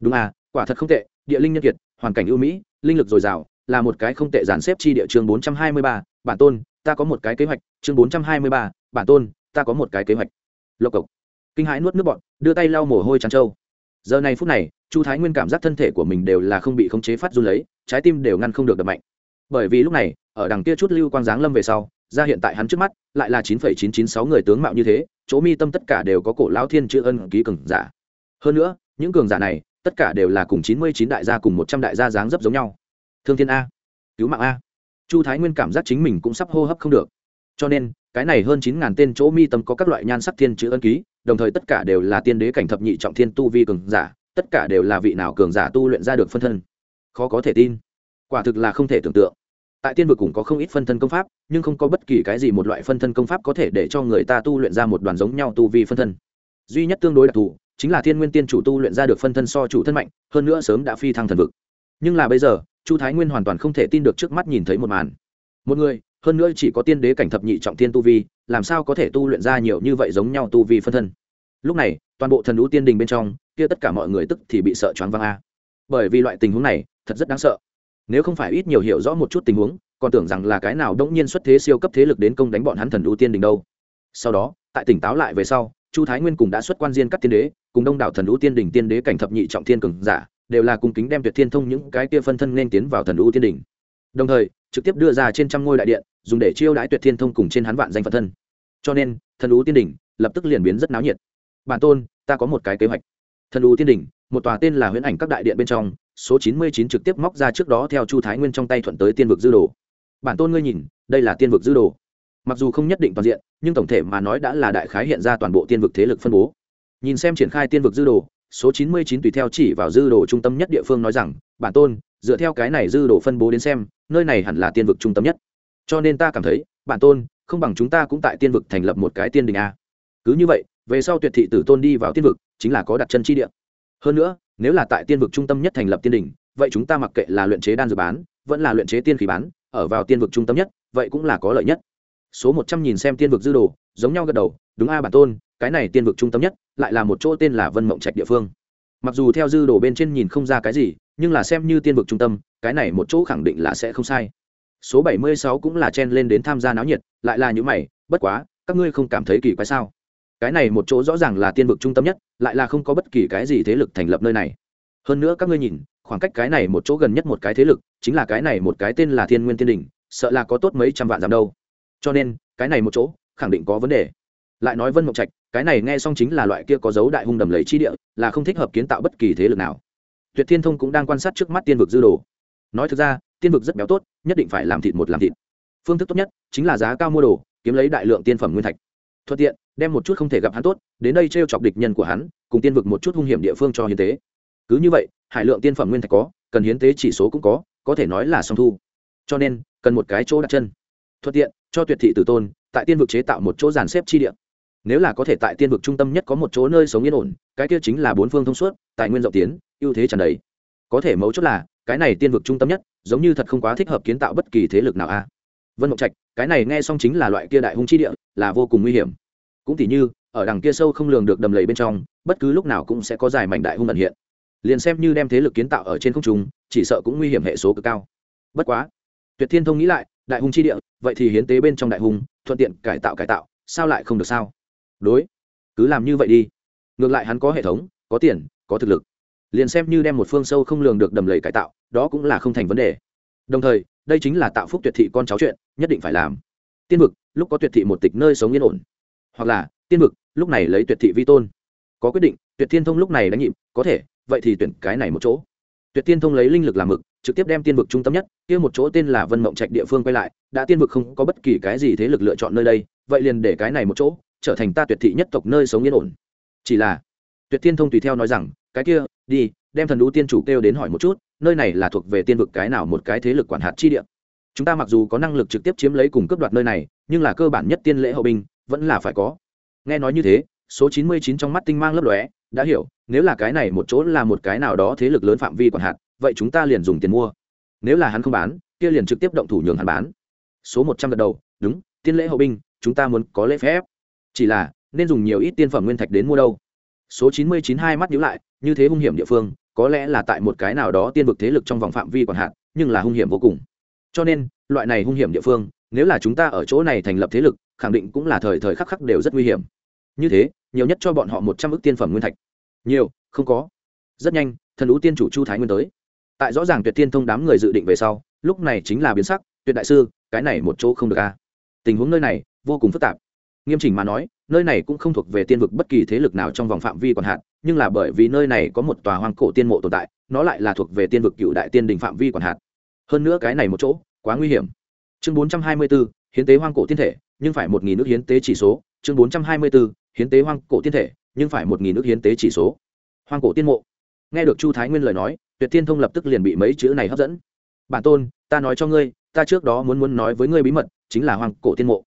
Đúng à quả thật không tệ, địa linh nhân kiệt, hoàn cảnh ưu mỹ, linh lực dồi dào, là một cái không tệ dàn xếp chi địa chương bốn trăm hai mươi ba, bản tôn, ta có một cái kế hoạch, chương bốn trăm hai mươi ba, bản tôn, ta có một cái kế hoạch. Lộc cộc. Kinh hãi nuốt nước bọn đưa tay lau mồ hôi trắng trâu. Giờ này phút này, chu thái nguyên cảm giác thân thể của mình đều là không bị khống chế phát run lấy, trái tim đều ngăn không được đập mạnh. Bởi vì lúc này, ở đằng kia chút lưu quang giáng lâm về sau ra hiện tại hắn trước mắt, lại là chín phẩy chín chín sáu người tướng mạo như thế, chỗ mi tâm tất cả đều có cổ lão thiên chữ ân ký cường giả. Hơn nữa, những cường giả này, tất cả đều là cùng chín mươi chín đại gia cùng một trăm đại gia dáng dấp giống nhau. Thương thiên a, cứu mạng a. Chu thái nguyên cảm giác chính mình cũng sắp hô hấp không được. Cho nên, cái này hơn chín ngàn tên chỗ mi tâm có các loại nhan sắc thiên chữ ân ký, đồng thời tất cả đều là tiên đế cảnh thập nhị trọng thiên tu vi cường giả, tất cả đều là vị nào cường giả tu luyện ra được phân thân. Khó có thể tin. Quả thực là không thể tưởng tượng tại tiên vực cũng có không ít phân thân công pháp, nhưng không có bất kỳ cái gì một loại phân thân công pháp có thể để cho người ta tu luyện ra một đoàn giống nhau tu vi phân thân. Duy nhất tương đối đặc thù, chính là thiên nguyên tiên chủ tu luyện ra được phân thân so chủ thân mạnh, hơn nữa sớm đã phi thăng thần vực. Nhưng là bây giờ, chu thái nguyên hoàn toàn không thể tin được trước mắt nhìn thấy một màn. Một người, hơn nữa chỉ có tiên đế cảnh thập nhị trọng tiên tu vi, làm sao có thể tu luyện ra nhiều như vậy giống nhau tu vi phân thân? Lúc này, toàn bộ thần lũ tiên đình bên trong, kia tất cả mọi người tức thì bị sợ choáng văng a. Bởi vì loại tình huống này, thật rất đáng sợ nếu không phải ít nhiều hiểu rõ một chút tình huống, còn tưởng rằng là cái nào đống nhiên xuất thế siêu cấp thế lực đến công đánh bọn hắn thần ưu tiên đình đâu. Sau đó, tại tỉnh táo lại về sau, chu thái nguyên cùng đã xuất quan diên các tiên đế, cùng đông đảo thần ưu tiên đình tiên đế cảnh thập nhị trọng thiên cường giả, đều là cung kính đem tuyệt thiên thông những cái kia phân thân nên tiến vào thần ưu tiên đình đồng thời, trực tiếp đưa ra trên trăm ngôi đại điện, dùng để chiêu đãi tuyệt thiên thông cùng trên hắn vạn danh phật thân. Cho nên, thần ưu tiên đình lập tức liền biến rất náo nhiệt. Bản tôn, ta có một cái kế hoạch. Thần ưu tiên đình một tòa tên là huyễn ảnh các đại điện bên trong số chín mươi chín trực tiếp móc ra trước đó theo chu thái nguyên trong tay thuận tới tiên vực dư đồ. Bản tôn ngươi nhìn, đây là tiên vực dư đồ. Mặc dù không nhất định toàn diện, nhưng tổng thể mà nói đã là đại khái hiện ra toàn bộ tiên vực thế lực phân bố. Nhìn xem triển khai tiên vực dư đồ, số chín mươi chín tùy theo chỉ vào dư đồ trung tâm nhất địa phương nói rằng, bản tôn, dựa theo cái này dư đồ phân bố đến xem, nơi này hẳn là tiên vực trung tâm nhất. Cho nên ta cảm thấy, bản tôn, không bằng chúng ta cũng tại tiên vực thành lập một cái tiên đình a. Cứ như vậy, về sau tuyệt thị tử tôn đi vào tiên vực, chính là có đặt chân chi địa. Hơn nữa nếu là tại tiên vực trung tâm nhất thành lập tiên đình, vậy chúng ta mặc kệ là luyện chế đan dược bán, vẫn là luyện chế tiên khí bán, ở vào tiên vực trung tâm nhất, vậy cũng là có lợi nhất. Số một trăm nhìn xem tiên vực dư đồ, giống nhau gật đầu, đúng a bản tôn, cái này tiên vực trung tâm nhất, lại là một chỗ tên là vân mộng trạch địa phương. Mặc dù theo dư đồ bên trên nhìn không ra cái gì, nhưng là xem như tiên vực trung tâm, cái này một chỗ khẳng định là sẽ không sai. Số bảy mươi sáu cũng là chen lên đến tham gia náo nhiệt, lại là những mày, bất quá, các ngươi không cảm thấy kỳ quái sao? Cái này một chỗ rõ ràng là tiên vực trung tâm nhất, lại là không có bất kỳ cái gì thế lực thành lập nơi này. Hơn nữa các ngươi nhìn, khoảng cách cái này một chỗ gần nhất một cái thế lực, chính là cái này một cái tên là thiên nguyên tiên đình, sợ là có tốt mấy trăm vạn dặm đâu. Cho nên, cái này một chỗ, khẳng định có vấn đề. Lại nói vân mộng trạch, cái này nghe xong chính là loại kia có dấu đại hung đầm lấy chi địa, là không thích hợp kiến tạo bất kỳ thế lực nào. Tuyệt thiên thông cũng đang quan sát trước mắt tiên vực dư đồ. Nói thực ra, tiên vực rất béo tốt, nhất định phải làm thịt một làm thịt. Phương thức tốt nhất chính là giá cao mua đồ, kiếm lấy đại lượng tiên phẩm nguyên thạch thuận tiện, đem một chút không thể gặp hắn tốt, đến đây t r e o chọc địch nhân của hắn, cùng tiên vực một chút hung hiểm địa phương cho hiến tế. Cứ như vậy, hải lượng tiên phẩm nguyên thạch có, cần hiến tế chỉ số cũng có có thể nói là song thu. Cho nên, cần một cái chỗ đặt chân. Thuận tiện, cho tuyệt thị tử tôn, tại tiên vực chế tạo một chỗ dàn xếp chi địa. Nếu là có thể tại tiên vực trung tâm nhất có một chỗ nơi sống yên ổn, cái kia chính là bốn phương thông suốt, tài nguyên rộng tiến, ưu thế tràn đầy. Có thể mấu chốt là, cái này tiên vực trung tâm nhất, giống như thật không quá thích hợp kiến tạo bất kỳ thế lực nào a. Vân mộng trạch, cái này nghe xong chính là loại kia đại hung chi địa, là vô cùng nguy hiểm cũng tỉ như, ở đằng kia sâu không lường được đầm lầy bên trong, bất cứ lúc nào cũng sẽ có dài mảnh đại hung ẩn hiện. Liền xem như đem thế lực kiến tạo ở trên không trung, chỉ sợ cũng nguy hiểm hệ số cực cao. Bất quá, tuyệt thiên thông nghĩ lại, đại hung chi địa, vậy thì hiến tế bên trong đại hung, thuận tiện cải tạo cải tạo, sao lại không được sao? Đối, cứ làm như vậy đi. Ngược lại hắn có hệ thống, có tiền, có thực lực. Liền xem như đem một phương sâu không lường được đầm lầy cải tạo, đó cũng là không thành vấn đề. Đồng thời, đây chính là tạo phúc tuyệt thị con cháu chuyện, nhất định phải làm. Tiên vực, lúc có tuyệt thị một tịch nơi sống yên ổn hoặc là tiên vực, lúc này lấy tuyệt thị vi tôn. Có quyết định, tuyệt thiên thông lúc này đánh nhịp, có thể, vậy thì tuyển cái này một chỗ. Tuyệt thiên thông lấy linh lực làm mực, trực tiếp đem tiên vực trung tâm nhất, kia một chỗ tên là vân mộng trạch địa phương quay lại, đã tiên vực không có bất kỳ cái gì thế lực lựa chọn nơi đây, vậy liền để cái này một chỗ, trở thành ta tuyệt thị nhất tộc nơi sống yên ổn. Chỉ là, tuyệt thiên thông tùy theo nói rằng, cái kia, đi, đem thần đũ tiên chủ kêu đến hỏi một chút, nơi này là thuộc về tiên vực cái nào một cái thế lực quản hạt chi địa. Chúng ta mặc dù có năng lực trực tiếp chiếm lấy cùng cướp đoạt nơi này, nhưng là cơ bản nhất tiên lễ hậu binh vẫn là phải có. Nghe nói như thế, số chín mươi chín trong mắt tinh mang lấp lóe, đã hiểu, nếu là cái này một chỗ là một cái nào đó thế lực lớn phạm vi còn hạt, vậy chúng ta liền dùng tiền mua. Nếu là hắn không bán, kia liền trực tiếp động thủ nhường hắn bán. Số một trăm gật đầu, đúng, tiên lễ hậu binh, chúng ta muốn có lễ phép. Chỉ là, nên dùng nhiều ít tiên phẩm nguyên thạch đến mua đâu. Số chín mươi chín hai mắt nhíu lại, như thế hung hiểm địa phương, có lẽ là tại một cái nào đó tiên vực thế lực trong vòng phạm vi còn hạn nhưng là hung hiểm vô cùng. Cho nên, loại này hung hiểm địa phương, nếu là chúng ta ở chỗ này thành lập thế lực khẳng định cũng là thời thời khắc khắc đều rất nguy hiểm. Như thế nhiều nhất cho bọn họ một trăm ước tiên phẩm nguyên thạch. Nhiều không có. Rất nhanh thần ú tiên chủ chu thái nguyên tới. Tại rõ ràng tuyệt tiên thông đám người dự định về sau lúc này chính là biến sắc tuyệt đại sư cái này một chỗ không được a. Tình huống nơi này vô cùng phức tạp. Nghiêm chỉnh mà nói nơi này cũng không thuộc về tiên vực bất kỳ thế lực nào trong vòng phạm vi còn hạn nhưng là bởi vì nơi này có một tòa hoang cổ tiên mộ tồn tại nó lại là thuộc về tiên vực cựu đại tiên đình phạm vi còn hạn. Hơn nữa cái này một chỗ quá nguy hiểm. Chương bốn trăm hai mươi 424, hiến tế hoang cổ tiên thể nhưng phải một nghìn nước hiến tế chỉ số, chương bốn trăm hai mươi bốn hiến tế hoang cổ tiên thể, nhưng phải một nghìn nước hiến tế chỉ số. Hoang cổ tiên mộ. Nghe được chu thái nguyên lời nói, tuyệt tiên thông lập tức liền bị mấy chữ này hấp dẫn. Bản tôn, ta nói cho ngươi, ta trước đó muốn muốn nói với ngươi bí mật, chính là hoang cổ tiên mộ.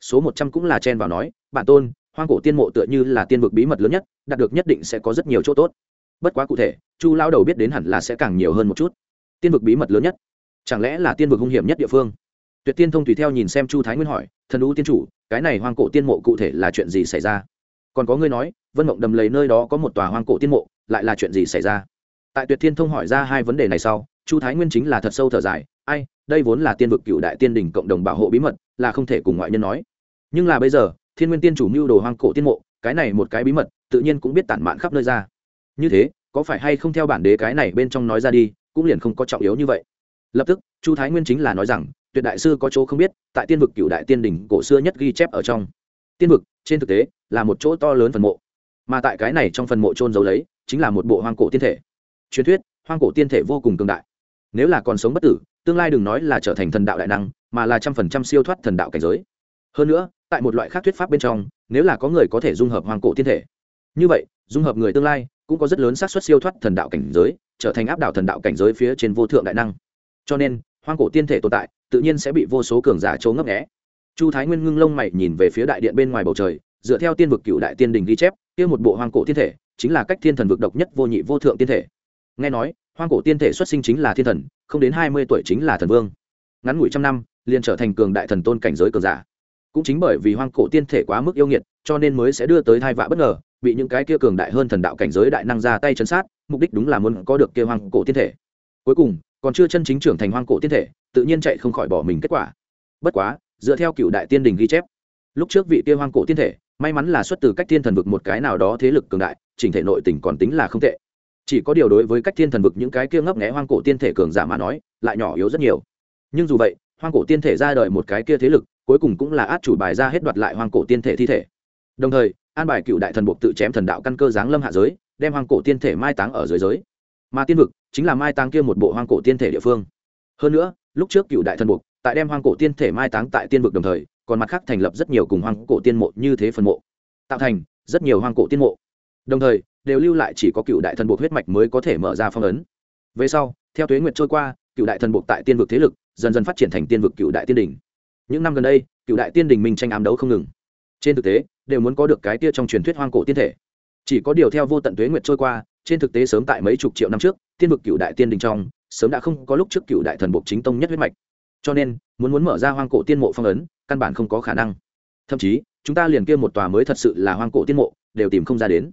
Số một trăm cũng là chen vào nói, bản tôn, hoang cổ tiên mộ tựa như là tiên vực bí mật lớn nhất, đạt được nhất định sẽ có rất nhiều chỗ tốt. Bất quá cụ thể, chu lao đầu biết đến hẳn là sẽ càng nhiều hơn một chút. Tiên vực bí mật lớn nhất. Chẳng lẽ là tiên vực hung hiểm nhất địa phương? Tuyệt tiên thông tùy theo nhìn xem chu thái nguyên hỏi, thần u tiên chủ, cái này hoang cổ tiên mộ cụ thể là chuyện gì xảy ra? Còn có ngươi nói, vân mộng đầm lầy nơi đó có một tòa hoang cổ tiên mộ, lại là chuyện gì xảy ra? Tại tuyệt thiên thông hỏi ra hai vấn đề này sau, chu thái nguyên chính là thật sâu thở dài, ai, đây vốn là tiên vực cựu đại tiên đình cộng đồng bảo hộ bí mật, là không thể cùng ngoại nhân nói. Nhưng là bây giờ, thiên nguyên tiên chủ mưu đồ hoang cổ tiên mộ, cái này một cái bí mật, tự nhiên cũng biết tản mạn khắp nơi ra. Như thế, có phải hay không theo bản đế cái này bên trong nói ra đi, cũng liền không có trọng yếu như vậy. Lập tức, chu thái nguyên chính là nói rằng tuyệt đại sư có chỗ không biết, tại tiên vực cựu đại tiên đỉnh cổ xưa nhất ghi chép ở trong. Tiên vực, trên thực tế, là một chỗ to lớn phần mộ. Mà tại cái này trong phần mộ trôn giấu lấy, chính là một bộ hoang cổ tiên thể. Truyền thuyết, hoang cổ tiên thể vô cùng cường đại. Nếu là còn sống bất tử, tương lai đừng nói là trở thành thần đạo đại năng, mà là trăm phần trăm siêu thoát thần đạo cảnh giới. Hơn nữa, tại một loại khác thuyết pháp bên trong, nếu là có người có thể dung hợp hoang cổ tiên thể. Như vậy, dung hợp người tương lai, cũng có rất lớn xác suất siêu thoát thần đạo cảnh giới, trở thành áp đảo thần đạo cảnh giới phía trên vô thượng đại năng. Cho nên hoang cổ tiên thể tồn tại, tự nhiên sẽ bị vô số cường giả trố ngấp nghẽ chu thái nguyên ngưng lông mày nhìn về phía đại điện bên ngoài bầu trời, dựa theo tiên vực cựu đại tiên đình ghi chép, kia một bộ hoang cổ tiên thể chính là cách thiên thần vực độc nhất vô nhị vô thượng tiên thể. Nghe nói, hoang cổ tiên thể xuất sinh chính là thiên thần, không đến hai mươi tuổi chính là thần vương. Ngắn ngủi trăm năm, liền trở thành cường đại thần tôn cảnh giới cường giả. Cũng chính bởi vì hoang cổ tiên thể quá mức yêu nghiệt, cho nên mới sẽ đưa tới thai vạ bất ngờ, bị những cái kia cường đại hơn thần đạo cảnh giới đại năng ra tay chấn sát, mục đích đúng là muốn có được kia hoang cổ tiên thể. Cuối cùng còn chưa chân chính trưởng thành hoang cổ tiên thể, tự nhiên chạy không khỏi bỏ mình kết quả. Bất quá, dựa theo cựu đại tiên đình ghi chép, lúc trước vị kia hoang cổ tiên thể, may mắn là xuất từ cách thiên thần vực một cái nào đó thế lực cường đại, chỉnh thể nội tình còn tính là không tệ. Chỉ có điều đối với cách thiên thần vực những cái kia ngấp nghé hoang cổ tiên thể cường giả mà nói, lại nhỏ yếu rất nhiều. Nhưng dù vậy, hoang cổ tiên thể ra đời một cái kia thế lực, cuối cùng cũng là át chủ bài ra hết đoạt lại hoang cổ tiên thể thi thể. Đồng thời, an bài cựu đại thần buộc tự chém thần đạo căn cơ giáng lâm hạ giới, đem hoang cổ tiên thể mai táng ở dưới giới. Mà tiên vực chính là mai táng kia một bộ hoang cổ tiên thể địa phương. Hơn nữa, lúc trước cựu đại thần buộc tại đem hoang cổ tiên thể mai táng tại tiên vực đồng thời, còn mặt khác thành lập rất nhiều cùng hoang cổ tiên mộ như thế phần mộ, tạo thành rất nhiều hoang cổ tiên mộ. Đồng thời, đều lưu lại chỉ có cựu đại thần buộc huyết mạch mới có thể mở ra phong ấn. Về sau, theo tuế nguyệt trôi qua, cựu đại thần buộc tại tiên vực thế lực dần dần phát triển thành tiên vực cựu đại tiên đình. Những năm gần đây, cựu đại tiên đình minh tranh ám đấu không ngừng. Trên thực tế, đều muốn có được cái tia trong truyền thuyết hoang cổ tiên thể. Chỉ có điều theo vô tận tuế nguyệt trôi qua, trên thực tế sớm tại mấy chục triệu năm trước tiên vực cựu đại tiên đình trong, sớm đã không có lúc trước cựu đại thần buộc chính tông nhất huyết mạch. Cho nên, muốn muốn mở ra hoang cổ tiên mộ phong ấn, căn bản không có khả năng. Thậm chí, chúng ta liền kia một tòa mới thật sự là hoang cổ tiên mộ, đều tìm không ra đến.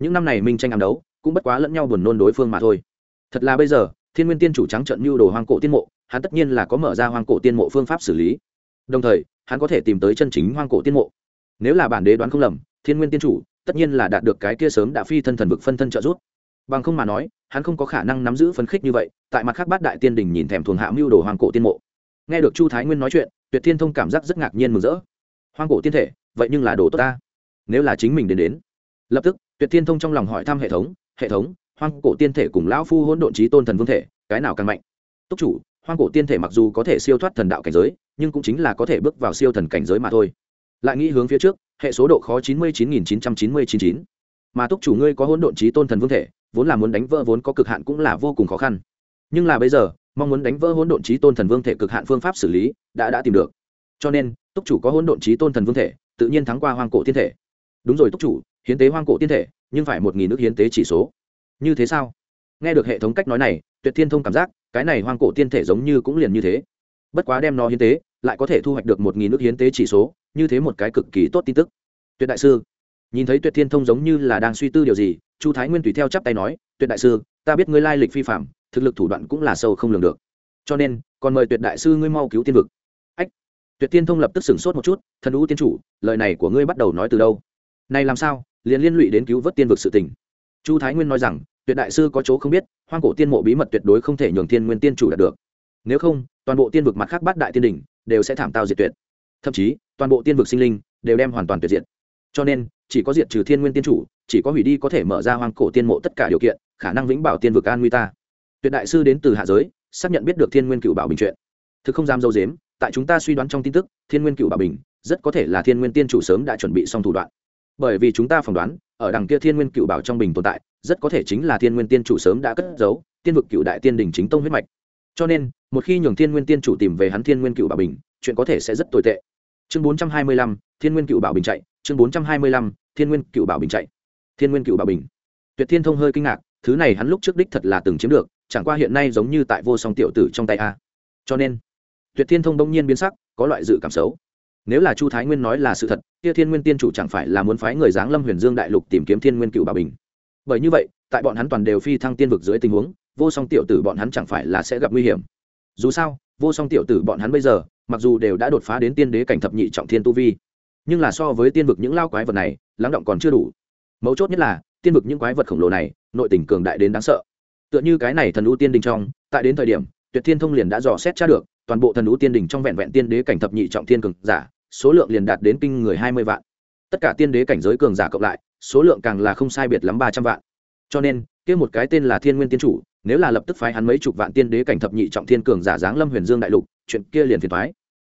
Những năm này minh tranh ám đấu, cũng bất quá lẫn nhau buồn nôn đối phương mà thôi. Thật là bây giờ, thiên nguyên tiên chủ trắng trận mưu đồ hoang cổ tiên mộ, hắn tất nhiên là có mở ra hoang cổ tiên mộ phương pháp xử lý. Đồng thời, hắn có thể tìm tới chân chính hoang cổ tiên mộ. Nếu là bản đế đoán không lầm, thiên nguyên tiên chủ tất nhiên là đạt được cái kia sớm đã phi thân thần vực phân thân trợ giúp bằng không mà nói, hắn không có khả năng nắm giữ phấn khích như vậy, tại mặt khác bát đại tiên đình nhìn thèm thuồng hạ mưu đồ hoang cổ tiên mộ. Nghe được chu thái nguyên nói chuyện, tuyệt thiên thông cảm giác rất ngạc nhiên mừng rỡ. Hoang cổ tiên thể, vậy nhưng là đồ tốt ta. Nếu là chính mình đến đến. Lập tức, tuyệt thiên thông trong lòng hỏi thăm hệ thống hệ thống hoang cổ tiên thể cùng lão phu hỗn độn trí tôn thần vương thể, cái nào càng mạnh? Túc chủ hoang cổ tiên thể mặc dù có thể siêu thoát thần đạo cảnh giới, nhưng cũng chính là có thể bước vào siêu thần cảnh giới mà thôi. Lại nghĩ hướng phía trước, hệ số độ khó chín mươi chín nghìn chín trăm chín mươi chín chín mà túc chủ ngươi có hỗn độn trí tôn thần vương thể, vốn là muốn đánh vỡ vốn có cực hạn cũng là vô cùng khó khăn. Nhưng là bây giờ, mong muốn đánh vỡ hỗn độn trí tôn thần vương thể cực hạn phương pháp xử lý, đã đã tìm được. Cho nên, túc chủ có hỗn độn trí tôn thần vương thể, tự nhiên thắng qua hoang cổ thiên thể. Đúng rồi túc chủ, hiến tế hoang cổ thiên thể, nhưng phải một nghìn nước hiến tế chỉ số. Như thế sao? Nghe được hệ thống cách nói này, tuyệt thiên thông cảm giác, cái này hoang cổ thiên thể giống như cũng liền như thế. Bất quá đem nó hiến tế, lại có thể thu hoạch được một nghìn nước hiến tế chỉ số, như thế một cái cực kỳ tốt tin tức. Tuyệt đại sư nhìn thấy tuyệt thiên thông giống như là đang suy tư điều gì, chu thái nguyên tùy theo chắp tay nói, tuyệt đại sư, ta biết ngươi lai lịch phi phạm, thực lực thủ đoạn cũng là sâu không lường được. Cho nên, còn mời tuyệt đại sư ngươi mau cứu tiên vực. Ách! Tuyệt tiên thông lập tức sửng sốt một chút, thần ú tiên chủ, lời này của ngươi bắt đầu nói từ đâu? Này làm sao, liền liên lụy đến cứu vớt tiên vực sự tình? Chu thái nguyên nói rằng, tuyệt đại sư có chỗ không biết, hoang cổ tiên mộ bí mật tuyệt đối không thể nhường thiên nguyên tiên chủ đạt được. Nếu không, toàn bộ tiên vực mặt khác bát đại tiên đình đều sẽ thảm tao diệt tuyệt. Thậm chí, toàn bộ tiên vực sinh linh đều đem hoàn toàn tuyệt diệt. Cho nên chỉ có diệt trừ thiên nguyên tiên chủ, chỉ có hủy đi có thể mở ra hoang cổ tiên mộ tất cả điều kiện, khả năng vĩnh bảo tiên vực an nguy ta. Tuyệt đại sư đến từ hạ giới, xác nhận biết được thiên nguyên cựu bảo bình chuyện. Thực không dám dâu dếm, tại chúng ta suy đoán trong tin tức, thiên nguyên cựu bảo bình, rất có thể là thiên nguyên tiên chủ sớm đã chuẩn bị xong thủ đoạn. Bởi vì chúng ta phỏng đoán, ở đằng kia thiên nguyên cựu bảo trong bình tồn tại, rất có thể chính là thiên nguyên tiên chủ sớm đã cất giấu, tiên vực cựu đại tiên đình chính tông huyết mạch. Cho nên, một khi nhường thiên nguyên tiên chủ tìm về hắn thiên nguyên cựu bảo bình, chuyện có thể sẽ rất tồi tệ. Chương bốn trăm hai mươi lăm, thiên nguyên cựu bảo bình chạy chương bốn trăm hai mươi lăm, thiên nguyên cựu bảo bình chạy. Thiên nguyên cựu bảo bình. Tuyệt thiên thông hơi kinh ngạc, thứ này hắn lúc trước đích thật là từng chiếm được, chẳng qua hiện nay giống như tại vô song tiểu tử trong tay a. Cho nên, tuyệt thiên thông đông nhiên biến sắc, có loại dự cảm xấu. Nếu là chu thái nguyên nói là sự thật, kia thiên nguyên tiên chủ chẳng phải là muốn phái người giáng lâm huyền dương đại lục tìm kiếm thiên nguyên cựu bảo bình. Bởi như vậy, tại bọn hắn toàn đều phi thăng tiên vực dưới tình huống, vô song tiểu tử bọn hắn chẳng phải là sẽ gặp nguy hiểm. Dù sao, vô song tiểu tử bọn hắn bây giờ, mặc dù đều đã đột phá đến tiên đế cảnh thập nhị trọng thiên tu vi nhưng là so với tiên vực những lao quái vật này, lắng động còn chưa đủ. Mấu chốt nhất là, tiên vực những quái vật khổng lồ này, nội tình cường đại đến đáng sợ. Tựa như cái này thần ưu tiên đình trong, tại đến thời điểm, tuyệt thiên thông liền đã dò xét tra được, toàn bộ thần ưu tiên đình trong vẹn vẹn tiên đế cảnh thập nhị trọng thiên cường giả, số lượng liền đạt đến kinh người hai mươi vạn. Tất cả tiên đế cảnh giới cường giả cộng lại, số lượng càng là không sai biệt lắm ba trăm vạn. Cho nên, kia một cái tên là thiên nguyên tiên chủ, nếu là lập tức phái hắn mấy chục vạn tiên đế cảnh thập nhị trọng thiên cường giả giáng lâm huyền dương đại lục, chuyện kia liền phiền thoái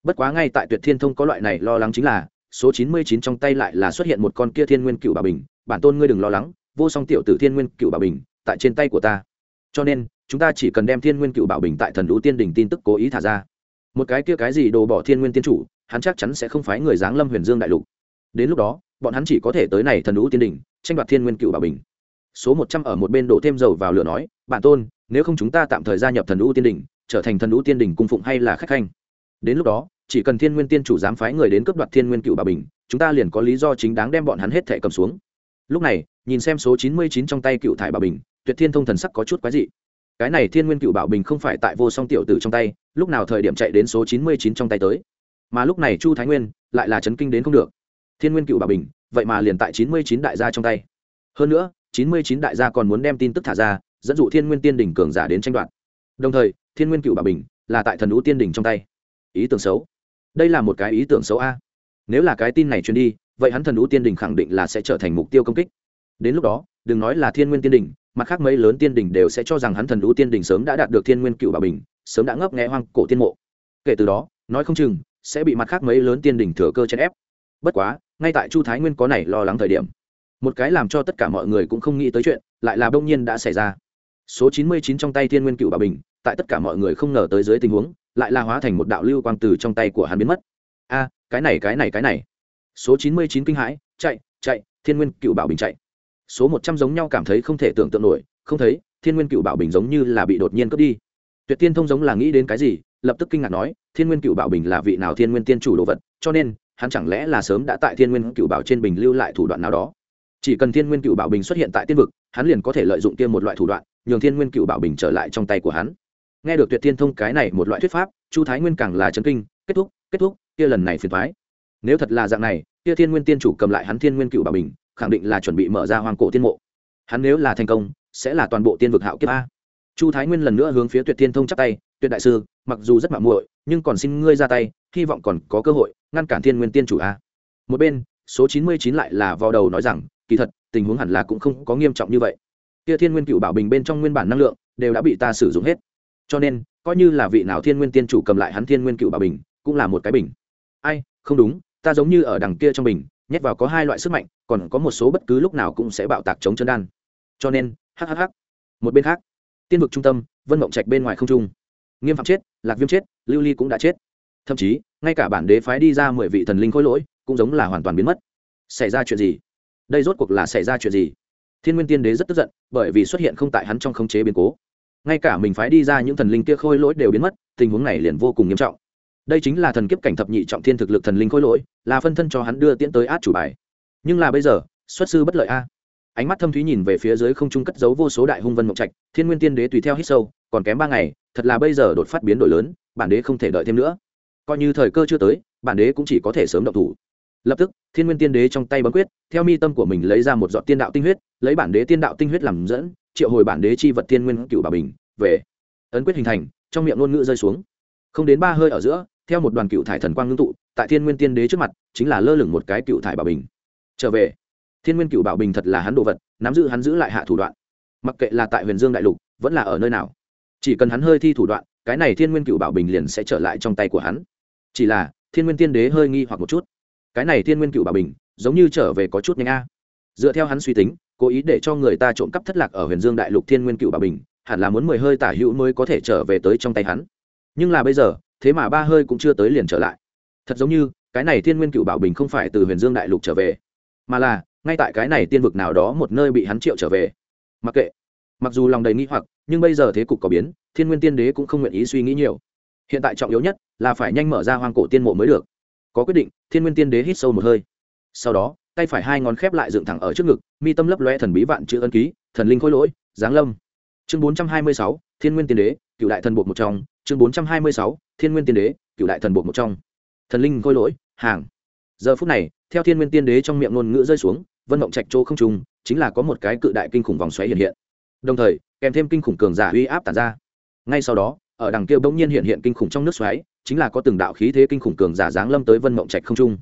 bất quá ngay tại tuyệt thiên thông có loại này lo lắng chính là số chín mươi chín trong tay lại là xuất hiện một con kia thiên nguyên cựu bà bình, bản tôn ngươi đừng lo lắng, vô song tiểu tử thiên nguyên cựu bảo bình tại trên tay của ta. Cho nên, chúng ta chỉ cần đem thiên nguyên cựu bảo bình tại thần lũ tiên đình tin tức cố ý thả ra. Một cái kia cái gì đồ bỏ thiên nguyên tiên chủ, hắn chắc chắn sẽ không phái người giáng lâm huyền dương đại lục. Đến lúc đó, bọn hắn chỉ có thể tới này thần lũ tiên đình tranh đoạt thiên nguyên cựu bảo bình. Số một trăm ở một bên đổ thêm dầu vào lửa nói, bản tôn, nếu không chúng ta tạm thời gia nhập thần lũ tiên đình trở thành thần lũ tiên đình cung phụng hay là khách khanh? Đến lúc đó chỉ cần thiên nguyên tiên chủ dám phái người đến cướp đoạt thiên nguyên cựu Bà bình, chúng ta liền có lý do chính đáng đem bọn hắn hết thẻ cầm xuống. Lúc này, nhìn xem số chín mươi chín trong tay cựu thải Bà bình, tuyệt thiên thông thần sắc có chút quái dị. Cái này thiên nguyên cựu bảo bình không phải tại vô song tiểu tử trong tay, lúc nào thời điểm chạy đến số chín mươi chín trong tay tới? Mà lúc này chu thái nguyên lại là chấn kinh đến không được. Thiên nguyên cựu bảo bình, vậy mà liền tại chín mươi chín đại gia trong tay. Hơn nữa, chín mươi chín đại gia còn muốn đem tin tức thả ra, dẫn dụ thiên nguyên tiên đỉnh cường giả đến tranh đoạt. Đồng thời, thiên nguyên cựu bảo bình là tại thần ú tiên đỉnh trong tay. Ý tưởng xấu đây là một cái ý tưởng xấu a. Nếu là cái tin này truyền đi, vậy hắn thần ú tiên đỉnh khẳng định là sẽ trở thành mục tiêu công kích. Đến lúc đó, đừng nói là thiên nguyên tiên đỉnh mặt khác mấy lớn tiên đỉnh đều sẽ cho rằng hắn thần ú tiên đỉnh sớm đã đạt được thiên nguyên cựu bảo bình, sớm đã ngấp nghé hoang cổ tiên mộ. Kể từ đó, nói không chừng, sẽ bị mặt khác mấy lớn tiên đỉnh thừa cơ chèn ép. Bất quá, ngay tại chu thái nguyên có này lo lắng thời điểm, một cái làm cho tất cả mọi người cũng không nghĩ tới chuyện, lại là bỗng nhiên đã xảy ra. Số chín mươi chín trong tay thiên nguyên cựu bảo bình, tại tất cả mọi người không ngờ tới dưới tình huống lại là hóa thành một đạo lưu quang từ trong tay của hắn biến mất. A, cái này cái này cái này. Số chín mươi chín kinh hãi, chạy chạy, thiên nguyên cựu bảo bình chạy. Số một trăm giống nhau cảm thấy không thể tưởng tượng nổi, không thấy, thiên nguyên cựu bảo bình giống như là bị đột nhiên cướp đi. Tuyệt tiên thông giống là nghĩ đến cái gì, lập tức kinh ngạc nói, thiên nguyên cựu bảo bình là vị nào thiên nguyên tiên chủ đồ vật, cho nên, hắn chẳng lẽ là sớm đã tại thiên nguyên cựu bảo trên bình lưu lại thủ đoạn nào đó. Chỉ cần thiên nguyên cựu bảo bình xuất hiện tại tiên vực, hắn liền có thể lợi dụng kia một loại thủ đoạn, nhường thiên nguyên cựu bảo bình trở lại trong tay của hắn nghe được tuyệt thiên thông cái này một loại thuyết pháp, chu thái nguyên càng là chấn kinh, kết thúc kết thúc, kia lần này phiền thoái nếu thật là dạng này, kia thiên nguyên tiên chủ cầm lại hắn thiên nguyên cựu bảo bình, khẳng định là chuẩn bị mở ra hoàng cổ tiên mộ. Hắn nếu là thành công, sẽ là toàn bộ tiên vực hạo kiếp a. Chu thái nguyên lần nữa hướng phía tuyệt thiên thông chắp tay, tuyệt đại sư, mặc dù rất mạng muội, nhưng còn xin ngươi ra tay, hy vọng còn có cơ hội ngăn cản thiên nguyên tiên chủ a. Một bên, số chín mươi chín lại là vào đầu nói rằng, kỳ thật, tình huống hẳn là cũng không có nghiêm trọng như vậy. Kia thiên nguyên cựu bảo bình bên trong nguyên bản năng lượng đều đã bị ta sử dụng hết cho nên, coi như là vị nào thiên nguyên tiên chủ cầm lại hắn thiên nguyên cựu bảo bình, cũng là một cái bình. Ai, không đúng, ta giống như ở đằng kia trong bình, nhét vào có hai loại sức mạnh, còn có một số bất cứ lúc nào cũng sẽ bạo tạc chống chân đan. Cho nên hhh một bên khác, tiên vực trung tâm, vân mộng trạch bên ngoài không trung. Nghiêm phạm chết, lạc viêm chết, lưu ly cũng đã chết. Thậm chí, ngay cả bản đế phái đi ra mười vị thần linh khôi lỗi, cũng giống là hoàn toàn biến mất. Xảy ra chuyện gì? Đây rốt cuộc là xảy ra chuyện gì? Thiên nguyên tiên đế rất tức giận, bởi vì xuất hiện không tại hắn trong khống chế biến cố ngay cả mình phái đi ra những thần linh kia khôi lỗi đều biến mất, tình huống này liền vô cùng nghiêm trọng. Đây chính là thần kiếp cảnh thập nhị trọng thiên thực lực thần linh khôi lỗi, là phân thân cho hắn đưa tiễn tới át chủ bài. Nhưng là bây giờ, xuất sư bất lợi a. Ánh mắt thâm thúy nhìn về phía dưới không trung cất giấu vô số đại hung vân mộng trạch, thiên nguyên tiên đế tùy theo hít sâu, còn kém ba ngày, thật là bây giờ đột phát biến đổi lớn, bản đế không thể đợi thêm nữa. Coi như thời cơ chưa tới, bản đế cũng chỉ có thể sớm động thủ. Lập tức, thiên nguyên tiên đế trong tay bấm quyết, theo mi tâm của mình lấy ra một giọt tiên đạo tinh huyết, lấy bản đế tiên đạo tinh huyết làm dẫn triệu hồi bản đế chi vật tiên nguyên cựu bà bình, về. Ấn quyết hình thành, trong miệng ngôn ngữ rơi xuống. Không đến ba hơi ở giữa, theo một đoàn cựu thải thần quang ngưng tụ, tại thiên nguyên tiên đế trước mặt, chính là lơ lửng một cái cựu thải bảo bình. Trở về. Thiên nguyên cựu bảo bình thật là hắn đồ vật, nắm giữ hắn giữ lại hạ thủ đoạn. Mặc kệ là tại huyền dương đại lục, vẫn là ở nơi nào. Chỉ cần hắn hơi thi thủ đoạn, cái này thiên nguyên cựu bảo bình liền sẽ trở lại trong tay của hắn. Chỉ là, thiên nguyên tiên đế hơi nghi hoặc một chút. Cái này thiên nguyên cựu bảo bình, giống như trở về có chút nhanh a. Dựa theo hắn suy tính cố ý để cho người ta trộm cắp thất lạc ở huyền dương đại lục thiên nguyên cựu bảo bình, hẳn là muốn mười hơi tả hữu mới có thể trở về tới trong tay hắn. Nhưng là bây giờ, thế mà ba hơi cũng chưa tới liền trở lại. Thật giống như, cái này thiên nguyên cựu bảo bình không phải từ huyền dương đại lục trở về, mà là, ngay tại cái này tiên vực nào đó một nơi bị hắn triệu trở về. Mặc kệ, mặc dù lòng đầy nghĩ hoặc, nhưng bây giờ thế cục có biến, thiên nguyên tiên đế cũng không nguyện ý suy nghĩ nhiều. Hiện tại trọng yếu nhất là phải nhanh mở ra hoang cổ tiên mộ mới được. Có quyết định, thiên nguyên tiên đế hít sâu một hơi. Sau đó tay phải hai ngón khép lại dựng thẳng ở trước ngực, mi tâm lấp loe thần bí vạn chữ ân ký, thần linh khôi lỗi, giáng lâm. Chương bốn trăm hai mươi sáu, thiên nguyên tiên đế cựu đại thần bột một trong. Chương bốn trăm hai mươi sáu, thiên nguyên tiên đế cựu đại thần bột một trong. Thần linh khôi lỗi, hàng. Giờ phút này, theo thiên nguyên tiên đế trong miệng ngôn ngữ rơi xuống, vân mộng trạch chỗ không trùng chính là có một cái cự đại kinh khủng vòng xoáy hiện hiện. Đồng thời, kèm thêm kinh khủng cường giả uy áp tàn ra. Ngay sau đó, ở đằng kia bỗng nhiên hiện hiện kinh khủng trong nước xoáy, chính là có từng đạo khí thế kinh khủng cường giả giáng lâm tới vân mộng trạch không trung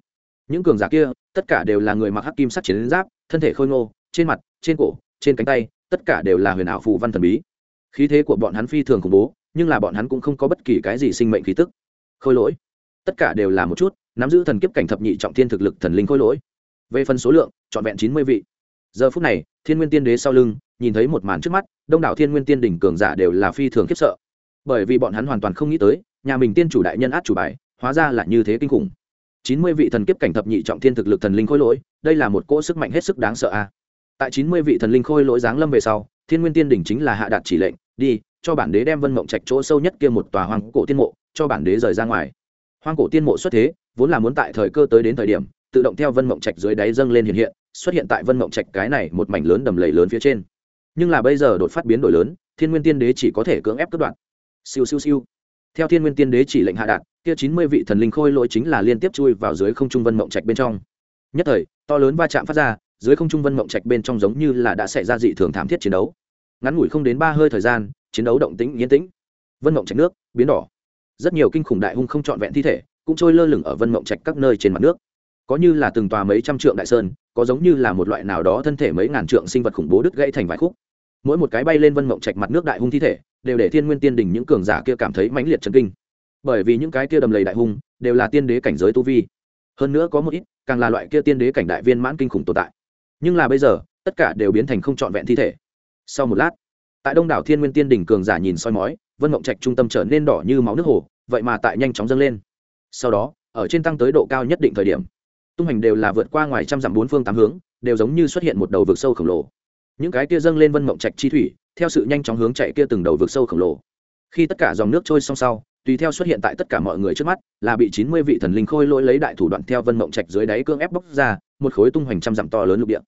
những cường giả kia, tất cả đều là người mặc hắc kim sắc chiến giáp, thân thể khôi ngô, trên mặt, trên cổ, trên cánh tay, tất cả đều là huyền ảo phù văn thần bí. Khí thế của bọn hắn phi thường khủng bố, nhưng là bọn hắn cũng không có bất kỳ cái gì sinh mệnh khí tức. Khôi lỗi. Tất cả đều là một chút, nắm giữ thần kiếp cảnh thập nhị trọng thiên thực lực thần linh khôi lỗi. Về phần số lượng, trọn vẹn chín mươi vị. Giờ phút này, thiên nguyên tiên đế sau lưng, nhìn thấy một màn trước mắt, đông đảo thiên nguyên tiên đỉnh cường giả đều là phi thường khiếp sợ. Bởi vì bọn hắn hoàn toàn không nghĩ tới, nhà mình tiên chủ đại nhân át chủ bài, hóa ra là như thế kinh khủng chín mươi vị thần kiếp cảnh thập nhị trọng thiên thực lực thần linh khôi lỗi, đây là một cỗ sức mạnh hết sức đáng sợ a. Tại chín mươi vị thần linh khôi lỗi giáng lâm về sau, thiên nguyên tiên đỉnh chính là hạ đạt chỉ lệnh, đi, cho bản đế đem vân mộng trạch chỗ sâu nhất kia một tòa hoang cổ tiên mộ, cho bản đế rời ra ngoài. Hoang cổ tiên mộ xuất thế, vốn là muốn tại thời cơ tới đến thời điểm, tự động theo vân mộng trạch dưới đáy dâng lên hiện hiện, xuất hiện tại vân mộng trạch cái này một mảnh lớn đầm lầy lớn phía trên. Nhưng là bây giờ đột phát biến đổi lớn, thiên nguyên tiên đế chỉ có thể cưỡng ép cất đoạn siêu siêu siêu. Theo thiên nguyên tiên đế chỉ lệnh hạ đạt kia chín mươi vị thần linh khôi lỗi chính là liên tiếp chui vào dưới không trung vân mộng trạch bên trong. Nhất thời, to lớn va chạm phát ra, dưới không trung vân mộng trạch bên trong giống như là đã xảy ra dị thường thảm thiết chiến đấu. Ngắn ngủi không đến ba hơi thời gian, chiến đấu động tĩnh yên tĩnh. Vân mộng trạch nước, biến đỏ. Rất nhiều kinh khủng đại hung không trọn vẹn thi thể cũng trôi lơ lửng ở vân mộng trạch các nơi trên mặt nước. Có như là từng tòa mấy trăm trượng đại sơn, có giống như là một loại nào đó thân thể mấy ngàn trượng sinh vật khủng bố đứt gãy thành vài khúc. Mỗi một cái bay lên vân mộng trạch mặt nước đại hung thi thể, đều để thiên nguyên tiên đình những cường giả kia cảm thấy mãnh liệt chấn kinh bởi vì những cái kia đầm lầy đại hung đều là tiên đế cảnh giới tu vi. Hơn nữa có một ít, càng là loại kia tiên đế cảnh đại viên mãn kinh khủng tồn tại. Nhưng là bây giờ, tất cả đều biến thành không trọn vẹn thi thể. Sau một lát, tại đông đảo thiên nguyên tiên đỉnh cường giả nhìn soi mói, vân mộng trạch trung tâm trở nên đỏ như máu nước hồ, vậy mà tại nhanh chóng dâng lên. Sau đó, ở trên tăng tới độ cao nhất định thời điểm, tung hành đều là vượt qua ngoài trăm dặm bốn phương tám hướng, đều giống như xuất hiện một đầu vực sâu khổng lồ. Những cái kia dâng lên vân mộng trạch chi thủy, theo sự nhanh chóng hướng chạy kia từng đầu vực sâu khổng lồ. Khi tất cả dòng nước trôi xong sau tùy theo xuất hiện tại tất cả mọi người trước mắt, là bị chín mươi vị thần linh khôi lỗi lấy đại thủ đoạn theo vân mộng trạch dưới đáy cương ép bóc ra, một khối tung hoành trăm dặm to lớn lục địa.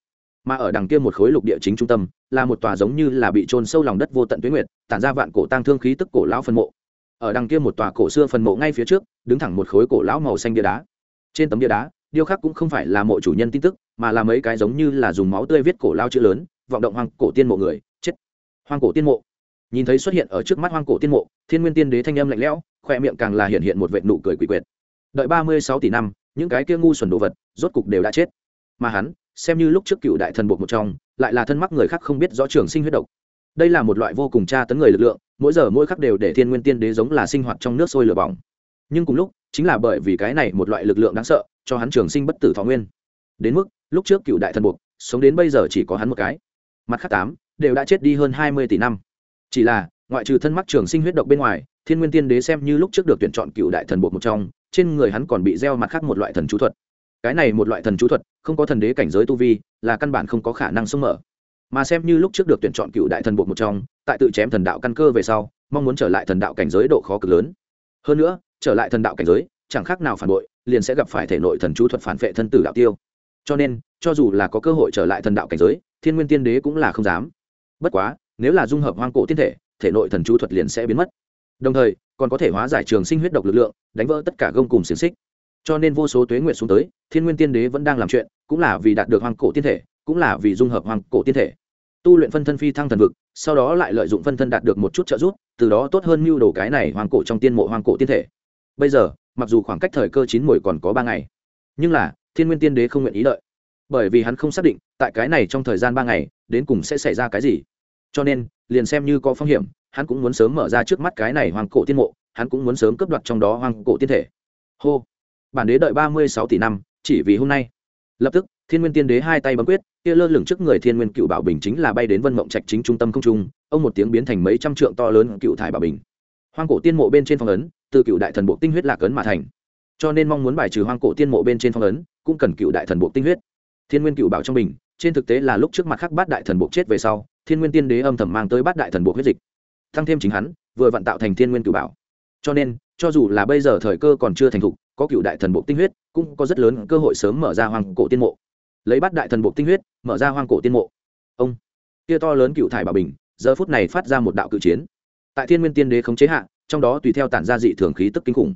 Mà ở đằng kia một khối lục địa chính trung tâm, là một tòa giống như là bị trôn sâu lòng đất vô tận tuyến nguyệt, tản ra vạn cổ tăng thương khí tức cổ lão phân mộ. Ở đằng kia một tòa cổ xưa phần mộ ngay phía trước, đứng thẳng một khối cổ lão màu xanh bia đá. Trên tấm bia đá, điêu khắc cũng không phải là mộ chủ nhân tin tức, mà là mấy cái giống như là dùng máu tươi viết cổ lao chữ lớn, vọng động hoang cổ tiên mộ người, chết. Hoang cổ tiên mộ nhìn thấy xuất hiện ở trước mắt hoang cổ tiên mộ, thiên nguyên tiên đế thanh âm lạnh lẽo khoe miệng càng là hiện hiện một vệ nụ cười quỷ quyệt. Đợi ba mươi sáu tỷ năm, những cái kia ngu xuẩn đồ vật, rốt cục đều đã chết. Mà hắn, xem như lúc trước cựu đại thần buộc một trong, lại là thân mắc người khác không biết rõ trường sinh huyết độc. Đây là một loại vô cùng tra tấn người lực lượng, mỗi giờ mỗi khắc đều để thiên nguyên tiên đế giống là sinh hoạt trong nước sôi lửa bỏng. Nhưng cùng lúc, chính là bởi vì cái này một loại lực lượng đáng sợ, cho hắn trường sinh bất tử thọ nguyên. Đến mức, lúc trước cựu đại thần buộc sống đến bây giờ chỉ có hắn một cái. Mặt khác tám, đều đã chết đi hơn hai mươi tỷ năm chỉ là, ngoại trừ thân mắc trường sinh huyết độc bên ngoài, thiên nguyên tiên đế xem như lúc trước được tuyển chọn cựu đại thần buộc một trong, trên người hắn còn bị gieo mặt khác một loại thần chú thuật. Cái này một loại thần chú thuật, không có thần đế cảnh giới tu vi, là căn bản không có khả năng sống mở. Mà xem như lúc trước được tuyển chọn cựu đại thần buộc một trong, tại tự chém thần đạo căn cơ về sau, mong muốn trở lại thần đạo cảnh giới độ khó cực lớn. Hơn nữa, trở lại thần đạo cảnh giới, chẳng khác nào phản bội, liền sẽ gặp phải thể nội thần chú thuật phản vệ thân tử đạo tiêu. Cho nên, cho dù là có cơ hội trở lại thần đạo cảnh giới, thiên nguyên tiên đế cũng là không dám. Bất quá nếu là dung hợp hoang cổ tiên thể thể nội thần chú thuật liền sẽ biến mất. Đồng thời, còn có thể hóa giải trường sinh huyết độc lực lượng, đánh vỡ tất cả gông cùng xiềng xích. Cho nên vô số tuế nguyện xuống tới, thiên nguyên tiên đế vẫn đang làm chuyện, cũng là vì đạt được hoang cổ tiên thể, cũng là vì dung hợp hoang cổ tiên thể. Tu luyện phân thân phi thăng thần vực, sau đó lại lợi dụng phân thân đạt được một chút trợ giúp, từ đó tốt hơn mưu đồ cái này hoang cổ trong tiên mộ hoang cổ tiên thể. Bây giờ, mặc dù khoảng cách thời cơ chín mồi còn có ba ngày, nhưng là, thiên nguyên tiên đế không nguyện ý đợi. Bởi vì hắn không xác định, tại cái này trong thời gian ba ngày, đến cùng sẽ xảy ra cái gì cho nên, liền xem như có phong hiểm, hắn cũng muốn sớm mở ra trước mắt cái này hoàng cổ tiên mộ, hắn cũng muốn sớm cướp đoạt trong đó hoàng cổ tiên thể. Hô! Bản đế đợi ba mươi sáu tỷ năm, chỉ vì hôm nay. Lập tức, thiên nguyên tiên đế hai tay bấm quyết, kia lơ lửng trước người thiên nguyên cựu bảo bình chính là bay đến vân mộng trạch chính trung tâm không trung, ông một tiếng biến thành mấy trăm trượng to lớn cựu thải bảo bình. Hoang cổ tiên mộ bên trên phong ấn, từ cựu đại thần bộ tinh huyết lạc ấn mà thành. Cho nên mong muốn bài trừ hoang cổ tiên mộ bên trên phong ấn, cũng cần cựu đại thần bộ tinh huyết. Thiên nguyên cựu bảo trong bình, trên thực tế là lúc trước mặt khắc bát đại thần bộ chết về sau thiên nguyên tiên đế âm thầm mang tới bát đại thần bộ huyết dịch, thăng thêm chính hắn, vừa vặn tạo thành thiên nguyên cửu bảo. Cho nên, cho dù là bây giờ thời cơ còn chưa thành thục, có cựu đại thần bộ tinh huyết, cũng có rất lớn cơ hội sớm mở ra Hoàng cổ tiên mộ. Lấy bát đại thần bộ tinh huyết, mở ra Hoàng cổ tiên mộ. Ông, kia to lớn cựu thải bảo bình, giờ phút này phát ra một đạo cự chiến. Tại thiên nguyên tiên đế khống chế hạ, trong đó tùy theo tản ra dị thường khí tức kinh khủng.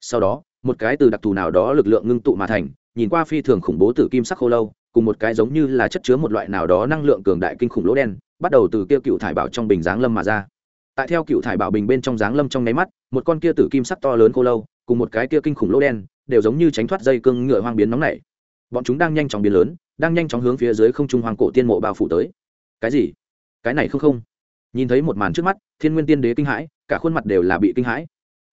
Sau đó, một cái từ đặc thù nào đó lực lượng ngưng tụ mà thành, nhìn qua phi thường khủng bố từ kim sắc khô lâu, cùng một cái giống như là chất chứa một loại nào đó năng lượng cường đại kinh khủng lỗ đen bắt đầu từ kia cựu thải bảo trong bình giáng lâm mà ra. Tại theo cựu thải bảo bình bên trong giáng lâm trong nháy mắt, một con kia tử kim sắc to lớn khô lâu, cùng một cái kia kinh khủng lỗ đen, đều giống như tránh thoát dây cương ngựa hoang biến nóng này bọn chúng đang nhanh chóng biến lớn, đang nhanh chóng hướng phía dưới không trung hoàng cổ tiên mộ bao phủ tới. Cái gì? Cái này không không. Nhìn thấy một màn trước mắt, thiên nguyên tiên đế kinh hãi, cả khuôn mặt đều là bị kinh hãi.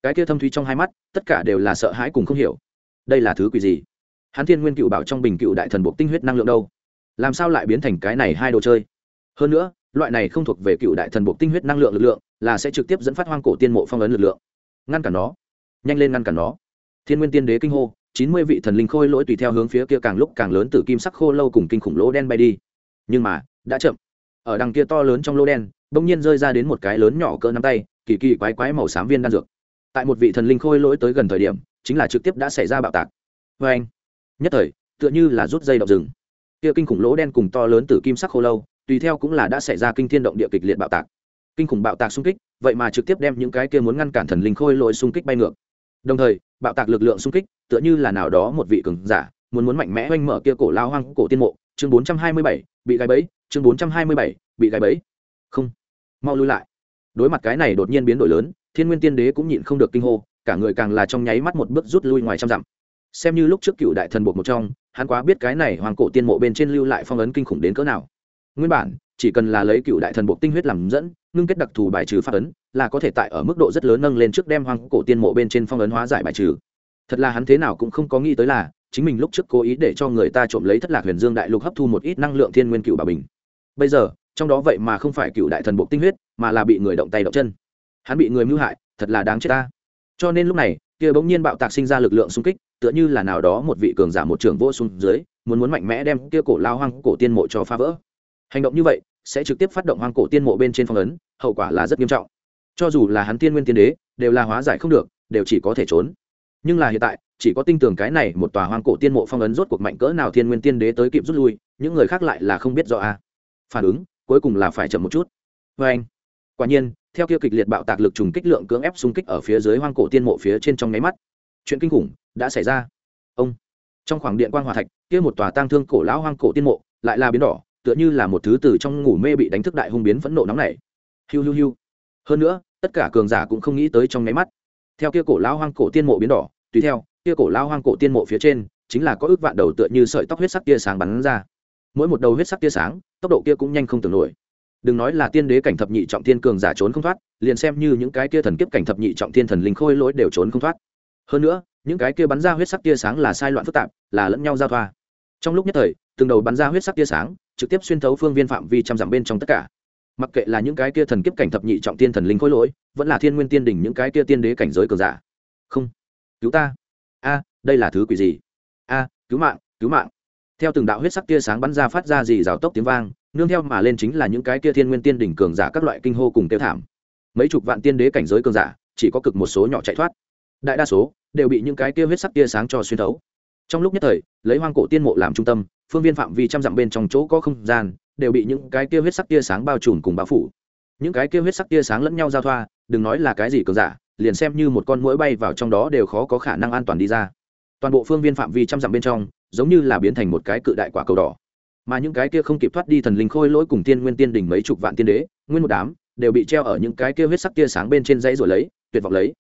Cái kia thâm thúy trong hai mắt, tất cả đều là sợ hãi cùng không hiểu. Đây là thứ quỷ gì? Hắn thiên nguyên cựu bảo trong bình cựu đại thần buộc tinh huyết năng lượng đâu? Làm sao lại biến thành cái này hai đồ chơi? Hơn nữa, loại này không thuộc về cựu đại thần buộc tinh huyết năng lượng lực lượng, là sẽ trực tiếp dẫn phát hoang cổ tiên mộ phong ấn lực lượng. Ngăn cản nó. Nhanh lên ngăn cản nó. Thiên nguyên tiên đế kinh hô, chín mươi vị thần linh khôi lỗi tùy theo hướng phía kia càng lúc càng lớn từ kim sắc khô lâu cùng kinh khủng lỗ đen bay đi. Nhưng mà, đã chậm. Ở đằng kia to lớn trong lỗ đen, bỗng nhiên rơi ra đến một cái lớn nhỏ cỡ nắm tay, kỳ kỳ quái quái màu xám viên đan dược. Tại một vị thần linh khôi lỗi tới gần thời điểm, chính là trực tiếp đã xảy ra bạo tạc. Vê anh nhất thời, tựa như là rút dây động rừng. Kia kinh khủng lỗ đen cùng to lớn từ kim sắc khô lâu tùy theo cũng là đã xảy ra kinh thiên động địa kịch liệt bạo tạc. Kinh khủng bạo tạc xung kích, vậy mà trực tiếp đem những cái kia muốn ngăn cản thần linh khôi lỗi xung kích bay ngược. Đồng thời, bạo tạc lực lượng xung kích, tựa như là nào đó một vị cường giả, muốn muốn mạnh mẽ oanh mở kia cổ lao hoang cổ tiên mộ. Chương bốn trăm hai mươi bảy, bị gáy bẫy, chương bốn trăm hai mươi bảy, bị gáy bẫy. Không. Mau lui lại. Đối mặt cái này đột nhiên biến đổi lớn, thiên nguyên tiên đế cũng nhịn không được kinh hô, cả người càng là trong nháy mắt một bước rút lui ngoài trăm dặm. Xem như lúc trước cựu đại thần buộc một trong, hắn quá biết cái này hoàng cổ tiên mộ bên trên lưu lại phong ấn kinh khủng đến cỡ nào nguyên bản, chỉ cần là lấy cựu đại thần buộc tinh huyết làm dẫn, ngưng kết đặc thù bài trừ phát ấn, là có thể tại ở mức độ rất lớn nâng lên trước đem hoang cổ tiên mộ bên trên phong ấn hóa giải bài trừ. Thật là hắn thế nào cũng không có nghĩ tới là, chính mình lúc trước cố ý để cho người ta trộm lấy thất lạc huyền dương đại lục hấp thu một ít năng lượng thiên nguyên cựu bà bình. Bây giờ, trong đó vậy mà không phải cựu đại thần bộ tinh huyết, mà là bị người động tay động chân. Hắn bị người mưu hại, thật là đáng chết ta. Cho nên lúc này, kia bỗng nhiên bạo tạc sinh ra lực lượng xung kích, tựa như là nào đó một vị cường giả một trường vô xuống dưới, muốn muốn mạnh mẽ đem kia cổ lao hoang cổ tiên mộ cho phá vỡ hành động như vậy sẽ trực tiếp phát động hoang cổ tiên mộ bên trên phong ấn, hậu quả là rất nghiêm trọng. Cho dù là hắn tiên nguyên tiên đế, đều là hóa giải không được, đều chỉ có thể trốn. Nhưng là hiện tại, chỉ có tin tưởng cái này một tòa hoang cổ tiên mộ phong ấn rốt cuộc mạnh cỡ nào thiên nguyên tiên đế tới kịp rút lui, những người khác lại là không biết rõ a. Phản ứng, cuối cùng là phải chậm một chút. Vê anh, quả nhiên, theo kia kịch liệt bạo tạc lực trùng kích lượng cưỡng ép xung kích ở phía dưới hoang cổ tiên mộ phía trên trong nháy mắt, chuyện kinh khủng đã xảy ra. Ông, trong khoảng điện quan hòa thạch, kia một tòa tang thương cổ lão hoang cổ tiên mộ lại là biến đỏ tựa như là một thứ từ trong ngủ mê bị đánh thức đại hung biến phẫn nộ nóng nảy hiu hiu hiu. Hơn nữa, tất cả cường giả cũng không nghĩ tới trong nháy mắt. Theo kia cổ lão hoang cổ tiên mộ biến đỏ, tùy theo, kia cổ lão hoang cổ tiên mộ phía trên, chính là có ước vạn đầu tựa như sợi tóc huyết sắc tia sáng bắn ra. Mỗi một đầu huyết sắc tia sáng, tốc độ kia cũng nhanh không tưởng nổi. Đừng nói là tiên đế cảnh thập nhị trọng thiên cường giả trốn không thoát, liền xem như những cái kia thần kiếp cảnh thập nhị trọng thiên thần linh khôi lỗi đều trốn không thoát. Hơn nữa, những cái kia bắn ra huyết sắc tia sáng là sai loạn phức tạp, là lẫn nhau giao thoa trong lúc nhất thời, từng đầu bắn ra huyết sắc tia sáng, trực tiếp xuyên thấu phương viên phạm vi trăm dặm bên trong tất cả. Mặc kệ là những cái kia thần kiếp cảnh thập nhị trọng tiên thần linh khối lỗi, vẫn là thiên nguyên tiên đỉnh những cái kia tiên đế cảnh giới cường giả. Không. Cứu ta. A, đây là thứ quỷ gì? A, cứu mạng cứu mạng. Theo từng đạo huyết sắc tia sáng bắn ra phát ra dì rào tốc tiếng vang, nương theo mà lên chính là những cái kia thiên nguyên tiên đỉnh cường giả các loại kinh hô cùng tiêu thảm. Mấy chục vạn tiên đế cảnh giới cường giả, chỉ có cực một số nhỏ chạy thoát. Đại đa số đều bị những cái kia huyết sắc tia sáng cho xuyên thấu trong lúc nhất thời, lấy hoang cổ tiên mộ làm trung tâm, phương viên phạm vi trăm dặm bên trong chỗ có không gian, đều bị những cái kia huyết sắc tia sáng bao trùm cùng bao phủ. Những cái kia huyết sắc tia sáng lẫn nhau giao thoa, đừng nói là cái gì cường giả, liền xem như một con mũi bay vào trong đó đều khó có khả năng an toàn đi ra. Toàn bộ phương viên phạm vi trăm dặm bên trong, giống như là biến thành một cái cự đại quả cầu đỏ. Mà những cái kia không kịp thoát đi thần linh khôi lỗi cùng tiên nguyên tiên đỉnh mấy chục vạn tiên đế, nguyên một đám, đều bị treo ở những cái kia huyết sắc tia sáng bên trên dãy rồi lấy, tuyệt vọng lấy.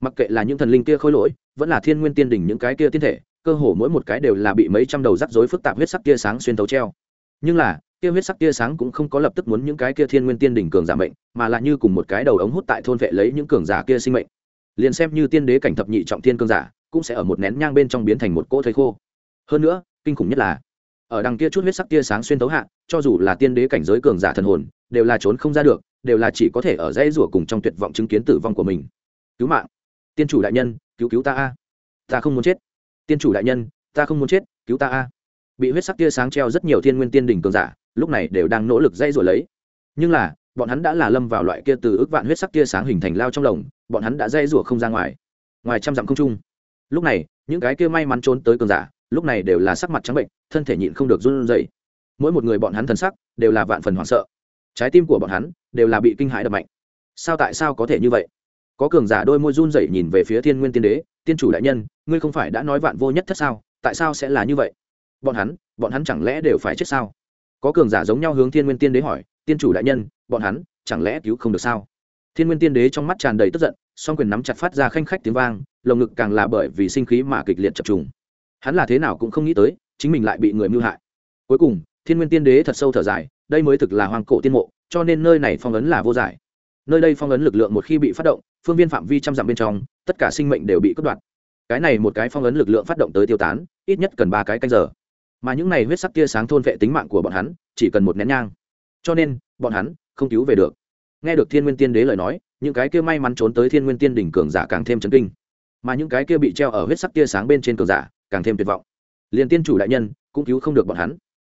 Mặc kệ là những thần linh kia khôi lỗi, vẫn là thiên nguyên tiên đỉnh những cái kia tiên thể cơ hồ mỗi một cái đều là bị mấy trăm đầu rắc rối phức tạp huyết sắc tia sáng xuyên tấu treo. Nhưng là kia huyết sắc tia sáng cũng không có lập tức muốn những cái kia thiên nguyên tiên đỉnh cường giả mệnh, mà là như cùng một cái đầu ống hút tại thôn vệ lấy những cường giả kia sinh mệnh. Liền xem như tiên đế cảnh thập nhị trọng thiên cường giả, cũng sẽ ở một nén nhang bên trong biến thành một cỗ thây khô. Hơn nữa, kinh khủng nhất là, ở đằng kia chút huyết sắc tia sáng xuyên tấu hạ, cho dù là tiên đế cảnh giới cường giả thần hồn, đều là trốn không ra được, đều là chỉ có thể ở dãy rủa cùng trong tuyệt vọng chứng kiến tử vong của mình. Cứu mạng. Tiên chủ đại nhân, cứu cứu ta a. Ta không muốn chết tiên chủ đại nhân, ta không muốn chết, cứu ta a. Bị huyết sắc tia sáng treo rất nhiều thiên nguyên tiên đỉnh cường giả, lúc này đều đang nỗ lực dây rồi lấy. Nhưng là, bọn hắn đã là lâm vào loại kia từ ước vạn huyết sắc tia sáng hình thành lao trong lồng, bọn hắn đã dây rủa không ra ngoài. Ngoài trăm dặm không trung, lúc này, những cái kia may mắn trốn tới cường giả, lúc này đều là sắc mặt trắng bệnh, thân thể nhịn không được run rẩy. Mỗi một người bọn hắn thần sắc đều là vạn phần hoảng sợ. Trái tim của bọn hắn đều là bị kinh hãi đập mạnh. Sao tại sao có thể như vậy? Có cường giả đôi môi run rẩy nhìn về phía thiên nguyên tiên đế, tiên chủ đại nhân, ngươi không phải đã nói vạn vô nhất thất sao? Tại sao sẽ là như vậy? Bọn hắn bọn hắn chẳng lẽ đều phải chết sao? Có cường giả giống nhau hướng thiên nguyên tiên đế hỏi, tiên chủ đại nhân, bọn hắn chẳng lẽ cứu không được sao? Thiên nguyên tiên đế trong mắt tràn đầy tức giận, song quyền nắm chặt phát ra khanh khách tiếng vang, lồng ngực càng là bởi vì sinh khí mà kịch liệt chập trùng. Hắn là thế nào cũng không nghĩ tới, chính mình lại bị người mưu hại. Cuối cùng, thiên nguyên tiên đế thật sâu thở dài, đây mới thực là hoàng cổ tiên mộ, cho nên nơi này phong ấn là vô giải nơi đây phong ấn lực lượng một khi bị phát động, phương viên phạm vi trăm dặm bên trong, tất cả sinh mệnh đều bị cắt đoạt. Cái này một cái phong ấn lực lượng phát động tới tiêu tán, ít nhất cần ba cái canh giờ. Mà những này huyết sắc tia sáng thôn vệ tính mạng của bọn hắn, chỉ cần một nén nhang. Cho nên, bọn hắn không cứu về được. Nghe được thiên nguyên tiên đế lời nói, những cái kia may mắn trốn tới thiên nguyên tiên đỉnh cường giả càng thêm chấn kinh. Mà những cái kia bị treo ở huyết sắc tia sáng bên trên cường giả càng thêm tuyệt vọng. Liền tiên chủ đại nhân cũng cứu không được bọn hắn.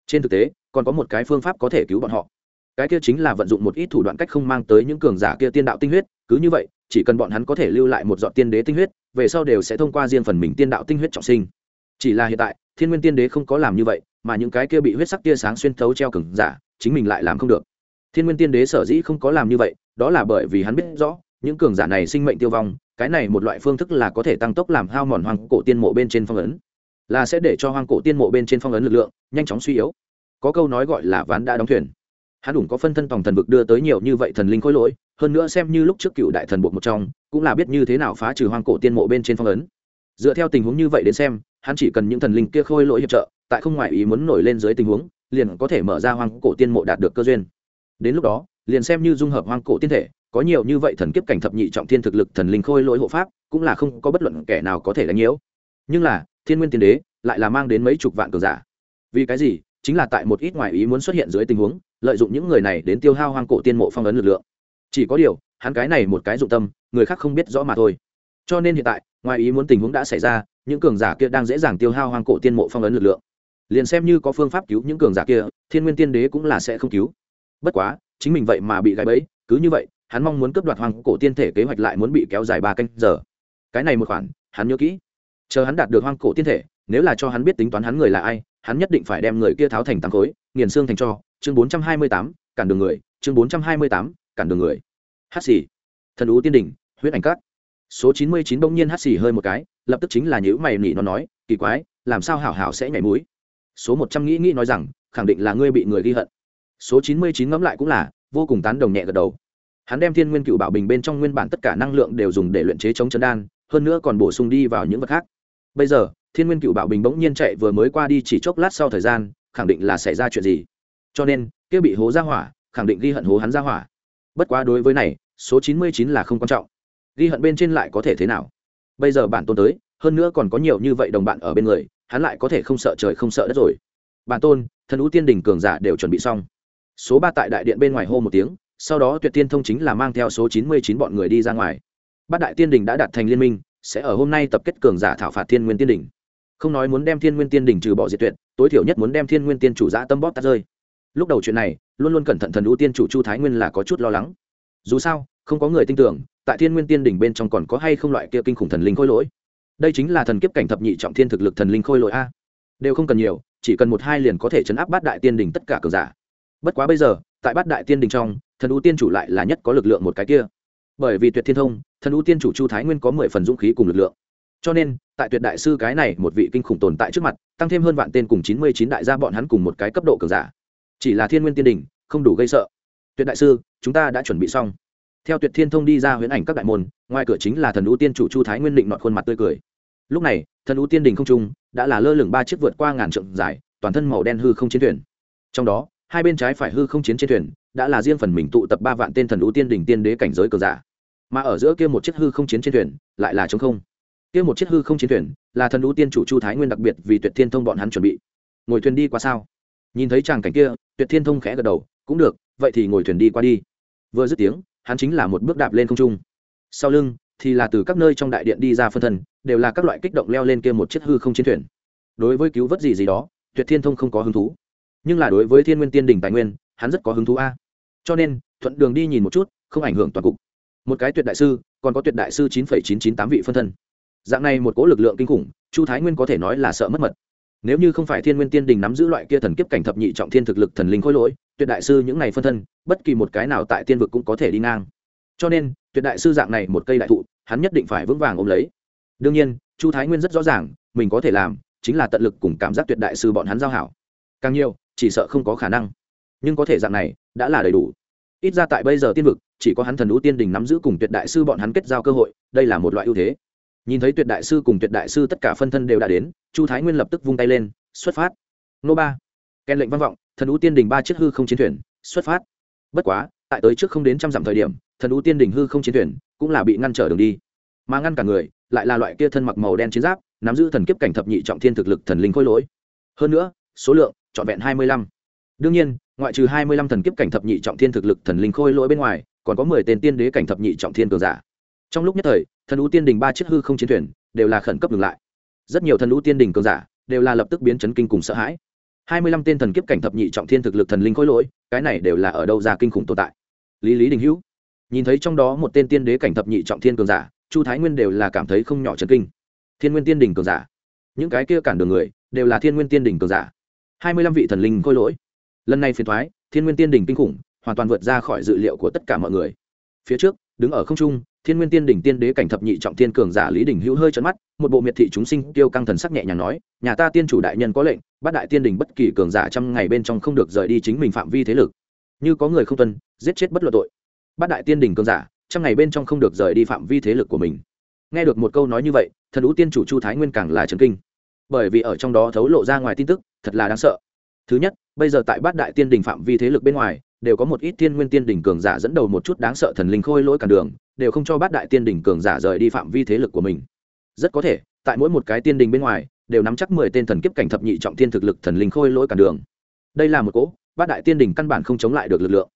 Trên thực tế, còn có một cái phương pháp có thể cứu bọn họ cái kia chính là vận dụng một ít thủ đoạn cách không mang tới những cường giả kia tiên đạo tinh huyết, cứ như vậy, chỉ cần bọn hắn có thể lưu lại một dọn tiên đế tinh huyết, về sau đều sẽ thông qua riêng phần mình tiên đạo tinh huyết trọng sinh. Chỉ là hiện tại, thiên nguyên tiên đế không có làm như vậy, mà những cái kia bị huyết sắc tia sáng xuyên thấu treo cường giả, chính mình lại làm không được. Thiên nguyên tiên đế sở dĩ không có làm như vậy, đó là bởi vì hắn biết rõ, những cường giả này sinh mệnh tiêu vong, cái này một loại phương thức là có thể tăng tốc làm hao mòn hoang cổ tiên mộ bên trên phong ấn, là sẽ để cho hoang cổ tiên mộ bên trên phong ấn lực lượng nhanh chóng suy yếu. Có câu nói gọi là ván đã đóng thuyền hắn đủ có phân thân tòng thần vực đưa tới nhiều như vậy thần linh khối lỗi, hơn nữa xem như lúc trước cựu đại thần buộc một trong, cũng là biết như thế nào phá trừ hoang cổ tiên mộ bên trên phong ấn. Dựa theo tình huống như vậy đến xem, hắn chỉ cần những thần linh kia khôi lỗi hiệp trợ, tại không ngoại ý muốn nổi lên dưới tình huống, liền có thể mở ra hoang cổ tiên mộ đạt được cơ duyên. Đến lúc đó, liền xem như dung hợp hoang cổ tiên thể, có nhiều như vậy thần kiếp cảnh thập nhị trọng thiên thực lực thần linh khôi lỗi hộ pháp, cũng là không có bất luận kẻ nào có thể đánh nhiễu nhưng là, thiên nguyên tiên đế lại là mang đến mấy chục vạn cường giả. Vì cái gì? Chính là tại một ít ngoại ý muốn xuất hiện dưới tình huống lợi dụng những người này đến tiêu hao hoang cổ tiên mộ phong ấn lực lượng. Chỉ có điều, hắn cái này một cái dụng tâm, người khác không biết rõ mà thôi. Cho nên hiện tại, ngoài ý muốn tình huống đã xảy ra, những cường giả kia đang dễ dàng tiêu hao hoang cổ tiên mộ phong ấn lực lượng. Liền xem như có phương pháp cứu những cường giả kia, thiên nguyên tiên đế cũng là sẽ không cứu. Bất quá, chính mình vậy mà bị gãy bẫy, cứ như vậy, hắn mong muốn cướp đoạt hoang cổ tiên thể kế hoạch lại muốn bị kéo dài ba canh giờ. Cái này một khoản, hắn nhớ kỹ. Chờ hắn đạt được hoang cổ tiên thể, nếu là cho hắn biết tính toán hắn người là ai hắn nhất định phải đem người kia tháo thành tám khối, nghiền xương thành cho, chương bốn trăm hai mươi tám, cản đường người, chương bốn trăm hai mươi tám, cản đường người. Hát xì. Thần ú tiên đỉnh, huyết ảnh cát số chín mươi chín bỗng nhiên hát xì hơi một cái, lập tức chính là nhữ mày nỉ nó nói, kỳ quái, làm sao hảo hảo sẽ nhảy múi số một trăm nghĩ nghĩ nói rằng, khẳng định là ngươi bị người ghi hận. Số chín mươi chín ngẫm lại cũng là, vô cùng tán đồng nhẹ gật đầu. Hắn đem thiên nguyên cựu bảo bình bên trong nguyên bản tất cả năng lượng đều dùng để luyện chế chống chân đan, hơn nữa còn bổ sung đi vào những vật khác. Bây giờ thiên nguyên cựu bảo bình bỗng nhiên chạy vừa mới qua đi chỉ chốc lát sau thời gian, khẳng định là xảy ra chuyện gì. Cho nên, kia bị hố ra hỏa, khẳng định ghi hận hố hắn ra hỏa. Bất quá đối với này, số chín mươi chín là không quan trọng. Ghi hận bên trên lại có thể thế nào? Bây giờ bản tôn tới, hơn nữa còn có nhiều như vậy đồng bạn ở bên người, hắn lại có thể không sợ trời không sợ đất rồi. Bản tôn, thần ú tiên đình cường giả đều chuẩn bị xong. Số ba tại đại điện bên ngoài hô một tiếng, sau đó tuyệt tiên thông chính là mang theo số chín mươi chín bọn người đi ra ngoài. Bát đại tiên đình đã đạt thành liên minh, sẽ ở hôm nay tập kết cường giả thảo phạt thiên nguyên tiên đình không nói muốn đem thiên nguyên tiên đình trừ bỏ diệt tuyệt, tối thiểu nhất muốn đem thiên nguyên tiên chủ giã tâm bóp tắt rơi. Lúc đầu chuyện này, luôn luôn cẩn thận thần ưu tiên chủ chu thái nguyên là có chút lo lắng. Dù sao, không có người tin tưởng, tại thiên nguyên tiên đỉnh bên trong còn có hay không loại kia kinh khủng thần linh khôi lỗi. Đây chính là thần kiếp cảnh thập nhị trọng thiên thực lực thần linh khôi lỗi a. Đều không cần nhiều, chỉ cần một hai liền có thể chấn áp bát đại tiên đỉnh tất cả cờ giả. Bất quá bây giờ, tại bát đại tiên đình trong, thần ưu tiên chủ lại là nhất có lực lượng một cái kia. Bởi vì tuyệt thiên thông, thần ưu tiên chủ chu thái nguyên có mười phần dũng khí cùng lực lượng cho nên, tại tuyệt đại sư cái này một vị kinh khủng tồn tại trước mặt, tăng thêm hơn vạn tên cùng chín mươi chín đại gia bọn hắn cùng một cái cấp độ cường giả. Chỉ là thiên nguyên tiên đình không đủ gây sợ. Tuyệt đại sư, chúng ta đã chuẩn bị xong. Theo tuyệt thiên thông đi ra huyễn ảnh các đại môn, ngoài cửa chính là thần ưu tiên chủ chu thái nguyên định nọt khuôn mặt tươi cười. Lúc này, thần ưu tiên đình không trung, đã là lơ lửng ba chiếc vượt qua ngàn trượng dài, toàn thân màu đen hư không chiến thuyền. Trong đó, hai bên trái phải hư không chiến trên thuyền, đã là riêng phần mình tụ tập ba vạn tên thần ưu tiên đình tiên đế cảnh giới cờ giả. Mà ở giữa kia một chiếc hư không chiến trên thuyền, lại là trống không kia một chiếc hư không chiến thuyền, là thần ưu tiên chủ chu thái nguyên đặc biệt vì tuyệt thiên thông bọn hắn chuẩn bị. Ngồi thuyền đi qua sao? Nhìn thấy chàng cảnh kia, tuyệt thiên thông khẽ gật đầu, cũng được, vậy thì ngồi thuyền đi qua đi. Vừa dứt tiếng, hắn chính là một bước đạp lên không trung. Sau lưng, thì là từ các nơi trong đại điện đi ra phân thân, đều là các loại kích động leo lên kia một chiếc hư không chiến thuyền. Đối với cứu vớt gì gì đó, tuyệt thiên thông không có hứng thú. Nhưng là đối với thiên nguyên tiên đỉnh tài nguyên, hắn rất có hứng thú a. Cho nên, thuận đường đi nhìn một chút, không ảnh hưởng toàn cục. Một cái tuyệt đại sư, còn có tuyệt đại sư chín chín chín tám vị phân thân dạng này một cỗ lực lượng kinh khủng, chu thái nguyên có thể nói là sợ mất mật. Nếu như không phải thiên nguyên tiên đình nắm giữ loại kia thần kiếp cảnh thập nhị trọng thiên thực lực thần linh khôi lỗi, tuyệt đại sư những này phân thân, bất kỳ một cái nào tại tiên vực cũng có thể đi ngang. Cho nên, tuyệt đại sư dạng này một cây đại thụ, hắn nhất định phải vững vàng ôm lấy. Đương nhiên, chu thái nguyên rất rõ ràng, mình có thể làm chính là tận lực cùng cảm giác tuyệt đại sư bọn hắn giao hảo. Càng nhiều, chỉ sợ không có khả năng. Nhưng có thể dạng này, đã là đầy đủ. Ít ra tại bây giờ tiên vực, chỉ có hắn thần lũ tiên đình nắm giữ cùng tuyệt đại sư bọn hắn kết giao cơ hội, đây là một loại ưu thế nhìn thấy tuyệt đại sư cùng tuyệt đại sư tất cả phân thân đều đã đến, chu thái nguyên lập tức vung tay lên, xuất phát. Nô ba. Kèn lệnh văn vọng, thần ưu tiên đình ba chiếc hư không chiến thuyền, xuất phát. Bất quá, tại tới trước không đến trăm dặm thời điểm, thần ưu tiên đình hư không chiến thuyền cũng là bị ngăn trở đường đi. Mà ngăn cả người, lại là loại kia thân mặc màu đen chiến giáp, nắm giữ thần kiếp cảnh thập nhị trọng thiên thực lực thần linh khôi lỗi. Hơn nữa, số lượng trọn vẹn hai mươi lăm. Đương nhiên, ngoại trừ hai mươi lăm thần kiếp cảnh thập nhị trọng thiên thực lực thần linh khôi lỗi bên ngoài, còn có mười tên tiên đế cảnh thập nhị trọng thiên cường giả trong lúc nhất thời, thần ưu tiên đình ba chiếc hư không chiến thuyền đều là khẩn cấp ngừng lại. Rất nhiều thần ưu tiên đình cường giả đều là lập tức biến chấn kinh cùng sợ hãi. Hai mươi lăm tên thần kiếp cảnh thập nhị trọng thiên thực lực thần linh khôi lỗi, cái này đều là ở đâu ra kinh khủng tồn tại? Lý lý đình hữu, nhìn thấy trong đó một tên tiên đế cảnh thập nhị trọng thiên cường giả, chu thái nguyên đều là cảm thấy không nhỏ chấn kinh. Thiên nguyên tiên đình cường giả, những cái kia cản đường người đều là thiên nguyên tiên đình cường giả. Hai mươi lăm vị thần linh khôi lỗi. Lần này phiền thoái thiên nguyên tiên đình kinh khủng, hoàn toàn vượt ra khỏi dự liệu của tất cả mọi người. Phía trước, đứng ở không trung thiên nguyên tiên đỉnh tiên đế cảnh thập nhị trọng thiên cường giả lý đình hữu hơi chấn mắt, một bộ miệt thị chúng sinh tiêu căng thần sắc nhẹ nhàng nói, nhà ta tiên chủ đại nhân có lệnh, bắt đại tiên đỉnh bất kỳ cường giả trăm ngày bên trong không được rời đi chính mình phạm vi thế lực. Như có người không tuân, giết chết bất luận tội. Bắt đại tiên đỉnh cường giả, trăm ngày bên trong không được rời đi phạm vi thế lực của mình. Nghe được một câu nói như vậy, thần ú tiên chủ chu thái nguyên càng là trấn kinh. Bởi vì ở trong đó thấu lộ ra ngoài tin tức, thật là đáng sợ. Thứ nhất, bây giờ tại bát đại tiên đình phạm vi thế lực bên ngoài, đều có một ít tiên nguyên tiên đỉnh cường giả dẫn đầu một chút đáng sợ thần linh khôi lỗi cản đường đều không cho bát đại tiên Đình cường giả rời đi phạm vi thế lực của mình. Rất có thể, tại mỗi một cái tiên đình bên ngoài, đều nắm chắc mười tên thần kiếp cảnh thập nhị trọng thiên thực lực thần linh khôi lỗi cản đường. Đây là một cỗ, bát đại tiên Đình căn bản không chống lại được lực lượng.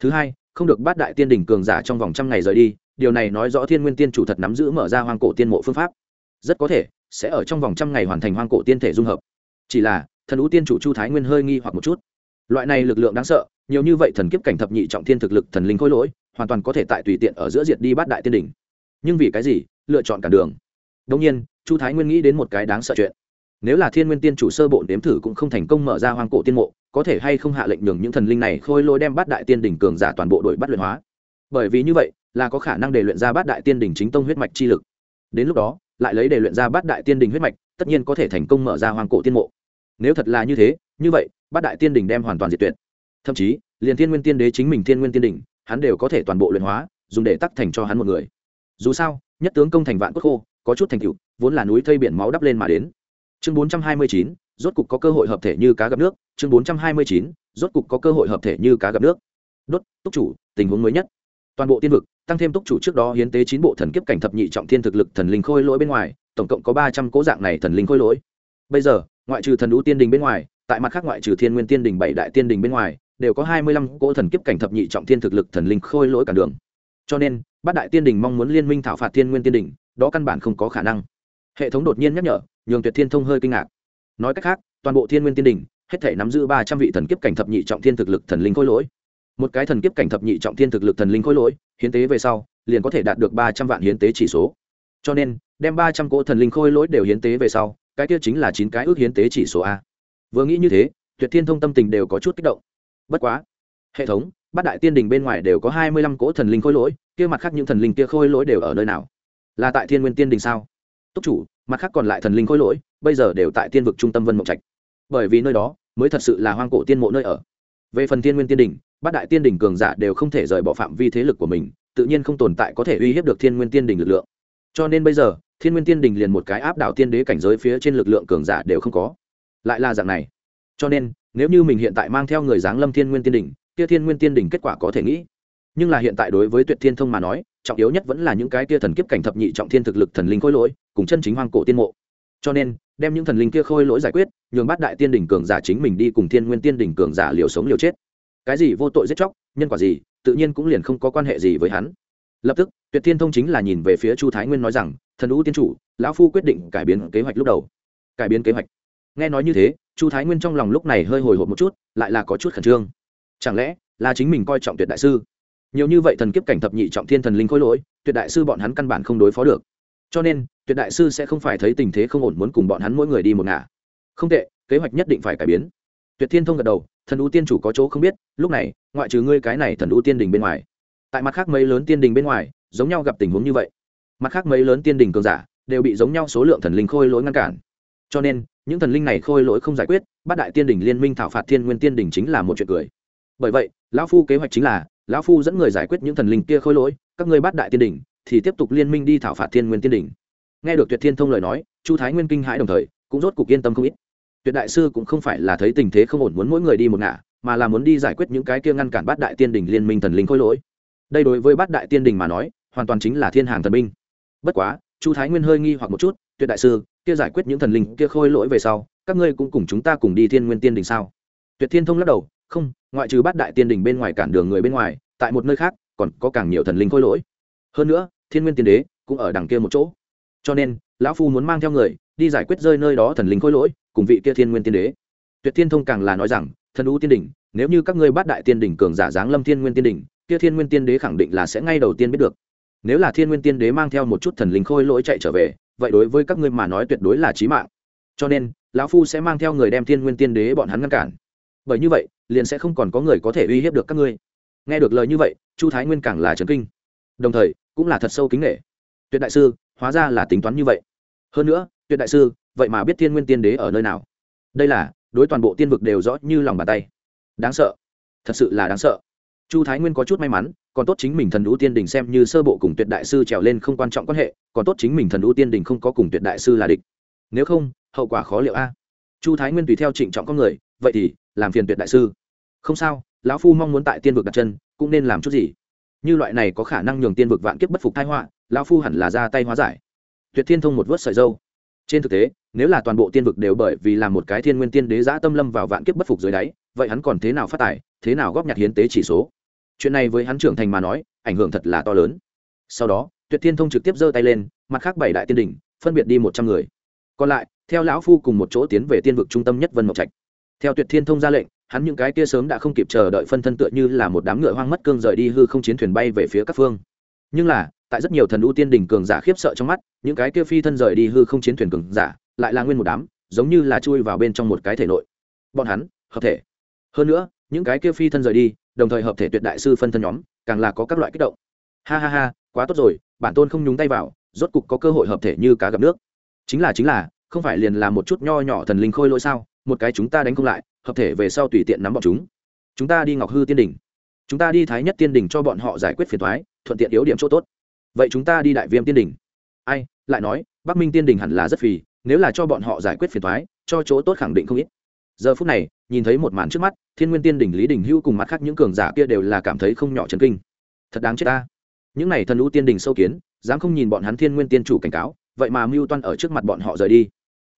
Thứ hai, không được bát đại tiên Đình cường giả trong vòng trăm ngày rời đi, điều này nói rõ thiên nguyên tiên chủ thật nắm giữ mở ra hoang cổ tiên mộ phương pháp. Rất có thể, sẽ ở trong vòng trăm ngày hoàn thành hoang cổ tiên thể dung hợp. Chỉ là, thần ú tiên chủ chu thái nguyên hơi nghi hoặc một chút. Loại này lực lượng đáng sợ, nhiều như vậy thần kiếp cảnh thập nhị trọng thiên thực lực thần linh khôi lỗi hoàn toàn có thể tại tùy tiện ở giữa diệt đi bát đại tiên đỉnh. Nhưng vì cái gì? Lựa chọn cả đường. Đông nhiên, chu thái nguyên nghĩ đến một cái đáng sợ chuyện. Nếu là thiên nguyên tiên chủ sơ bộ đếm thử cũng không thành công mở ra hoang cổ tiên mộ, có thể hay không hạ lệnh nhường những thần linh này khôi lôi đem bát đại tiên đỉnh cường giả toàn bộ đội bắt luyện hóa. Bởi vì như vậy, là có khả năng để luyện ra bát đại tiên đỉnh chính tông huyết mạch chi lực. Đến lúc đó, lại lấy để luyện ra bát đại tiên đỉnh huyết mạch, tất nhiên có thể thành công mở ra hoang cổ tiên mộ. Nếu thật là như thế, như vậy, bát đại tiên đỉnh đem hoàn toàn diệt tuyệt. Thậm chí, liền thiên nguyên tiên đế chính mình thiên nguyên tiên đỉnh hắn đều có thể toàn bộ luyện hóa, dùng để tắc thành cho hắn một người. Dù sao, nhất tướng công thành vạn quốc khô, có chút thành tựu, vốn là núi thây biển máu đắp lên mà đến. Chương bốn trăm hai mươi chín, rốt cục có cơ hội hợp thể như cá gặp nước. Chương bốn trăm hai mươi chín, rốt cục có cơ hội hợp thể như cá gặp nước. Đốt, túc chủ, tình huống mới nhất. Toàn bộ tiên vực, tăng thêm túc chủ trước đó hiến tế chín bộ thần kiếp cảnh thập nhị trọng thiên thực lực thần linh khôi lỗi bên ngoài, tổng cộng có ba trăm cố dạng này thần linh khôi lỗi. Bây giờ, ngoại trừ thần đũ tiên đình bên ngoài, tại mặt khác ngoại trừ thiên nguyên tiên đình bảy đại tiên đình bên ngoài đều có hai mươi lăm cỗ thần kiếp cảnh thập nhị trọng thiên thực lực thần linh khôi lỗi cả đường. Cho nên, bát đại tiên đình mong muốn liên minh thảo phạt thiên nguyên tiên đình, đó căn bản không có khả năng. Hệ thống đột nhiên nhắc nhở, nhường tuyệt thiên thông hơi kinh ngạc. Nói cách khác, toàn bộ thiên nguyên tiên đình, hết thể nắm giữ ba trăm vị thần kiếp cảnh thập nhị trọng thiên thực lực thần linh khôi lỗi. Một cái thần kiếp cảnh thập nhị trọng thiên thực lực thần linh khôi lỗi, hiến tế về sau, liền có thể đạt được ba trăm vạn hiến tế chỉ số. Cho nên, đem ba trăm cỗ thần linh khôi lỗi đều hiến tế về sau, cái kia chính là chín cái ước hiến tế chỉ số a. Vừa nghĩ như thế, tuyệt thiên thông tâm tình đều có chút kích động bất quá, hệ thống, bát đại tiên đình bên ngoài đều có hai mươi lăm cỗ thần linh khôi lỗi, kia mặt khác những thần linh kia khôi lỗi đều ở nơi nào? Là tại thiên nguyên tiên đình sao? Túc chủ, mặt khác còn lại thần linh khôi lỗi, bây giờ đều tại tiên vực trung tâm vân mộng trạch. Bởi vì nơi đó mới thật sự là hoang cổ tiên mộ nơi ở. Về phần thiên nguyên tiên đình, bát đại tiên đình cường giả đều không thể rời bỏ phạm vi thế lực của mình, tự nhiên không tồn tại có thể uy hiếp được thiên nguyên tiên đình lực lượng. Cho nên bây giờ, thiên nguyên tiên đình liền một cái áp đảo tiên đế cảnh giới phía trên lực lượng cường giả đều không có. Lại là dạng này. Cho nên nếu như mình hiện tại mang theo người giáng lâm thiên nguyên tiên Đỉnh, kia thiên nguyên tiên Đỉnh kết quả có thể nghĩ. Nhưng là hiện tại đối với tuyệt thiên thông mà nói trọng yếu nhất vẫn là những cái kia thần kiếp cảnh thập nhị trọng thiên thực lực thần linh khôi lỗi cùng chân chính hoang cổ tiên mộ. Cho nên đem những thần linh kia khôi lỗi giải quyết nhường bát đại tiên đỉnh cường giả chính mình đi cùng thiên nguyên tiên đỉnh cường giả liều sống liều chết. Cái gì vô tội giết chóc nhân quả gì tự nhiên cũng liền không có quan hệ gì với hắn. Lập tức tuyệt thiên thông chính là nhìn về phía chu thái nguyên nói rằng thần ưu tiên chủ lão phu quyết định cải biến kế hoạch lúc đầu. Cải biến kế hoạch. Nghe nói như thế chu thái nguyên trong lòng lúc này hơi hồi hộp một chút, lại là có chút khẩn trương. Chẳng lẽ là chính mình coi trọng tuyệt đại sư? Nhiều như vậy thần kiếp cảnh thập nhị trọng thiên thần linh khôi lỗi, tuyệt đại sư bọn hắn căn bản không đối phó được. Cho nên, tuyệt đại sư sẽ không phải thấy tình thế không ổn muốn cùng bọn hắn mỗi người đi một ngả. Không tệ, kế hoạch nhất định phải cải biến. Tuyệt thiên thông gật đầu, thần ưu tiên chủ có chỗ không biết, lúc này, ngoại trừ ngươi cái này thần ưu tiên đình bên ngoài, tại mặt khác mấy lớn tiên đình bên ngoài, giống nhau gặp tình huống như vậy. Mặt khác mấy lớn tiên đình cường giả, đều bị giống nhau số lượng thần linh khôi lỗi ngăn cản. Cho nên những thần linh này khôi lỗi không giải quyết, bát đại tiên đình liên minh thảo phạt thiên nguyên tiên đình chính là một chuyện cười. Bởi vậy, lão phu kế hoạch chính là, lão phu dẫn người giải quyết những thần linh kia khôi lỗi, các ngươi bát đại tiên đình thì tiếp tục liên minh đi thảo phạt thiên nguyên tiên đình nghe được tuyệt thiên thông lời nói, chu thái nguyên kinh hãi đồng thời, cũng rốt cục yên tâm không ít. Tuyệt đại sư cũng không phải là thấy tình thế không ổn muốn mỗi người đi một ngả, mà là muốn đi giải quyết những cái kia ngăn cản bát đại tiên đình liên minh thần linh khôi lỗi. Đây đối với bát đại tiên đình mà nói, hoàn toàn chính là thiên hàng thần binh. Bất quá, chu thái nguyên hơi nghi hoặc một chút, tuyệt đại sư kia giải quyết những thần linh kia khôi lỗi về sau các ngươi cũng cùng chúng ta cùng đi thiên nguyên tiên đình sao? Tuyệt thiên thông lắc đầu không ngoại trừ bát đại tiên đình bên ngoài cản đường người bên ngoài tại một nơi khác còn có càng nhiều thần linh khôi lỗi. Hơn nữa thiên nguyên tiên đế cũng ở đằng kia một chỗ. Cho nên lão phu muốn mang theo người đi giải quyết rơi nơi đó thần linh khôi lỗi cùng vị kia thiên nguyên tiên đế. Tuyệt thiên thông càng là nói rằng thần u tiên Đình, nếu như các ngươi bát đại tiên Đình cường giả giáng lâm thiên nguyên tiên Đình, kia thiên nguyên tiên đế khẳng định là sẽ ngay đầu tiên biết được. Nếu là thiên nguyên tiên đế mang theo một chút thần linh khôi lỗi chạy trở về vậy đối với các ngươi mà nói tuyệt đối là chí mạng. Cho nên, lão phu sẽ mang theo người đem thiên nguyên tiên đế bọn hắn ngăn cản. Bởi như vậy, liền sẽ không còn có người có thể uy hiếp được các ngươi. Nghe được lời như vậy, chu thái nguyên càng là trấn kinh. Đồng thời, cũng là thật sâu kính nghệ tuyệt đại sư, hóa ra là tính toán như vậy. Hơn nữa, tuyệt đại sư, vậy mà biết thiên nguyên tiên đế ở nơi nào? Đây là, đối toàn bộ tiên vực đều rõ như lòng bàn tay. Đáng sợ. Thật sự là đáng sợ. Chu thái nguyên có chút may mắn còn tốt chính mình thần ưu tiên đình xem như sơ bộ cùng tuyệt đại sư trèo lên không quan trọng quan hệ, còn tốt chính mình thần ưu tiên đình không có cùng tuyệt đại sư là địch. Nếu không, hậu quả khó liệu a. Chu thái nguyên tùy theo trịnh trọng con người, vậy thì, làm phiền tuyệt đại sư. Không sao, lão phu mong muốn tại tiên vực đặt chân, cũng nên làm chút gì. Như loại này có khả năng nhường tiên vực vạn kiếp bất phục thai họa, lão phu hẳn là ra tay hóa giải. Tuyệt thiên thông một vớt sợi dâu. Trên thực tế, nếu là toàn bộ tiên vực đều bởi vì làm một cái thiên nguyên tiên đế giã tâm lâm vào vạn kiếp bất phục dưới đáy, vậy hắn còn thế nào phát tài, thế nào góp nhặt hiến tế chỉ số? Chuyện này với hắn trưởng thành mà nói, ảnh hưởng thật là to lớn. Sau đó, tuyệt thiên thông trực tiếp giơ tay lên, mặt khác bảy đại tiên đỉnh, phân biệt đi một trăm người. Còn lại, theo lão phu cùng một chỗ tiến về tiên vực trung tâm nhất vân mộc trạch. Theo tuyệt thiên thông ra lệnh, hắn những cái kia sớm đã không kịp chờ đợi phân thân tựa như là một đám ngựa hoang mất cương rời đi hư không chiến thuyền bay về phía các phương. Nhưng là, tại rất nhiều thần ưu tiên đỉnh cường giả khiếp sợ trong mắt, những cái kia phi thân rời đi hư không chiến thuyền cường giả, lại là nguyên một đám, giống như là chui vào bên trong một cái thể nội. Bọn hắn, hợp thể. Hơn nữa, những cái kia phi thân rời đi đồng thời hợp thể tuyệt đại sư phân thân nhóm, càng là có các loại kích động. Ha ha ha, quá tốt rồi, bản tôn không nhúng tay vào, rốt cục có cơ hội hợp thể như cá gặp nước. Chính là chính là, không phải liền là một chút nho nhỏ thần linh khôi lỗi sao? Một cái chúng ta đánh không lại, hợp thể về sau tùy tiện nắm bọn chúng. Chúng ta đi ngọc hư tiên đỉnh. Chúng ta đi thái nhất tiên đỉnh cho bọn họ giải quyết phiền thoái thuận tiện yếu điểm chỗ tốt. Vậy chúng ta đi đại viêm tiên đỉnh. Ai, lại nói, bắc minh tiên đỉnh hẳn là rất phì, nếu là cho bọn họ giải quyết phiền thoái cho chỗ tốt khẳng định không ít giờ phút này, nhìn thấy một màn trước mắt, thiên nguyên tiên đỉnh lý đình hữu cùng mặt khác những cường giả kia đều là cảm thấy không nhỏ chấn kinh. Thật đáng chết ta. Những này thần lũ tiên đình sâu kiến, dám không nhìn bọn hắn thiên nguyên tiên chủ cảnh cáo, vậy mà mưu toan ở trước mặt bọn họ rời đi.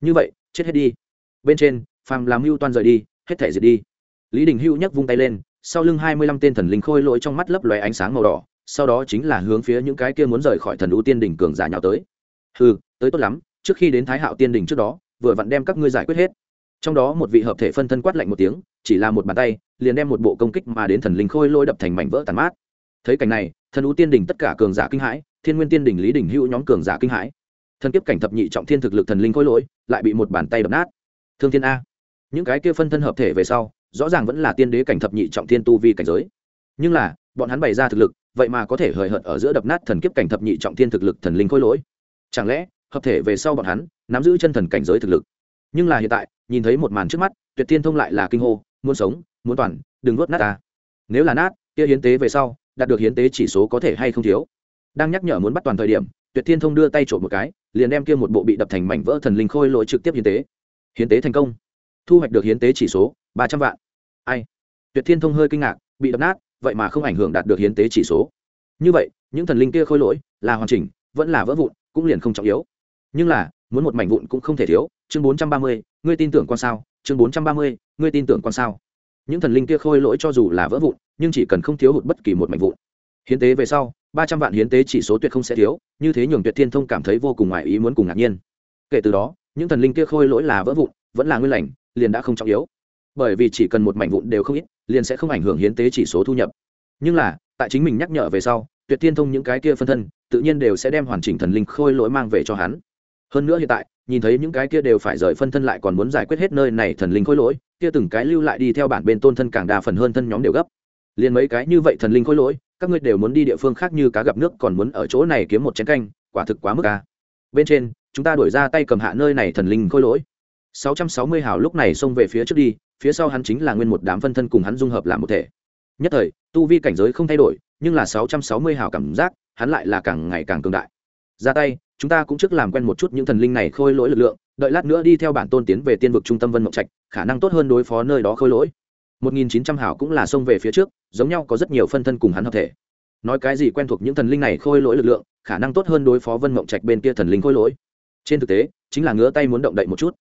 Như vậy, chết hết đi. Bên trên, phàm làm mưu toan rời đi, hết thể diệt đi. Lý đình hữu nhấc vung tay lên, sau lưng hai mươi lăm tên thần linh khôi lỗi trong mắt lấp lóe ánh sáng màu đỏ, sau đó chính là hướng phía những cái kia muốn rời khỏi thần lũ tiên đỉnh cường giả nhào tới. Ừ tới tốt lắm, trước khi đến thái hạo tiên đỉnh trước đó, vừa vặn đem các ngươi giải quyết hết trong đó một vị hợp thể phân thân quát lạnh một tiếng, chỉ là một bàn tay, liền đem một bộ công kích mà đến thần linh khôi lôi đập thành mảnh vỡ tàn mát. Thấy cảnh này, thần ú tiên đình tất cả cường giả kinh hãi, thiên nguyên tiên đình lý đình hữu nhóm cường giả kinh hãi. Thần kiếp cảnh thập nhị trọng thiên thực lực thần linh khôi lỗi, lại bị một bàn tay đập nát. Thương thiên a. Những cái kia phân thân hợp thể về sau, rõ ràng vẫn là tiên đế cảnh thập nhị trọng thiên tu vi cảnh giới. Nhưng là, bọn hắn bày ra thực lực, vậy mà có thể hời hợt ở giữa đập nát thần kiếp cảnh thập nhị trọng thiên thực lực thần linh khôi lỗi. Chẳng lẽ, hợp thể về sau bọn hắn, nắm giữ chân thần cảnh giới thực lực? Nhưng là hiện tại, nhìn thấy một màn trước mắt, tuyệt tiên thông lại là kinh hô, muốn sống, muốn toàn, đừng nuốt nát ta. Nếu là nát, kia hiến tế về sau, đạt được hiến tế chỉ số có thể hay không thiếu. Đang nhắc nhở muốn bắt toàn thời điểm, tuyệt thiên thông đưa tay trộm một cái, liền đem kia một bộ bị đập thành mảnh vỡ thần linh khôi lỗi trực tiếp hiến tế. Hiến tế thành công. Thu hoạch được hiến tế chỉ số, ba trăm vạn. Ai? Tuyệt thiên thông hơi kinh ngạc, bị đập nát, vậy mà không ảnh hưởng đạt được hiến tế chỉ số. Như vậy, những thần linh kia khôi lỗi, là hoàn chỉnh, vẫn là vỡ vụn, cũng liền không trọng yếu. Nhưng là muốn một mảnh vụn cũng không thể thiếu, chương bốn trăm ba mươi, ngươi tin tưởng quan sao? chương bốn trăm ba mươi, ngươi tin tưởng quan sao? Những thần linh kia khôi lỗi cho dù là vỡ vụn, nhưng chỉ cần không thiếu hụt bất kỳ một mảnh vụn. Hiến tế về sau, ba trăm vạn hiến tế chỉ số tuyệt không sẽ thiếu, như thế nhường tuyệt thiên thông cảm thấy vô cùng ngoài ý muốn cùng ngạc nhiên. Kể từ đó, những thần linh kia khôi lỗi là vỡ vụn, vẫn là nguyên lành, liền đã không trọng yếu. Bởi vì chỉ cần một mảnh vụn đều không ít, liền sẽ không ảnh hưởng hiến tế chỉ số thu nhập. Nhưng là, tại chính mình nhắc nhở về sau, tuyệt thiên thông những cái kia phân thân, tự nhiên đều sẽ đem hoàn chỉnh thần linh khôi lỗi mang về cho hắn hơn nữa hiện tại, nhìn thấy những cái kia đều phải rời phân thân lại còn muốn giải quyết hết nơi này thần linh khôi lỗi, kia từng cái lưu lại đi theo bản bên tôn thân càng đa phần hơn thân nhóm đều gấp. Liền mấy cái như vậy thần linh khôi lỗi, các ngươi đều muốn đi địa phương khác như cá gặp nước còn muốn ở chỗ này kiếm một chén canh, quả thực quá mức ca bên trên, chúng ta đổi ra tay cầm hạ nơi này thần linh khôi lỗi. 660 hào lúc này xông về phía trước đi, phía sau hắn chính là nguyên một đám phân thân cùng hắn dung hợp làm một thể. Nhất thời, tu vi cảnh giới không thay đổi, nhưng là 660 hào cảm giác, hắn lại là càng ngày càng cường đại ra tay, chúng ta cũng trước làm quen một chút những thần linh này khôi lỗi lực lượng, đợi lát nữa đi theo bản tôn tiến về tiên vực trung tâm vân mộng trạch, khả năng tốt hơn đối phó nơi đó khôi lỗi. 1900 hảo cũng là xông về phía trước, giống nhau có rất nhiều phân thân cùng hắn hợp thể. Nói cái gì quen thuộc những thần linh này khôi lỗi lực lượng, khả năng tốt hơn đối phó vân mộng trạch bên kia thần linh khôi lỗi. Trên thực tế, chính là ngứa tay muốn động đậy một chút.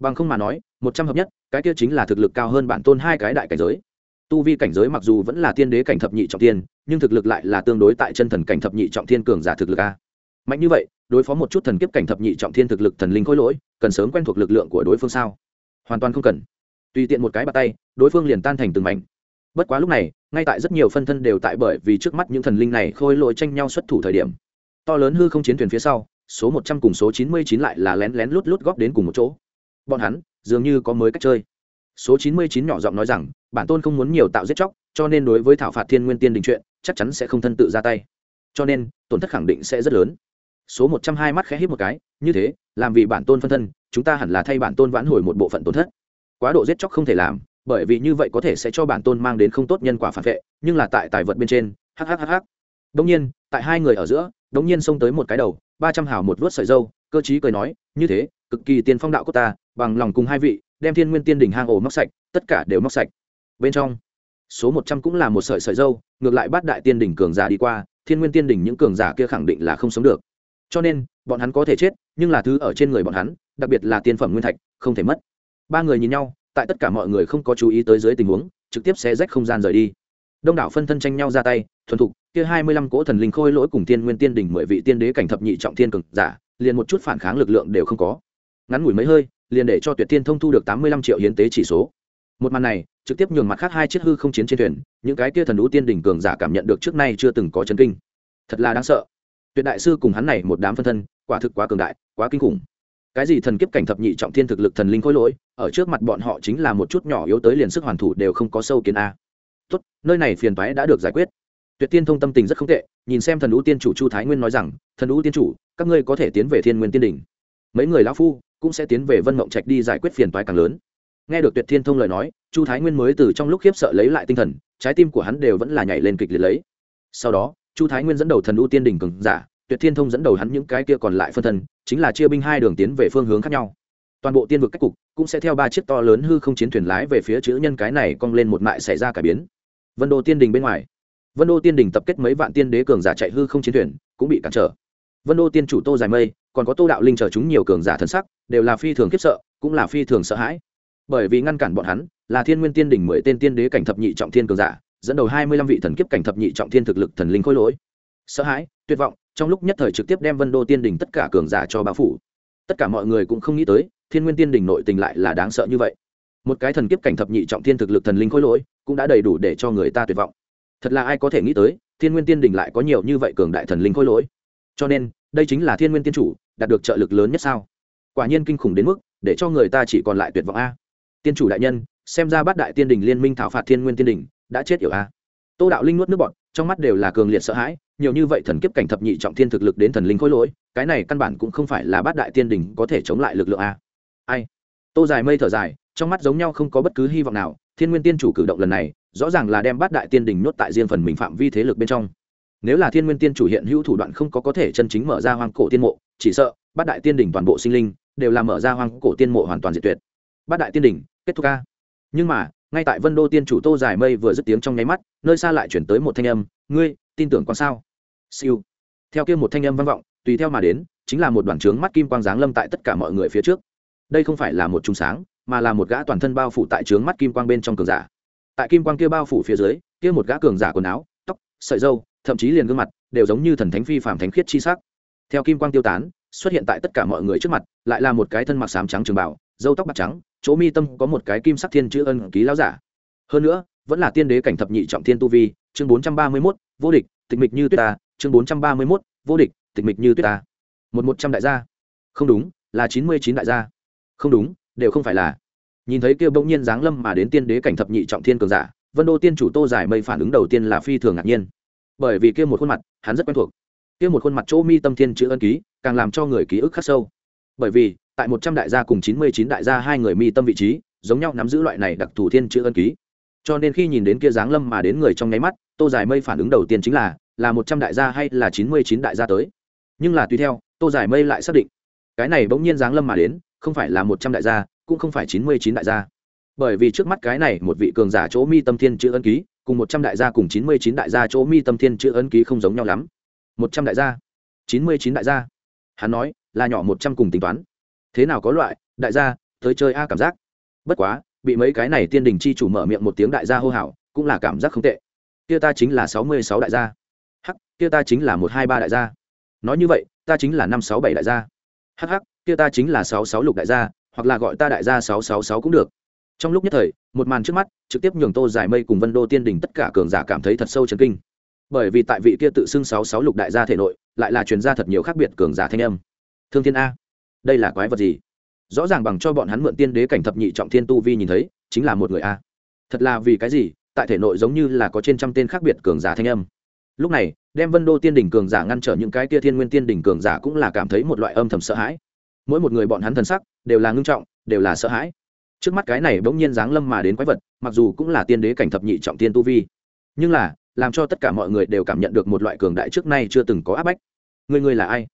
Bằng không mà nói, một trăm hợp nhất, cái kia chính là thực lực cao hơn bản tôn hai cái đại cảnh giới. Tu vi cảnh giới mặc dù vẫn là tiên đế cảnh thập nhị trọng tiên nhưng thực lực lại là tương đối tại chân thần cảnh thập nhị trọng thiên cường giả thực lực a mạnh như vậy, đối phó một chút thần kiếp cảnh thập nhị trọng thiên thực lực thần linh khôi lỗi, cần sớm quen thuộc lực lượng của đối phương sao? Hoàn toàn không cần. Tùy tiện một cái bạt tay, đối phương liền tan thành từng mảnh. Bất quá lúc này, ngay tại rất nhiều phân thân đều tại bởi vì trước mắt những thần linh này khôi lỗi tranh nhau xuất thủ thời điểm. To lớn hư không chiến thuyền phía sau, số một trăm cùng số chín mươi chín lại là lén lén lút lút góp đến cùng một chỗ. Bọn hắn, dường như có mới cách chơi. Số chín mươi chín nhỏ giọng nói rằng, bản tôn không muốn nhiều tạo giết chóc, cho nên đối với thảo phạt thiên nguyên tiên đình chuyện, chắc chắn sẽ không thân tự ra tay. Cho nên, tổn thất khẳng định sẽ rất lớn số một trăm hai mắt khẽ hít một cái, như thế, làm vì bản tôn phân thân, chúng ta hẳn là thay bản tôn vãn hồi một bộ phận tổn thất. Quá độ giết chóc không thể làm, bởi vì như vậy có thể sẽ cho bản tôn mang đến không tốt nhân quả phản vệ, nhưng là tại tài vật bên trên hhhh đông nhiên, tại hai người ở giữa, đống nhiên xông tới một cái đầu, ba trăm hào một vớt sợi dâu, cơ chí cười nói, như thế, cực kỳ tiên phong đạo của ta, bằng lòng cùng hai vị, đem thiên nguyên tiên đỉnh hang ổ móc sạch, tất cả đều móc sạch. Bên trong, số một trăm cũng là một sợi sợi dâu, ngược lại bát đại tiên đỉnh cường giả đi qua, thiên nguyên tiên đỉnh những cường giả kia khẳng định là không sống được cho nên, bọn hắn có thể chết, nhưng là thứ ở trên người bọn hắn, đặc biệt là tiên phẩm nguyên thạch, không thể mất. Ba người nhìn nhau, tại tất cả mọi người không có chú ý tới dưới tình huống, trực tiếp sẽ rách không gian rời đi. Đông đảo phân thân tranh nhau ra tay, thuần thục, kia hai mươi lăm cỗ thần linh khôi lỗi cùng tiên nguyên tiên đỉnh mười vị tiên đế cảnh thập nhị trọng thiên cực giả, liền một chút phản kháng lực lượng đều không có. Ngắn ngủi mấy hơi, liền để cho tuyệt tiên thông thu được tám mươi lăm triệu hiến tế chỉ số. Một màn này, trực tiếp nhường mặt khác hai chiếc hư không chiến trên thuyền, những cái kia thần lũ tiên đỉnh cường giả cảm nhận được trước nay chưa từng có chấn kinh. Thật là đáng sợ tuyệt đại sư cùng hắn này một đám phân thân, quả thực quá cường đại, quá kinh khủng. Cái gì thần kiếp cảnh thập nhị trọng thiên thực lực thần linh khôi lỗi, ở trước mặt bọn họ chính là một chút nhỏ yếu tới liền sức hoàn thủ đều không có sâu kiến a. Tốt, nơi này phiền toái đã được giải quyết. Tuyệt tiên thông tâm tình rất không tệ, nhìn xem thần ú tiên chủ chu thái nguyên nói rằng, thần ú tiên chủ, các ngươi có thể tiến về thiên nguyên tiên đỉnh. Mấy người lão phu cũng sẽ tiến về vân mộng trạch đi giải quyết phiền toái càng lớn. Nghe được tuyệt thiên thông lời nói, chu thái nguyên mới từ trong lúc khiếp sợ lấy lại tinh thần, trái tim của hắn đều vẫn là nhảy lên kịch liệt lấy. Sau đó chu thái nguyên dẫn đầu thần ưu tiên đỉnh cường giả, tuyệt thiên thông dẫn đầu hắn những cái kia còn lại phân thân, chính là chia binh hai đường tiến về phương hướng khác nhau. Toàn bộ tiên vực cách cục cũng sẽ theo ba chiếc to lớn hư không chiến thuyền lái về phía chữ nhân cái này cong lên một mại xảy ra cải biến. Vân đô tiên đình bên ngoài. Vân đô tiên đình tập kết mấy vạn tiên đế cường giả chạy hư không chiến thuyền, cũng bị cản trở. Vân đô tiên chủ tô dài mây, còn có tô đạo linh chờ chúng nhiều cường giả thân sắc, đều là phi thường khiếp sợ, cũng là phi thường sợ hãi. Bởi vì ngăn cản bọn hắn, là thiên nguyên tiên đỉnh mười tên tiên đế cảnh thập nhị trọng thiên cường giả dẫn đầu hai mươi lăm vị thần kiếp cảnh thập nhị trọng thiên thực lực thần linh khôi lỗi. Sợ hãi, tuyệt vọng, trong lúc nhất thời trực tiếp đem vân đô tiên đỉnh tất cả cường giả cho bao phủ. Tất cả mọi người cũng không nghĩ tới, thiên nguyên tiên đỉnh nội tình lại là đáng sợ như vậy. Một cái thần kiếp cảnh thập nhị trọng thiên thực lực thần linh khôi lỗi, cũng đã đầy đủ để cho người ta tuyệt vọng. Thật là ai có thể nghĩ tới, thiên nguyên tiên đỉnh lại có nhiều như vậy cường đại thần linh khôi lỗi. Cho nên, đây chính là thiên nguyên tiên chủ, đạt được trợ lực lớn nhất sao? Quả nhiên kinh khủng đến mức, để cho người ta chỉ còn lại tuyệt vọng a. Tiên chủ đại nhân, xem ra bát đại tiên đình liên minh thảo phạt thiên nguyên tiên đình đã chết yểu a. Tô đạo linh nuốt nước bọt, trong mắt đều là cường liệt sợ hãi, nhiều như vậy thần kiếp cảnh thập nhị trọng thiên thực lực đến thần linh khối lỗi, cái này căn bản cũng không phải là bát đại tiên đình có thể chống lại lực lượng a. Ai? Tô dài mây thở dài, trong mắt giống nhau không có bất cứ hy vọng nào, thiên nguyên tiên chủ cử động lần này, rõ ràng là đem bát đại tiên đình nuốt tại riêng phần mình phạm vi thế lực bên trong. Nếu là thiên nguyên tiên chủ hiện hữu thủ đoạn không có có thể chân chính mở ra hoang cổ tiên mộ, chỉ sợ bát đại tiên đình toàn bộ sinh linh đều là mở ra hoang cổ tiên mộ hoàn toàn diệt tuyệt. Bát đại tiên đình kết thúc ca nhưng mà ngay tại vân đô tiên chủ tô dài mây vừa dứt tiếng trong nháy mắt, nơi xa lại chuyển tới một thanh âm, ngươi, tin tưởng con sao? Siêu. Theo kia một thanh âm vang vọng, tùy theo mà đến, chính là một đoàn trướng mắt kim quang giáng lâm tại tất cả mọi người phía trước. Đây không phải là một trung sáng, mà là một gã toàn thân bao phủ tại trướng mắt kim quang bên trong cường giả. Tại kim quang kia bao phủ phía dưới, kia một gã cường giả quần áo, tóc, sợi dâu thậm chí liền gương mặt, đều giống như thần thánh phi phàm thánh khiết chi sắc. Theo kim quang tiêu tán, xuất hiện tại tất cả mọi người trước mặt, lại là một cái thân mặc sám trắng trường bảo dâu tóc bạc trắng, chỗ mi tâm có một cái kim sắc thiên chữ ân ký lão giả. Hơn nữa, vẫn là tiên đế cảnh thập nhị trọng thiên tu vi, chương bốn trăm ba mươi mốt, vô địch, tịch mịch như tuyết ta, chương bốn trăm ba mươi mốt, vô địch, tịch mịch như tuyết ta. Một một trăm đại gia. Không đúng, là chín mươi chín đại gia. Không đúng, đều không phải là. Nhìn thấy kia bỗng nhiên giáng lâm mà đến tiên đế cảnh thập nhị trọng thiên cường giả, vân đô tiên chủ tô giải mây phản ứng đầu tiên là phi thường ngạc nhiên. Bởi vì kia một khuôn mặt, hắn rất quen thuộc. Kia một khuôn mặt chỗ mi tâm thiên chữ ân ký, càng làm cho người ký ức khắc sâu. Bởi vì tại một trăm đại gia cùng chín mươi chín đại gia hai người mi tâm vị trí, giống nhau nắm giữ loại này đặc thù thiên chữ ân ký. Cho nên khi nhìn đến kia giáng lâm mà đến người trong nháy mắt, tô giải mây phản ứng đầu tiên chính là là một trăm đại gia hay là chín mươi chín đại gia tới? Nhưng là tùy theo, tô giải mây lại xác định, cái này bỗng nhiên giáng lâm mà đến, không phải là một trăm đại gia, cũng không phải chín mươi chín đại gia. Bởi vì trước mắt cái này một vị cường giả chỗ mi tâm thiên chữ ân ký, cùng một trăm đại gia cùng chín mươi chín đại gia chỗ mi tâm thiên chữ ân ký không giống nhau lắm. Một trăm đại gia, chín mươi chín đại gia. Hắn nói, là nhỏ một trăm cùng tính toán thế nào có loại, đại gia, tới chơi a cảm giác. Bất quá, bị mấy cái này tiên đình chi chủ mở miệng một tiếng đại gia hô hào, cũng là cảm giác không tệ. Kia ta chính là sáu mươi sáu đại gia. Hắc, kia ta chính là một hai ba đại gia. Nói như vậy, ta chính là năm sáu bảy đại gia. Hắc hắc, kia ta chính là sáu sáu lục đại gia, hoặc là gọi ta đại gia sáu sáu sáu cũng được. Trong lúc nhất thời, một màn trước mắt, trực tiếp nhường tô giải mây cùng vân đô tiên đình tất cả cường giả cảm thấy thật sâu chấn kinh. Bởi vì tại vị kia tự xưng sáu sáu lục đại gia thể nội, lại là truyền gia thật nhiều khác biệt cường giả thanh âm. Thương thiên a đây là quái vật gì? Rõ ràng bằng cho bọn hắn mượn tiên đế cảnh thập nhị trọng thiên tu vi nhìn thấy, chính là một người a. Thật là vì cái gì? Tại thể nội giống như là có trên trăm tên khác biệt cường giả thanh âm. Lúc này, đem vân đô tiên đỉnh cường giả ngăn trở những cái kia thiên nguyên tiên đỉnh cường giả cũng là cảm thấy một loại âm thầm sợ hãi. Mỗi một người bọn hắn thần sắc đều là ngưng trọng, đều là sợ hãi. Trước mắt cái này bỗng nhiên giáng lâm mà đến quái vật, mặc dù cũng là tiên đế cảnh thập nhị trọng tiên tu vi, nhưng là, làm cho tất cả mọi người đều cảm nhận được một loại cường đại trước nay chưa từng có áp bách. Người người là ai?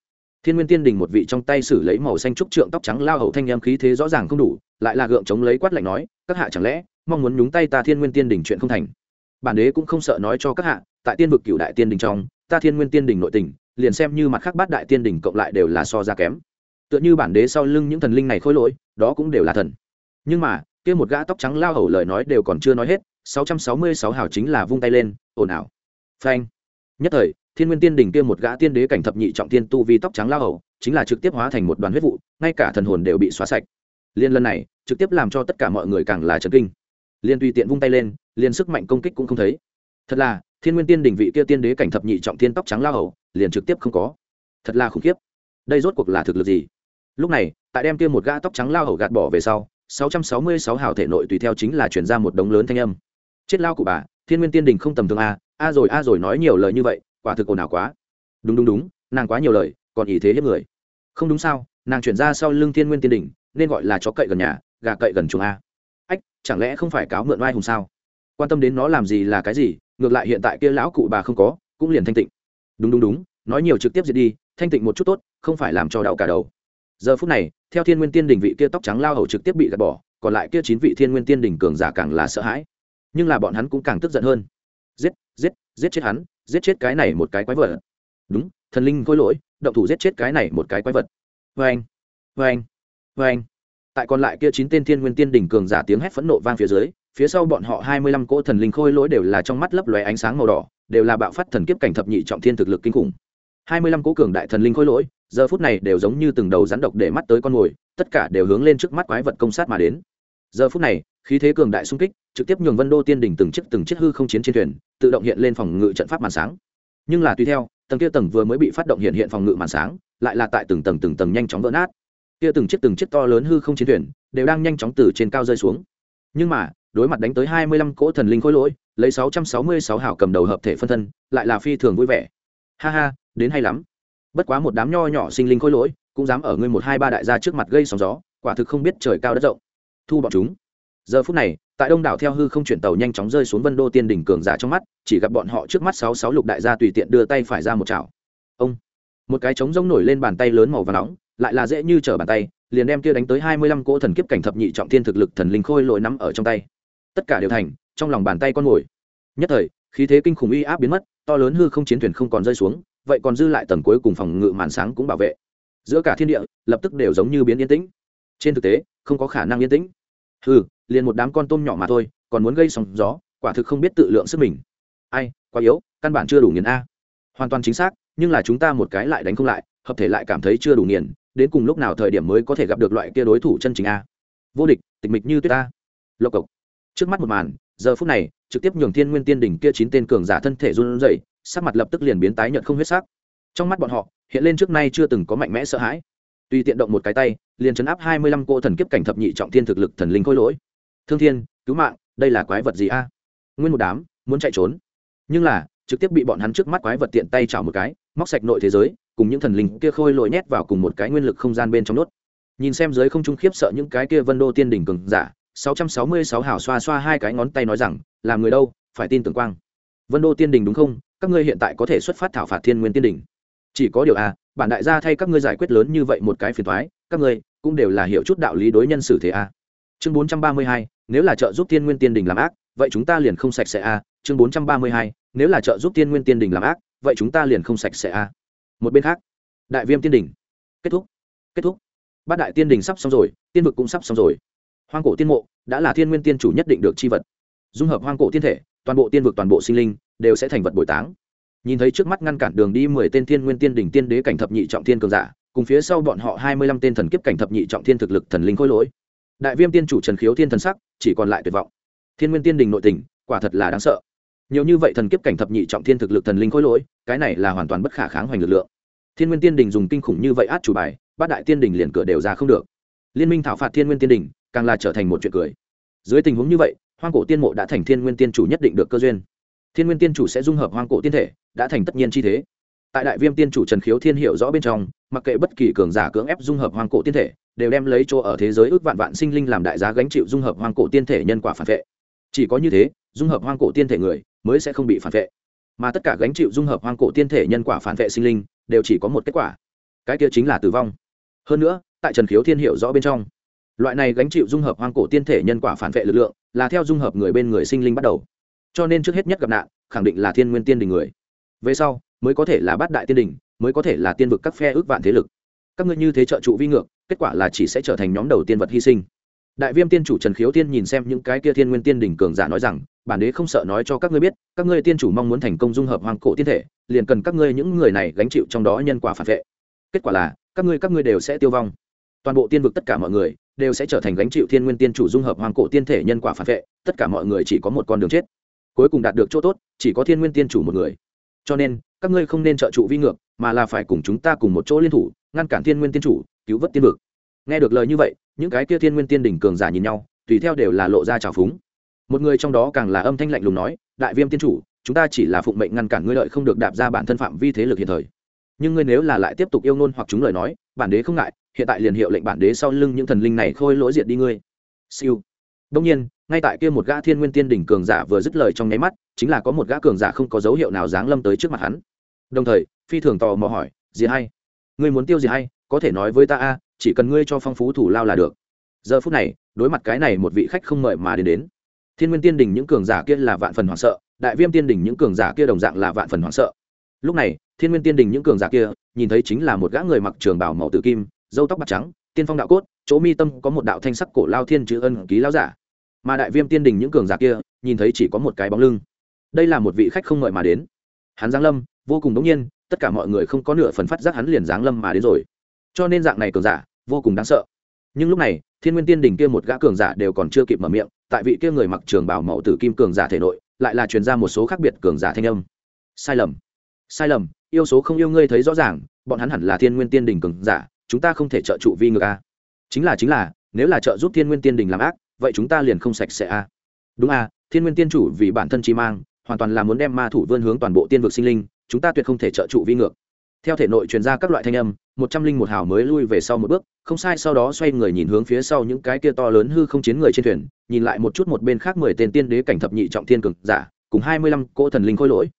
Thiên nguyên tiên đình một vị trong tay xử lấy màu xanh trúc trượng tóc trắng lao hậu thanh em khí thế rõ ràng không đủ, lại là gượng chống lấy quát lạnh nói, các hạ chẳng lẽ mong muốn nhúng tay ta thiên nguyên tiên đình chuyện không thành? Bản đế cũng không sợ nói cho các hạ, tại tiên vực cựu đại tiên đình trong, ta thiên nguyên tiên đình nội tình, liền xem như mặt khác bát đại tiên đình cộng lại đều là so ra kém. Tựa như bản đế sau lưng những thần linh này khôi lỗi, đó cũng đều là thần. Nhưng mà, kia một gã tóc trắng lao hầu lời nói đều còn chưa nói hết, sáu trăm sáu mươi sáu hào chính là vung tay lên, ồn ào. Phanh. Nhất thời thiên nguyên tiên đỉnh kia một gã tiên đế cảnh thập nhị trọng tiên tu vi tóc trắng lao hầu, chính là trực tiếp hóa thành một đoàn huyết vụ, ngay cả thần hồn đều bị xóa sạch. Liên lần này, trực tiếp làm cho tất cả mọi người càng là trấn kinh. Liên tùy tiện vung tay lên, liên sức mạnh công kích cũng không thấy. Thật là, thiên nguyên tiên đỉnh vị kia tiên đế cảnh thập nhị trọng tiên tóc trắng lao hầu, liền trực tiếp không có. Thật là khủng khiếp. Đây rốt cuộc là thực lực gì? Lúc này, tại đem kia một gã tóc trắng lao hầu gạt bỏ về sau 666 hào thể nội tùy theo chính là chuyển ra một đống lớn thanh âm. Chết lao của bà, thiên nguyên tiên đình không tầm thường a a rồi a rồi nói nhiều lời như vậy quả thực ồn ào quá. Đúng đúng đúng, nàng quá nhiều lời, còn ý thế hết người. Không đúng sao, nàng chuyển ra sau lưng thiên nguyên tiên đình nên gọi là chó cậy gần nhà, gà cậy gần chuồng a. Ách, chẳng lẽ không phải cáo mượn oai hùng sao? Quan tâm đến nó làm gì là cái gì, ngược lại hiện tại kia lão cụ bà không có, cũng liền thanh tịnh. Đúng đúng đúng, nói nhiều trực tiếp diệt đi, thanh tịnh một chút tốt, không phải làm cho đau cả đầu. Giờ phút này, theo thiên nguyên tiên đình vị kia tóc trắng lao hầu trực tiếp bị gạt bỏ, còn lại kia chín vị thiên nguyên tiên đình cường giả càng là sợ hãi. Nhưng là bọn hắn cũng càng tức giận hơn. Giết giết giết chết hắn giết chết cái này một cái quái vật. Đúng, thần linh khôi lỗi, động thủ giết chết cái này một cái quái vật. Vê anh vê anh vê anh. Tại còn lại kia chín tên thiên nguyên tiên đỉnh cường giả tiếng hét phẫn nộ vang phía dưới, phía sau bọn họ hai mươi lăm cỗ thần linh khôi lỗi đều là trong mắt lấp lóe ánh sáng màu đỏ, đều là bạo phát thần kiếp cảnh thập nhị trọng thiên thực lực kinh khủng. hai mươi lăm cỗ cường đại thần linh khôi lỗi, giờ phút này đều giống như từng đầu rắn độc để mắt tới con mồi, tất cả đều hướng lên trước mắt quái vật công sát mà đến. Giờ phút này khí thế cường đại xung kích, trực tiếp nhường vân đô tiên đỉnh từng chiếc từng chiếc hư không chiến trên thuyền, tự động hiện lên phòng ngự trận pháp màn sáng. Nhưng là tùy theo, tầng kia tầng vừa mới bị phát động hiện hiện phòng ngự màn sáng, lại là tại từng tầng từng tầng nhanh chóng vỡ nát. Kia từng chiếc từng chiếc to lớn hư không chiến thuyền đều đang nhanh chóng từ trên cao rơi xuống. Nhưng mà, đối mặt đánh tới hai mươi lăm cỗ thần linh khối lỗi, lấy sáu trăm sáu mươi sáu hảo cầm đầu hợp thể phân thân, lại là phi thường vui vẻ. Ha ha, đến hay lắm. Bất quá một đám nho nhỏ sinh linh khối lỗi cũng dám ở ngươi một hai ba đại gia trước mặt gây sóng gió, quả thực không biết trời cao đất rộng. Thu bọn chúng giờ phút này, tại đông đảo theo hư không chuyển tàu nhanh chóng rơi xuống vân đô tiên đỉnh cường giả trong mắt, chỉ gặp bọn họ trước mắt sáu sáu lục đại gia tùy tiện đưa tay phải ra một chảo. Ông! Một cái trống rông nổi lên bàn tay lớn màu và nóng, lại là dễ như trở bàn tay, liền đem kia đánh tới hai mươi lăm cỗ thần kiếp cảnh thập nhị trọng thiên thực lực thần linh khôi lội nắm ở trong tay. Tất cả đều thành, trong lòng bàn tay con mồi nhất thời, khí thế kinh khủng uy áp biến mất, to lớn hư không chiến thuyền không còn rơi xuống, vậy còn dư lại tầng cuối cùng phòng ngự màn sáng cũng bảo vệ. Giữa cả thiên địa, lập tức đều giống như biến yên tĩnh. Trên thực tế, không có khả năng yên tĩnh. Hư liền một đám con tôm nhỏ mà thôi, còn muốn gây sóng gió, quả thực không biết tự lượng sức mình. Ai, quá yếu, căn bản chưa đủ nghiền a. Hoàn toàn chính xác, nhưng là chúng ta một cái lại đánh không lại, hợp thể lại cảm thấy chưa đủ nghiền, đến cùng lúc nào thời điểm mới có thể gặp được loại kia đối thủ chân chính a. Vô địch, tịch mịch như tuyết ta lộc cộc. Trước mắt một màn, giờ phút này, trực tiếp nhường thiên nguyên tiên đỉnh kia chín tên cường giả thân thể run rẩy, sắc mặt lập tức liền biến tái nhợt không huyết sắc. Trong mắt bọn họ, hiện lên trước nay chưa từng có mạnh mẽ sợ hãi. Tùy tiện động một cái tay, liền chấn áp hai mươi lăm cô thần kiếp cảnh thập nhị trọng thiên thực lực thần linh khôi lỗi thương thiên, cứu mạng, đây là quái vật gì a? Nguyên một đám muốn chạy trốn. Nhưng là, trực tiếp bị bọn hắn trước mắt quái vật tiện tay chảo một cái, móc sạch nội thế giới, cùng những thần linh kia khôi lội nhét vào cùng một cái nguyên lực không gian bên trong nốt. Nhìn xem dưới không trung khiếp sợ những cái kia vân đô tiên đỉnh cường giả, sáu trăm sáu mươi sáu hảo xoa xoa hai cái ngón tay nói rằng làm người đâu, phải tin tưởng quang. Vân đô tiên đình đúng không? Các ngươi hiện tại có thể xuất phát thảo phạt thiên nguyên tiên đình chỉ có điều a bản đại gia thay các ngươi giải quyết lớn như vậy một cái phiền thoái các ngươi cũng đều là hiểu chút đạo lý đối nhân xử thế a chương bốn trăm ba mươi hai, nếu là trợ giúp tiên nguyên tiên đình làm ác, vậy chúng ta liền không sạch sẽ a. Chương bốn trăm ba mươi hai, nếu là trợ giúp tiên nguyên tiên đình làm ác, vậy chúng ta liền không sạch sẽ a. Một bên khác, đại viêm tiên đình. Kết thúc. Kết thúc. Bát đại tiên đình sắp xong rồi, tiên vực cũng sắp xong rồi. Hoang cổ tiên mộ, đã là thiên nguyên tiên chủ nhất định được chi vật. Dung hợp hoang cổ tiên thể, toàn bộ tiên vực, toàn bộ sinh linh, đều sẽ thành vật bồi táng. Nhìn thấy trước mắt ngăn cản đường đi mười tên thiên nguyên tiên đỉnh tiên đế cảnh thập nhị trọng thiên cường giả, cùng phía sau bọn họ hai mươi lăm tên thần kiếp cảnh thập nhị trọng thiên thực lực thần linh khôi lỗi đại viêm tiên chủ trần khiếu thiên thần sắc, chỉ còn lại tuyệt vọng. Thiên nguyên tiên đình nội tình, quả thật là đáng sợ. Nhiều như vậy thần kiếp cảnh thập nhị trọng thiên thực lực thần linh khối lỗi, cái này là hoàn toàn bất khả kháng hoành lực lượng. Thiên nguyên tiên đình dùng kinh khủng như vậy át chủ bài, bát đại tiên đình liền cửa đều ra không được. Liên minh thảo phạt thiên nguyên tiên đình, càng là trở thành một chuyện cười. Dưới tình huống như vậy, hoang cổ tiên mộ đã thành thiên nguyên tiên chủ nhất định được cơ duyên. Thiên nguyên tiên chủ sẽ dung hợp hoang cổ tiên thể, đã thành tất nhiên chi thế. Tại đại viêm tiên chủ trần khiếu thiên hiệu rõ bên trong mặc kệ bất kỳ cường giả cưỡng ép dung hợp hoang cổ tiên thể, đều đem lấy chỗ ở thế giới ước vạn vạn sinh linh làm đại giá gánh chịu dung hợp hoang cổ tiên thể nhân quả phản vệ. Chỉ có như thế, dung hợp hoang cổ tiên thể người mới sẽ không bị phản vệ. Mà tất cả gánh chịu dung hợp hoang cổ tiên thể nhân quả phản vệ sinh linh đều chỉ có một kết quả. Cái kia chính là tử vong. Hơn nữa, tại trần khiếu thiên hiệu rõ bên trong, loại này gánh chịu dung hợp hoang cổ tiên thể nhân quả phản vệ lực lượng là theo dung hợp người bên người sinh linh bắt đầu. Cho nên trước hết nhất gặp nạn, khẳng định là thiên nguyên tiên đình người. Về sau, mới có thể là bát đại tiên đình mới có thể là tiên vực các phe ước vạn thế lực. Các ngươi như thế trợ trụ vi ngược, kết quả là chỉ sẽ trở thành nhóm đầu tiên vật hy sinh. Đại viêm tiên chủ trần khiếu tiên nhìn xem những cái kia thiên nguyên tiên đỉnh cường giả nói rằng, bản đế không sợ nói cho các ngươi biết, các ngươi tiên chủ mong muốn thành công dung hợp hoàng cổ tiên thể, liền cần các ngươi những người này gánh chịu trong đó nhân quả phản vệ. Kết quả là, các ngươi các ngươi đều sẽ tiêu vong. Toàn bộ tiên vực tất cả mọi người đều sẽ trở thành gánh chịu thiên nguyên tiên chủ dung hợp hoàng cổ tiên thể nhân quả phản vệ, tất cả mọi người chỉ có một con đường chết. Cuối cùng đạt được chỗ tốt, chỉ có thiên nguyên tiên chủ một người. Cho nên, các ngươi không nên trợ trụ vi ngược mà là phải cùng chúng ta cùng một chỗ liên thủ, ngăn cản thiên nguyên tiên chủ, cứu vớt tiên vực. Nghe được lời như vậy, những cái kia thiên nguyên tiên đỉnh cường giả nhìn nhau, tùy theo đều là lộ ra trào phúng. Một người trong đó càng là âm thanh lạnh lùng nói, đại viêm tiên chủ, chúng ta chỉ là phụng mệnh ngăn cản ngươi lợi không được đạp ra bản thân phạm vi thế lực hiện thời. Nhưng ngươi nếu là lại tiếp tục yêu ngôn hoặc chúng lời nói, bản đế không ngại, hiện tại liền hiệu lệnh bản đế sau lưng những thần linh này khôi lỗi diệt đi ngươi. Siêu. Đông nhiên, ngay tại kia một gã thiên nguyên tiên đỉnh cường giả vừa dứt lời trong nháy mắt, chính là có một gã cường giả không có dấu hiệu nào giáng lâm tới trước mặt hắn. Đồng thời phi thường tò mò hỏi gì hay ngươi muốn tiêu gì hay? Có thể nói với ta a, chỉ cần ngươi cho phong phú thủ lao là được. Giờ phút này, đối mặt cái này một vị khách không mời mà đến đến. Thiên nguyên tiên đình những cường giả kia là vạn phần hoảng sợ, đại viêm tiên đình những cường giả kia đồng dạng là vạn phần hoảng sợ. Lúc này, thiên nguyên tiên đình những cường giả kia, nhìn thấy chính là một gã người mặc trường bảo màu tử kim dâu tóc bạc trắng, tiên phong đạo cốt, chỗ mi tâm có một đạo thanh sắc cổ lao thiên chữ ân ký lao giả. Mà đại viêm tiên đình những cường giả kia, nhìn thấy chỉ có một cái bóng lưng. Đây là một vị khách không mời mà đến. Hắn giáng lâm, vô cùng đống nhiên tất cả mọi người không có nửa phần phát giác hắn liền giáng lâm mà đến rồi. Cho nên dạng này cường giả, vô cùng đáng sợ. Nhưng lúc này, thiên nguyên tiên đình kia một gã cường giả đều còn chưa kịp mở miệng, tại vị kia người mặc trường bảo mẫu tử kim cường giả thể nội, lại là truyền ra một số khác biệt cường giả thanh âm. Sai lầm. Sai lầm, yêu số không yêu ngươi thấy rõ ràng, bọn hắn hẳn là thiên nguyên tiên đình cường giả, chúng ta không thể trợ trụ vi ngược a. Chính là chính là, nếu là trợ giúp thiên nguyên tiên đình làm ác, vậy chúng ta liền không sạch sẽ a. Đúng à thiên nguyên tiên chủ vì bản thân chi mang, hoàn toàn là muốn đem ma thủ vươn hướng toàn bộ tiên vực sinh linh chúng ta tuyệt không thể trợ trụ vi ngược. Theo thể nội truyền ra các loại thanh âm, một trăm linh một hào mới lui về sau một bước, không sai, sau đó xoay người nhìn hướng phía sau những cái kia to lớn hư không chiến người trên thuyền, nhìn lại một chút một bên khác mười tên tiên đế cảnh thập nhị trọng thiên cực giả, cùng hai mươi lăm cỗ thần linh khôi lỗi.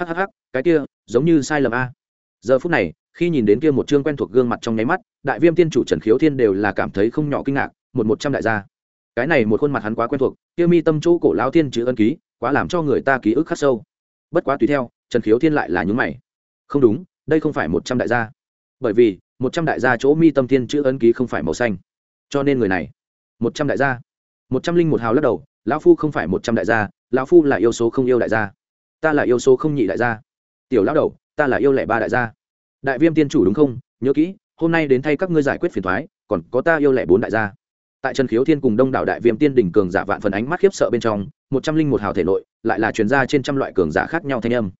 Hhh cái kia, giống như sai lầm a. Giờ phút này, khi nhìn đến kia một chương quen thuộc gương mặt trong nháy mắt, đại viêm tiên chủ trần khiếu thiên đều là cảm thấy không nhỏ kinh ngạc, một một trăm đại gia. Cái này một khuôn mặt hắn quá quen thuộc, kia mi tâm chỗ cổ lão tiên chữ ân ký, quá làm cho người ta ký ức khắc sâu. Bất quá tùy theo trần khiếu thiên lại là nhúng mày. Không đúng, đây không phải một trăm đại gia. Bởi vì, một trăm đại gia chỗ mi tâm thiên chữ ấn ký không phải màu xanh. Cho nên người này, một trăm đại gia. Một trăm linh một hào lắc đầu, lão phu không phải một trăm đại gia, lão phu là yêu số không yêu đại gia. Ta là yêu số không nhị đại gia. Tiểu lão đầu, ta là yêu lẻ ba đại gia. Đại viêm tiên chủ đúng không? Nhớ kỹ, hôm nay đến thay các ngươi giải quyết phiền thoái, còn có ta yêu lẻ bốn đại gia. Tại trần khiếu thiên cùng đông đảo đại viêm tiên đỉnh cường giả vạn phần ánh mắt khiếp sợ bên trong, một trăm linh một hào thể nội, lại là chuyên gia trên trăm loại cường giả khác nhau thanh âm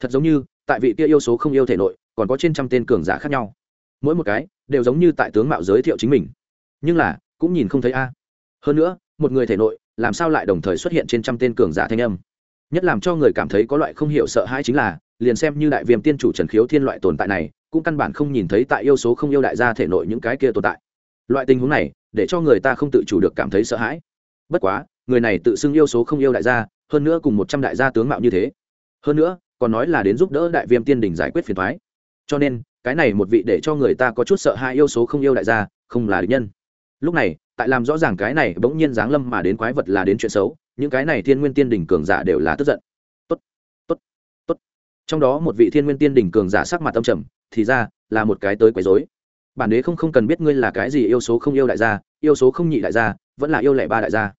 thật giống như tại vị kia yêu số không yêu thể nội còn có trên trăm tên cường giả khác nhau. Mỗi một cái đều giống như tại tướng mạo giới thiệu chính mình. Nhưng là, cũng nhìn không thấy a. Hơn nữa, một người thể nội, làm sao lại đồng thời xuất hiện trên trăm tên cường giả thanh âm? Nhất làm cho người cảm thấy có loại không hiểu sợ hãi chính là, liền xem như đại viêm tiên chủ trần khiếu thiên loại tồn tại này, cũng căn bản không nhìn thấy tại yêu số không yêu đại gia thể nội những cái kia tồn tại. Loại tình huống này, để cho người ta không tự chủ được cảm thấy sợ hãi. Bất quá, người này tự xưng yêu số không yêu đại gia, hơn nữa cùng một trăm đại gia tướng mạo như thế. Hơn nữa còn nói là đến giúp đỡ đại viêm tiên đình giải quyết phiền thoái. Cho nên, cái này một vị để cho người ta có chút sợ hãi yêu số không yêu đại gia, không là địch nhân. Lúc này, tại làm rõ ràng cái này bỗng nhiên giáng lâm mà đến quái vật là đến chuyện xấu, những cái này thiên nguyên tiên đỉnh cường giả đều là tức giận. Tốt tốt tốt. Trong đó một vị thiên nguyên tiên đỉnh cường giả sắc mặt tâm trầm, thì ra là một cái tới quấy rối. Bản đế không không cần biết ngươi là cái gì yêu số không yêu đại gia, yêu số không nhị đại gia, vẫn là yêu lẻ ba đại gia.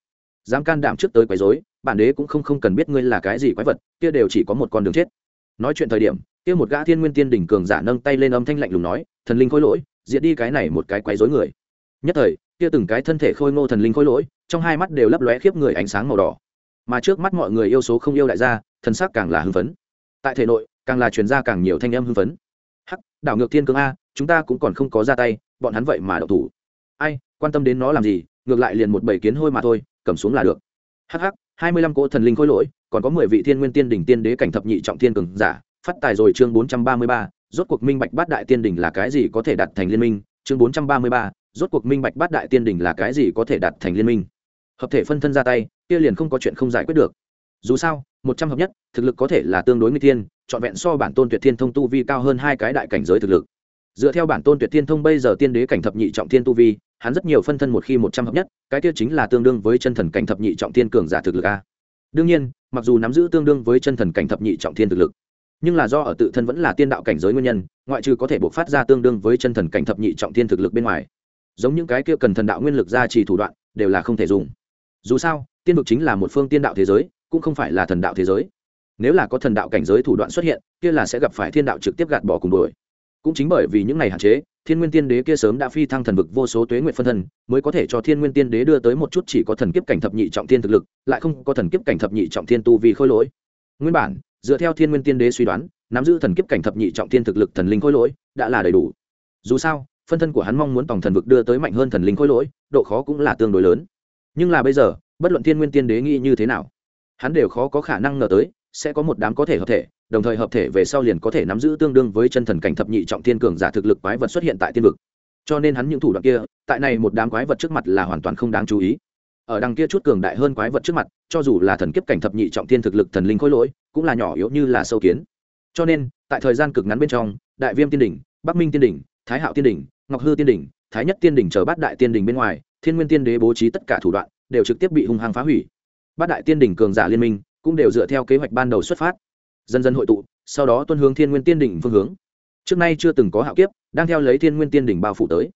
Dám can đảm trước tới quấy rối bản đế cũng không không cần biết ngươi là cái gì quái vật, kia đều chỉ có một con đường chết. Nói chuyện thời điểm, kia một gã thiên nguyên tiên đỉnh cường giả nâng tay lên âm thanh lạnh lùng nói, thần linh khôi lỗi, diệt đi cái này một cái quấy rối người. Nhất thời, kia từng cái thân thể khôi ngô thần linh khôi lỗi, trong hai mắt đều lấp lóe khiếp người ánh sáng màu đỏ. Mà trước mắt mọi người yêu số không yêu đại gia thần sắc càng là hưng phấn. Tại thể nội, càng là truyền ra càng nhiều thanh âm hưng phấn. Hắc, đảo ngược thiên cương a, chúng ta cũng còn không có ra tay, bọn hắn vậy mà đậu thủ. Ai, quan tâm đến nó làm gì, ngược lại liền một bầy kiến hôi mà thôi, cầm xuống là được. Hắc hắc hai mươi lăm cỗ thần linh khôi lỗi, còn có mười vị thiên nguyên tiên đỉnh tiên đế cảnh thập nhị trọng thiên cường giả, phát tài rồi chương bốn trăm ba mươi ba, rốt cuộc minh bạch bát đại tiên đỉnh là cái gì có thể đặt thành liên minh. Chương bốn trăm ba mươi ba, rốt cuộc minh bạch bát đại tiên đỉnh là cái gì có thể đặt thành liên minh. Hợp thể phân thân ra tay, kia liền không có chuyện không giải quyết được. Dù sao, một trăm hợp nhất, thực lực có thể là tương đối nguy thiên, trọn vẹn so bản tôn tuyệt thiên thông tu vi cao hơn hai cái đại cảnh giới thực lực. Dựa theo bản tôn tuyệt thiên thông bây giờ tiên đế cảnh thập nhị trọng thiên tu vi hắn rất nhiều phân thân một khi một trăm hợp nhất, cái kia chính là tương đương với chân thần cảnh thập nhị trọng thiên cường giả thực lực a. Đương nhiên, mặc dù nắm giữ tương đương với chân thần cảnh thập nhị trọng thiên thực lực, nhưng là do ở tự thân vẫn là tiên đạo cảnh giới nguyên nhân, ngoại trừ có thể buộc phát ra tương đương với chân thần cảnh thập nhị trọng thiên thực lực bên ngoài. Giống những cái kia cần thần đạo nguyên lực ra chỉ thủ đoạn, đều là không thể dùng. Dù sao, tiên vực chính là một phương tiên đạo thế giới, cũng không phải là thần đạo thế giới. Nếu là có thần đạo cảnh giới thủ đoạn xuất hiện, kia là sẽ gặp phải thiên đạo trực tiếp gạt bỏ cùng đuổi. Cũng chính bởi vì những này hạn chế thiên nguyên tiên đế kia sớm đã phi thăng thần vực vô số tuế nguyện phân thân, mới có thể cho thiên nguyên tiên đế đưa tới một chút chỉ có thần kiếp cảnh thập nhị trọng thiên thực lực, lại không có thần kiếp cảnh thập nhị trọng thiên tu vì khôi lỗi. Nguyên bản, dựa theo thiên nguyên tiên đế suy đoán, nắm giữ thần kiếp cảnh thập nhị trọng thiên thực lực thần linh khôi lỗi đã là đầy đủ. Dù sao, phân thân của hắn mong muốn tổng thần vực đưa tới mạnh hơn thần linh khôi lỗi, độ khó cũng là tương đối lớn. Nhưng là bây giờ, bất luận thiên nguyên tiên đế nghĩ như thế nào, hắn đều khó có khả năng ngờ tới sẽ có một đám có thể hợp thể đồng thời hợp thể về sau liền có thể nắm giữ tương đương với chân thần cảnh thập nhị trọng thiên cường giả thực lực quái vật xuất hiện tại tiên vực. Cho nên hắn những thủ đoạn kia, tại này một đám quái vật trước mặt là hoàn toàn không đáng chú ý. Ở đằng kia chút cường đại hơn quái vật trước mặt, cho dù là thần kiếp cảnh thập nhị trọng thiên thực lực thần linh khối lỗi, cũng là nhỏ yếu như là sâu kiến. Cho nên, tại thời gian cực ngắn bên trong, đại viêm tiên đỉnh, bắc minh tiên đỉnh, thái hạo tiên đỉnh, ngọc hư tiên đỉnh, thái nhất tiên đỉnh chờ bát đại tiên đỉnh bên ngoài, thiên nguyên tiên đế bố trí tất cả thủ đoạn, đều trực tiếp bị hung hăng phá hủy. Bát đại tiên đỉnh cường giả liên minh cũng đều dựa theo kế hoạch ban đầu xuất phát dần dần hội tụ, sau đó tuân hướng thiên nguyên tiên đỉnh phương hướng. Trước nay chưa từng có hạo kiếp, đang theo lấy thiên nguyên tiên đỉnh bao phủ tới.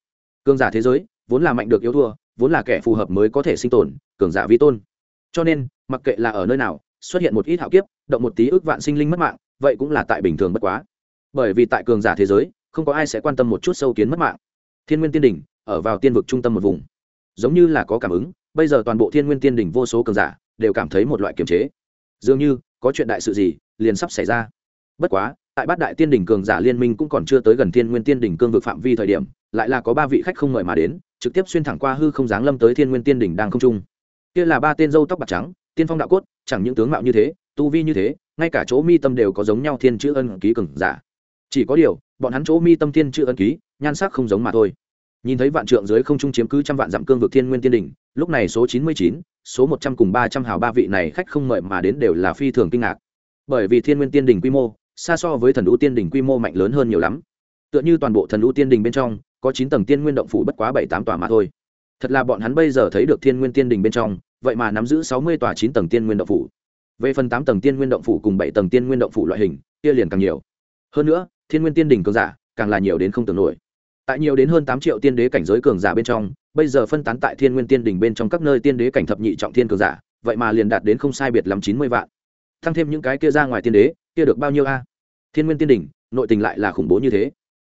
Cường giả thế giới, vốn là mạnh được yếu thua, vốn là kẻ phù hợp mới có thể sinh tồn, cường giả vi tôn. Cho nên, mặc kệ là ở nơi nào, xuất hiện một ít hạo kiếp, động một tí ước vạn sinh linh mất mạng, vậy cũng là tại bình thường bất quá. Bởi vì tại cường giả thế giới, không có ai sẽ quan tâm một chút sâu kiến mất mạng. Thiên nguyên tiên đỉnh, ở vào tiên vực trung tâm một vùng. Giống như là có cảm ứng, bây giờ toàn bộ thiên nguyên tiên đỉnh vô số cường giả đều cảm thấy một loại kiềm chế. Dường như có chuyện đại sự gì, liền sắp xảy ra. Bất quá, tại bát đại tiên đỉnh cường giả liên minh cũng còn chưa tới gần thiên nguyên tiên đỉnh cương vực phạm vi thời điểm, lại là có ba vị khách không mời mà đến, trực tiếp xuyên thẳng qua hư không giáng lâm tới thiên nguyên tiên đỉnh đang không trung. Kia là ba tên dâu tóc bạc trắng, tiên phong đạo cốt, chẳng những tướng mạo như thế, tu vi như thế, ngay cả chỗ mi tâm đều có giống nhau thiên chữ ân ký cường giả. Chỉ có điều, bọn hắn chỗ mi tâm thiên chữ ân ký, nhan sắc không giống mà thôi. Nhìn thấy vạn trượng dưới không trung chiếm cứ trăm vạn dặm cương vực thiên nguyên tiên đỉnh, lúc này số chín mươi chín số một trăm cùng ba trăm hào ba vị này khách không mời mà đến đều là phi thường kinh ngạc. Bởi vì thiên nguyên tiên đỉnh quy mô, xa so với thần lũ tiên đỉnh quy mô mạnh lớn hơn nhiều lắm. Tựa như toàn bộ thần lũ tiên đỉnh bên trong, có chín tầng tiên nguyên động phủ bất quá bảy tám tòa mà thôi. Thật là bọn hắn bây giờ thấy được thiên nguyên tiên đỉnh bên trong, vậy mà nắm giữ sáu mươi tòa chín tầng tiên nguyên động phủ. Về phần tám tầng tiên nguyên động phủ cùng bảy tầng tiên nguyên động phủ loại hình, kia liền càng nhiều. Hơn nữa, thiên nguyên tiên đỉnh cường giả, càng là nhiều đến không tưởng nổi. Tại nhiều đến hơn tám triệu tiên đế cảnh giới cường giả bên trong bây giờ phân tán tại thiên nguyên tiên đỉnh bên trong các nơi tiên đế cảnh thập nhị trọng thiên cường giả, vậy mà liền đạt đến không sai biệt lắm chín mươi vạn. Thăng thêm những cái kia ra ngoài tiên đế, kia được bao nhiêu a? Thiên nguyên tiên đỉnh, nội tình lại là khủng bố như thế.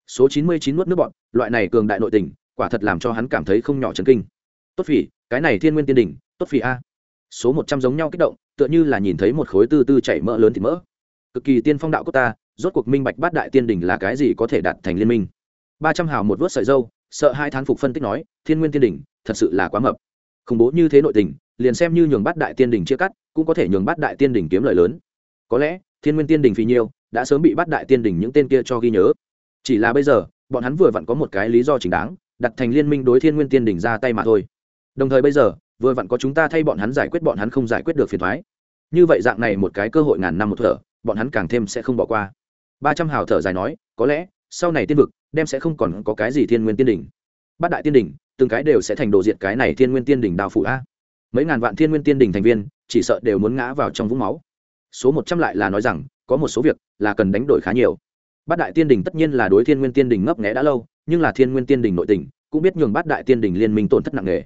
Số chín mươi chín nuốt nước bọn, loại này cường đại nội tình, quả thật làm cho hắn cảm thấy không nhỏ chấn kinh. Tốt phỉ, cái này thiên nguyên tiên đỉnh, tốt phỉ a. Số một trăm giống nhau kích động, tựa như là nhìn thấy một khối tư tư chảy mỡ lớn thì mỡ. Cực kỳ tiên phong đạo của ta, rốt cuộc minh bạch bát đại tiên đỉnh là cái gì có thể đạt thành liên minh. Ba trăm hào một vớt sợi dâu sợ hai thán phục phân tích nói, thiên nguyên tiên Đình thật sự là quá mập. Khủng bố như thế nội tình, liền xem như nhường bát đại tiên Đình chia cắt, cũng có thể nhường bát đại tiên Đình kiếm lợi lớn. Có lẽ, thiên nguyên tiên Đình phí nhiêu, đã sớm bị bát đại tiên Đình những tên kia cho ghi nhớ. Chỉ là bây giờ, bọn hắn vừa vặn có một cái lý do chính đáng, đặt thành liên minh đối thiên nguyên tiên Đình ra tay mà thôi. Đồng thời bây giờ, vừa vặn có chúng ta thay bọn hắn giải quyết, bọn hắn không giải quyết được phiền thoái như vậy dạng này một cái cơ hội ngàn năm một thở, bọn hắn càng thêm sẽ không bỏ qua. Ba trăm hào thở dài nói, có lẽ, sau này tiên vực đem sẽ không còn có cái gì thiên nguyên tiên đỉnh. Bát đại tiên đỉnh, từng cái đều sẽ thành đồ diệt cái này thiên nguyên tiên đỉnh đào phủ a. Mấy ngàn vạn thiên nguyên tiên đỉnh thành viên, chỉ sợ đều muốn ngã vào trong vũng máu. Số một trăm lại là nói rằng, có một số việc là cần đánh đổi khá nhiều. Bát đại tiên đỉnh tất nhiên là đối thiên nguyên tiên đỉnh ngấp nghé đã lâu, nhưng là thiên nguyên tiên đỉnh nội tình, cũng biết nhường bát đại tiên đỉnh liên minh tổn thất nặng nề.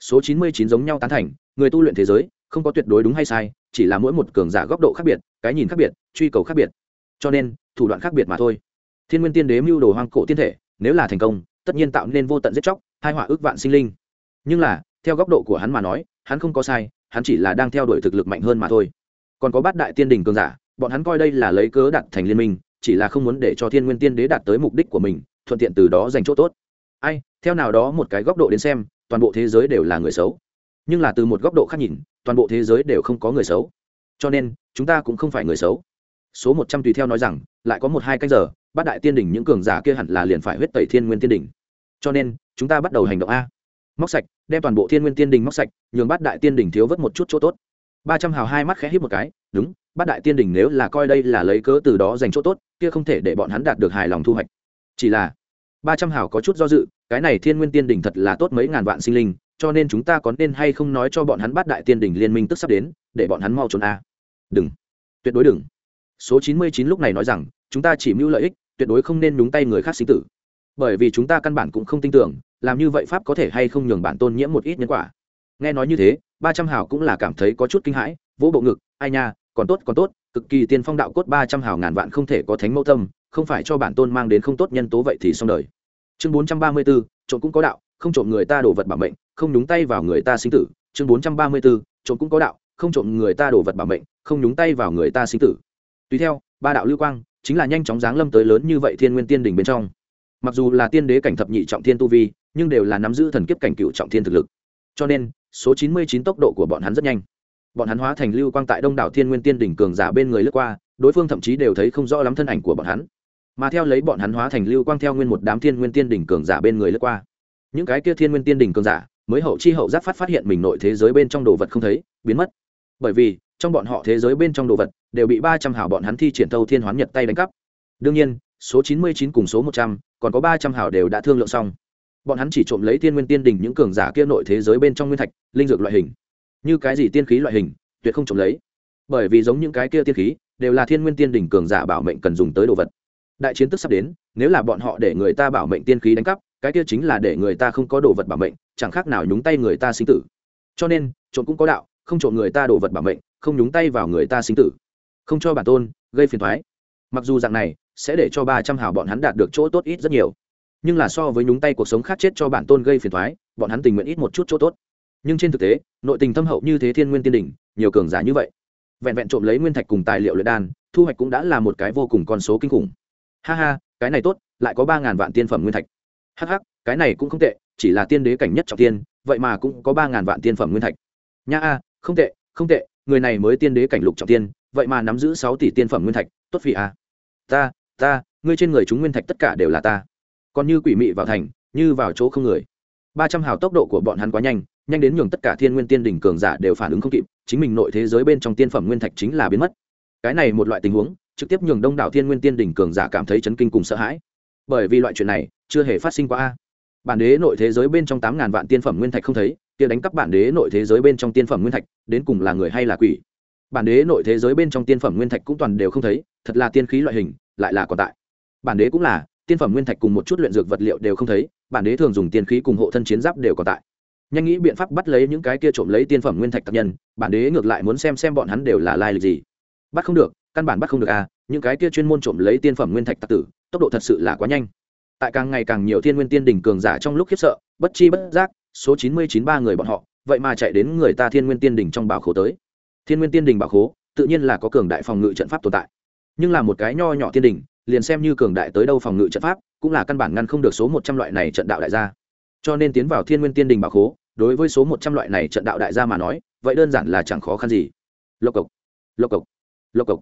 Số chín mươi chín giống nhau tán thành, người tu luyện thế giới, không có tuyệt đối đúng hay sai, chỉ là mỗi một cường giả góc độ khác biệt, cái nhìn khác biệt, truy cầu khác biệt. Cho nên, thủ đoạn khác biệt mà thôi thiên nguyên tiên đế mưu đồ hoang cổ tiên thể, nếu là thành công, tất nhiên tạo nên vô tận giết chóc, hai họa ước vạn sinh linh. Nhưng là, theo góc độ của hắn mà nói, hắn không có sai, hắn chỉ là đang theo đuổi thực lực mạnh hơn mà thôi. Còn có bát đại tiên đình cường giả, bọn hắn coi đây là lấy cớ đặt thành liên minh, chỉ là không muốn để cho thiên nguyên tiên đế đạt tới mục đích của mình, thuận tiện từ đó giành chỗ tốt. Ai, theo nào đó một cái góc độ đến xem, toàn bộ thế giới đều là người xấu. Nhưng là từ một góc độ khác nhìn, toàn bộ thế giới đều không có người xấu. Cho nên, chúng ta cũng không phải người xấu. Số một trăm tùy theo nói rằng, lại có một hai canh giờ bát đại tiên đỉnh những cường giả kia hẳn là liền phải huyết tẩy thiên nguyên tiên đỉnh. Cho nên, chúng ta bắt đầu hành động a. Móc sạch, đem toàn bộ thiên nguyên tiên đỉnh móc sạch, nhường bát đại tiên đỉnh thiếu vớt một chút chỗ tốt. Ba trăm hào hai mắt khẽ hít một cái, đúng, bát đại tiên đỉnh nếu là coi đây là lấy cớ từ đó dành chỗ tốt, kia không thể để bọn hắn đạt được hài lòng thu hoạch. Chỉ là, ba trăm hào có chút do dự, cái này thiên nguyên tiên đỉnh thật là tốt mấy ngàn vạn sinh linh, cho nên chúng ta có nên hay không nói cho bọn hắn bát đại tiên đỉnh liên minh tức sắp đến, để bọn hắn mau trốn a. Đừng. Tuyệt đối đừng. Số chín mươi chín lúc này nói rằng chúng ta chỉ mưu lợi ích, tuyệt đối không nên nhúng tay người khác sinh tử. Bởi vì chúng ta căn bản cũng không tin tưởng, làm như vậy pháp có thể hay không nhường bản tôn nhiễm một ít nhân quả. Nghe nói như thế, ba trăm hào cũng là cảm thấy có chút kinh hãi, vỗ bộ ngực, ai nha, còn tốt còn tốt, cực kỳ tiên phong đạo cốt ba trăm hào ngàn vạn không thể có thánh mẫu tâm, không phải cho bản tôn mang đến không tốt nhân tố vậy thì xong đời. Chương bốn trăm ba mươi b ố trộm cũng có đạo, không trộm người ta đổ vật bảo mệnh, không nhúng tay vào người ta sinh tử. Chương bốn trăm ba mươi b ố trộm cũng có đạo, không trộm người ta đổ vật bảo mệnh, không nhúng tay vào người ta sinh tử. Tùy theo, ba đạo lưu quang chính là nhanh chóng giáng lâm tới lớn như vậy thiên nguyên tiên đỉnh bên trong. Mặc dù là tiên đế cảnh thập nhị trọng thiên tu vi, nhưng đều là nắm giữ thần kiếp cảnh cựu trọng thiên thực lực. Cho nên, số chín mươi chín tốc độ của bọn hắn rất nhanh. Bọn hắn hóa thành lưu quang tại đông đảo thiên nguyên tiên đỉnh cường giả bên người lướt qua, đối phương thậm chí đều thấy không rõ lắm thân ảnh của bọn hắn. Mà theo lấy bọn hắn hóa thành lưu quang theo nguyên một đám thiên nguyên tiên đỉnh cường giả bên người lướt qua. Những cái kia thiên nguyên tiên đỉnh cường giả, mới hậu chi hậu giác phát phát hiện mình nội thế giới bên trong đồ vật không thấy, biến mất. Bởi vì trong bọn họ thế giới bên trong đồ vật, đều bị ba trăm hảo bọn hắn thi triển thâu thiên hoán nhật tay đánh cắp. Đương nhiên, số chín mươi chín cùng số một trăm, còn có ba trăm hảo đều đã thương lượng xong. Bọn hắn chỉ trộm lấy tiên nguyên tiên đình những cường giả kia nội thế giới bên trong nguyên thạch, linh dược loại hình. Như cái gì tiên khí loại hình, tuyệt không trộm lấy. Bởi vì giống những cái kia tiên khí, đều là thiên nguyên tiên đỉnh cường giả bảo mệnh cần dùng tới đồ vật. Đại chiến tức sắp đến, nếu là bọn họ để người ta bảo mệnh tiên khí đánh cắp, cái kia chính là để người ta không có đồ vật bảo mệnh, chẳng khác nào nhúng tay người ta sinh tử. Cho nên, trộm cũng có đạo, không trộm người ta đồ vật bảo mệnh không nhúng tay vào người ta sinh tử. Không cho bản tôn gây phiền thoái mặc dù dạng này, sẽ để cho ba trăm hào bọn hắn đạt được chỗ tốt ít rất nhiều. Nhưng là so với nhúng tay cuộc sống khác chết cho bản tôn gây phiền thoái bọn hắn tình nguyện ít một chút chỗ tốt. Nhưng trên thực tế, nội tình thâm hậu như thế thiên nguyên tiên đình nhiều cường giả như vậy. Vẹn vẹn trộm lấy nguyên thạch cùng tài liệu luyện đan, thu hoạch cũng đã là một cái vô cùng con số kinh khủng. Ha ha, cái này tốt, lại có ba ngàn vạn tiên phẩm nguyên thạch. Hh cái này cũng không tệ, chỉ là tiên đế cảnh nhất trọng tiên, vậy mà cũng có ba ngàn vạn tiên phẩm nguyên thạch. Nha a, không tệ không tệ người này mới tiên đế cảnh lục trọng tiên, vậy mà nắm giữ sáu tỷ tiên phẩm nguyên thạch, tốt vị à? ta ta, ngươi trên người chúng nguyên thạch tất cả đều là ta. Còn như quỷ mị vào thành, như vào chỗ không người. Ba trăm hào tốc độ của bọn hắn quá nhanh nhanh đến nhường tất cả thiên nguyên tiên đỉnh cường giả đều phản ứng không kịp, chính mình nội thế giới bên trong tiên phẩm nguyên thạch chính là biến mất. Cái này một loại tình huống, trực tiếp nhường đông đảo thiên nguyên tiên đỉnh cường giả cảm thấy chấn kinh cùng sợ hãi. Bởi vì loại chuyện này, chưa hề phát sinh qua a. Bản đế nội thế giới bên trong tám ngàn vạn tiên phẩm nguyên thạch không thấy kia đánh cắp bản đế nội thế giới bên trong tiên phẩm nguyên thạch, đến cùng là người hay là quỷ? Bản đế nội thế giới bên trong tiên phẩm nguyên thạch cũng toàn đều không thấy, thật là tiên khí loại hình, lại là còn tại. Bản đế cũng là, tiên phẩm nguyên thạch cùng một chút luyện dược vật liệu đều không thấy, bản đế thường dùng tiên khí cùng hộ thân chiến giáp đều còn tại. Nhanh nghĩ biện pháp bắt lấy những cái kia trộm lấy tiên phẩm nguyên thạch tập nhân, bản đế ngược lại muốn xem xem bọn hắn đều là lai lịch gì. Bắt không được, căn bản bắt không được à những cái kia chuyên môn trộm lấy tiên phẩm nguyên thạch tặc tử, tốc độ thật sự là quá nhanh. Tại càng ngày càng nhiều thiên nguyên tiên đỉnh cường giả trong lúc khiếp sợ, bất chi bất giác số chín mươi chín ba người bọn họ, vậy mà chạy đến người ta thiên nguyên tiên đỉnh trong bảo khố tới. Thiên nguyên tiên đỉnh bảo khố, tự nhiên là có cường đại phòng ngự trận pháp tồn tại. Nhưng là một cái nho nhỏ tiên đỉnh liền xem như cường đại tới đâu phòng ngự trận pháp, cũng là căn bản ngăn không được số một trăm loại này trận đạo đại gia. Cho nên tiến vào thiên nguyên tiên đình bảo khố, đối với số một trăm loại này trận đạo đại gia mà nói, vậy đơn giản là chẳng khó khăn gì. Lộc cộc lộc cộc lộc cộc.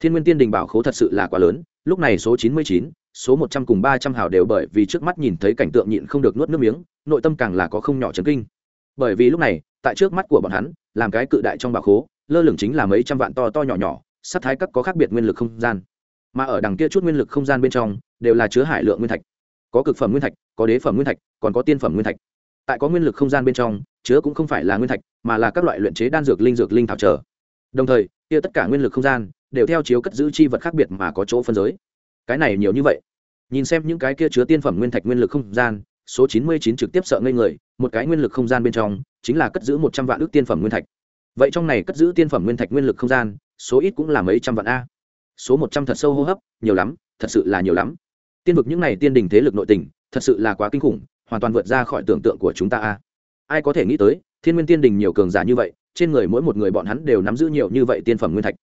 Thiên nguyên tiên đình bảo khố thật sự là quá lớn, lúc này số chín mươi chín số một trăm cùng ba trăm hào đều bởi vì trước mắt nhìn thấy cảnh tượng nhịn không được nuốt nước miếng, nội tâm càng là có không nhỏ chấn kinh. Bởi vì lúc này, tại trước mắt của bọn hắn, làm cái cự đại trong bảo khố, lơ lửng chính là mấy trăm vạn to to nhỏ nhỏ sắc thái các có khác biệt nguyên lực không gian. Mà ở đằng kia chút nguyên lực không gian bên trong, đều là chứa hải lượng nguyên thạch. Có cực phẩm nguyên thạch, có đế phẩm nguyên thạch, còn có tiên phẩm nguyên thạch. Tại có nguyên lực không gian bên trong, chứa cũng không phải là nguyên thạch, mà là các loại luyện chế đan dược linh dược linh thảo trở. Đồng thời, kia tất cả nguyên lực không gian, đều theo chiếu cất giữ chi vật khác biệt mà có chỗ phân giới cái này nhiều như vậy. Nhìn xem những cái kia chứa tiên phẩm nguyên thạch nguyên lực không gian, số chín mươi chín trực tiếp sợ ngây người, một cái nguyên lực không gian bên trong, chính là cất giữ một trăm vạn ước tiên phẩm nguyên thạch. Vậy trong này cất giữ tiên phẩm nguyên thạch nguyên lực không gian, số ít cũng là mấy trăm vạn a. Số một trăm thật sâu hô hấp, nhiều lắm, thật sự là nhiều lắm. Tiên vực những này tiên đình thế lực nội tình, thật sự là quá kinh khủng, hoàn toàn vượt ra khỏi tưởng tượng của chúng ta a. Ai có thể nghĩ tới, thiên nguyên tiên đình nhiều cường giả như vậy, trên người mỗi một người bọn hắn đều nắm giữ nhiều như vậy tiên phẩm nguyên thạch.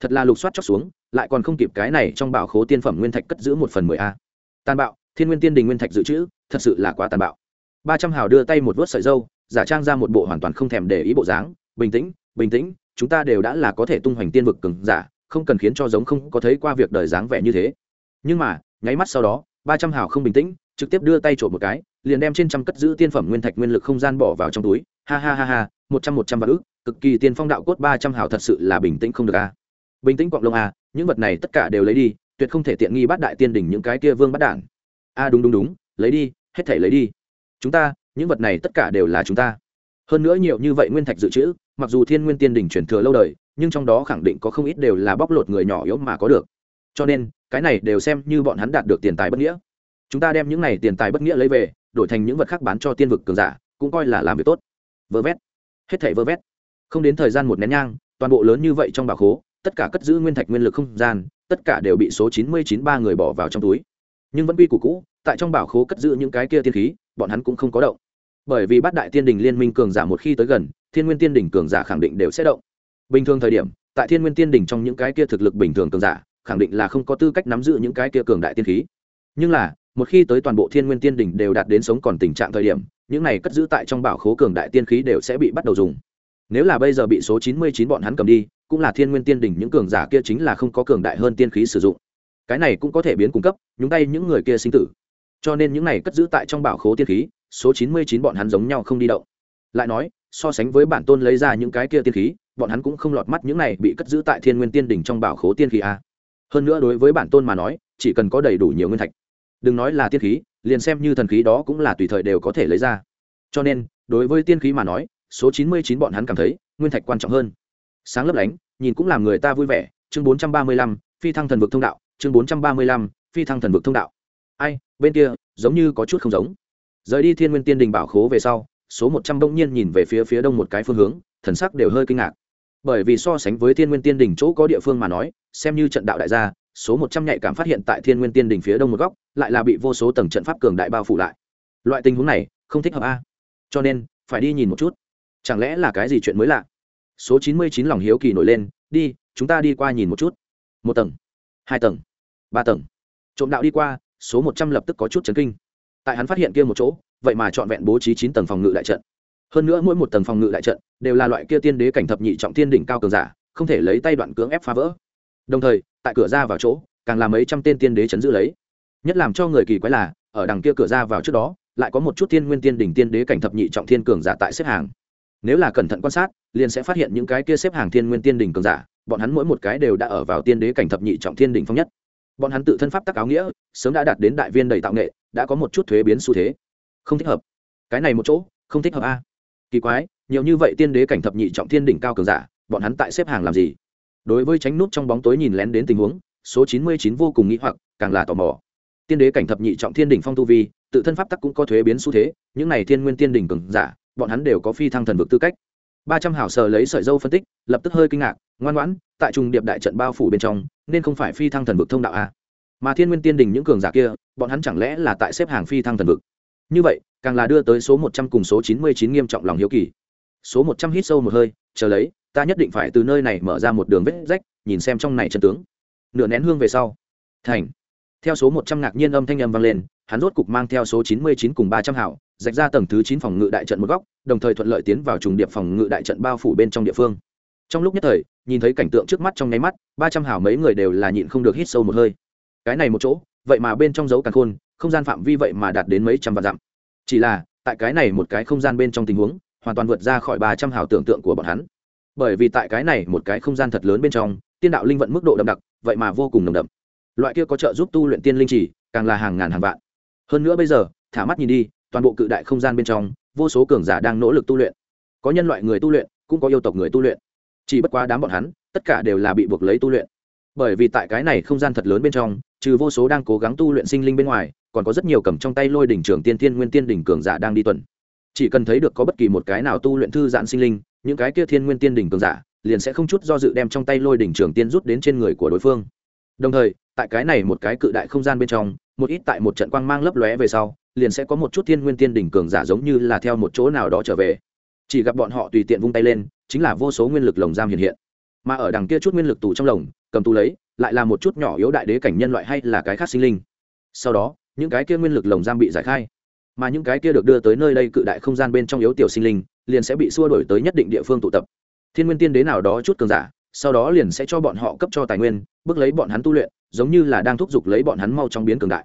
Thật là lục soát chóc xuống lại còn không kịp cái này trong bảo khố tiên phẩm nguyên thạch cất giữ một phần mười a. Tàn bạo, thiên nguyên tiên đình nguyên thạch dự trữ, thật sự là quá tàn bạo. Ba trăm hào đưa tay một vớt sợi dâu, giả trang ra một bộ hoàn toàn không thèm để ý bộ dáng, bình tĩnh bình tĩnh, chúng ta đều đã là có thể tung hoành tiên vực cường giả, không cần khiến cho giống không có thấy qua việc đời dáng vẻ như thế. Nhưng mà, nháy mắt sau đó, ba trăm hào không bình tĩnh, trực tiếp đưa tay trộm một cái, liền đem trên trăm cất giữ tiên phẩm nguyên thạch nguyên lực không gian bỏ vào trong túi. Ha ha ha ha, một trăm một trăm vạn ước cực kỳ tiên phong đạo cốt ba trăm hào thật sự là bình tĩnh không được a. Bình tĩnh quạng lông a những vật này tất cả đều lấy đi, tuyệt không thể tiện nghi bắt đại tiên đỉnh những cái kia vương bắt đản a à, đúng đúng đúng, lấy đi, hết thể lấy đi. Chúng ta, những vật này tất cả đều là chúng ta. Hơn nữa nhiều như vậy nguyên thạch dự trữ, mặc dù thiên nguyên tiên đỉnh truyền thừa lâu đời, nhưng trong đó khẳng định có không ít đều là bóc lột người nhỏ yếu mà có được. Cho nên, cái này đều xem như bọn hắn đạt được tiền tài bất nghĩa. Chúng ta đem những này tiền tài bất nghĩa lấy về, đổi thành những vật khác bán cho tiên vực cường giả, cũng coi là làm việc tốt. Vơ vét. Hết thảy vơ vét. Không đến thời gian một nén nhang, toàn bộ lớn như vậy trong bà khố tất cả cất giữ nguyên thạch nguyên lực không gian, tất cả đều bị số chín mươi chín ba người bỏ vào trong túi. Nhưng vẫn quy củ cũ, tại trong bảo khố cất giữ những cái kia tiên khí, bọn hắn cũng không có động. Bởi vì bát đại tiên đình liên minh cường giả một khi tới gần, thiên nguyên tiên đình cường giả khẳng định đều sẽ động. Bình thường thời điểm, tại thiên nguyên tiên đình trong những cái kia thực lực bình thường cường giả, khẳng định là không có tư cách nắm giữ những cái kia cường đại tiên khí. Nhưng là, một khi tới toàn bộ thiên nguyên tiên đình đều đạt đến sống còn tình trạng thời điểm, những này cất giữ tại trong bảo khố cường đại tiên khí đều sẽ bị bắt đầu dùng. Nếu là bây giờ bị số chín mươi chín bọn hắn cầm đi cũng là thiên nguyên tiên đỉnh, những cường giả kia chính là không có cường đại hơn tiên khí sử dụng. Cái này cũng có thể biến cung cấp, nhúng tay những người kia sinh tử. Cho nên những này cất giữ tại trong bảo khố tiên khí, số chín mươi chín bọn hắn giống nhau không đi động. Lại nói, so sánh với bản tôn lấy ra những cái kia tiên khí, bọn hắn cũng không lọt mắt những này bị cất giữ tại thiên nguyên tiên đỉnh trong bảo khố tiên khí a. Hơn nữa đối với bản tôn mà nói, chỉ cần có đầy đủ nhiều nguyên thạch. Đừng nói là tiên khí, liền xem như thần khí đó cũng là tùy thời đều có thể lấy ra. Cho nên, đối với tiên khí mà nói, số chín mươi chín bọn hắn cảm thấy, nguyên thạch quan trọng hơn sáng lấp lánh, nhìn cũng làm người ta vui vẻ. Chương bốn trăm ba mươi lăm, phi thăng thần vực thông đạo. Chương bốn trăm ba mươi lăm, phi thăng thần vực thông đạo. Ai, bên kia, giống như có chút không giống. Rời đi thiên nguyên tiên đình bảo khố về sau, số một trăm bỗng nhiên nhìn về phía phía đông một cái phương hướng, thần sắc đều hơi kinh ngạc. Bởi vì so sánh với thiên nguyên tiên đình chỗ có địa phương mà nói, xem như trận đạo đại gia, số một trăm nhạy cảm phát hiện tại thiên nguyên tiên đình phía đông một góc, lại là bị vô số tầng trận pháp cường đại bao phủ lại. Loại tình huống này, không thích hợp a. Cho nên, phải đi nhìn một chút. Chẳng lẽ là cái gì chuyện mới lạ? Số chín mươi chín lòng hiếu kỳ nổi lên, đi, chúng ta đi qua nhìn một chút. Một tầng, hai tầng, ba tầng. Trộm đạo đi qua, số một trăm lập tức có chút chấn kinh. Tại hắn phát hiện kia một chỗ, vậy mà trọn vẹn bố trí chín tầng phòng ngự đại trận. Hơn nữa mỗi một tầng phòng ngự đại trận đều là loại kia tiên đế cảnh thập nhị trọng tiên đỉnh cao cường giả, không thể lấy tay đoạn cưỡng ép phá vỡ. Đồng thời, tại cửa ra vào chỗ, càng là mấy trăm tên tiên đế chấn giữ lấy. Nhất làm cho người kỳ quái là, ở đằng kia cửa ra vào trước đó, lại có một chút tiên nguyên tiên đỉnh tiên đế cảnh thập nhị trọng thiên cường giả tại xếp hàng nếu là cẩn thận quan sát, liền sẽ phát hiện những cái kia xếp hàng thiên nguyên tiên đỉnh cường giả, bọn hắn mỗi một cái đều đã ở vào tiên đế cảnh thập nhị trọng thiên đỉnh phong nhất. Bọn hắn tự thân pháp tắc áo nghĩa, sớm đã đạt đến đại viên đầy tạo nghệ, đã có một chút thuế biến xu thế. Không thích hợp. Cái này một chỗ, không thích hợp a. Kỳ quái, nhiều như vậy tiên đế cảnh thập nhị trọng thiên đỉnh cao cường giả, bọn hắn tại xếp hàng làm gì? Đối với tránh nút trong bóng tối nhìn lén đến tình huống, số chín mươi chín vô cùng nghĩ hoặc, càng là tò mò. Tiên đế cảnh thập nhị trọng thiên đỉnh phong tu vi, tự thân pháp tắc cũng có thuế biến xu thế, những này thiên nguyên tiên đỉnh cường giả bọn hắn đều có phi thăng thần vực tư cách. Ba trăm hảo sờ lấy sợi dâu phân tích, lập tức hơi kinh ngạc, ngoan ngoãn, tại trùng điệp đại trận bao phủ bên trong, nên không phải phi thăng thần vực thông đạo a. Mà thiên nguyên tiên đình những cường giả kia, bọn hắn chẳng lẽ là tại xếp hàng phi thăng thần vực? Như vậy, càng là đưa tới số một trăm cùng số chín mươi chín nghiêm trọng lòng hiếu kỳ. Số một trăm hít sâu một hơi, chờ lấy, ta nhất định phải từ nơi này mở ra một đường vết rách, nhìn xem trong này chân tướng. Nửa nén hương về sau. Thành. Theo số một trăm ngạc nhiên âm thanh âm vang lên hắn rốt cục mang theo số chín mươi chín cùng ba trăm hảo, rạch ra tầng thứ chín phòng ngự đại trận một góc, đồng thời thuận lợi tiến vào trùng điệp phòng ngự đại trận bao phủ bên trong địa phương. Trong lúc nhất thời, nhìn thấy cảnh tượng trước mắt trong nháy mắt, ba trăm hảo mấy người đều là nhịn không được hít sâu một hơi. Cái này một chỗ, vậy mà bên trong dấu càng khôn, không gian phạm vi vậy mà đạt đến mấy trăm vạn dặm. Chỉ là, tại cái này một cái không gian bên trong tình huống, hoàn toàn vượt ra khỏi ba trăm hào tưởng tượng của bọn hắn. Bởi vì tại cái này một cái không gian thật lớn bên trong, tiên đạo linh vận mức độ đậm đặc, vậy mà vô cùng nồng đậm. Loại kia có trợ giúp tu luyện tiên linh chỉ, càng là hàng ngàn hàng vạn hơn nữa bây giờ, thả mắt nhìn đi, toàn bộ cự đại không gian bên trong, vô số cường giả đang nỗ lực tu luyện. Có nhân loại người tu luyện, cũng có yêu tộc người tu luyện. Chỉ bất quá đám bọn hắn, tất cả đều là bị buộc lấy tu luyện. Bởi vì tại cái này không gian thật lớn bên trong, trừ vô số đang cố gắng tu luyện sinh linh bên ngoài, còn có rất nhiều cầm trong tay lôi đỉnh trường tiên thiên nguyên tiên đỉnh cường giả đang đi tuần. Chỉ cần thấy được có bất kỳ một cái nào tu luyện thư giãn sinh linh, những cái kia thiên nguyên tiên đỉnh cường giả liền sẽ không chút do dự đem trong tay lôi đỉnh trường tiên rút đến trên người của đối phương. Đồng thời, tại cái này một cái cự đại không gian bên trong một ít tại một trận quang mang lấp lóe về sau, liền sẽ có một chút thiên nguyên tiên đỉnh cường giả giống như là theo một chỗ nào đó trở về. Chỉ gặp bọn họ tùy tiện vung tay lên, chính là vô số nguyên lực lồng giam hiện hiện. Mà ở đằng kia chút nguyên lực tù trong lồng, cầm tù lấy, lại là một chút nhỏ yếu đại đế cảnh nhân loại hay là cái khác sinh linh. Sau đó, những cái kia nguyên lực lồng giam bị giải khai. Mà những cái kia được đưa tới nơi đây cự đại không gian bên trong yếu tiểu sinh linh, liền sẽ bị xua đổi tới nhất định địa phương tụ tập. Thiên nguyên tiên đế nào đó chút cường giả, sau đó liền sẽ cho bọn họ cấp cho tài nguyên, bước lấy bọn hắn tu luyện giống như là đang thúc giục lấy bọn hắn mau trong biến cường đại.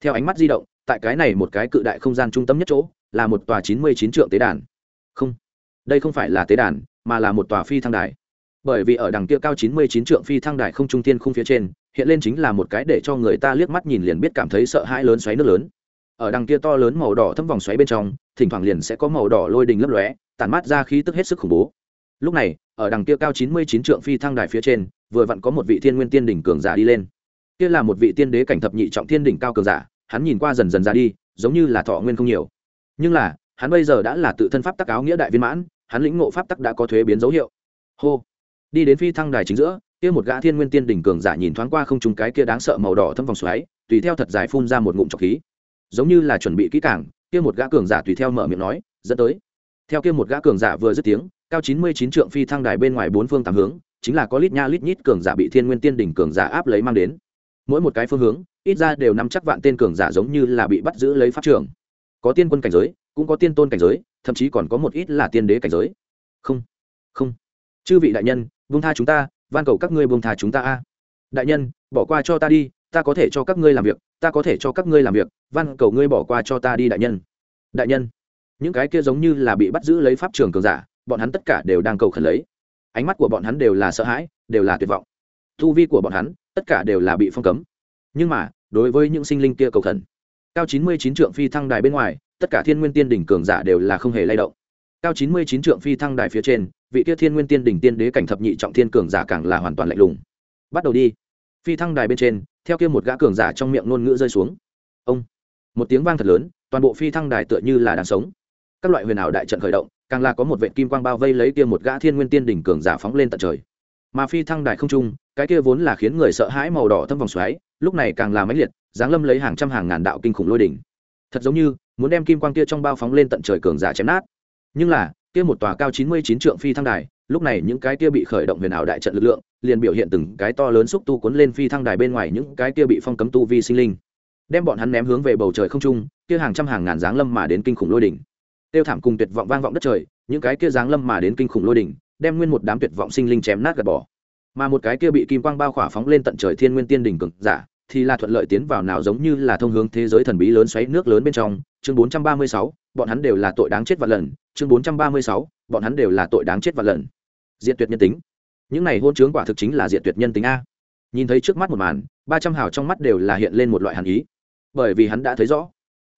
Theo ánh mắt di động, tại cái này một cái cự đại không gian trung tâm nhất chỗ, là một tòa chín mươi chín trượng tế đàn. Không, đây không phải là tế đàn, mà là một tòa phi thăng đài. Bởi vì ở đằng kia cao chín mươi chín trượng phi thăng đài không trung tiên không phía trên, hiện lên chính là một cái để cho người ta liếc mắt nhìn liền biết cảm thấy sợ hãi lớn xoáy nước lớn. Ở đằng kia to lớn màu đỏ thâm vòng xoáy bên trong, thỉnh thoảng liền sẽ có màu đỏ lôi đình lấp lóe, tản mát ra khí tức hết sức khủng bố. Lúc này, ở đằng kia cao chín mươi chín trượng phi thăng đài phía trên, vừa vặn có một vị thiên nguyên tiên đỉnh cường giả đi lên kia là một vị tiên đế cảnh thập nhị trọng thiên đỉnh cao cường giả, hắn nhìn qua dần dần ra đi, giống như là thọ nguyên không nhiều. Nhưng là, hắn bây giờ đã là tự thân pháp tắc áo nghĩa đại viên mãn, hắn lĩnh ngộ pháp tắc đã có thuế biến dấu hiệu. Hô. Đi đến phi thăng đài chính giữa, kia một gã thiên nguyên tiên đỉnh cường giả nhìn thoáng qua không trùng cái kia đáng sợ màu đỏ thâm vòng xoáy, tùy theo thật dài phun ra một ngụm trọc khí. Giống như là chuẩn bị kỹ càng, kia một gã cường giả tùy theo mở miệng nói, dẫn tới. Theo kia một gã cường giả vừa dứt tiếng, cao chín mươi chín trượng phi thăng đài bên ngoài bốn phương tám hướng, chính là có lít nha lít nhít cường giả bị thiên nguyên tiên đỉnh cường giả áp lấy mang đến mỗi một cái phương hướng, ít ra đều nắm chắc vạn tên cường giả giống như là bị bắt giữ lấy pháp trường. Có tiên quân cảnh giới, cũng có tiên tôn cảnh giới, thậm chí còn có một ít là tiên đế cảnh giới. Không không. Chư vị đại nhân, buông tha chúng ta, van cầu các ngươi buông tha chúng ta a. Đại nhân, bỏ qua cho ta đi, ta có thể cho các ngươi làm việc, ta có thể cho các ngươi làm việc, van cầu ngươi bỏ qua cho ta đi đại nhân. Đại nhân, những cái kia giống như là bị bắt giữ lấy pháp trường cường giả, bọn hắn tất cả đều đang cầu khẩn lấy. Ánh mắt của bọn hắn đều là sợ hãi, đều là tuyệt vọng thu vi của bọn hắn, tất cả đều là bị phong cấm. Nhưng mà, đối với những sinh linh kia cầu thần cao chín mươi chín trượng phi thăng đài bên ngoài, tất cả thiên nguyên tiên đỉnh cường giả đều là không hề lay động. Cao chín mươi chín trượng phi thăng đài phía trên, vị kia thiên nguyên tiên đỉnh tiên đế cảnh thập nhị trọng thiên cường giả càng là hoàn toàn lạnh lùng. Bắt đầu đi. Phi thăng đài bên trên, theo kia một gã cường giả trong miệng ngôn ngữ rơi xuống. Ông. Một tiếng vang thật lớn, toàn bộ phi thăng đài tựa như là đang sống. Các loại huyền ảo đại trận khởi động, càng là có một vệ kim quang bao vây lấy kia một gã thiên nguyên tiên đỉnh cường giả phóng lên tận trời mà phi thăng đài không trung, cái kia vốn là khiến người sợ hãi màu đỏ thâm vòng xoáy, lúc này càng là máy liệt, giáng lâm lấy hàng trăm hàng ngàn đạo kinh khủng lôi đỉnh. Thật giống như, muốn đem kim quang kia trong bao phóng lên tận trời cường giả chém nát. Nhưng là, kia một tòa cao chín mươi chín trượng phi thăng đài, lúc này những cái kia bị khởi động huyền ảo đại trận lực lượng, liền biểu hiện từng cái to lớn xúc tu cuốn lên phi thăng đài bên ngoài những cái kia bị phong cấm tu vi sinh linh. Đem bọn hắn ném hướng về bầu trời không trung, kia hàng trăm hàng ngàn giáng lâm mà đến kinh khủng lôi đỉnh. Tiêu thảm cùng tuyệt vọng vang vọng đất trời, những cái kia giáng lâm mà đến kinh khủng lôi đỉnh đem nguyên một đám tuyệt vọng sinh linh chém nát gạt bỏ. Mà một cái kia bị kim quang bao khỏa phóng lên tận trời thiên nguyên tiên đỉnh cực giả thì là thuận lợi tiến vào nào giống như là thông hướng thế giới thần bí lớn xoáy nước lớn bên trong. Chương 436, bọn hắn đều là tội đáng chết vạn lần. Chương 436, bọn hắn đều là tội đáng chết vạn lần. Diệt tuyệt nhân tính. Những này hôn chướng quả thực chính là diệt tuyệt nhân tính a. Nhìn thấy trước mắt một màn ba trăm hào trong mắt đều là hiện lên một loại hàn ý. Bởi vì hắn đã thấy rõ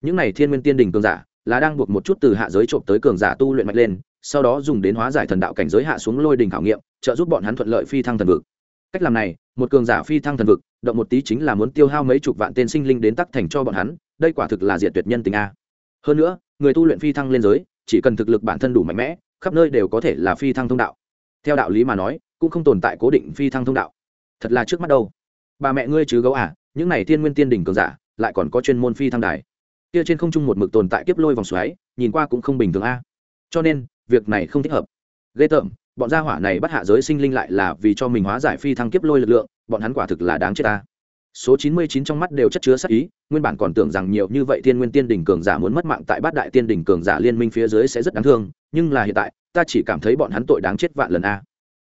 những này thiên nguyên tiên đình cường giả là đang buộc một chút từ hạ giới trộm tới cường giả tu luyện mạnh lên sau đó dùng đến hóa giải thần đạo cảnh giới hạ xuống lôi đình khảo nghiệm, trợ giúp bọn hắn thuận lợi phi thăng thần vực. Cách làm này, một cường giả phi thăng thần vực, động một tí chính là muốn tiêu hao mấy chục vạn tên sinh linh đến tắc thành cho bọn hắn, đây quả thực là diệt tuyệt nhân tình a. Hơn nữa, người tu luyện phi thăng lên giới, chỉ cần thực lực bản thân đủ mạnh mẽ, khắp nơi đều có thể là phi thăng thông đạo. Theo đạo lý mà nói, cũng không tồn tại cố định phi thăng thông đạo. Thật là trước mắt đâu. Bà mẹ ngươi chứ gấu à những này thiên nguyên tiên đỉnh cường giả, lại còn có chuyên môn phi thăng đài. Kia trên không trung một mực tồn tại kiếp lôi vòng xoáy, nhìn qua cũng không bình thường a. Cho nên việc này không thích hợp. Ghê tởm, bọn gia hỏa này bắt hạ giới sinh linh lại là vì cho mình hóa giải phi thăng kiếp lôi lực lượng, bọn hắn quả thực là đáng chết ta. Số chín mươi chín trong mắt đều chất chứa sắc ý, nguyên bản còn tưởng rằng nhiều như vậy thiên nguyên tiên đỉnh cường giả muốn mất mạng tại bát đại tiên đỉnh cường giả liên minh phía dưới sẽ rất đáng thương, nhưng là hiện tại, ta chỉ cảm thấy bọn hắn tội đáng chết vạn lần a.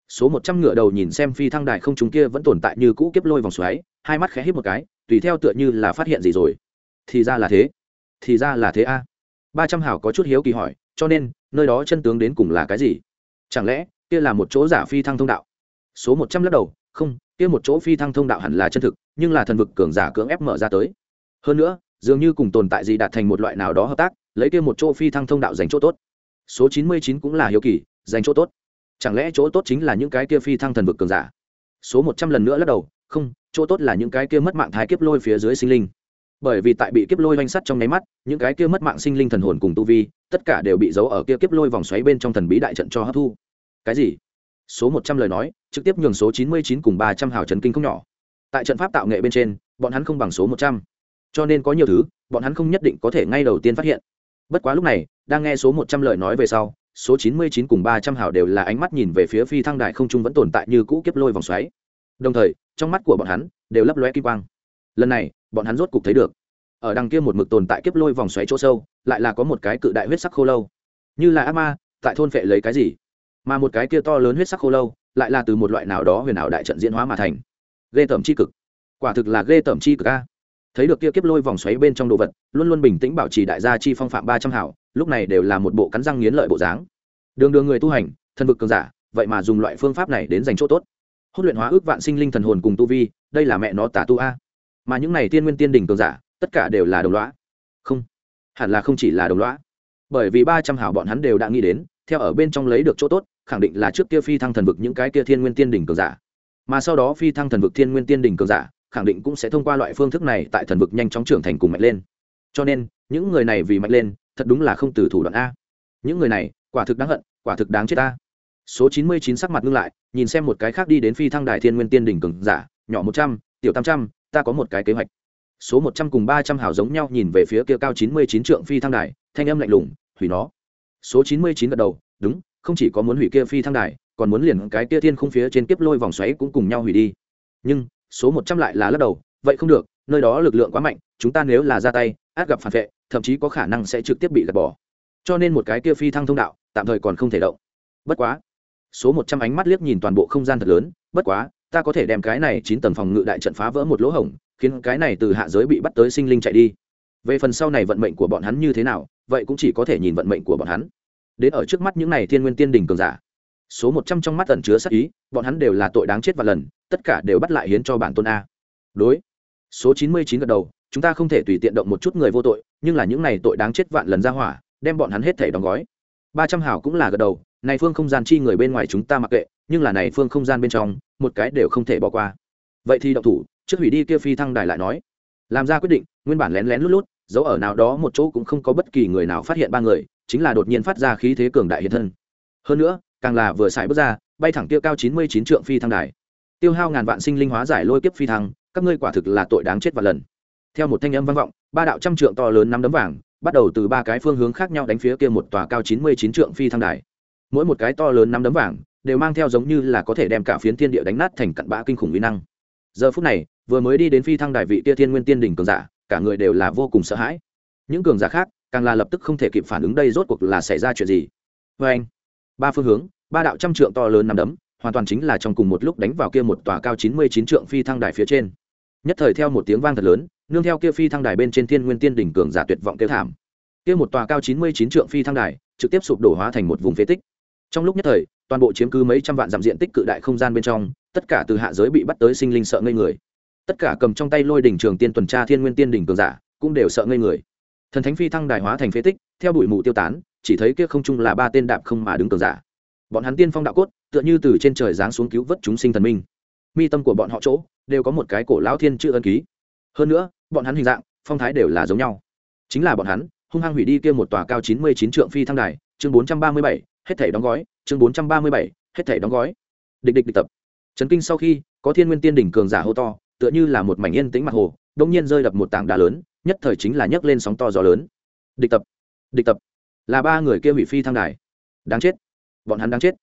Số một trăm ngựa đầu nhìn xem phi thăng đài không chúng kia vẫn tồn tại như cũ kiếp lôi vòng xoáy, hai mắt khẽ hít một cái, tùy theo tựa như là phát hiện gì rồi. Thì ra là thế. Thì ra là thế a. Ba trăm hảo có chút hiếu kỳ hỏi cho nên, nơi đó chân tướng đến cùng là cái gì? Chẳng lẽ, kia là một chỗ giả phi thăng thông đạo? Số một trăm lắc đầu, không, kia một chỗ phi thăng thông đạo hẳn là chân thực, nhưng là thần vực cường giả cưỡng ép mở ra tới. Hơn nữa, dường như cùng tồn tại gì đạt thành một loại nào đó hợp tác, lấy kia một chỗ phi thăng thông đạo dành chỗ tốt. Số chín mươi chín cũng là hiếu kỳ, dành chỗ tốt. Chẳng lẽ chỗ tốt chính là những cái kia phi thăng thần vực cường giả? Số một trăm lần nữa lắc đầu, không, chỗ tốt là những cái kia mất mạng thái kiếp lôi phía dưới sinh linh bởi vì tại bị kiếp lôi oanh sắt trong nháy mắt, những cái kia mất mạng sinh linh thần hồn cùng tu vi, tất cả đều bị giấu ở kia kiếp lôi vòng xoáy bên trong thần bí đại trận cho hấp thu. Cái gì? Số một trăm lời nói, trực tiếp nhường số chín mươi chín cùng ba trăm hào trấn kinh không nhỏ. Tại trận pháp tạo nghệ bên trên, bọn hắn không bằng số một trăm. Cho nên có nhiều thứ, bọn hắn không nhất định có thể ngay đầu tiên phát hiện. Bất quá lúc này, đang nghe số một trăm lời nói về sau, số chín mươi chín cùng ba trăm hào đều là ánh mắt nhìn về phía phi thăng đại không trung vẫn tồn tại như cũ kiếp lôi vòng xoáy. Đồng thời, trong mắt của bọn hắn đều lấp lóe kim quang. Lần này bọn hắn rốt cục thấy được. Ở đằng kia một mực tồn tại kiếp lôi vòng xoáy chỗ sâu, lại là có một cái cự đại huyết sắc khô lâu. Như là ác ma, tại thôn phệ lấy cái gì? Mà một cái kia to lớn huyết sắc khô lâu, lại là từ một loại nào đó huyền ảo đại trận diễn hóa mà thành. Ghê tởm c h i cực. Quả thực là ghê tởm c h i cực a. Thấy được kia kiếp lôi vòng xoáy bên trong đồ vật, luôn luôn bình tĩnh bảo trì đại gia chi phong phạm ba trăm hảo, lúc này đều là một bộ cắn răng nghiến lợi bộ dáng. Đường đường người tu hành thân vực cường giả, vậy mà dùng loại phương pháp này đến dành chỗ tốt. Hốt luyện hóa ước vạn sinh linh thần hồn cùng tu vi, đây là mẹ nó tả tu a mà những này tiên nguyên tiên đỉnh cường giả, tất cả đều là đồng lõa. Không, hẳn là không chỉ là đồng lõa. Bởi vì ba trăm hào bọn hắn đều đã nghĩ đến, theo ở bên trong lấy được chỗ tốt, khẳng định là trước kia phi thăng thần vực những cái kia thiên nguyên tiên đỉnh cường giả. Mà sau đó phi thăng thần vực thiên nguyên tiên đỉnh cường giả, khẳng định cũng sẽ thông qua loại phương thức này tại thần vực nhanh chóng trưởng thành cùng mạnh lên. Cho nên, những người này vì mạnh lên, thật đúng là không từ thủ đoạn a. Những người này, quả thực đáng hận, quả thực đáng chết ta số chín mươi chín sắc mặt ngưng lại, nhìn xem một cái khác đi đến phi thăng đại thiên nguyên tiên đỉnh cường giả, nhỏ một trăm, tiểu tám trăm ta có một cái kế hoạch. Số một trăm cùng ba trăm hào giống nhau nhìn về phía kia cao chín mươi chín trượng phi thăng đài, thanh âm lạnh lùng, hủy nó. Số chín mươi chín gật đầu, đúng, không chỉ có muốn hủy kia phi thăng đài, còn muốn liền cái kia thiên không phía trên kiếp lôi vòng xoáy cũng cùng nhau hủy đi. Nhưng, số một trăm lại là lắc đầu, vậy không được, nơi đó lực lượng quá mạnh, chúng ta nếu là ra tay, át gặp phản vệ, thậm chí có khả năng sẽ trực tiếp bị gạt bỏ. Cho nên một cái kia phi thăng thông đạo, tạm thời còn không thể động. Bất quá, số một trăm ánh mắt liếc nhìn toàn bộ không gian thật lớn, bất quá ta có thể đem cái này chín tầng phòng ngự đại trận phá vỡ một lỗ hổng, khiến cái này từ hạ giới bị bắt tới sinh linh chạy đi. Về phần sau này vận mệnh của bọn hắn như thế nào, vậy cũng chỉ có thể nhìn vận mệnh của bọn hắn. Đến ở trước mắt những này thiên nguyên tiên đình cường giả. Số một trăm trong mắt tẩn chứa sắc ý, bọn hắn đều là tội đáng chết và lần, tất cả đều bắt lại hiến cho bản tôn a. Đối. Số chín mươi chín gật đầu, chúng ta không thể tùy tiện động một chút người vô tội, nhưng là những này tội đáng chết vạn lần ra hỏa, đem bọn hắn hết thể đóng gói. Ba trăm hảo cũng là gật đầu này phương không gian chi người bên ngoài chúng ta mặc kệ, nhưng là này phương không gian bên trong, một cái đều không thể bỏ qua. Vậy thì động thủ, trước hủy đi kia phi thăng đài lại nói. Làm ra quyết định, nguyên bản lén lén lút lút giấu ở nào đó một chỗ cũng không có bất kỳ người nào phát hiện ba người, chính là đột nhiên phát ra khí thế cường đại hiện thân. Hơn nữa, càng là vừa xài bước ra, bay thẳng tiêu cao chín mươi chín trượng phi thăng đài. Tiêu hao ngàn vạn sinh linh hóa giải lôi kiếp phi thăng, các ngươi quả thực là tội đáng chết và lần. Theo một thanh âm vang vọng, ba đạo trăm trượng to lớn năm đấm vàng, bắt đầu từ ba cái phương hướng khác nhau đánh phía kia một tòa cao chín mươi chín trượng phi thăng đài mỗi một cái to lớn năm đấm vàng đều mang theo giống như là có thể đem cả phiến thiên địa đánh nát thành cặn bã kinh khủng uy năng. Giờ phút này, vừa mới đi đến phi thăng đài vị tia thiên nguyên tiên đỉnh cường giả, cả người đều là vô cùng sợ hãi. Những cường giả khác, càng là lập tức không thể kịp phản ứng đây rốt cuộc là xảy ra chuyện gì. Vê anh, ba phương hướng, ba đạo trăm trượng to lớn nằm đấm, hoàn toàn chính là trong cùng một lúc đánh vào kia một tòa cao chín mươi chín trượng phi thăng đài phía trên. Nhất thời theo một tiếng vang thật lớn, nương theo kia phi thăng đài bên trên thiên nguyên tiên đỉnh cường giả tuyệt vọng kêu thảm. Kia một tòa cao chín mươi chín trượng phi thăng đài, trực tiếp sụp đổ hóa thành một vùng phế tích trong lúc nhất thời, toàn bộ chiếm cứ mấy trăm vạn dặm diện tích cự đại không gian bên trong, tất cả từ hạ giới bị bắt tới sinh linh sợ ngây người. Tất cả cầm trong tay lôi đỉnh trường tiên tuần tra thiên nguyên tiên đỉnh cường giả, cũng đều sợ ngây người. Thần thánh phi thăng đài hóa thành phế tích, theo bụi mù tiêu tán, chỉ thấy kia không trung là ba tên đạp không mà đứng cường giả. Bọn hắn tiên phong đạo cốt, tựa như từ trên trời giáng xuống cứu vớt chúng sinh thần minh. Mi tâm của bọn họ chỗ, đều có một cái cổ lão thiên chữ ân ký. Hơn nữa, bọn hắn hình dạng, phong thái đều là giống nhau. Chính là bọn hắn, hung hăng hủy đi kia một tòa cao chín mươi chín trượng phi thăng đài, chương bốn trăm ba mươi bảy hết thảy đóng gói, chương bốn trăm ba mươi bảy, hết thảy đóng gói. Địch địch địch tập. Chấn kinh sau khi, có thiên nguyên tiên đỉnh cường giả hô to, tựa như là một mảnh yên tĩnh mặt hồ đông nhiên rơi đập một tảng đá lớn, nhất thời chính là nhấc lên sóng to gió lớn. Địch tập địch tập. Là ba người kia hủy phi thăng đài. Đáng chết. Bọn hắn đáng chết.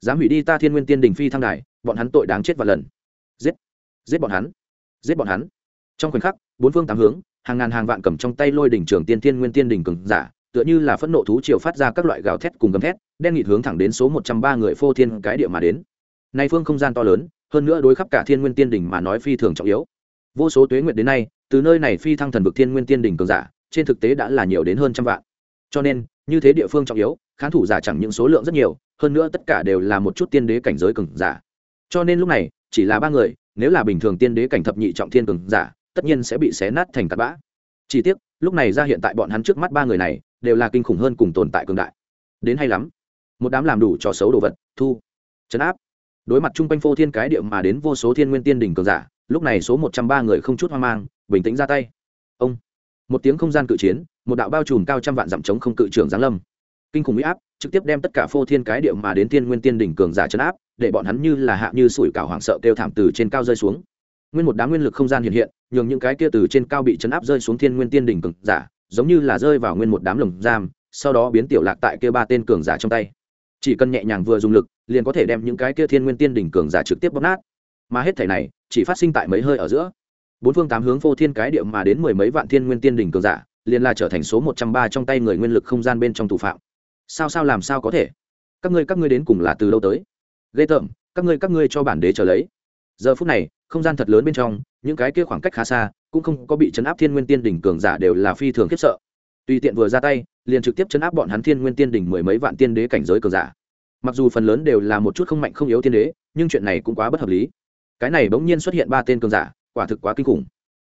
Dám hủy đi ta thiên nguyên tiên đỉnh phi thăng đài, bọn hắn tội đáng chết và lần. Giết. Giết bọn hắn. Giết bọn hắn. Trong khoảnh khắc, bốn phương tám hướng, hàng ngàn hàng vạn cầm trong tay lôi đỉnh trưởng tiên thiên nguyên tiên đỉnh cường giả tựa như là phẫn nộ thú triều phát ra các loại gào thét cùng gầm thét, đen nghịt hướng thẳng đến số một trăm ba người phô thiên cái địa mà đến. Nay phương không gian to lớn, hơn nữa đối khắp cả thiên nguyên tiên đỉnh mà nói phi thường trọng yếu. Vô số tuế nguyệt đến nay, từ nơi này phi thăng thần vực thiên nguyên tiên đỉnh cường giả, trên thực tế đã là nhiều đến hơn trăm vạn. Cho nên, như thế địa phương trọng yếu, khán thủ giả chẳng những số lượng rất nhiều, hơn nữa tất cả đều là một chút tiên đế cảnh giới cường giả. Cho nên lúc này, chỉ là ba người, nếu là bình thường tiên đế cảnh thập nhị trọng thiên cường giả, tất nhiên sẽ bị xé nát thành tạt bã. Chỉ tiếc, lúc này ra hiện tại bọn hắn trước mắt ba người này đều là kinh khủng hơn cùng tồn tại cường đại. Đến hay lắm. Một đám làm đủ trò xấu đồ vật, thu, chấn áp. Đối mặt chung quanh phô thiên cái điệu mà đến vô số thiên nguyên tiên đỉnh cường giả, lúc này số một trăm ba người không chút hoang mang, bình tĩnh ra tay. Ông. Một tiếng không gian cự chiến, một đạo bao trùm cao trăm vạn dặm chống không cự trưởng giáng lâm. Kinh khủng huy áp, trực tiếp đem tất cả phô thiên cái điệu mà đến thiên nguyên tiên đỉnh cường giả chấn áp, để bọn hắn như là hạ như sủi cảo hoảng sợ kêu thảm từ trên cao rơi xuống. Nguyên một đám nguyên lực không gian hiện hiện, nhường những cái kia từ trên cao bị chấn áp rơi xuống thiên nguyên tiên đỉnh cường giả giống như là rơi vào nguyên một đám lồng giam, sau đó biến tiểu lạc tại kia ba tên cường giả trong tay. Chỉ cần nhẹ nhàng vừa dùng lực, liền có thể đem những cái kia thiên nguyên tiên đỉnh cường giả trực tiếp bóp nát. Mà hết thể này, chỉ phát sinh tại mấy hơi ở giữa. Bốn phương tám hướng phô thiên cái điệu mà đến mười mấy vạn thiên nguyên tiên đỉnh cường giả, liền là trở thành số một trăm ba trong tay người nguyên lực không gian bên trong thủ phạm. Sao sao làm sao có thể? Các ngươi các ngươi đến cùng là từ đâu tới? Ghê tởm, các ngươi các ngươi cho bản đế trở lấy. Giờ phút này không gian thật lớn bên trong, những cái kia khoảng cách khá xa, cũng không có bị chấn áp thiên nguyên tiên đỉnh cường giả đều là phi thường khiếp sợ. Tùy tiện vừa ra tay, liền trực tiếp chấn áp bọn hắn thiên nguyên tiên đỉnh mười mấy vạn tiên đế cảnh giới cường giả. Mặc dù phần lớn đều là một chút không mạnh không yếu tiên đế, nhưng chuyện này cũng quá bất hợp lý. Cái này bỗng nhiên xuất hiện ba tên cường giả, quả thực quá kinh khủng.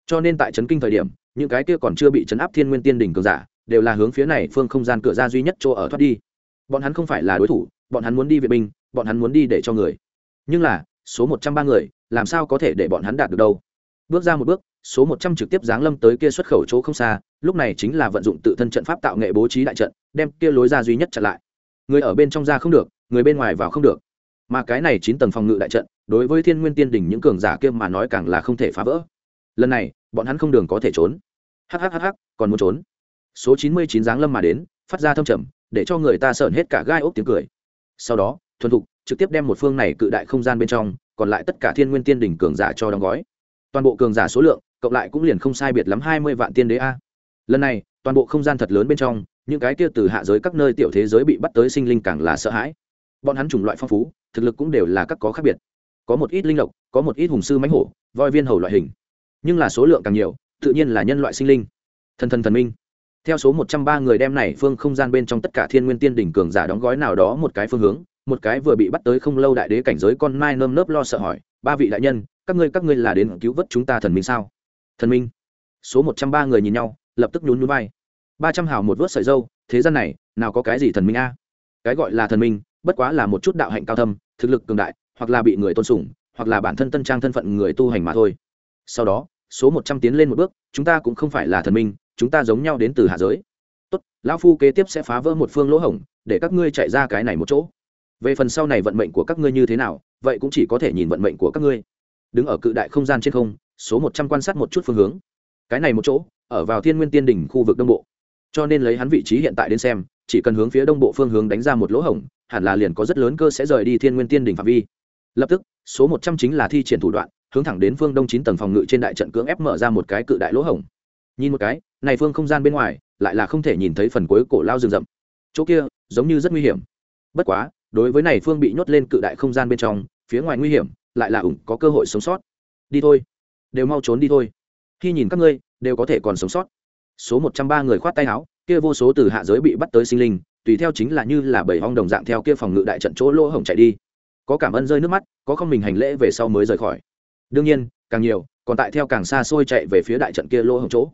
Cho nên tại trấn kinh thời điểm, những cái kia còn chưa bị chấn áp thiên nguyên tiên đỉnh cường giả, đều là hướng phía này phương không gian cửa ra duy nhất chỗ ở thoát đi. Bọn hắn không phải là đối thủ, bọn hắn muốn đi vệ binh, bọn hắn muốn đi để cho người. Nhưng là, số một trăm ba người làm sao có thể để bọn hắn đạt được đâu? Bước ra một bước, số một trăm trực tiếp giáng lâm tới kia xuất khẩu chỗ không xa, lúc này chính là vận dụng tự thân trận pháp tạo nghệ bố trí đại trận, đem kia lối ra duy nhất chặn lại. Người ở bên trong ra không được, người bên ngoài vào không được. Mà cái này chín tầng phòng ngự đại trận, đối với thiên nguyên tiên đỉnh những cường giả kia mà nói càng là không thể phá vỡ. Lần này, bọn hắn không đường có thể trốn. Hhhh còn muốn trốn. Số chín mươi chín giáng lâm mà đến, phát ra thâm trầm, để cho người ta sợn hết cả gai ốc tiếng cười. Sau đó, thuần thục, trực tiếp đem một phương này cự đại không gian bên trong còn lại tất cả thiên nguyên tiên đỉnh cường giả cho đóng gói. Toàn bộ cường giả số lượng, cộng lại cũng liền không sai biệt lắm hai mươi vạn tiên đế a. Lần này, toàn bộ không gian thật lớn bên trong, những cái kia từ hạ giới các nơi tiểu thế giới bị bắt tới sinh linh càng là sợ hãi. Bọn hắn chủng loại phong phú, thực lực cũng đều là các có khác biệt. Có một ít linh lộc, có một ít hùng sư mãnh hổ, voi viên hầu loại hình. Nhưng là số lượng càng nhiều, tự nhiên là nhân loại sinh linh. Thần thần thần minh. Theo số một trăm ba người đem này phương không gian bên trong tất cả thiên nguyên tiên đỉnh cường giả đóng gói nào đó một cái phương hướng một cái vừa bị bắt tới không lâu đại đế cảnh giới con mai nơm nớp lo sợ hỏi, ba vị đại nhân, các ngươi các ngươi là đến cứu vớt chúng ta thần minh sao? Thần minh? Số một trăm ba người nhìn nhau, lập tức nhún núi vai. Ba trăm hào một vớt sợi dâu, thế gian này, nào có cái gì thần minh a? Cái gọi là thần minh, bất quá là một chút đạo hạnh cao thâm, thực lực cường đại, hoặc là bị người tôn sùng, hoặc là bản thân tân trang thân phận người tu hành mà thôi. Sau đó, số một trăm tiến lên một bước, chúng ta cũng không phải là thần minh, chúng ta giống nhau đến từ hạ giới. Tốt, lão phu kế tiếp sẽ phá vỡ một phương lỗ hổng, để các ngươi chạy ra cái này một chỗ về phần sau này vận mệnh của các ngươi như thế nào, vậy cũng chỉ có thể nhìn vận mệnh của các ngươi. Đứng ở cự đại không gian trên không, số một trăm quan sát một chút phương hướng. Cái này một chỗ, ở vào thiên nguyên tiên đỉnh khu vực đông bộ. Cho nên lấy hắn vị trí hiện tại đến xem, chỉ cần hướng phía đông bộ phương hướng đánh ra một lỗ hổng, hẳn là liền có rất lớn cơ sẽ rời đi thiên nguyên tiên đỉnh phạm vi. Lập tức, số một trăm chính là thi triển thủ đoạn, hướng thẳng đến phương đông chín tầng phòng ngự trên đại trận cưỡng ép mở ra một cái cự đại lỗ hổng. Nhìn một cái, này phương không gian bên ngoài, lại là không thể nhìn thấy phần cuối cổ lao rừng rậm. Chỗ kia, giống như rất nguy hiểm. Bất quá đối với này phương bị nhốt lên cự đại không gian bên trong, phía ngoài nguy hiểm, lại là ủng có cơ hội sống sót. Đi thôi. Đều mau trốn đi thôi. Khi nhìn các ngươi, đều có thể còn sống sót. Số một trăm ba người khoát tay áo, kia vô số từ hạ giới bị bắt tới sinh linh, tùy theo chính là như là bảy hong đồng dạng theo kia phòng ngự đại trận chỗ lỗ hổng chạy đi. Có cảm ơn rơi nước mắt, có không mình hành lễ về sau mới rời khỏi. Đương nhiên, càng nhiều, còn tại theo càng xa xôi chạy về phía đại trận kia lỗ hổng chỗ.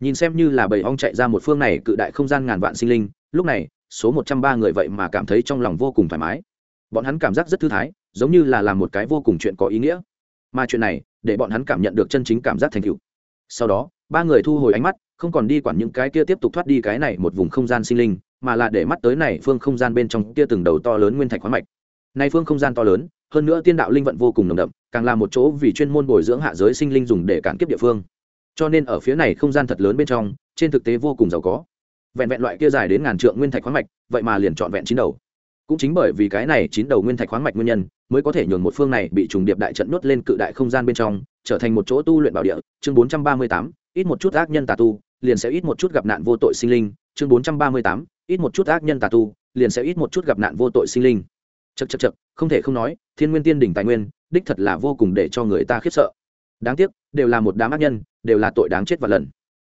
Nhìn xem như là bảy hong chạy ra một phương này cự đại không gian ngàn vạn sinh linh, lúc này số một trăm ba người vậy mà cảm thấy trong lòng vô cùng thoải mái. Bọn hắn cảm giác rất thư thái, giống như là làm một cái vô cùng chuyện có ý nghĩa. Mà chuyện này, để bọn hắn cảm nhận được chân chính cảm giác thành tựu. Sau đó, ba người thu hồi ánh mắt, không còn đi quản những cái kia tiếp tục thoát đi cái này một vùng không gian sinh linh, mà là để mắt tới này phương không gian bên trong kia từng đầu to lớn nguyên thạch khoáng mạch. Nay phương không gian to lớn, hơn nữa tiên đạo linh vận vô cùng nồng đậm, càng là một chỗ vì chuyên môn bồi dưỡng hạ giới sinh linh dùng để cản kiếp địa phương. Cho nên ở phía này không gian thật lớn bên trong, trên thực tế vô cùng giàu có vẹn vẹn loại kia dài đến ngàn trượng nguyên thạch khoáng mạch, vậy mà liền trọn vẹn chín đầu. Cũng chính bởi vì cái này chín đầu nguyên thạch khoáng mạch nguyên nhân, mới có thể nhường một phương này bị trùng điệp đại trận nuốt lên cự đại không gian bên trong, trở thành một chỗ tu luyện bảo địa. Chương bốn trăm ba mươi tám, ít một chút ác nhân tà tu, liền sẽ ít một chút gặp nạn vô tội sinh linh. Chương bốn trăm ba mươi tám, ít một chút ác nhân tà tu, liền sẽ ít một chút gặp nạn vô tội sinh linh. Chật chật chật không thể không nói, thiên nguyên tiên đỉnh tài nguyên, đích thật là vô cùng để cho người ta khiếp sợ. Đáng tiếc, đều là một đám ác nhân, đều là tội đáng chết và lần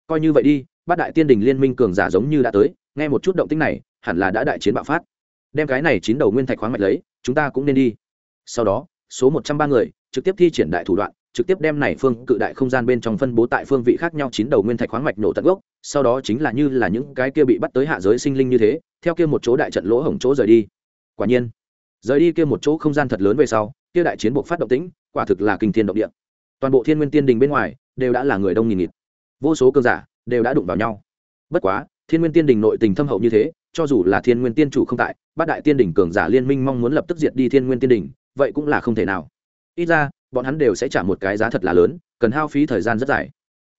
coi như vậy đi, bát đại tiên đình liên minh cường giả giống như đã tới, nghe một chút động tĩnh này, hẳn là đã đại chiến bạo phát. Đem cái này chín đầu nguyên thạch khoáng mạch lấy, chúng ta cũng nên đi. Sau đó, số một trăm ba người, trực tiếp thi triển đại thủ đoạn, trực tiếp đem này phương cự đại không gian bên trong phân bố tại phương vị khác nhau chín đầu nguyên thạch khoáng mạch nổ tận gốc, sau đó chính là như là những cái kia bị bắt tới hạ giới sinh linh như thế, theo kia một chỗ đại trận lỗ hổng chỗ rời đi. Quả nhiên, rời đi kia một chỗ không gian thật lớn về sau, kia đại chiến buộc phát động tĩnh, quả thực là kinh thiên động địa. Toàn bộ thiên nguyên tiên đình bên ngoài, đều đã là người đông nghìn nghịt vô số cơn giả đều đã đụng vào nhau. Bất quá thiên nguyên tiên đình nội tình thâm hậu như thế cho dù là thiên nguyên tiên chủ không tại bát đại tiên đình cường giả liên minh mong muốn lập tức diệt đi thiên nguyên tiên đình, vậy cũng là không thể nào. Ít ra bọn hắn đều sẽ trả một cái giá thật là lớn cần hao phí thời gian rất dài.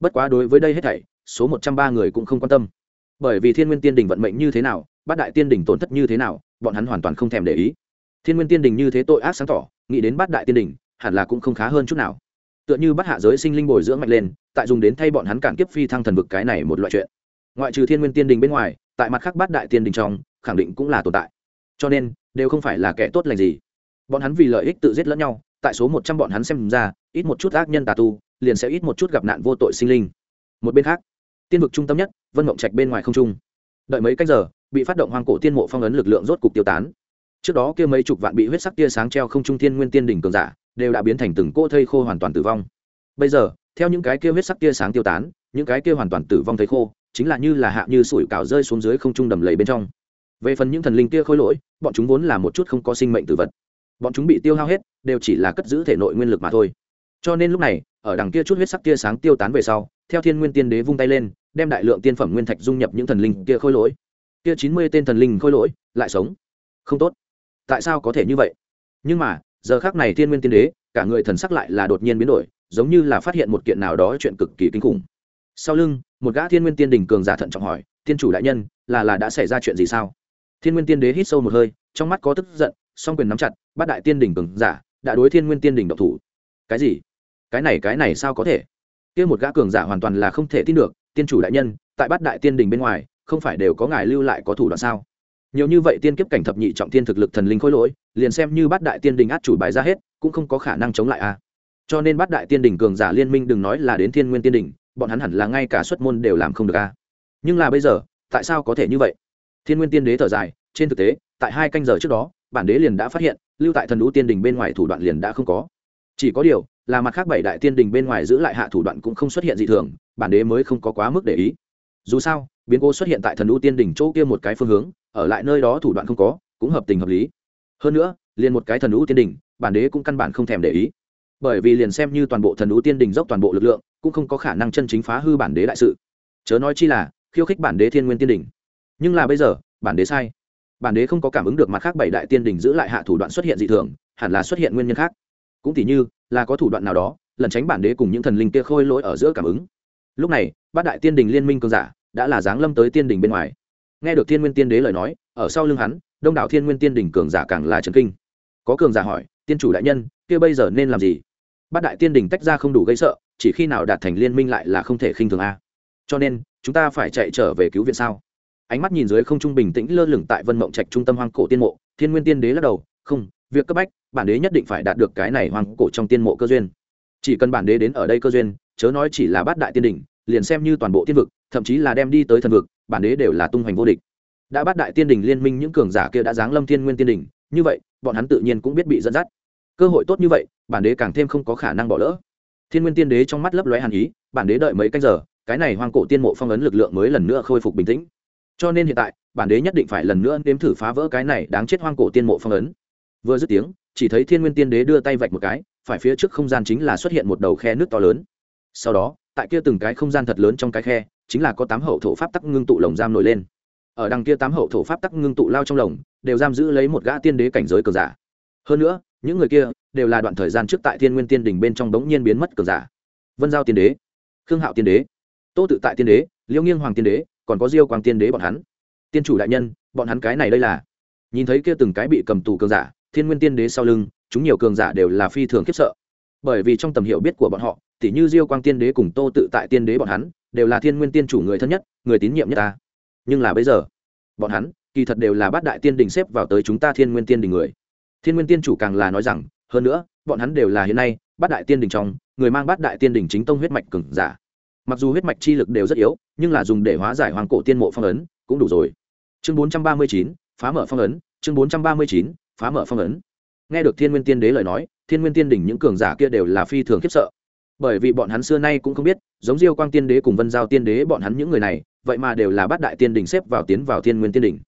Bất quá đối với đây hết thảy số một trăm ba người cũng không quan tâm. Bởi vì thiên nguyên tiên đình vận mệnh như thế nào bát đại tiên đình tổn thất như thế nào bọn hắn hoàn toàn không thèm để ý. Thiên nguyên tiên đình như thế tội ác sáng tỏ nghĩ đến bát đại tiên đình, hẳn là cũng không khá hơn chút nào tựa như bắt hạ giới sinh linh bồi dưỡng mạnh lên, tại dùng đến thay bọn hắn cản kiếp phi thăng thần vực cái này một loại chuyện. Ngoại trừ thiên nguyên tiên đình bên ngoài, tại mặt khác bát đại tiên đình trong, khẳng định cũng là tồn tại. Cho nên, đều không phải là kẻ tốt lành gì. Bọn hắn vì lợi ích tự giết lẫn nhau, tại số một trăm bọn hắn xem ra, ít một chút ác nhân tà tu, liền sẽ ít một chút gặp nạn vô tội sinh linh. Một bên khác, tiên vực trung tâm nhất, vân mộng trạch bên ngoài không trung. Đợi mấy cách giờ, bị phát động hoang cổ tiên mộ phong ấn lực lượng rốt cục tiêu tán. Trước đó kia mấy chục vạn bị huyết sắc tia sáng treo không trung thiên nguyên tiên đỉnh cường giả đều đã biến thành từng cỗ thây khô hoàn toàn tử vong. Bây giờ, theo những cái kia huyết sắc tia sáng tiêu tán, những cái kia hoàn toàn tử vong thây khô, chính là như là hạ như sủi cảo rơi xuống dưới không trung đầm lầy bên trong. Về phần những thần linh kia khôi lỗi, bọn chúng vốn là một chút không có sinh mệnh tử vật. Bọn chúng bị tiêu hao hết, đều chỉ là cất giữ thể nội nguyên lực mà thôi. Cho nên lúc này, ở đằng kia chút huyết sắc tia sáng tiêu tán về sau, theo thiên nguyên tiên đế vung tay lên, đem đại lượng tiên phẩm nguyên thạch dung nhập những thần linh kia khôi lỗi. Kia chín mươi tên thần linh khôi lỗi, lại sống. Không tốt. Tại sao có thể như vậy? Nhưng mà giờ khác này thiên nguyên tiên đế, cả người thần sắc lại là đột nhiên biến đổi, giống như là phát hiện một kiện nào đó chuyện cực kỳ kinh khủng. Sau lưng, một gã thiên nguyên tiên đình cường giả thận trọng hỏi, thiên chủ đại nhân, là là đã xảy ra chuyện gì sao? Thiên nguyên tiên đế hít sâu một hơi, trong mắt có tức giận, song quyền nắm chặt bát đại tiên đình cường giả, đã đối thiên nguyên tiên đình độc thủ. Cái gì? Cái này cái này sao có thể? Kia một gã cường giả hoàn toàn là không thể tin được, tiên chủ đại nhân, tại bát đại tiên đình bên ngoài, không phải đều có ngài lưu lại có thủ đoạn sao? Nhiều như vậy tiên kiếp cảnh thập nhị trọng tiên thực lực thần linh khôi lỗi liền xem như bát đại tiên đình át chủ bài ra hết, cũng không có khả năng chống lại a à. cho nên bát đại tiên đình cường giả liên minh đừng nói là đến thiên nguyên tiên đình, bọn hắn hẳn là ngay cả xuất môn đều làm không được a à. nhưng là bây giờ, tại sao có thể như vậy thiên nguyên tiên đế thở dài, trên thực tế, tại hai canh giờ trước đó, bản đế liền đã phát hiện, lưu tại thần đũ tiên đình bên ngoài thủ đoạn liền đã không có chỉ có điều, là mặt khác bảy đại tiên đình bên ngoài giữ lại hạ thủ đoạn cũng không xuất hiện gì thường, bản đế mới không có quá mức để ý dù sao, biến cố xuất hiện tại thần đũ tiên đình chỗ kia một cái phương hướng, ở lại nơi đó thủ đoạn không có, cũng hợp tình hợp lý hơn nữa, liền một cái thần ú tiên đình bản đế cũng căn bản không thèm để ý. Bởi vì liền xem như toàn bộ thần ú tiên đình dốc toàn bộ lực lượng, cũng không có khả năng chân chính phá hư bản đế đại sự. Chớ nói chi là, khiêu khích bản đế thiên nguyên tiên đình nhưng là bây giờ, bản đế sai. Bản đế không có cảm ứng được mặt khác bảy đại tiên đình giữ lại hạ thủ đoạn xuất hiện dị thường, hẳn là xuất hiện nguyên nhân khác. Cũng tỉ như, là có thủ đoạn nào đó lần tránh bản đế cùng những thần linh kia khôi lỗi ở giữa cảm ứng. Lúc này, bát đại tiên đình liên minh cường giả, đã là giáng lâm tới tiên đình bên ngoài. Nghe được thiên nguyên tiên đế lời nói, ở sau lưng hắn đông đảo thiên nguyên tiên Đỉnh cường giả càng là trấn kinh. Có cường giả hỏi, tiên chủ đại nhân, kia bây giờ nên làm gì? Bát đại tiên Đỉnh tách ra không đủ gây sợ, chỉ khi nào đạt thành liên minh lại là không thể khinh thường a. Cho nên, chúng ta phải chạy trở về cứu viện sao? Ánh mắt nhìn dưới không trung bình tĩnh lơ lửng tại vân mộng trạch trung tâm hoang cổ tiên mộ, thiên nguyên tiên đế lắc đầu, không, việc cấp bách, bản đế nhất định phải đạt được cái này hoang cổ trong tiên mộ cơ duyên. Chỉ cần bản đế đến ở đây cơ duyên, chớ nói chỉ là bát đại tiên đỉnh, liền xem như toàn bộ tiên vực, thậm chí là đem đi tới thần vực, bản đế đều là tung hoành vô địch đã bắt đại tiên đình liên minh những cường giả kia đã giáng lâm thiên nguyên tiên đình, như vậy, bọn hắn tự nhiên cũng biết bị dẫn dắt. Cơ hội tốt như vậy, bản đế càng thêm không có khả năng bỏ lỡ. Thiên nguyên tiên đế trong mắt lấp lóe hàn ý, bản đế đợi mấy canh giờ, cái này hoang cổ tiên mộ phong ấn lực lượng mới lần nữa khôi phục bình tĩnh. Cho nên hiện tại, bản đế nhất định phải lần nữa nếm thử phá vỡ cái này đáng chết hoang cổ tiên mộ phong ấn. Vừa dứt tiếng, chỉ thấy thiên nguyên tiên đế đưa tay vạch một cái, phải phía trước không gian chính là xuất hiện một đầu khe nước to lớn. Sau đó, tại kia từng cái không gian thật lớn trong cái khe, chính là có tám hậu thổ pháp tắc ngưng tụ lồng giam nổi lên ở đằng kia tám hậu thổ pháp tắc ngưng tụ lao trong lồng đều giam giữ lấy một gã tiên đế cảnh giới cường giả. Hơn nữa, những người kia đều là đoạn thời gian trước tại thiên nguyên tiên đỉnh bên trong đống nhiên biến mất cường giả. Vân giao tiên đế, khương hạo tiên đế, tô tự tại tiên đế liễu nghiêng hoàng tiên đế, còn có diêu quang tiên đế bọn hắn. Tiên chủ đại nhân, bọn hắn cái này đây là. Nhìn thấy kia từng cái bị cầm tù cường giả, thiên nguyên tiên đế sau lưng, chúng nhiều cường giả đều là phi thường khiếp sợ. Bởi vì trong tầm hiểu biết của bọn họ, tỉ như diêu quang tiên đế cùng tô tự tại tiên đế bọn hắn, đều là thiên nguyên tiên chủ người thân nhất, người tín nhiệm nhất ta nhưng là bây giờ, bọn hắn kỳ thật đều là bát đại tiên đình xếp vào tới chúng ta thiên nguyên tiên đình người. Thiên nguyên tiên chủ càng là nói rằng, hơn nữa, bọn hắn đều là hiện nay bát đại tiên đình trong, người mang bát đại tiên đình chính tông huyết mạch cường giả. Mặc dù huyết mạch chi lực đều rất yếu, nhưng là dùng để hóa giải hoàng cổ tiên mộ phong ấn cũng đủ rồi. Chương bốn trăm ba mươi chín, phá mở phong ấn, chương bốn trăm ba mươi chín, phá mở phong ấn. Nghe được thiên nguyên tiên đế lời nói, thiên nguyên tiên đỉnh những cường giả kia đều là phi thường khiếp sợ bởi vì bọn hắn xưa nay cũng không biết, giống diêu quang tiên đế cùng vân giao tiên đế bọn hắn những người này, vậy mà đều là bát đại tiên đỉnh xếp vào tiến vào thiên nguyên tiên đỉnh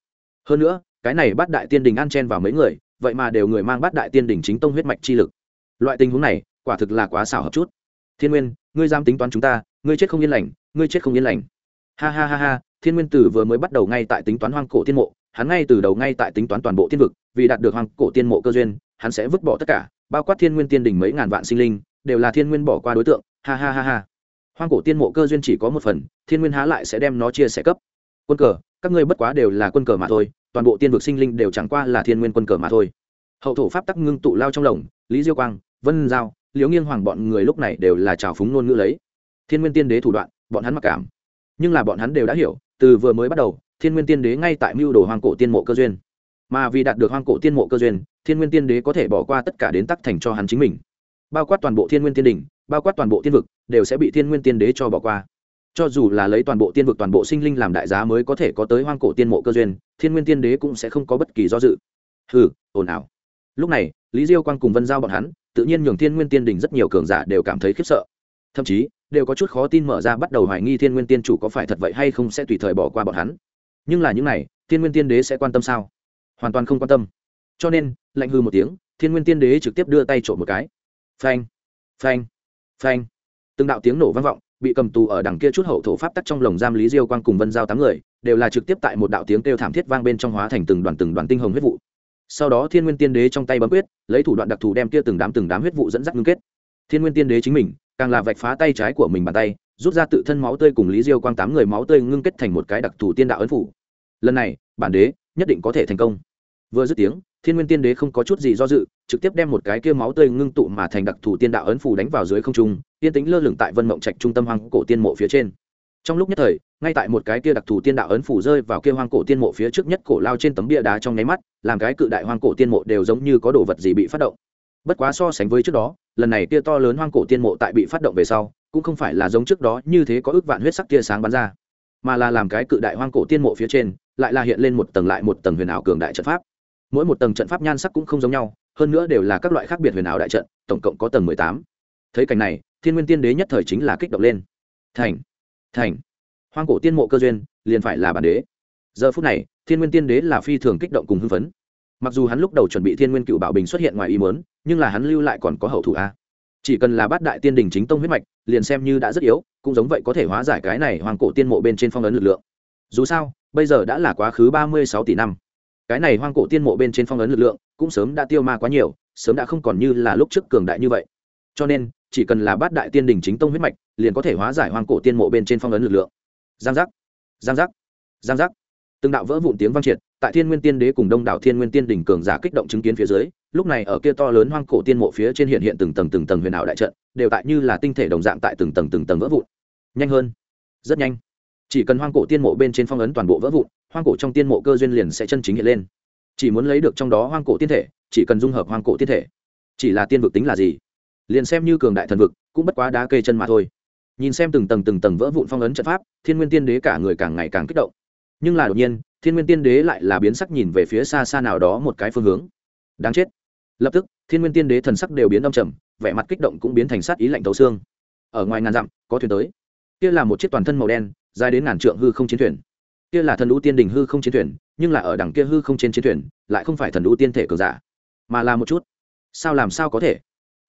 hơn nữa, cái này bát đại tiên đỉnh ăn chen vào mấy người, vậy mà đều người mang bát đại tiên đỉnh chính tông huyết mạch chi lực. Loại tình huống này, quả thực là quá xảo hợp chút. Thiên nguyên, ngươi dám tính toán chúng ta, ngươi chết không yên lành, ngươi chết không yên lành. Ha ha ha ha, thiên nguyên tử vừa mới bắt đầu ngay tại tính toán hoang cổ tiên mộ, hắn ngay từ đầu ngay tại tính toán toàn bộ tiên vực, vì đạt được hoang cổ tiên mộ cơ duyên, hắn sẽ vứt bỏ tất cả, bao quát thiên nguyên tiên đỉnh mấy ngàn vạn sinh linh đều là thiên nguyên bỏ qua đối tượng, ha ha ha ha. Hoang cổ tiên mộ cơ duyên chỉ có một phần, thiên nguyên há lại sẽ đem nó chia sẻ cấp. Quân cờ, các ngươi bất quá đều là quân cờ mà thôi, toàn bộ tiên vực sinh linh đều chẳng qua là thiên nguyên quân cờ mà thôi. Hậu thổ pháp tắc ngưng tụ lao trong lồng, lý diêu quang, vân giao, liễu nghiêng hoàng bọn người lúc này đều là trào phúng ngôn ngữ lấy. Thiên nguyên tiên đế thủ đoạn, bọn hắn mặc cảm. Nhưng là bọn hắn đều đã hiểu, từ vừa mới bắt đầu, thiên nguyên tiên đế ngay tại mưu đồ hoang cổ tiên mộ cơ duyên. Mà vì đạt được hoang cổ tiên mộ cơ duyên, thiên nguyên tiên đế có thể bỏ qua tất cả đến tắc thành cho hắn chính mình bao quát toàn bộ thiên nguyên tiên đình, bao quát toàn bộ tiên vực, đều sẽ bị thiên nguyên tiên đế cho bỏ qua. Cho dù là lấy toàn bộ tiên vực, toàn bộ sinh linh làm đại giá mới có thể có tới hoang cổ tiên mộ cơ duyên, thiên nguyên tiên đế cũng sẽ không có bất kỳ do dự. Hừ, ồn ào. Lúc này, lý diêu quang cùng vân giao bọn hắn, tự nhiên nhường thiên nguyên tiên đình rất nhiều cường giả đều cảm thấy khiếp sợ. Thậm chí, đều có chút khó tin mở ra bắt đầu hoài nghi thiên nguyên tiên chủ có phải thật vậy hay không sẽ tùy thời bỏ qua bọn hắn. Nhưng là những này, thiên nguyên tiên đế sẽ quan tâm sao? Hoàn toàn không quan tâm. Cho nên, lạnh hư một tiếng, thiên nguyên tiên đế trực tiếp đưa tay trộm một cái phanh phanh phanh. Từng đạo tiếng nổ vang vọng, bị cầm tù ở đằng kia chút hậu thổ pháp tắc trong lồng giam lý diêu quang cùng vân giao tám người, đều là trực tiếp tại một đạo tiếng kêu thảm thiết vang bên trong hóa thành từng đoàn từng đoàn tinh hồng huyết vụ. Sau đó thiên nguyên tiên đế trong tay bấm quyết, lấy thủ đoạn đặc thù đem kia từng đám từng đám huyết vụ dẫn dắt ngưng kết. Thiên nguyên tiên đế chính mình, càng là vạch phá tay trái của mình bàn tay, rút ra tự thân máu tươi cùng lý diêu quang tám người máu tươi ngưng kết thành một cái đặc thù tiên đạo ấn phủ. Lần này, bản đế nhất định có thể thành công. Vừa dứt tiếng thiên nguyên tiên đế không có chút gì do dự, trực tiếp đem một cái kia máu tươi ngưng tụ mà thành đặc thù tiên đạo ấn phủ đánh vào dưới không trung tiên tính lơ lửng tại vân mộng trạch trung tâm hoang cổ tiên mộ phía trên. Trong lúc nhất thời, ngay tại một cái kia đặc thù tiên đạo ấn phủ rơi vào kia hoang cổ tiên mộ phía trước nhất cổ lao trên tấm bia đá trong nháy mắt, làm cái cự đại hoang cổ tiên mộ đều giống như có đồ vật gì bị phát động. Bất quá so sánh với trước đó, lần này kia to lớn hoang cổ tiên mộ tại bị phát động về sau, cũng không phải là giống trước đó như thế có ước vạn huyết sắc tia sáng bắn ra, mà là làm cái cự đại hoang cổ tiên mộ phía trên, lại là hiện lên một tầng lại một tầng huyền ảo cường đại trận pháp mỗi một tầng trận pháp nhan sắc cũng không giống nhau, hơn nữa đều là các loại khác biệt huyền ảo đại trận, tổng cộng có tầng mười tám. Thấy cảnh này, thiên nguyên tiên đế nhất thời chính là kích động lên. Thành thành. Hoang cổ tiên mộ cơ duyên, liền phải là bản đế. Giờ phút này, thiên nguyên tiên đế là phi thường kích động cùng hưng phấn. Mặc dù hắn lúc đầu chuẩn bị thiên nguyên cựu bảo bình xuất hiện ngoài ý muốn, nhưng là hắn lưu lại còn có hậu thủ a. Chỉ cần là bát đại tiên đình chính tông huyết mạch, liền xem như đã rất yếu, cũng giống vậy có thể hóa giải cái này hoàng cổ tiên mộ bên trên phong ấn lực lượng. Dù sao, bây giờ đã là quá khứ ba mươi sáu tỷ năm cái này hoang cổ tiên mộ bên trên phong ấn lực lượng cũng sớm đã tiêu ma quá nhiều, sớm đã không còn như là lúc trước cường đại như vậy. Cho nên, chỉ cần là bát đại tiên đình chính tông huyết mạch, liền có thể hóa giải hoang cổ tiên mộ bên trên phong ấn lực lượng. Giang giác giang giác giang giác. Từng đạo vỡ vụn tiếng vang triệt, tại thiên nguyên tiên đế cùng đông đảo thiên nguyên tiên đỉnh cường giả kích động chứng kiến phía dưới, lúc này ở kia to lớn hoang cổ tiên mộ phía trên hiện hiện từng tầng từng tầng huyền ảo đại trận, đều tại như là tinh thể đồng dạng tại từng tầng từng tầng vỡ vụn. Nhanh hơn, rất nhanh. Chỉ cần hoang cổ tiên mộ bên trên phong ấn toàn bộ vỡ vụn hoang cổ trong tiên mộ cơ duyên liền sẽ chân chính hiện lên. Chỉ muốn lấy được trong đó hoang cổ tiên thể, chỉ cần dung hợp hoang cổ tiên thể. Chỉ là tiên vực tính là gì? Liền xem như cường đại thần vực, cũng bất quá đá cây chân mà thôi. Nhìn xem từng tầng từng tầng vỡ vụn phong ấn trận pháp, thiên nguyên tiên đế cả người càng ngày càng kích động. Nhưng là đột nhiên, thiên nguyên tiên đế lại là biến sắc nhìn về phía xa xa nào đó một cái phương hướng. Đáng chết. Lập tức, thiên nguyên tiên đế thần sắc đều biến âm trầm, vẻ mặt kích động cũng biến thành sát ý lạnh tấu xương. Ở ngoài ngàn dặm, có thuyền tới. Kia là một chiếc toàn thân màu đen, dài đến ngàn trượng hư không chiến thuyền kia là thần ưu tiên đình hư không chiến thuyền, nhưng là ở đằng kia hư không trên chiến thuyền, lại không phải thần ưu tiên thể cường giả, mà là một chút. Sao làm sao có thể?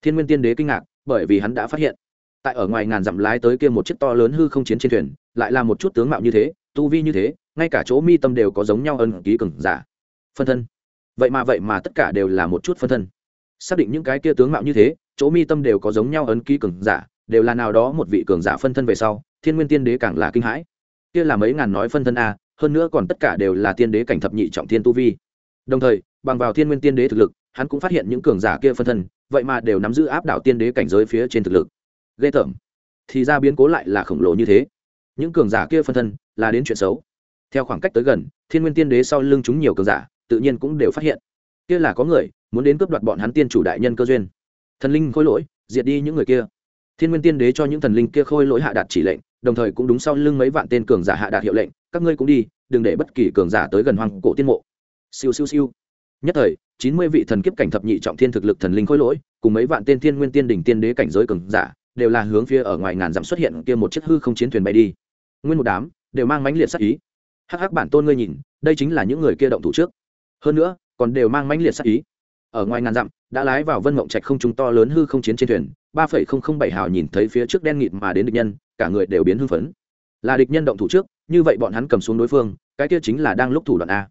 Thiên nguyên tiên đế kinh ngạc, bởi vì hắn đã phát hiện, tại ở ngoài ngàn dặm lái tới kia một chiếc to lớn hư không chiến trên thuyền, lại là một chút tướng mạo như thế, tu vi như thế, ngay cả chỗ mi tâm đều có giống nhau ân ký cường giả. Phân thân. Vậy mà vậy mà tất cả đều là một chút phân thân. Xác định những cái kia tướng mạo như thế, chỗ mi tâm đều có giống nhau ấn ký cường giả, đều là nào đó một vị cường giả phân thân về sau, thiên nguyên tiên đế càng là kinh hãi kia là mấy ngàn nói phân thân a, hơn nữa còn tất cả đều là tiên đế cảnh thập nhị trọng thiên tu vi. Đồng thời, bằng vào thiên nguyên tiên đế thực lực, hắn cũng phát hiện những cường giả kia phân thân, vậy mà đều nắm giữ áp đảo tiên đế cảnh giới phía trên thực lực. Ghê tởm. Thì ra biến cố lại là khổng lồ như thế. Những cường giả kia phân thân là đến chuyện xấu. Theo khoảng cách tới gần, thiên nguyên tiên đế sau lưng chúng nhiều cường giả, tự nhiên cũng đều phát hiện. Kia là có người muốn đến cướp đoạt bọn hắn tiên chủ đại nhân cơ duyên. Thần linh khôi lỗi, diệt đi những người kia. Thiên nguyên tiên đế cho những thần linh kia khôi lỗi hạ đạt chỉ lệnh đồng thời cũng đúng sau lưng mấy vạn tên cường giả hạ đạt hiệu lệnh, các ngươi cũng đi, đừng để bất kỳ cường giả tới gần hoàng cổ tiên mộ. Siêu siêu siêu. Nhất thời, chín mươi vị thần kiếp cảnh thập nhị trọng thiên thực lực thần linh khôi lỗi, cùng mấy vạn tên thiên nguyên tiên đỉnh tiên đế cảnh giới cường giả, đều là hướng phía ở ngoài ngàn dặm xuất hiện kia một chiếc hư không chiến thuyền bay đi. Nguyên một đám đều mang mãnh liệt sát ý. Hắc hắc bản tôn ngươi nhìn, đây chính là những người kia động thủ trước. Hơn nữa, còn đều mang mãnh liệt sát ý. Ở ngoài ngàn dặm, đã lái vào vân mộng trạch không trung to lớn hư không chiến trên thuyền, ba phẩy không không bảy hào nhìn thấy phía trước đen nghịt mà đến địch nhân cả người đều biến hưng phấn. Là địch nhân động thủ trước, như vậy bọn hắn cầm xuống đối phương, cái kia chính là đang lúc thủ đoạn a.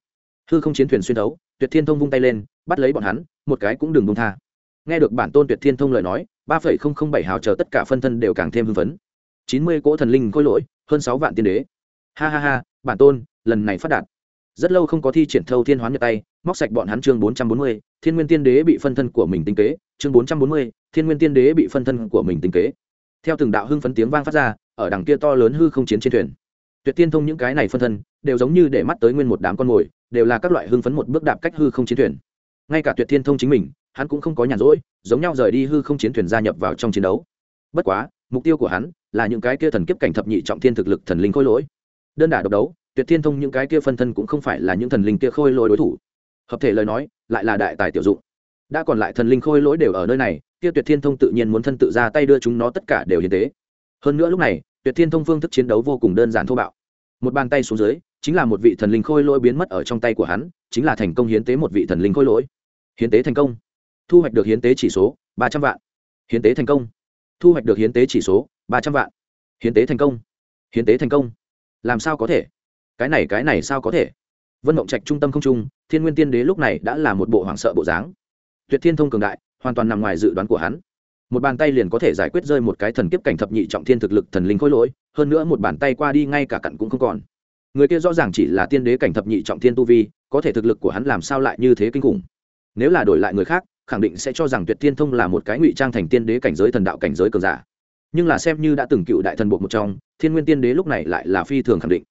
Hư không chiến thuyền xuyên đấu tuyệt thiên thông vung tay lên, bắt lấy bọn hắn, một cái cũng đừng bông tha. Nghe được bản tôn tuyệt thiên thông lời nói, ba phẩy không không bảy hào chờ tất cả phân thân đều càng thêm hưng phấn. Chín mươi cỗ thần linh khôi lỗi, hơn sáu vạn tiên đế. Ha ha ha, bản tôn, lần này phát đạt. Rất lâu không có thi triển thâu thiên hoán nhật tay, móc sạch bọn hắn chương bốn trăm bốn mươi, thiên nguyên tiên đế bị phân thân của mình tính kế, chương bốn trăm bốn mươi, thiên nguyên tiên đế bị phân thân của mình tính kế theo từng đạo hưng phấn tiếng vang phát ra, ở đằng kia to lớn hư không chiến trên thuyền. Tuyệt tiên thông những cái này phân thân, đều giống như để mắt tới nguyên một đám con mồi, đều là các loại hưng phấn một bước đạp cách hư không chiến thuyền. Ngay cả tuyệt thiên thông chính mình, hắn cũng không có nhàn rỗi, giống nhau rời đi hư không chiến thuyền gia nhập vào trong chiến đấu. Bất quá, mục tiêu của hắn là những cái kia thần kiếp cảnh thập nhị trọng thiên thực lực thần linh khôi lỗi. Đơn đả độc đấu, tuyệt thiên thông những cái kia phân thân cũng không phải là những thần linh kia khôi lỗi đối thủ. Hợp thể lời nói, lại là đại tài tiểu dụng. Đã còn lại thần linh khôi lỗi đều ở nơi này kia tuyệt thiên thông tự nhiên muốn thân tự ra tay đưa chúng nó tất cả đều hiến tế. Hơn nữa lúc này, tuyệt thiên thông phương thức chiến đấu vô cùng đơn giản thô bạo. Một bàn tay xuống dưới, chính là một vị thần linh khôi lỗi biến mất ở trong tay của hắn, chính là thành công hiến tế một vị thần linh khôi lỗi. Hiến tế thành công. Thu hoạch được hiến tế chỉ số ba trăm vạn. Hiến tế thành công. Thu hoạch được hiến tế chỉ số ba trăm vạn. Hiến tế thành công. Hiến tế thành công. Làm sao có thể? Cái này cái này sao có thể? Vân mộng trạch trung tâm không trung, thiên nguyên tiên đế lúc này đã là một bộ hoảng sợ bộ dáng. Tuyệt thiên thông cường đại hoàn toàn nằm ngoài dự đoán của hắn. Một bàn tay liền có thể giải quyết rơi một cái thần kiếp cảnh thập nhị trọng thiên thực lực thần linh khôi lỗi, hơn nữa một bàn tay qua đi ngay cả cặn cũng không còn. Người kia rõ ràng chỉ là tiên đế cảnh thập nhị trọng thiên tu vi, có thể thực lực của hắn làm sao lại như thế kinh khủng? Nếu là đổi lại người khác, khẳng định sẽ cho rằng tuyệt thiên thông là một cái ngụy trang thành tiên đế cảnh giới thần đạo cảnh giới cường giả. Nhưng là xem như đã từng cựu đại thần bộ một trong, thiên nguyên tiên đế lúc này lại là phi thường khẳng định.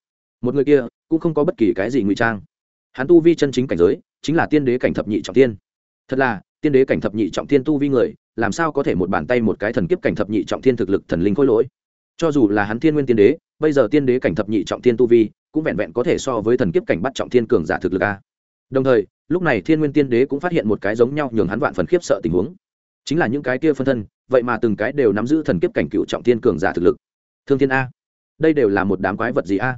Một người kia cũng không có bất kỳ cái gì ngụy trang. Hắn tu vi chân chính cảnh giới chính là tiên đế cảnh thập nhị trọng tiên thật là tiên đế cảnh thập nhị trọng thiên tu vi người, làm sao có thể một bàn tay một cái thần kiếp cảnh thập nhị trọng thiên thực lực thần linh khôi lỗi? Cho dù là hắn thiên nguyên tiên đế, bây giờ tiên đế cảnh thập nhị trọng thiên tu vi cũng vẹn vẹn có thể so với thần kiếp cảnh bắt trọng thiên cường giả thực lực a. Đồng thời, lúc này thiên nguyên tiên đế cũng phát hiện một cái giống nhau nhường hắn vạn phần khiếp sợ tình huống. Chính là những cái kia phân thân, vậy mà từng cái đều nắm giữ thần kiếp cảnh cựu trọng thiên cường giả thực lực. Thương thiên a, đây đều là một đám quái vật gì a?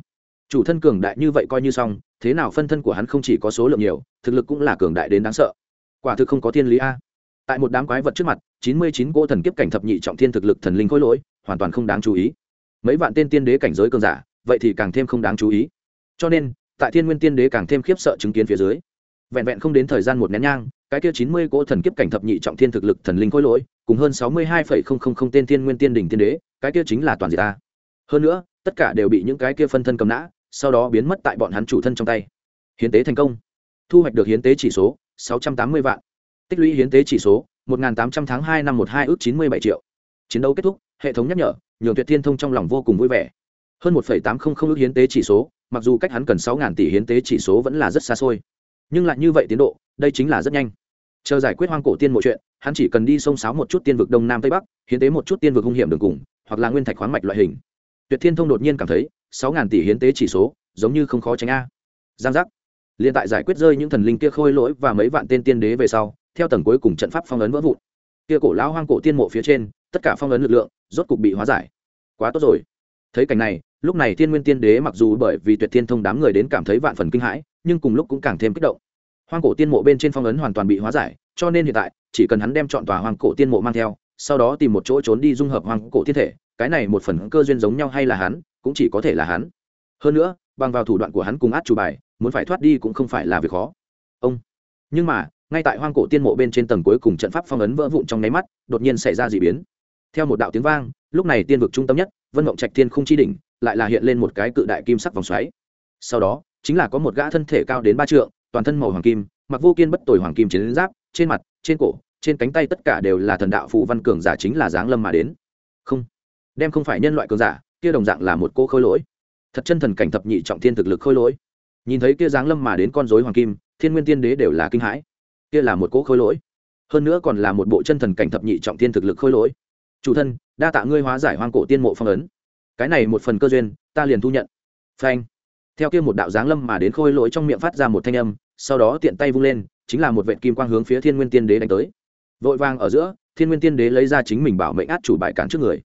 Chủ thân cường đại như vậy coi như xong, thế nào phân thân của hắn không chỉ có số lượng nhiều, thực lực cũng là cường đại đến đáng sợ quả thực không có thiên lý a. Tại một đám quái vật trước mặt, chín mươi chín cỗ thần kiếp cảnh thập nhị trọng thiên thực lực thần linh khôi lỗi, hoàn toàn không đáng chú ý. Mấy vạn tên tiên đế cảnh giới cường giả, vậy thì càng thêm không đáng chú ý. Cho nên, tại thiên nguyên tiên đế càng thêm khiếp sợ chứng kiến phía dưới, vẹn vẹn không đến thời gian một nén nhang, cái kia chín mươi cỗ thần kiếp cảnh thập nhị trọng thiên thực lực thần linh khôi lỗi, cùng hơn sáu mươi hai phẩy không không không tên thiên nguyên tiên đỉnh tiên đế, cái kia chính là toàn diệt ta hơn nữa, tất cả đều bị những cái kia phân thân cầm nã, sau đó biến mất tại bọn hắn chủ thân trong tay. Hiến tế thành công. Thu hoạch được hiến tế chỉ số sáu trăm tám mươi vạn. Tích lũy hiến tế chỉ số, một tám trăm tháng hai năm một hai ước chín mươi bảy triệu. Chiến đấu kết thúc, hệ thống nhắc nhở, nhường tuyệt thiên thông trong lòng vô cùng vui vẻ. Hơn một tám không không ước hiến tế chỉ số, mặc dù cách hắn cần sáu tỷ hiến tế chỉ số vẫn là rất xa xôi. Nhưng lại như vậy tiến độ, đây chính là rất nhanh. Chờ giải quyết hoang cổ tiên một chuyện, hắn chỉ cần đi sông sáo một chút tiên vực đông nam tây bắc, hiến tế một chút tiên vực hung hiểm đường cùng, hoặc là nguyên thạch khoáng mạch loại hình. Tuyệt thiên thông đột nhiên cảm thấy, sáu ngàn tỷ hiến tế chỉ số, giống như không khó tránh a. Giang giác liền tại giải quyết rơi những thần linh kia khôi lỗi và mấy vạn tên tiên đế về sau, theo tầng cuối cùng trận pháp phong ấn vỡ vụn. Kia cổ lão hoang cổ tiên mộ phía trên, tất cả phong ấn lực lượng rốt cục bị hóa giải. Quá tốt rồi. Thấy cảnh này, lúc này thiên nguyên tiên đế mặc dù bởi vì tuyệt thiên thông đám người đến cảm thấy vạn phần kinh hãi, nhưng cùng lúc cũng càng thêm kích động. Hoang cổ tiên mộ bên trên phong ấn hoàn toàn bị hóa giải, cho nên hiện tại, chỉ cần hắn đem chọn tòa hoang cổ tiên mộ mang theo, sau đó tìm một chỗ trốn đi dung hợp hoang cổ thiên thể, cái này một phần cơ duyên giống nhau hay là hắn, cũng chỉ có thể là hắn. Hơn nữa, bằng vào thủ đoạn của hắn cùng át chủ bài muốn phải thoát đi cũng không phải là việc khó. Ông. Nhưng mà, ngay tại hoang cổ tiên mộ bên trên tầng cuối cùng trận pháp phong ấn vỡ vụn trong nháy mắt, đột nhiên xảy ra d ị biến. Theo một đạo tiếng vang, lúc này tiên vực trung tâm nhất, vân mộng trạch tiên không chi đỉnh, lại là hiện lên một cái cự đại kim sắc vòng xoáy. Sau đó, chính là có một gã thân thể cao đến ba trượng, toàn thân màu hoàng kim, mặc vô kiên bất tồi hoàng kim chiến giáp, trên mặt, trên cổ, trên cánh tay tất cả đều là thần đạo phụ văn cường giả chính là giáng lâm mà đến. Không. Đem không phải nhân loại cường giả, kia đồng dạng là một cô khôi lỗi. Thật chân thần cảnh thập nhị trọng thiên thực lực khôi lỗi nhìn thấy kia giáng lâm mà đến con rối hoàng kim, thiên nguyên tiên đế đều là kinh hãi. Kia là một cỗ khôi lỗi. Hơn nữa còn là một bộ chân thần cảnh thập nhị trọng thiên thực lực khôi lỗi. Chủ thân, đa tạ ngươi hóa giải hoang cổ tiên mộ phong ấn. Cái này một phần cơ duyên, ta liền thu nhận. Phanh. Theo kia một đạo giáng lâm mà đến khôi lỗi trong miệng phát ra một thanh âm, sau đó tiện tay vung lên, chính là một vệ kim quang hướng phía thiên nguyên tiên đế đánh tới. Vội vàng ở giữa, thiên nguyên tiên đế lấy ra chính mình bảo mệnh át chủ bài cản trước người.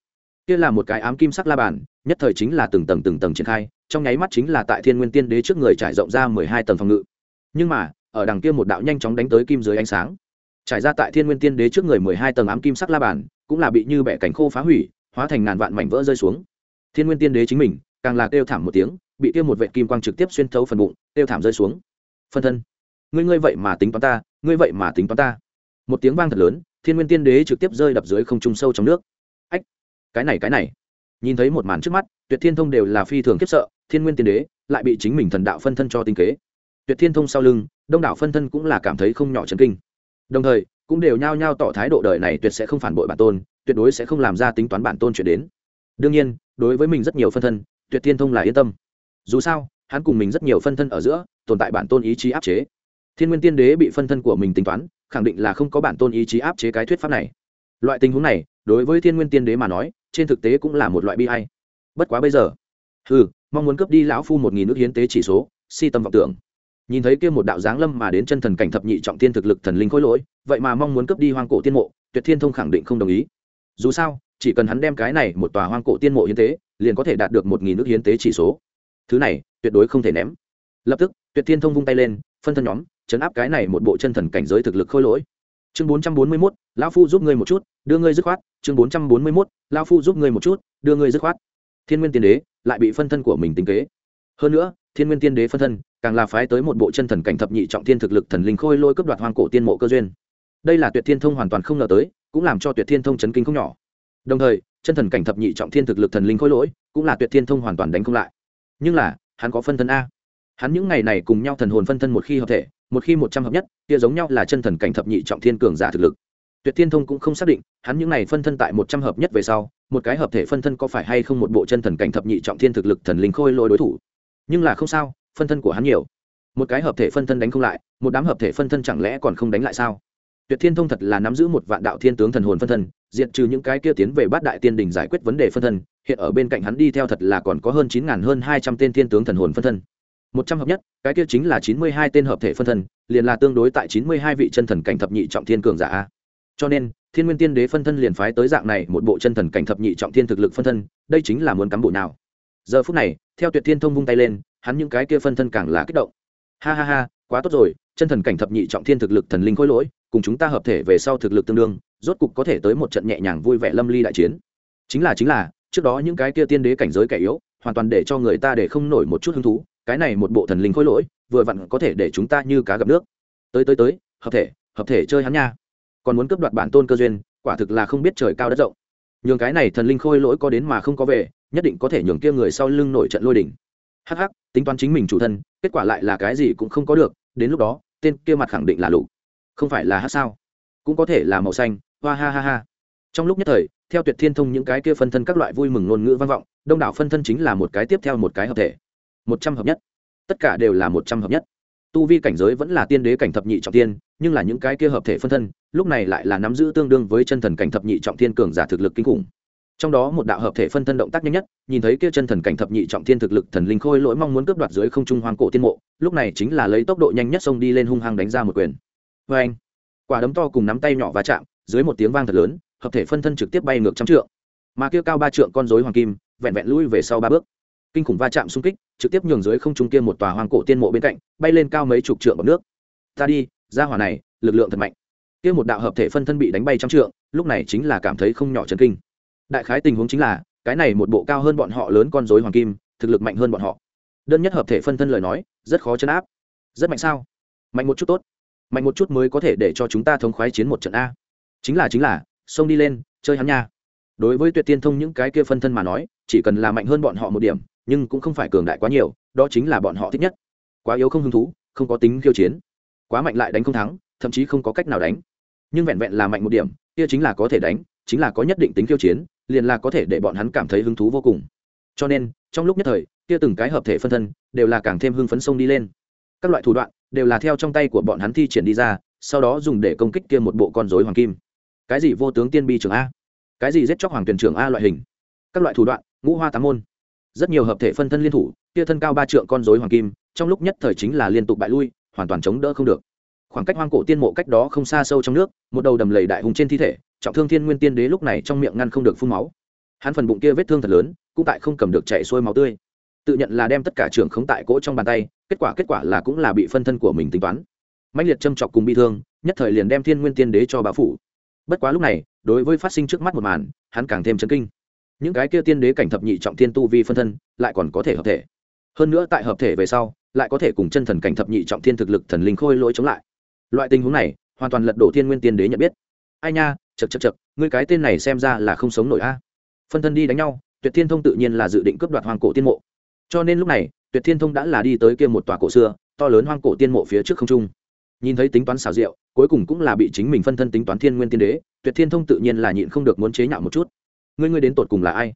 Kia là một cái ám kim sắc la bàn nhất thời chính là từng tầng từng tầng triển khai, trong nháy mắt chính là tại thiên nguyên tiên đế trước người trải rộng ra mười hai tầng phòng ngự. Nhưng mà, ở đằng kia một đạo nhanh chóng đánh tới kim dưới ánh sáng, trải ra tại thiên nguyên tiên đế trước người mười hai tầng ám kim sắc la bàn, cũng là bị như bẻ cánh khô phá hủy, hóa thành ngàn vạn mảnh vỡ rơi xuống. Thiên nguyên tiên đế chính mình, càng là kêu thảm một tiếng, bị kia một vệ kim quang trực tiếp xuyên thấu phần bụng, kêu thảm rơi xuống. Phân thân, ngươi ngươi vậy mà tính toán ta, ngươi vậy mà tính toán ta. Một tiếng vang thật lớn, thiên nguyên tiên đế trực tiếp rơi đập dưới không trung sâu trong nước. Ách, cái này cái này nhìn thấy một màn trước mắt, tuyệt thiên thông đều là phi thường khiếp sợ, thiên nguyên tiên đế lại bị chính mình thần đạo phân thân cho tinh kế. Tuyệt thiên thông sau lưng, đông đảo phân thân cũng là cảm thấy không nhỏ chấn kinh. Đồng thời, cũng đều nhao nhao tỏ thái độ đời này tuyệt sẽ không phản bội bản tôn, tuyệt đối sẽ không làm ra tính toán bản tôn chuyện đến. Đương nhiên, đối với mình rất nhiều phân thân, tuyệt thiên thông là yên tâm. Dù sao, hắn cùng mình rất nhiều phân thân ở giữa, tồn tại bản tôn ý chí áp chế. Thiên nguyên tiên đế bị phân thân của mình tính toán, khẳng định là không có bản tôn ý chí áp chế cái thuyết pháp này. Loại tình huống này, đối với thiên nguyên tiên đế mà nói trên thực tế cũng là một loại bi hay bất quá bây giờ ừ mong muốn cướp đi lão phu một nghìn nước hiến tế chỉ số, si tâm vọng tưởng. Nhìn thấy kia một đạo giáng lâm mà đến chân thần cảnh thập nhị trọng tiên thực lực thần linh khối lỗi, vậy mà mong muốn cướp đi hoang cổ tiên mộ, tuyệt thiên thông khẳng định không đồng ý. Dù sao, chỉ cần hắn đem cái này một tòa hoang cổ tiên mộ hiến tế, liền có thể đạt được một nghìn nước hiến tế chỉ số. Thứ này, tuyệt đối không thể ném. Lập tức, tuyệt thiên thông vung tay lên, phân thân nhóm, chấn áp cái này một bộ chân thần cảnh giới thực lực khôi lỗi chương bốn trăm bốn mươi mốt, lão phu giúp ngươi một chút, đưa ngươi dứt khoát. Chương bốn trăm bốn mươi mốt, lão phu giúp ngươi một chút, đưa ngươi dứt khoát. Thiên nguyên tiên đế lại bị phân thân của mình tính kế. Hơn nữa, thiên nguyên tiên đế phân thân càng là phái tới một bộ chân thần cảnh thập nhị trọng thiên thực lực thần linh khôi lôi cấp đoạt hoang cổ tiên mộ cơ duyên. Đây là tuyệt thiên thông hoàn toàn không ngờ tới, cũng làm cho tuyệt thiên thông chấn kinh không nhỏ. Đồng thời, chân thần cảnh thập nhị trọng thiên thực lực thần linh khôi lỗi cũng là tuyệt thiên thông hoàn toàn đánh không lại. Nhưng là, hắn có phân thân a. Hắn những ngày này cùng nhau thần hồn phân thân một khi hợp thể một khi một trăm hợp nhất, kia giống nhau là chân thần cảnh thập nhị trọng thiên cường giả thực lực. Tuyệt thiên thông cũng không xác định, hắn những này phân thân tại một trăm hợp nhất về sau, một cái hợp thể phân thân có phải hay không một bộ chân thần cảnh thập nhị trọng thiên thực lực thần linh khôi lỗi đối thủ. Nhưng là không sao, phân thân của hắn nhiều. Một cái hợp thể phân thân đánh không lại, một đám hợp thể phân thân chẳng lẽ còn không đánh lại sao? Tuyệt thiên thông thật là nắm giữ một vạn đạo thiên tướng thần hồn phân thân, diệt trừ những cái kia tiến về bát đại tiên đình giải quyết vấn đề phân thân, hiện ở bên cạnh hắn đi theo thật là còn có hơn chín ngàn hơn hai trăm tên thiên tướng thần hồn phân thân một trăm hợp nhất, cái kia chính là chín mươi hai tên hợp thể phân thân, liền là tương đối tại chín mươi hai vị chân thần cảnh thập nhị trọng thiên cường giả a. cho nên, thiên nguyên tiên đế phân thân liền phái tới dạng này một bộ chân thần cảnh thập nhị trọng thiên thực lực phân thân, đây chính là muốn cắm bộ nào. Giờ phút này, theo tuyệt thiên thông vung tay lên, hắn những cái kia phân thân càng là kích động. Ha ha ha, quá tốt rồi, chân thần cảnh thập nhị trọng thiên thực lực thần linh khôi lỗi, cùng chúng ta hợp thể về sau thực lực tương đương, rốt cục có thể tới một trận nhẹ nhàng vui vẻ lâm ly đại chiến. Chính là chính là, trước đó những cái kia tiên đế cảnh giới kẻ yếu, hoàn toàn để cho người ta để không nổi một chút hứng thú cái này một bộ thần linh khôi lỗi, vừa vặn có thể để chúng ta như cá gặp nước. Tới tới tới, hợp thể hợp thể chơi hắn nha. Còn muốn cướp đoạt bản tôn cơ duyên, quả thực là không biết trời cao đất rộng. Nhường cái này thần linh khôi lỗi có đến mà không có về, nhất định có thể nhường kia người sau lưng nổi trận lôi đỉnh. Hắc hắc, tính toán chính mình chủ thân, kết quả lại là cái gì cũng không có được, đến lúc đó, tên kia mặt khẳng định là lục. Không phải là hát sao? Cũng có thể là màu xanh, hoa ha ha ha. Trong lúc nhất thời, theo tuyệt thiên thông những cái kia phân thân các loại vui mừng ngôn ngữ vang vọng, đông đảo phân thân chính là một cái tiếp theo một cái hợp thể một trăm hợp nhất. Tất cả đều là một trăm hợp nhất. Tu vi cảnh giới vẫn là tiên đế cảnh thập nhị trọng tiên, nhưng là những cái kia hợp thể phân thân, lúc này lại là nắm giữ tương đương với chân thần cảnh thập nhị trọng thiên cường giả thực lực kinh khủng. Trong đó một đạo hợp thể phân thân động tác nhanh nhất, nhìn thấy kia chân thần cảnh thập nhị trọng thiên thực lực thần linh khôi lỗi mong muốn cướp đoạt dưới không trung hoang cổ tiên mộ, lúc này chính là lấy tốc độ nhanh nhất xông đi lên hung hăng đánh ra một quyền. Vê anh, quả đấm to cùng nắm tay nhỏ va chạm, dưới một tiếng vang thật lớn, hợp thể phân thân trực tiếp bay ngược trăm trượng. Mà kia cao ba trượng con rối hoàng kim, vẹn vẹn lui về sau ba bước kinh khủng va chạm xung kích, trực tiếp nhường dưới không trung kia một tòa hoang cổ tiên mộ bên cạnh, bay lên cao mấy chục trượng bọc nước. Ta đi ra hỏa này, lực lượng thật mạnh. Kia một đạo hợp thể phân thân bị đánh bay trăm trượng, lúc này chính là cảm thấy không nhỏ chấn kinh. Đại khái tình huống chính là, cái này một bộ cao hơn bọn họ lớn con rối hoàng kim, thực lực mạnh hơn bọn họ. Đơn nhất hợp thể phân thân lời nói, rất khó chấn áp. Rất mạnh sao? Mạnh một chút tốt. Mạnh một chút mới có thể để cho chúng ta thống khoái chiến một trận a. Chính là chính là, xông đi lên, chơi hắn nha. Đối với tuyệt tiên thông những cái kia phân thân mà nói, chỉ cần là mạnh hơn bọn họ một điểm nhưng cũng không phải cường đại quá nhiều, đó chính là bọn họ thích nhất. Quá yếu không hứng thú, không có tính khiêu chiến. Quá mạnh lại đánh không thắng, thậm chí không có cách nào đánh. Nhưng vẹn vẹn là mạnh một điểm, kia chính là có thể đánh, chính là có nhất định tính khiêu chiến, liền là có thể để bọn hắn cảm thấy hứng thú vô cùng. Cho nên, trong lúc nhất thời, kia từng cái hợp thể phân thân đều là càng thêm hưng phấn sông đi lên. Các loại thủ đoạn đều là theo trong tay của bọn hắn thi triển đi ra, sau đó dùng để công kích kia một bộ con rối hoàng kim. Cái gì vô tướng tiên bi trưởng a? Cái gì giết chóc hoàng tuyển trưởng a loại hình? Các loại thủ đoạn, ngũ hoa tám môn rất nhiều hợp thể phân thân liên thủ, kia thân cao ba trượng con rối hoàng kim, trong lúc nhất thời chính là liên tục bại lui, hoàn toàn chống đỡ không được. Khoảng cách hoang cổ tiên mộ cách đó không xa sâu trong nước, một đầu đầm lầy đại hùng trên thi thể, trọng thương thiên nguyên tiên đế lúc này trong miệng ngăn không được phun máu. Hắn phần bụng kia vết thương thật lớn, cũng tại không cầm được chạy xuôi máu tươi. Tự nhận là đem tất cả trường khống tại cỗ trong bàn tay, kết quả kết quả là cũng là bị phân thân của mình tính toán. Mạnh liệt châm chọc cùng bị thương, nhất thời liền đem thiên nguyên tiên đế cho bá phủ. Bất quá lúc này, đối với phát sinh trước mắt một màn, hắn càng thêm chấn kinh những cái kia tiên đế cảnh thập nhị trọng thiên tu vi phân thân lại còn có thể hợp thể. Hơn nữa tại hợp thể về sau, lại có thể cùng chân thần cảnh thập nhị trọng thiên thực lực thần linh khôi lỗi chống lại. Loại tình huống này, hoàn toàn lật đổ thiên nguyên tiên đế nhận biết. Ai nha chật chật chật ngươi cái tên này xem ra là không sống nổi a. Phân thân đi đánh nhau, tuyệt thiên thông tự nhiên là dự định cướp đoạt hoàng cổ tiên mộ. Cho nên lúc này, tuyệt thiên thông đã là đi tới kia một tòa cổ xưa, to lớn hoang cổ tiên mộ phía trước không trung. Nhìn thấy tính toán xảo diệu, cuối cùng cũng là bị chính mình phân thân tính toán thiên nguyên tiên đế, tuyệt thiên thông tự nhiên là nhịn không được muốn chế nhạo một chút ngươi ngươi đến tột cùng là ai?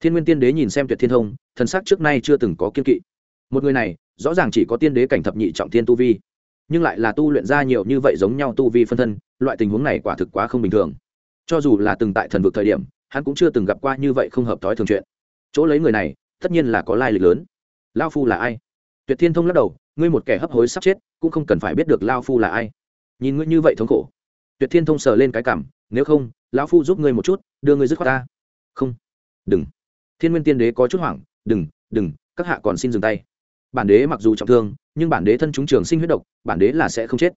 Thiên nguyên tiên đế nhìn xem tuyệt thiên thông, thần sắc trước nay chưa từng có kiên kỵ. Một người này, rõ ràng chỉ có tiên đế cảnh thập nhị trọng thiên tu vi, nhưng lại là tu luyện ra nhiều như vậy giống nhau tu vi phân thân, loại tình huống này quả thực quá không bình thường. Cho dù là từng tại thần vực thời điểm, hắn cũng chưa từng gặp qua như vậy không hợp thói thường chuyện. Chỗ lấy người này, tất nhiên là có lai lịch lớn. Lao phu là ai? Tuyệt thiên thông lắc đầu, ngươi một kẻ hấp hối sắp chết, cũng không cần phải biết được lao phu là ai. Nhìn ngươi như vậy thống khổ. Tuyệt thiên thông sờ lên cái cảm, nếu không, lão phu giúp ngươi một chút, đưa ngươi dứt khoát ta không. Đừng. Thiên nguyên tiên đế có chút hoảng. Đừng đừng, các hạ còn xin dừng tay. Bản đế mặc dù trọng thương, nhưng bản đế thân chúng trường sinh huyết độc, bản đế là sẽ không chết.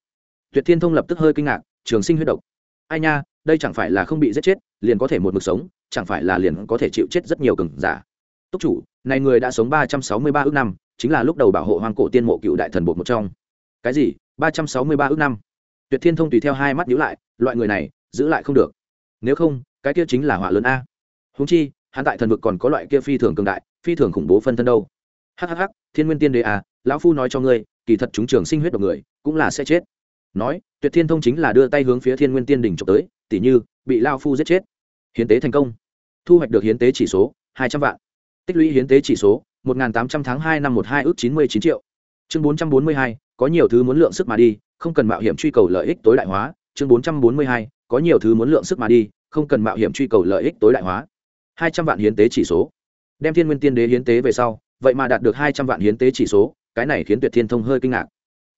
Tuyệt thiên thông lập tức hơi kinh ngạc, trường sinh huyết độc. Ai nha, đây chẳng phải là không bị giết chết, liền có thể một mực sống, chẳng phải là liền có thể chịu chết rất nhiều cừng giả. Túc chủ, này người đã sống ba trăm sáu mươi ba ước năm, chính là lúc đầu bảo hộ hoang cổ tiên mộ cựu đại thần bột một trong. Cái gì? ba trăm sáu mươi ba ước năm? Tuyệt thiên thông tùy theo hai mắt nhữ lại, loại người này, giữ lại không được. Nếu không, cái kia chính là họa lớn a húng chi, hắn tại thần vực còn có loại kia phi thường cường đại, phi thường khủng bố phân thân đâu. Hhh thiên nguyên tiên đế à lão phu nói cho ngươi, kỳ thật chúng trường sinh huyết độc người, cũng là sẽ chết. Nói, tuyệt thiên thông chính là đưa tay hướng phía thiên nguyên tiên đỉnh trộm tới, tỉ như, bị lao phu giết chết. Hiến tế thành công. Thu hoạch được hiến tế chỉ số, hai trăm vạn. Tích lũy hiến tế chỉ số, một tám trăm tháng hai năm một hai ước chín mươi chín triệu. Chương bốn trăm bốn mươi hai, có nhiều thứ muốn lượng sức mà đi, không cần mạo hiểm truy cầu lợi ích tối đại hóa. Chương bốn trăm bốn mươi hai, có nhiều thứ muốn lượng sức mà đi, không cần mạo hiểm truy cầu lợi ích tối đại hóa hai trăm vạn hiến tế chỉ số. Đem thiên nguyên tiên đế hiến tế về sau, vậy mà đạt được hai trăm vạn hiến tế chỉ số, cái này khiến tuyệt thiên thông hơi kinh ngạc.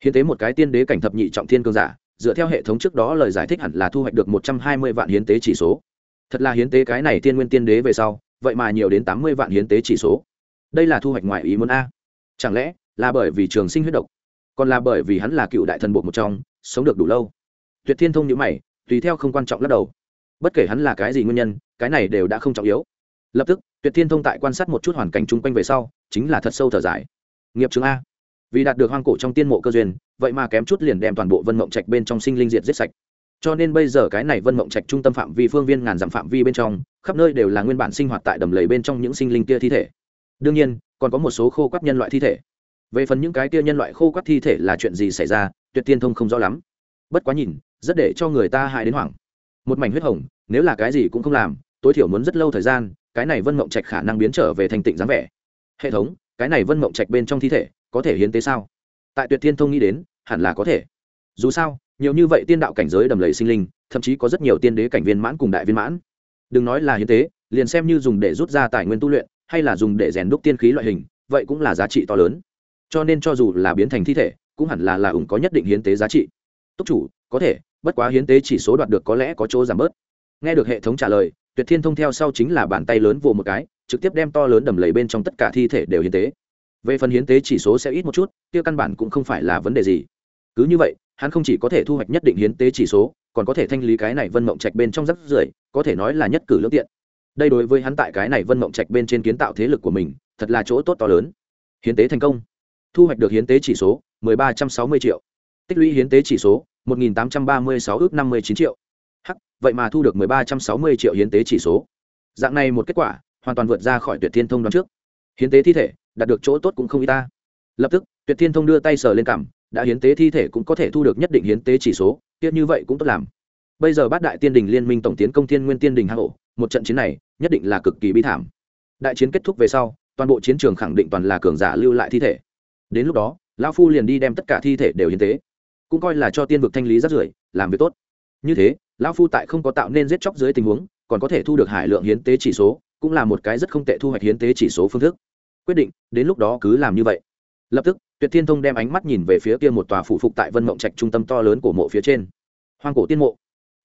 Hiến tế một cái tiên đế cảnh thập nhị trọng thiên cương giả, dựa theo hệ thống trước đó lời giải thích hẳn là thu hoạch được một trăm hai mươi vạn hiến tế chỉ số. Thật là hiến tế cái này tiên nguyên tiên đế về sau, vậy mà nhiều đến tám mươi vạn hiến tế chỉ số. Đây là thu hoạch ngoài ý muốn a. Chẳng lẽ là bởi vì trường sinh huyết độc? Còn là bởi vì hắn là cựu đại thần bộ một trong, sống được đủ lâu? Tuyệt thiên thông nhữ mày, tùy theo không quan trọng lắc đầu. Bất kể hắn là cái gì nguyên nhân cái này đều đã không trọng yếu. Lập tức, tuyệt thiên thông tại quan sát một chút hoàn cảnh chung quanh về sau, chính là thật sâu thở dài. Nghiệp chứng a. Vì đạt được hoang cổ trong tiên mộ cơ duyên, vậy mà kém chút liền đem toàn bộ vân mộng trạch bên trong sinh linh diệt giết sạch. Cho nên bây giờ cái này vân mộng trạch trung tâm phạm vi phương viên ngàn dặm phạm vi bên trong, khắp nơi đều là nguyên bản sinh hoạt tại đầm lầy bên trong những sinh linh kia thi thể. Đương nhiên, còn có một số khô quắc nhân loại thi thể. Về phần những cái kia nhân loại khô quắc thi thể là chuyện gì xảy ra, tuyệt tiên thông không rõ lắm. Bất quá nhìn, rất để cho người ta hại đến hoảng. Một mảnh huyết hồng, nếu là cái gì cũng không làm tối thiểu muốn rất lâu thời gian, cái này vân mộng trạch khả năng biến trở về thành tịnh dáng vẻ. Hệ thống, cái này vân mộng trạch bên trong thi thể, có thể hiến tế sao? Tại tuyệt thiên thông nghĩ đến, hẳn là có thể. Dù sao, nhiều như vậy tiên đạo cảnh giới đầm lầy sinh linh, thậm chí có rất nhiều tiên đế cảnh viên mãn cùng đại viên mãn. Đừng nói là hiến tế, liền xem như dùng để rút ra tài nguyên tu luyện, hay là dùng để rèn đúc tiên khí loại hình, vậy cũng là giá trị to lớn. Cho nên cho dù là biến thành thi thể, cũng hẳn là là ủng có nhất định hiến tế giá trị. Túc chủ, có thể, bất quá hiến tế chỉ số đoạt được có lẽ có chỗ giảm bớt nghe được hệ thống trả lời, tuyệt thiên thông theo sau chính là bàn tay lớn vồ một cái, trực tiếp đem to lớn đầm lầy bên trong tất cả thi thể đều hiến tế. Về phần hiến tế chỉ số sẽ ít một chút, kia căn bản cũng không phải là vấn đề gì. Cứ như vậy, hắn không chỉ có thể thu hoạch nhất định hiến tế chỉ số, còn có thể thanh lý cái này vân mộng trạch bên trong rắc rưởi, có thể nói là nhất cử lương tiện. Đây đối với hắn tại cái này vân mộng trạch bên trên kiến tạo thế lực của mình, thật là chỗ tốt to lớn. Hiến tế thành công. Thu hoạch được hiến tế chỉ số 1360 triệu. Tích lũy hiến tế chỉ số 1836 ước 59 triệu vậy mà thu được 1360 triệu hiến tế chỉ số. Dạng này một kết quả, hoàn toàn vượt ra khỏi tuyệt thiên thông đoán trước. Hiến tế thi thể, đạt được chỗ tốt cũng không ít ta. Lập tức, tuyệt thiên thông đưa tay sờ lên cằm, đã hiến tế thi thể cũng có thể thu được nhất định hiến tế chỉ số, tiếc như vậy cũng tốt làm. Bây giờ bát đại tiên đình liên minh tổng tiến công thiên nguyên tiên đình hang ổ, một trận chiến này, nhất định là cực kỳ bi thảm. Đại chiến kết thúc về sau, toàn bộ chiến trường khẳng định toàn là cường giả lưu lại thi thể. Đến lúc đó, lão phu liền đi đem tất cả thi thể đều hiến tế. Cũng coi là cho tiên vực thanh lý rất rưởi, làm việc tốt. Như thế lão phu tại không có tạo nên giết chóc dưới tình huống, còn có thể thu được hải lượng hiến tế chỉ số, cũng là một cái rất không tệ thu hoạch hiến tế chỉ số phương thức. Quyết định, đến lúc đó cứ làm như vậy. Lập tức, tuyệt thiên thông đem ánh mắt nhìn về phía kia một tòa phủ phục tại vân mộng trạch trung tâm to lớn của mộ phía trên. Hoang cổ tiên mộ.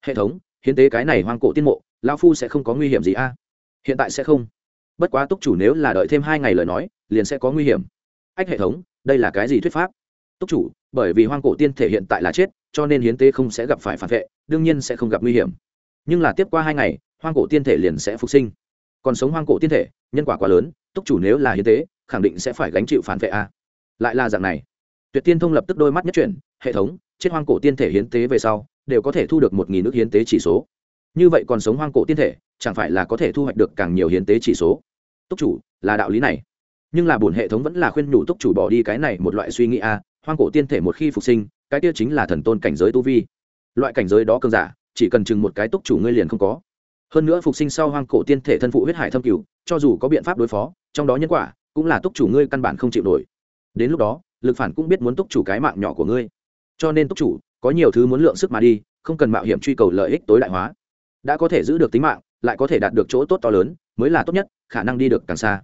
Hệ thống, hiến tế cái này hoang cổ tiên mộ, lão phu sẽ không có nguy hiểm gì a? Hiện tại sẽ không. Bất quá túc chủ nếu là đợi thêm hai ngày lời nói, liền sẽ có nguy hiểm. Ách hệ thống, đây là cái gì thuyết pháp? Túc chủ, bởi vì hoang cổ tiên thể hiện tại là chết, cho nên hiến tế không sẽ gặp phải phản vệ đương nhiên sẽ không gặp nguy hiểm. Nhưng là tiếp qua hai ngày, hoang cổ tiên thể liền sẽ phục sinh. Còn sống hoang cổ tiên thể, nhân quả quá lớn, túc chủ nếu là hiến tế, khẳng định sẽ phải gánh chịu phản vệ a. Lại là dạng này. Tuyệt tiên thông lập tức đôi mắt nhất chuyển, hệ thống, chết hoang cổ tiên thể hiến tế về sau, đều có thể thu được một nghìn nước hiến tế chỉ số. Như vậy còn sống hoang cổ tiên thể, chẳng phải là có thể thu hoạch được càng nhiều hiến tế chỉ số? Túc chủ, là đạo lý này. Nhưng là bổn hệ thống vẫn là khuyên nhủ túc chủ bỏ đi cái này một loại suy nghĩ a, hoang cổ tiên thể một khi phục sinh, cái kia chính là thần tôn cảnh giới tu vi loại cảnh giới đó cường giả, chỉ cần chừng một cái túc chủ ngươi liền không có. Hơn nữa phục sinh sau hoang cổ tiên thể thân phụ huyết hải thâm cửu, cho dù có biện pháp đối phó, trong đó nhân quả cũng là túc chủ ngươi căn bản không chịu nổi. Đến lúc đó, lực phản cũng biết muốn túc chủ cái mạng nhỏ của ngươi. Cho nên túc chủ, có nhiều thứ muốn lượng sức mà đi, không cần mạo hiểm truy cầu lợi ích tối đại hóa. Đã có thể giữ được tính mạng, lại có thể đạt được chỗ tốt to lớn, mới là tốt nhất, khả năng đi được càng xa.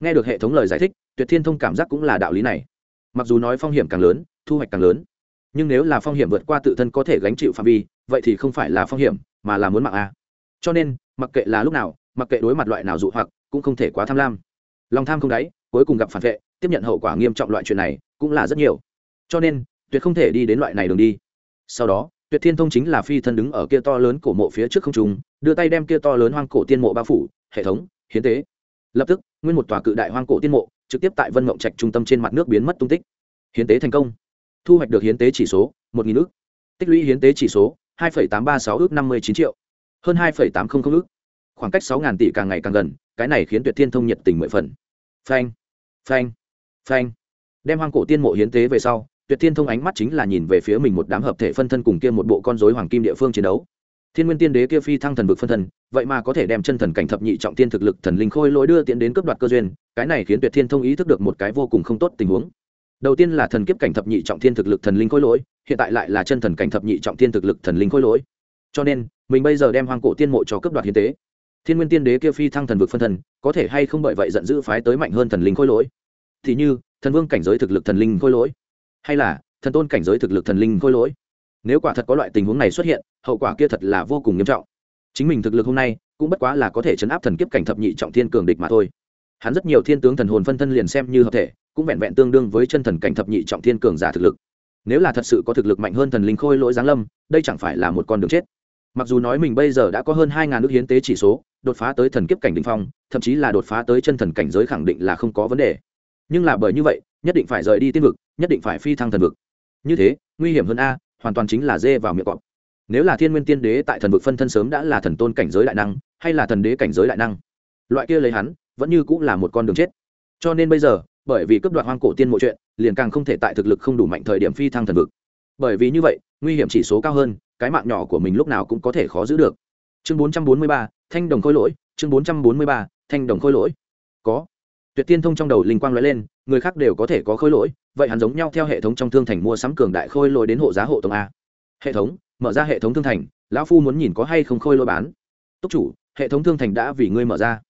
Nghe được hệ thống lời giải thích, tuyệt thiên thông cảm giác cũng là đạo lý này. Mặc dù nói phong hiểm càng lớn, thu hoạch càng lớn nhưng nếu là phong hiểm vượt qua tự thân có thể gánh chịu phạm vi, vậy thì không phải là phong hiểm, mà là muốn mạng a. Cho nên, mặc kệ là lúc nào, mặc kệ đối mặt loại nào dụ hoặc, cũng không thể quá tham lam. Lòng tham không đáy, cuối cùng gặp phản vệ, tiếp nhận hậu quả nghiêm trọng loại chuyện này cũng là rất nhiều. Cho nên, tuyệt không thể đi đến loại này đường đi. Sau đó, tuyệt thiên thông chính là phi thân đứng ở kia to lớn cổ mộ phía trước không trung, đưa tay đem kia to lớn hoang cổ tiên mộ bao phủ, hệ thống, hiến tế. Lập tức, nguyên một tòa cự đại hoang cổ tiên mộ, trực tiếp tại vân mộng trạch trung tâm trên mặt nước biến mất tung tích. Hiến tế thành công thu hoạch được hiến tế chỉ số, một nghìn ước. Tích lũy hiến tế chỉ số, hai tám ba sáu ước năm mươi chín triệu. Hơn hai tám trăm linh ước. Khoảng cách sáu tỷ càng ngày càng gần, cái này khiến tuyệt thiên thông nhiệt tình mười phần. Phanh phanh phanh. Đem hoang cổ tiên mộ hiến tế về sau, tuyệt thiên thông ánh mắt chính là nhìn về phía mình một đám hợp thể phân thân cùng kia một bộ con dối hoàng kim địa phương chiến đấu. Thiên nguyên tiên đế kia phi thăng thần vực phân thân, vậy mà có thể đem chân thần cảnh thập nhị trọng tiên thực lực thần linh khôi lỗi đưa tiến đến cướp đoạt cơ duyên, cái này khiến tuyệt thiên thông ý thức được một cái vô cùng không tốt tình huống đầu tiên là thần kiếp cảnh thập nhị trọng thiên thực lực thần linh khôi lỗi, hiện tại lại là chân thần cảnh thập nhị trọng thiên thực lực thần linh khôi lỗi. Cho nên, mình bây giờ đem hoang cổ tiên mộ cho cướp đoạt hiến tế. Thiên nguyên tiên đế kia phi thăng thần vực phân thần, có thể hay không bởi vậy giận dữ phái tới mạnh hơn thần linh khôi lỗi? Thì như, thần vương cảnh giới thực lực thần linh khôi lỗi, hay là thần tôn cảnh giới thực lực thần linh khôi lỗi? Nếu quả thật có loại tình huống này xuất hiện, hậu quả kia thật là vô cùng nghiêm trọng. Chính mình thực lực hôm nay, cũng bất quá là có thể chấn áp thần kiếp cảnh thập nhị trọng thiên cường địch mà thôi. Hắn rất nhiều thiên tướng thần hồn phân thân liền xem như hợp thể cũng vẹn vẹn tương đương với chân thần cảnh thập nhị trọng thiên cường giả thực lực. Nếu là thật sự có thực lực mạnh hơn thần linh khôi lỗi giáng lâm, đây chẳng phải là một con đường chết. Mặc dù nói mình bây giờ đã có hơn hai ngàn nước hiến tế chỉ số, đột phá tới thần kiếp cảnh đỉnh phong, thậm chí là đột phá tới chân thần cảnh giới khẳng định là không có vấn đề. Nhưng là bởi như vậy, nhất định phải rời đi tiên vực, nhất định phải phi thăng thần vực. Như thế, nguy hiểm hơn a, hoàn toàn chính là dê vào miệng cọp. Nếu là thiên nguyên tiên đế tại thần vực phân thân sớm đã là thần tôn cảnh giới đại năng, hay là thần đế cảnh giới đại năng, loại kia lấy hắn, vẫn như cũng là một con đường chết. Cho nên bây giờ bởi vì cấp đoạt hoang cổ tiên mộ chuyện liền càng không thể tại thực lực không đủ mạnh thời điểm phi thăng thần vực. Bởi vì như vậy nguy hiểm chỉ số cao hơn cái mạng nhỏ của mình lúc nào cũng có thể khó giữ được. Chương 443, thanh đồng khôi lỗi chương 443, thanh đồng khôi lỗi. Có. Tuyệt tiên thông trong đầu linh quang lóe lên người khác đều có thể có khôi lỗi vậy hắn giống nhau theo hệ thống trong thương thành mua sắm cường đại khôi lỗi đến hộ giá hộ tông a. Hệ thống mở ra hệ thống thương thành lão phu muốn nhìn có hay không khôi lỗi bán. Túc chủ hệ thống thương thành đã vì ngươi mở ra.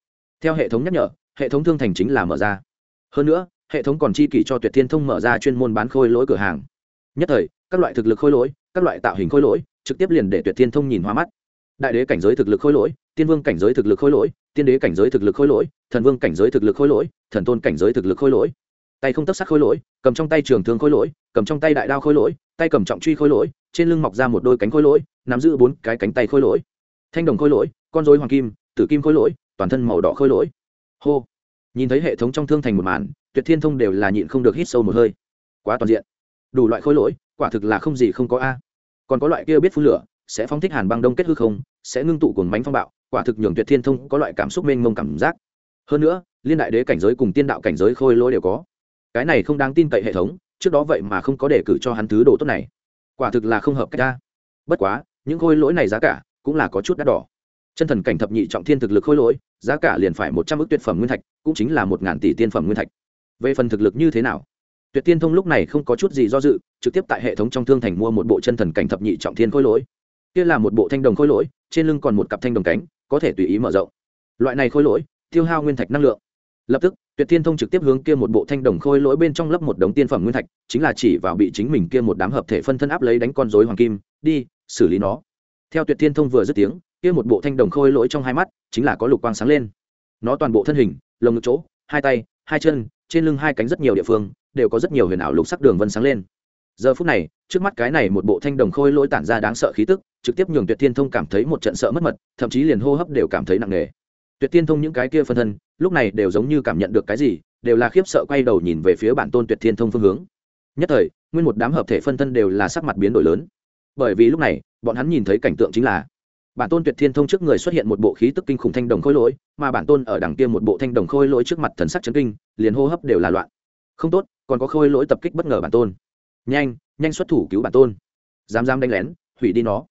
Theo hệ thống nhắc nhở hệ thống thương thành chính là mở ra hơn nữa hệ thống còn chi kỷ cho tuyệt thiên thông mở ra chuyên môn bán khôi lỗi cửa hàng nhất thời các loại thực lực khôi lỗi các loại tạo hình khôi lỗi trực tiếp liền để tuyệt thiên thông nhìn hoa mắt đại đế cảnh giới thực lực khôi lỗi tiên vương cảnh giới thực lực khôi lỗi tiên đế cảnh giới thực lực khôi lỗi thần vương cảnh giới thực lực khôi lỗi thần tôn cảnh giới thực lực khôi lỗi tay không tấp sắc khôi lỗi cầm trong tay trường thương khôi lỗi cầm trong tay đại đao khôi lỗi tay cầm trọng truy khôi lỗi trên lưng mọc ra một đôi cánh khôi lỗi nắm giữ bốn cái cánh tay khôi lỗi thanh đồng khôi lỗi con dối hoàng kim tử kim khôi lỗi toàn thân màu đỏ khôi lỗi hô nhìn thấy hệ thống trong thương thành một màn, tuyệt thiên thông đều là nhịn không được hít sâu một hơi. Quá toàn diện. Đủ loại khôi lỗi, quả thực là không gì không có a. Còn có loại kia biết phun lửa, sẽ phóng thích hàn băng đông kết hư không, sẽ ngưng tụ cồn bánh phong bạo, quả thực nhường tuyệt thiên thông có loại cảm xúc mênh mông cảm giác. Hơn nữa, liên đại đế cảnh giới cùng tiên đạo cảnh giới khôi lỗi đều có. Cái này không đáng tin cậy hệ thống, trước đó vậy mà không có đề cử cho hắn thứ đồ tốt này. Quả thực là không hợp cách ta bất quá, những khôi lỗi này giá cả cũng là có chút đắt đỏ chân thần cảnh thập nhị trọng thiên thực lực khôi lỗi, giá cả liền phải một trăm ước tuyệt phẩm nguyên thạch, cũng chính là một ngàn tỷ tiên phẩm nguyên thạch. Về phần thực lực như thế nào? Tuyệt tiên thông lúc này không có chút gì do dự, trực tiếp tại hệ thống trong thương thành mua một bộ chân thần cảnh thập nhị trọng thiên khôi lỗi. Kia là một bộ thanh đồng khôi lỗi, trên lưng còn một cặp thanh đồng cánh, có thể tùy ý mở rộng. Loại này khôi lỗi, tiêu hao nguyên thạch năng lượng. Lập tức, tuyệt thiên thông trực tiếp hướng kia một bộ thanh đồng khôi lỗi bên trong lấp một đống tiên phẩm nguyên thạch, chính là chỉ vào bị chính mình kia một đám hợp thể phân thân áp lấy đánh con rối hoàng kim, đi, xử lý nó. Theo tuyệt thiên thông vừa dứt tiếng kia một bộ thanh đồng khôi lỗi trong hai mắt, chính là có lục quang sáng lên. Nó toàn bộ thân hình, lồng ngực chỗ, hai tay, hai chân, trên lưng hai cánh rất nhiều địa phương, đều có rất nhiều huyền ảo lục sắc đường vân sáng lên. Giờ phút này, trước mắt cái này một bộ thanh đồng khôi lỗi tản ra đáng sợ khí tức, trực tiếp nhường tuyệt thiên thông cảm thấy một trận sợ mất mật, thậm chí liền hô hấp đều cảm thấy nặng nề. Tuyệt thiên thông những cái kia phân thân, lúc này đều giống như cảm nhận được cái gì, đều là khiếp sợ quay đầu nhìn về phía bản tôn tuyệt thiên thông phương hướng. Nhất thời, nguyên một đám hợp thể phân thân đều là sắc mặt biến đổi lớn. Bởi vì lúc này, bọn hắn nhìn thấy cảnh tượng chính là bản tôn tuyệt thiên thông trước người xuất hiện một bộ khí tức kinh khủng thanh đồng khôi lỗi, mà bản tôn ở đằng kia một bộ thanh đồng khôi lỗi trước mặt thần sắc chấn kinh, liền hô hấp đều là loạn. Không tốt, còn có khôi lỗi tập kích bất ngờ bản tôn. Nhanh nhanh xuất thủ cứu bản tôn. Dám dám đánh lén, hủy đi nó.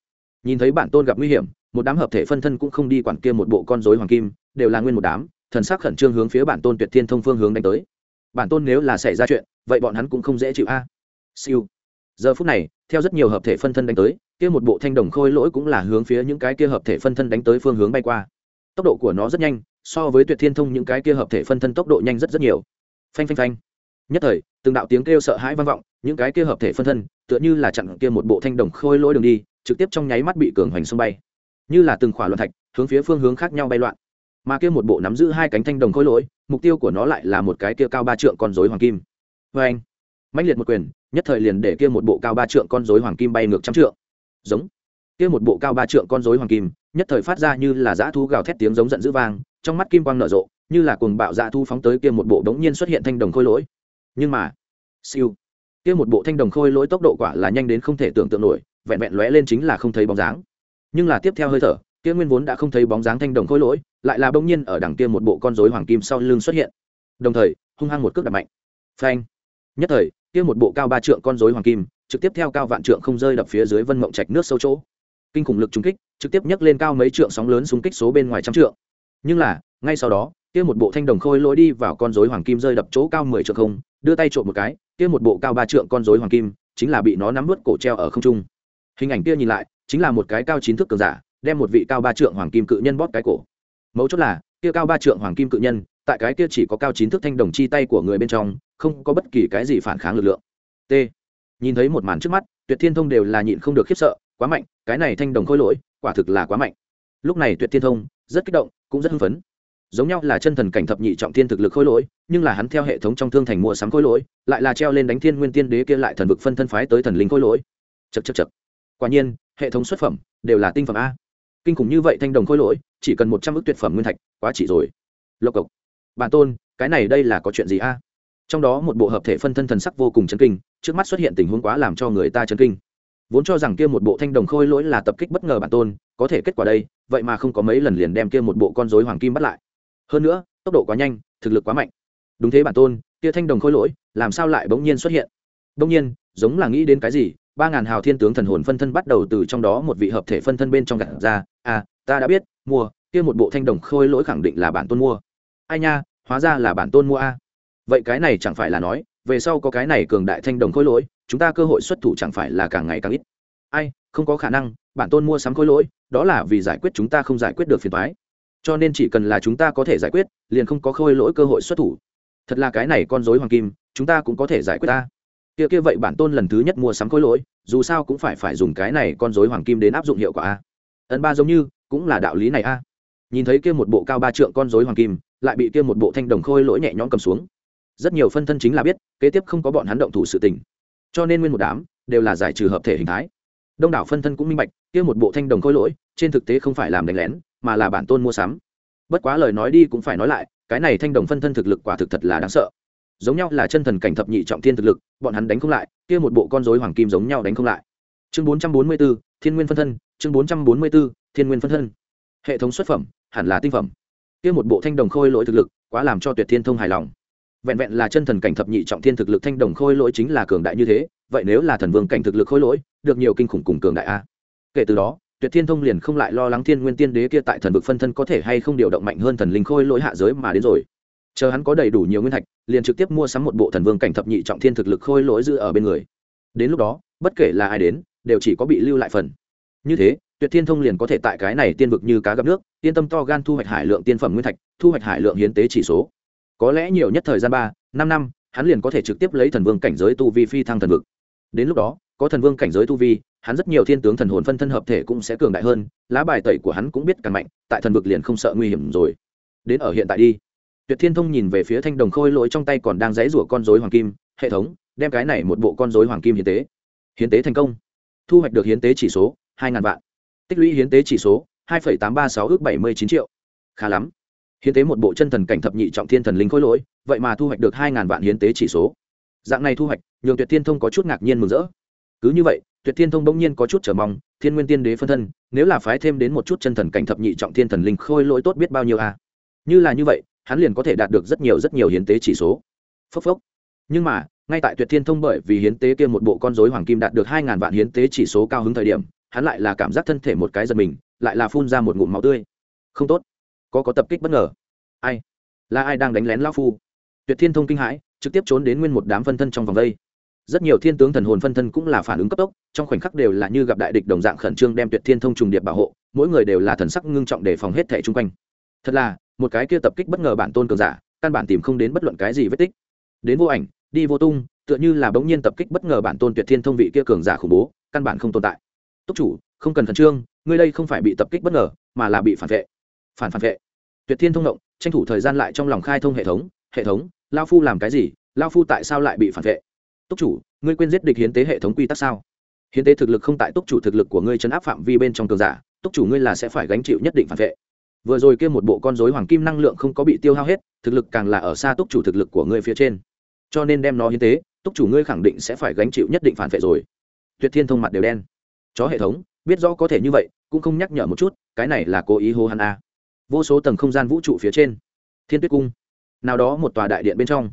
Nhìn thấy bản tôn gặp nguy hiểm, một đám hợp thể phân thân cũng không đi quản kia một bộ con rối hoàng kim, đều là nguyên một đám, thần sắc khẩn trương hướng phía bản tôn tuyệt thiên thông phương hướng đánh tới. Bản tôn nếu là xảy ra chuyện, vậy bọn hắn cũng không dễ chịu a. Siêu giờ phút này, theo rất nhiều hợp thể phân thân đánh tới, kia một bộ thanh đồng khôi lỗi cũng là hướng phía những cái kia hợp thể phân thân đánh tới phương hướng bay qua. Tốc độ của nó rất nhanh, so với tuyệt thiên thông những cái kia hợp thể phân thân tốc độ nhanh rất rất nhiều. Phanh phanh phanh. Nhất thời, từng đạo tiếng kêu sợ hãi vang vọng, những cái kia hợp thể phân thân, tựa như là chặn kia một bộ thanh đồng khôi lỗi đường đi, trực tiếp trong nháy mắt bị cường hoành xông bay. Như là từng khỏa loạn thạch, hướng phía phương hướng khác nhau bay loạn. Mà kia một bộ nắm giữ hai cánh thanh đồng khôi lỗi, mục tiêu của nó lại là một cái kia cao ba trượng con rối hoàng kim. Vê anh mạnh liệt một quyền nhất thời liền để kia một bộ cao ba trượng con rối hoàng kim bay ngược trăm trượng. Giống. Kia một bộ cao ba trượng con rối hoàng kim, nhất thời phát ra như là dã thu gào thét tiếng giống giận dữ vang, trong mắt kim quang nở rộ, như là cuồng bạo dã thu phóng tới kia một bộ đống nhiên xuất hiện thanh đồng khôi lỗi. Nhưng mà, siêu. Kia một bộ thanh đồng khôi lỗi tốc độ quả là nhanh đến không thể tưởng tượng nổi, vẹn vẹn lóe lên chính là không thấy bóng dáng. Nhưng là tiếp theo hơi thở, kia nguyên vốn đã không thấy bóng dáng thanh đồng khôi lỗi, lại là bỗng nhiên ở đằng kia một bộ con rối hoàng kim sau lưng xuất hiện. Đồng thời, hung hăng một cước đập mạnh. Phanh. Nhất thời kia một bộ cao ba trượng con rối hoàng kim, trực tiếp theo cao vạn trượng không rơi đập phía dưới vân mộng trạch nước sâu chỗ. Kinh khủng lực trúng kích, trực tiếp nhấc lên cao mấy trượng sóng lớn xung kích số bên ngoài trăm trượng. Nhưng là, ngay sau đó, kia một bộ thanh đồng khôi lỗi đi vào con rối hoàng kim rơi đập chỗ cao mười trượng không, đưa tay trộm một cái, kia một bộ cao ba trượng con rối hoàng kim, chính là bị nó nắm nuốt cổ treo ở không trung. Hình ảnh kia nhìn lại, chính là một cái cao chín thước cường giả, đem một vị cao ba trượng hoàng kim cự nhân bóp cái cổ. Mấu chốt là, kia cao ba trượng hoàng kim cự nhân, tại cái kia chỉ có cao chín thước thanh đồng chi tay của người bên trong không có bất kỳ cái gì phản kháng lực lượng. T. Nhìn thấy một màn trước mắt, tuyệt thiên thông đều là nhịn không được khiếp sợ, quá mạnh, cái này thanh đồng khôi lỗi, quả thực là quá mạnh. Lúc này tuyệt thiên thông rất kích động, cũng rất hưng phấn. Giống nhau là chân thần cảnh thập nhị trọng thiên thực lực khôi lỗi, nhưng là hắn theo hệ thống trong thương thành mua sắm khôi lỗi, lại là treo lên đánh thiên nguyên tiên đế kia lại thần vực phân thân phái tới thần linh khôi lỗi. Chật chật chật quả nhiên, hệ thống xuất phẩm đều là tinh phẩm a. Kinh khủng như vậy thanh đồng khôi lỗi, chỉ cần một trăm ước tuyệt phẩm nguyên thạch, quá chỉ rồi. Lộc cộc. Bản tôn, cái này đây là có chuyện gì a? Trong đó một bộ hợp thể phân thân thần sắc vô cùng chấn kinh, trước mắt xuất hiện tình huống quá làm cho người ta chấn kinh. Vốn cho rằng kia một bộ thanh đồng khôi lỗi là tập kích bất ngờ bản tôn, có thể kết quả đây, vậy mà không có mấy lần liền đem kia một bộ con rối hoàng kim bắt lại. Hơn nữa, tốc độ quá nhanh, thực lực quá mạnh. Đúng thế bản tôn, kia thanh đồng khôi lỗi, làm sao lại bỗng nhiên xuất hiện? Bỗng nhiên, giống là nghĩ đến cái gì, ba ngàn hào thiên tướng thần hồn phân thân bắt đầu từ trong đó một vị hợp thể phân thân bên trong gặt ra. À ta đã biết, mua, kia một bộ thanh đồng khôi lỗi khẳng định là bản tôn mua. Ai nha, hóa ra là bản tôn mua a vậy cái này chẳng phải là nói, về sau có cái này cường đại thanh đồng khối lỗi, chúng ta cơ hội xuất thủ chẳng phải là càng ngày càng ít. Ai, không có khả năng, bản tôn mua sắm khối lỗi, đó là vì giải quyết chúng ta không giải quyết được phiền toái. Cho nên chỉ cần là chúng ta có thể giải quyết, liền không có khôi lỗi cơ hội xuất thủ. Thật là cái này con dối hoàng kim, chúng ta cũng có thể giải quyết ta. Kia kia vậy bản tôn lần thứ nhất mua sắm khối lỗi, dù sao cũng phải phải dùng cái này con dối hoàng kim đến áp dụng hiệu quả a. Ấn ba giống như, cũng là đạo lý này a. Nhìn thấy kia một bộ cao ba trượng con dối hoàng kim, lại bị kia một bộ thanh đồng khôi lỗi nhẹ nhõm cầm xuống rất nhiều phân thân chính là biết, kế tiếp không có bọn hắn động thủ sự tình. Cho nên nguyên một đám đều là giải trừ hợp thể hình thái. Đông đảo phân thân cũng minh bạch, kia một bộ thanh đồng khôi lỗi, trên thực tế không phải làm đánh lén, mà là bản tôn mua sắm. Bất quá lời nói đi cũng phải nói lại, cái này thanh đồng phân thân thực lực quả thực thật là đáng sợ. Giống nhau là chân thần cảnh thập nhị trọng thiên thực lực, bọn hắn đánh không lại, kia một bộ con rối hoàng kim giống nhau đánh không lại. Chương bốn trăm bốn mươi b ố thiên nguyên phân thân, chương bốn trăm bốn mươi b ố thiên nguyên phân thân. Hệ thống xuất phẩm, hẳn là tinh phẩm. Kia một bộ thanh đồng khôi lỗi thực lực, quá làm cho tuyệt thiên thông hài lòng vẹn vẹn là chân thần cảnh thập nhị trọng thiên thực lực thanh đồng khôi lỗi chính là cường đại như thế, vậy nếu là thần vương cảnh thực lực khôi lỗi, được nhiều kinh khủng cùng cường đại a kể từ đó, tuyệt thiên thông liền không lại lo lắng thiên nguyên tiên đế kia tại thần vực phân thân có thể hay không điều động mạnh hơn thần linh khôi lỗi hạ giới mà đến rồi. Chờ hắn có đầy đủ nhiều nguyên thạch, liền trực tiếp mua sắm một bộ thần vương cảnh thập nhị trọng thiên thực lực khôi lỗi giữ ở bên người. Đến lúc đó, bất kể là ai đến, đều chỉ có bị lưu lại phần. Như thế, tuyệt thiên thông liền có thể tại cái này tiên vực như cá gặp nước, yên tâm to gan thu hoạch hải lượng tiên phẩm nguyên thạch, thu hoạch hải lượng hiến tế chỉ số có lẽ nhiều nhất thời gian ba, năm năm, hắn liền có thể trực tiếp lấy thần vương cảnh giới tu vi phi thăng thần vực. Đến lúc đó, có thần vương cảnh giới tu vi, hắn rất nhiều thiên tướng thần hồn phân thân hợp thể cũng sẽ cường đại hơn, lá bài tẩy của hắn cũng biết càng mạnh, tại thần vực liền không sợ nguy hiểm rồi. Đến ở hiện tại đi. Tuyệt thiên thông nhìn về phía thanh đồng khôi lỗi trong tay còn đang dãy rủa con dối hoàng kim, hệ thống, đem cái này một bộ con dối hoàng kim hiến tế. Hiến tế thành công. Thu hoạch được hiến tế chỉ số, hai ngàn vạn. Tích lũy hiến tế chỉ số, hai tám trăm ba mươi sáu ước bảy mươi chín triệu. Khá lắm hiến tế một bộ chân thần cảnh thập nhị trọng thiên thần linh khối lỗi, vậy mà thu hoạch được hai ngàn vạn hiến tế chỉ số. Dạng này thu hoạch, nhường tuyệt thiên thông có chút ngạc nhiên mừng rỡ. Cứ như vậy, tuyệt thiên thông bỗng nhiên có chút trở mong, thiên nguyên tiên đế phân thân, nếu là phái thêm đến một chút chân thần cảnh thập nhị trọng thiên thần linh khôi lỗi tốt biết bao nhiêu a? À? như là như vậy, hắn liền có thể đạt được rất nhiều rất nhiều hiến tế chỉ số. Phốc phốc. Nhưng mà, ngay tại tuyệt thiên thông bởi vì hiến tế kia một bộ con dối hoàng kim đạt được hai ngàn vạn hiến tế chỉ số cao hứng thời điểm, hắn lại là cảm giác thân thể một cái giật mình, lại là phun ra một ngụm máu tươi. Không tốt có có tập kích bất ngờ. Ai? Là ai đang đánh lén lao phu? Tuyệt thiên thông kinh hãi, trực tiếp trốn đến nguyên một đám phân thân trong vòng vây rất nhiều thiên tướng thần hồn phân thân cũng là phản ứng cấp tốc, trong khoảnh khắc đều là như gặp đại địch đồng dạng khẩn trương đem tuyệt thiên thông trùng điệp bảo hộ, mỗi người đều là thần sắc ngưng trọng để phòng hết thẻ chung quanh. Thật là, một cái kia tập kích bất ngờ bản tôn cường giả, căn bản tìm không đến bất luận cái gì vết tích. Đến vô ảnh, đi vô tung, tựa như là bỗng nhiên tập kích bất ngờ bản tôn tuyệt thiên thông vị kia cường giả khủng bố, căn bản không tồn tại. Túc chủ, không cần khẩn trương, ngươi đây không phải bị tập kích bất ngờ, mà là bị phản vệ phản phản vệ. Tuyệt thiên thông động tranh thủ thời gian lại trong lòng khai thông hệ thống hệ thống, lao phu làm cái gì, lao phu tại sao lại bị phản vệ? Túc chủ, ngươi quên giết địch hiến tế hệ thống quy tắc sao? Hiến tế thực lực không tại túc chủ thực lực của ngươi chấn áp phạm vi bên trong cường giả, túc chủ ngươi là sẽ phải gánh chịu nhất định phản vệ. Vừa rồi kia một bộ con dối hoàng kim năng lượng không có bị tiêu hao hết, thực lực càng là ở xa túc chủ thực lực của ngươi phía trên. Cho nên đem nó hiến tế, túc chủ ngươi khẳng định sẽ phải gánh chịu nhất định phản vệ rồi. Tuyệt thiên thông mặt đều đen. Chó hệ thống, biết rõ có thể như vậy, cũng không nhắc nhở một chút, cái này là cố ý hô hắn a vô số tầng không gian vũ trụ phía trên. Thiên tuyết cung. Nào đó một tòa đại điện bên trong.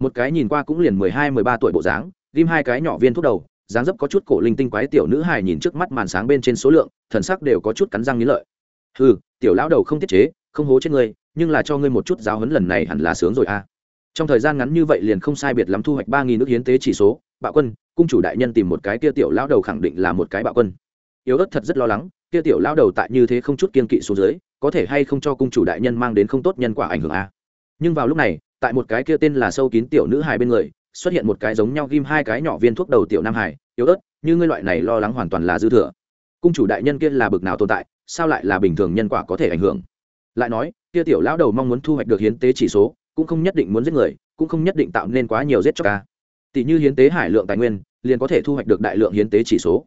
Một cái nhìn qua cũng liền mười hai, mười ba tuổi bộ dáng, ghim hai cái nhỏ viên thuốc đầu, dáng dấp có chút cổ linh tinh quái tiểu nữ hài nhìn trước mắt màn sáng bên trên số lượng, thần sắc đều có chút cắn răng nghĩ lợi. Ừ tiểu lão đầu không tiết chế, không hố chết ngươi, nhưng là cho ngươi một chút giáo huấn lần này hẳn là sướng rồi a trong thời gian ngắn như vậy liền không sai biệt lắm thu hoạch ba nghìn nước hiến tế chỉ số, bạo quân, cung chủ đại nhân tìm một cái kia tiểu lão đầu khẳng định là một cái bạo quân. Yếu ớt thật rất lo lắng, kia tiểu lão đầu tại như thế không chút kiên kỵ xuống dưới có thể hay không cho cung chủ đại nhân mang đến không tốt nhân quả ảnh hưởng a nhưng vào lúc này, tại một cái kia tên là sâu kín tiểu nữ hài bên người, xuất hiện một cái giống nhau ghim hai cái nhỏ viên thuốc đầu tiểu nam hải yếu ớt, như ngươi loại này lo lắng hoàn toàn là dư thừa. Cung chủ đại nhân kia là bực nào tồn tại, sao lại là bình thường nhân quả có thể ảnh hưởng? Lại nói, kia tiểu lão đầu mong muốn thu hoạch được hiến tế chỉ số, cũng không nhất định muốn giết người, cũng không nhất định tạo nên quá nhiều giết cho ca à. tỷ như hiến tế hải lượng tài nguyên, liền có thể thu hoạch được đại lượng hiến tế chỉ số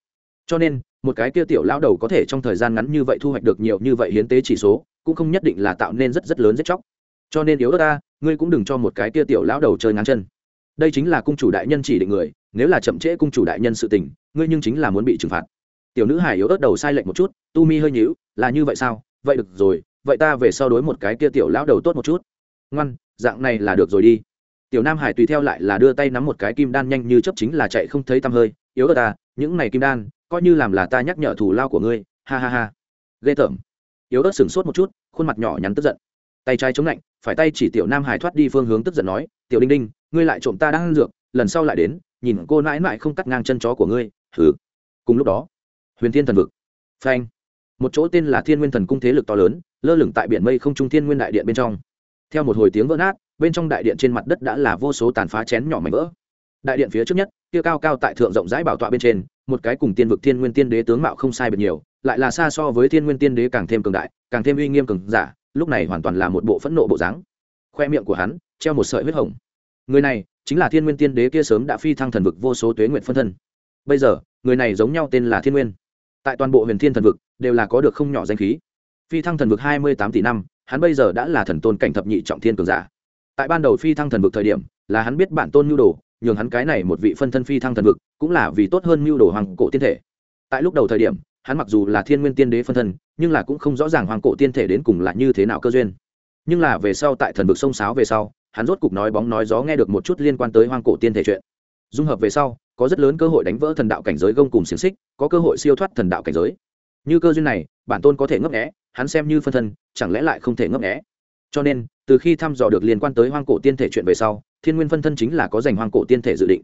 cho nên, một cái kia tiểu lão đầu có thể trong thời gian ngắn như vậy thu hoạch được nhiều như vậy hiến tế chỉ số, cũng không nhất định là tạo nên rất rất lớn rất chóc. Cho nên yếu ớt ta, ngươi cũng đừng cho một cái kia tiểu lão đầu chơi ngang chân. Đây chính là cung chủ đại nhân chỉ định người, nếu là chậm trễ cung chủ đại nhân sự tình, ngươi nhưng chính là muốn bị trừng phạt. Tiểu nữ hải yếu ớt đầu sai lệch một chút, tu mi hơi nhíu, là như vậy sao? Vậy được rồi, vậy ta về sau đối một cái kia tiểu lão đầu tốt một chút. Ngoan, dạng này là được rồi đi. Tiểu nam hải tùy theo lại là đưa tay nắm một cái kim đan nhanh như chấp chính là chạy không thấy tăm hơi. Yếu ớt ta, những này kim đan coi như làm là ta nhắc nhở thù lao của ngươi, ha ha ha. Ghê tởm. Yếu ớt sửng sốt một chút, khuôn mặt nhỏ nhắn tức giận. Tay trái chống lạnh, phải tay chỉ tiểu nam hải thoát đi phương hướng tức giận nói, tiểu đinh đinh, ngươi lại trộm ta đang ăn dược, lần sau lại đến, nhìn cô nãi nãi không cắt ngang chân chó của ngươi thử cùng lúc đó, huyền thiên thần vực. Phanh. Một chỗ tên là thiên nguyên thần cung thế lực to lớn, lơ lửng tại biển mây không trung thiên nguyên đại điện bên trong. Theo một hồi tiếng vỡ nát, bên trong đại điện trên mặt đất đã là vô số tàn phá chén nhỏ mảnh vỡ. Đại điện phía trước nhất, kia cao cao tại thượng rộng rãi bảo tọa bên trên một cái cùng tiên vực thiên nguyên tiên đế tướng mạo không sai biệt nhiều, lại là xa so với thiên nguyên tiên đế càng thêm cường đại, càng thêm uy nghiêm cường giả, lúc này hoàn toàn là một bộ phẫn nộ bộ dáng. Khoe miệng của hắn, treo một sợi huyết hồng. Người này, chính là thiên nguyên tiên đế kia sớm đã phi thăng thần vực vô số tuế nguyện phân thân. Bây giờ, người này giống nhau tên là thiên nguyên. Tại toàn bộ huyền thiên thần vực, đều là có được không nhỏ danh khí. Phi thăng thần vực hai mươi tám tỷ năm, hắn bây giờ đã là thần tôn cảnh thập nhị trọng thiên cường giả. Tại ban đầu phi thăng thần vực thời điểm, là hắn biết bản tôn nhu đồ nhường hắn cái này một vị phân thân phi thăng thần vực, cũng là vì tốt hơn mưu đồ hoàng cổ tiên thể. Tại lúc đầu thời điểm, hắn mặc dù là thiên nguyên tiên đế phân thân, nhưng là cũng không rõ ràng hoàng cổ tiên thể đến cùng là như thế nào cơ duyên. Nhưng là về sau tại thần vực sông sáo về sau, hắn rốt cục nói bóng nói gió nghe được một chút liên quan tới hoàng cổ tiên thể chuyện. Dung hợp về sau, có rất lớn cơ hội đánh vỡ thần đạo cảnh giới gông cùng xiềng xích, có cơ hội siêu thoát thần đạo cảnh giới. Như cơ duyên này, bản tôn có thể ngấp nghẽ hắn xem như phân thân, chẳng lẽ lại không thể ngấp nghẽ cho nên, từ khi thăm dò được liên quan tới hoang cổ tiên thể chuyện về sau thiên nguyên phân thân chính là có dành hoang cổ tiên thể dự định.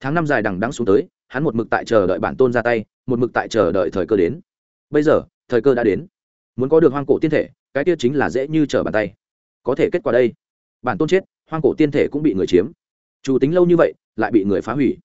Tháng năm dài đằng đắng xuống tới, hắn một mực tại chờ đợi bản tôn ra tay, một mực tại chờ đợi thời cơ đến. Bây giờ, thời cơ đã đến. Muốn có được hoang cổ tiên thể, cái kia chính là dễ như trở bàn tay. Có thể kết quả đây. Bản tôn chết, hoang cổ tiên thể cũng bị người chiếm. Chủ tính lâu như vậy, lại bị người phá hủy.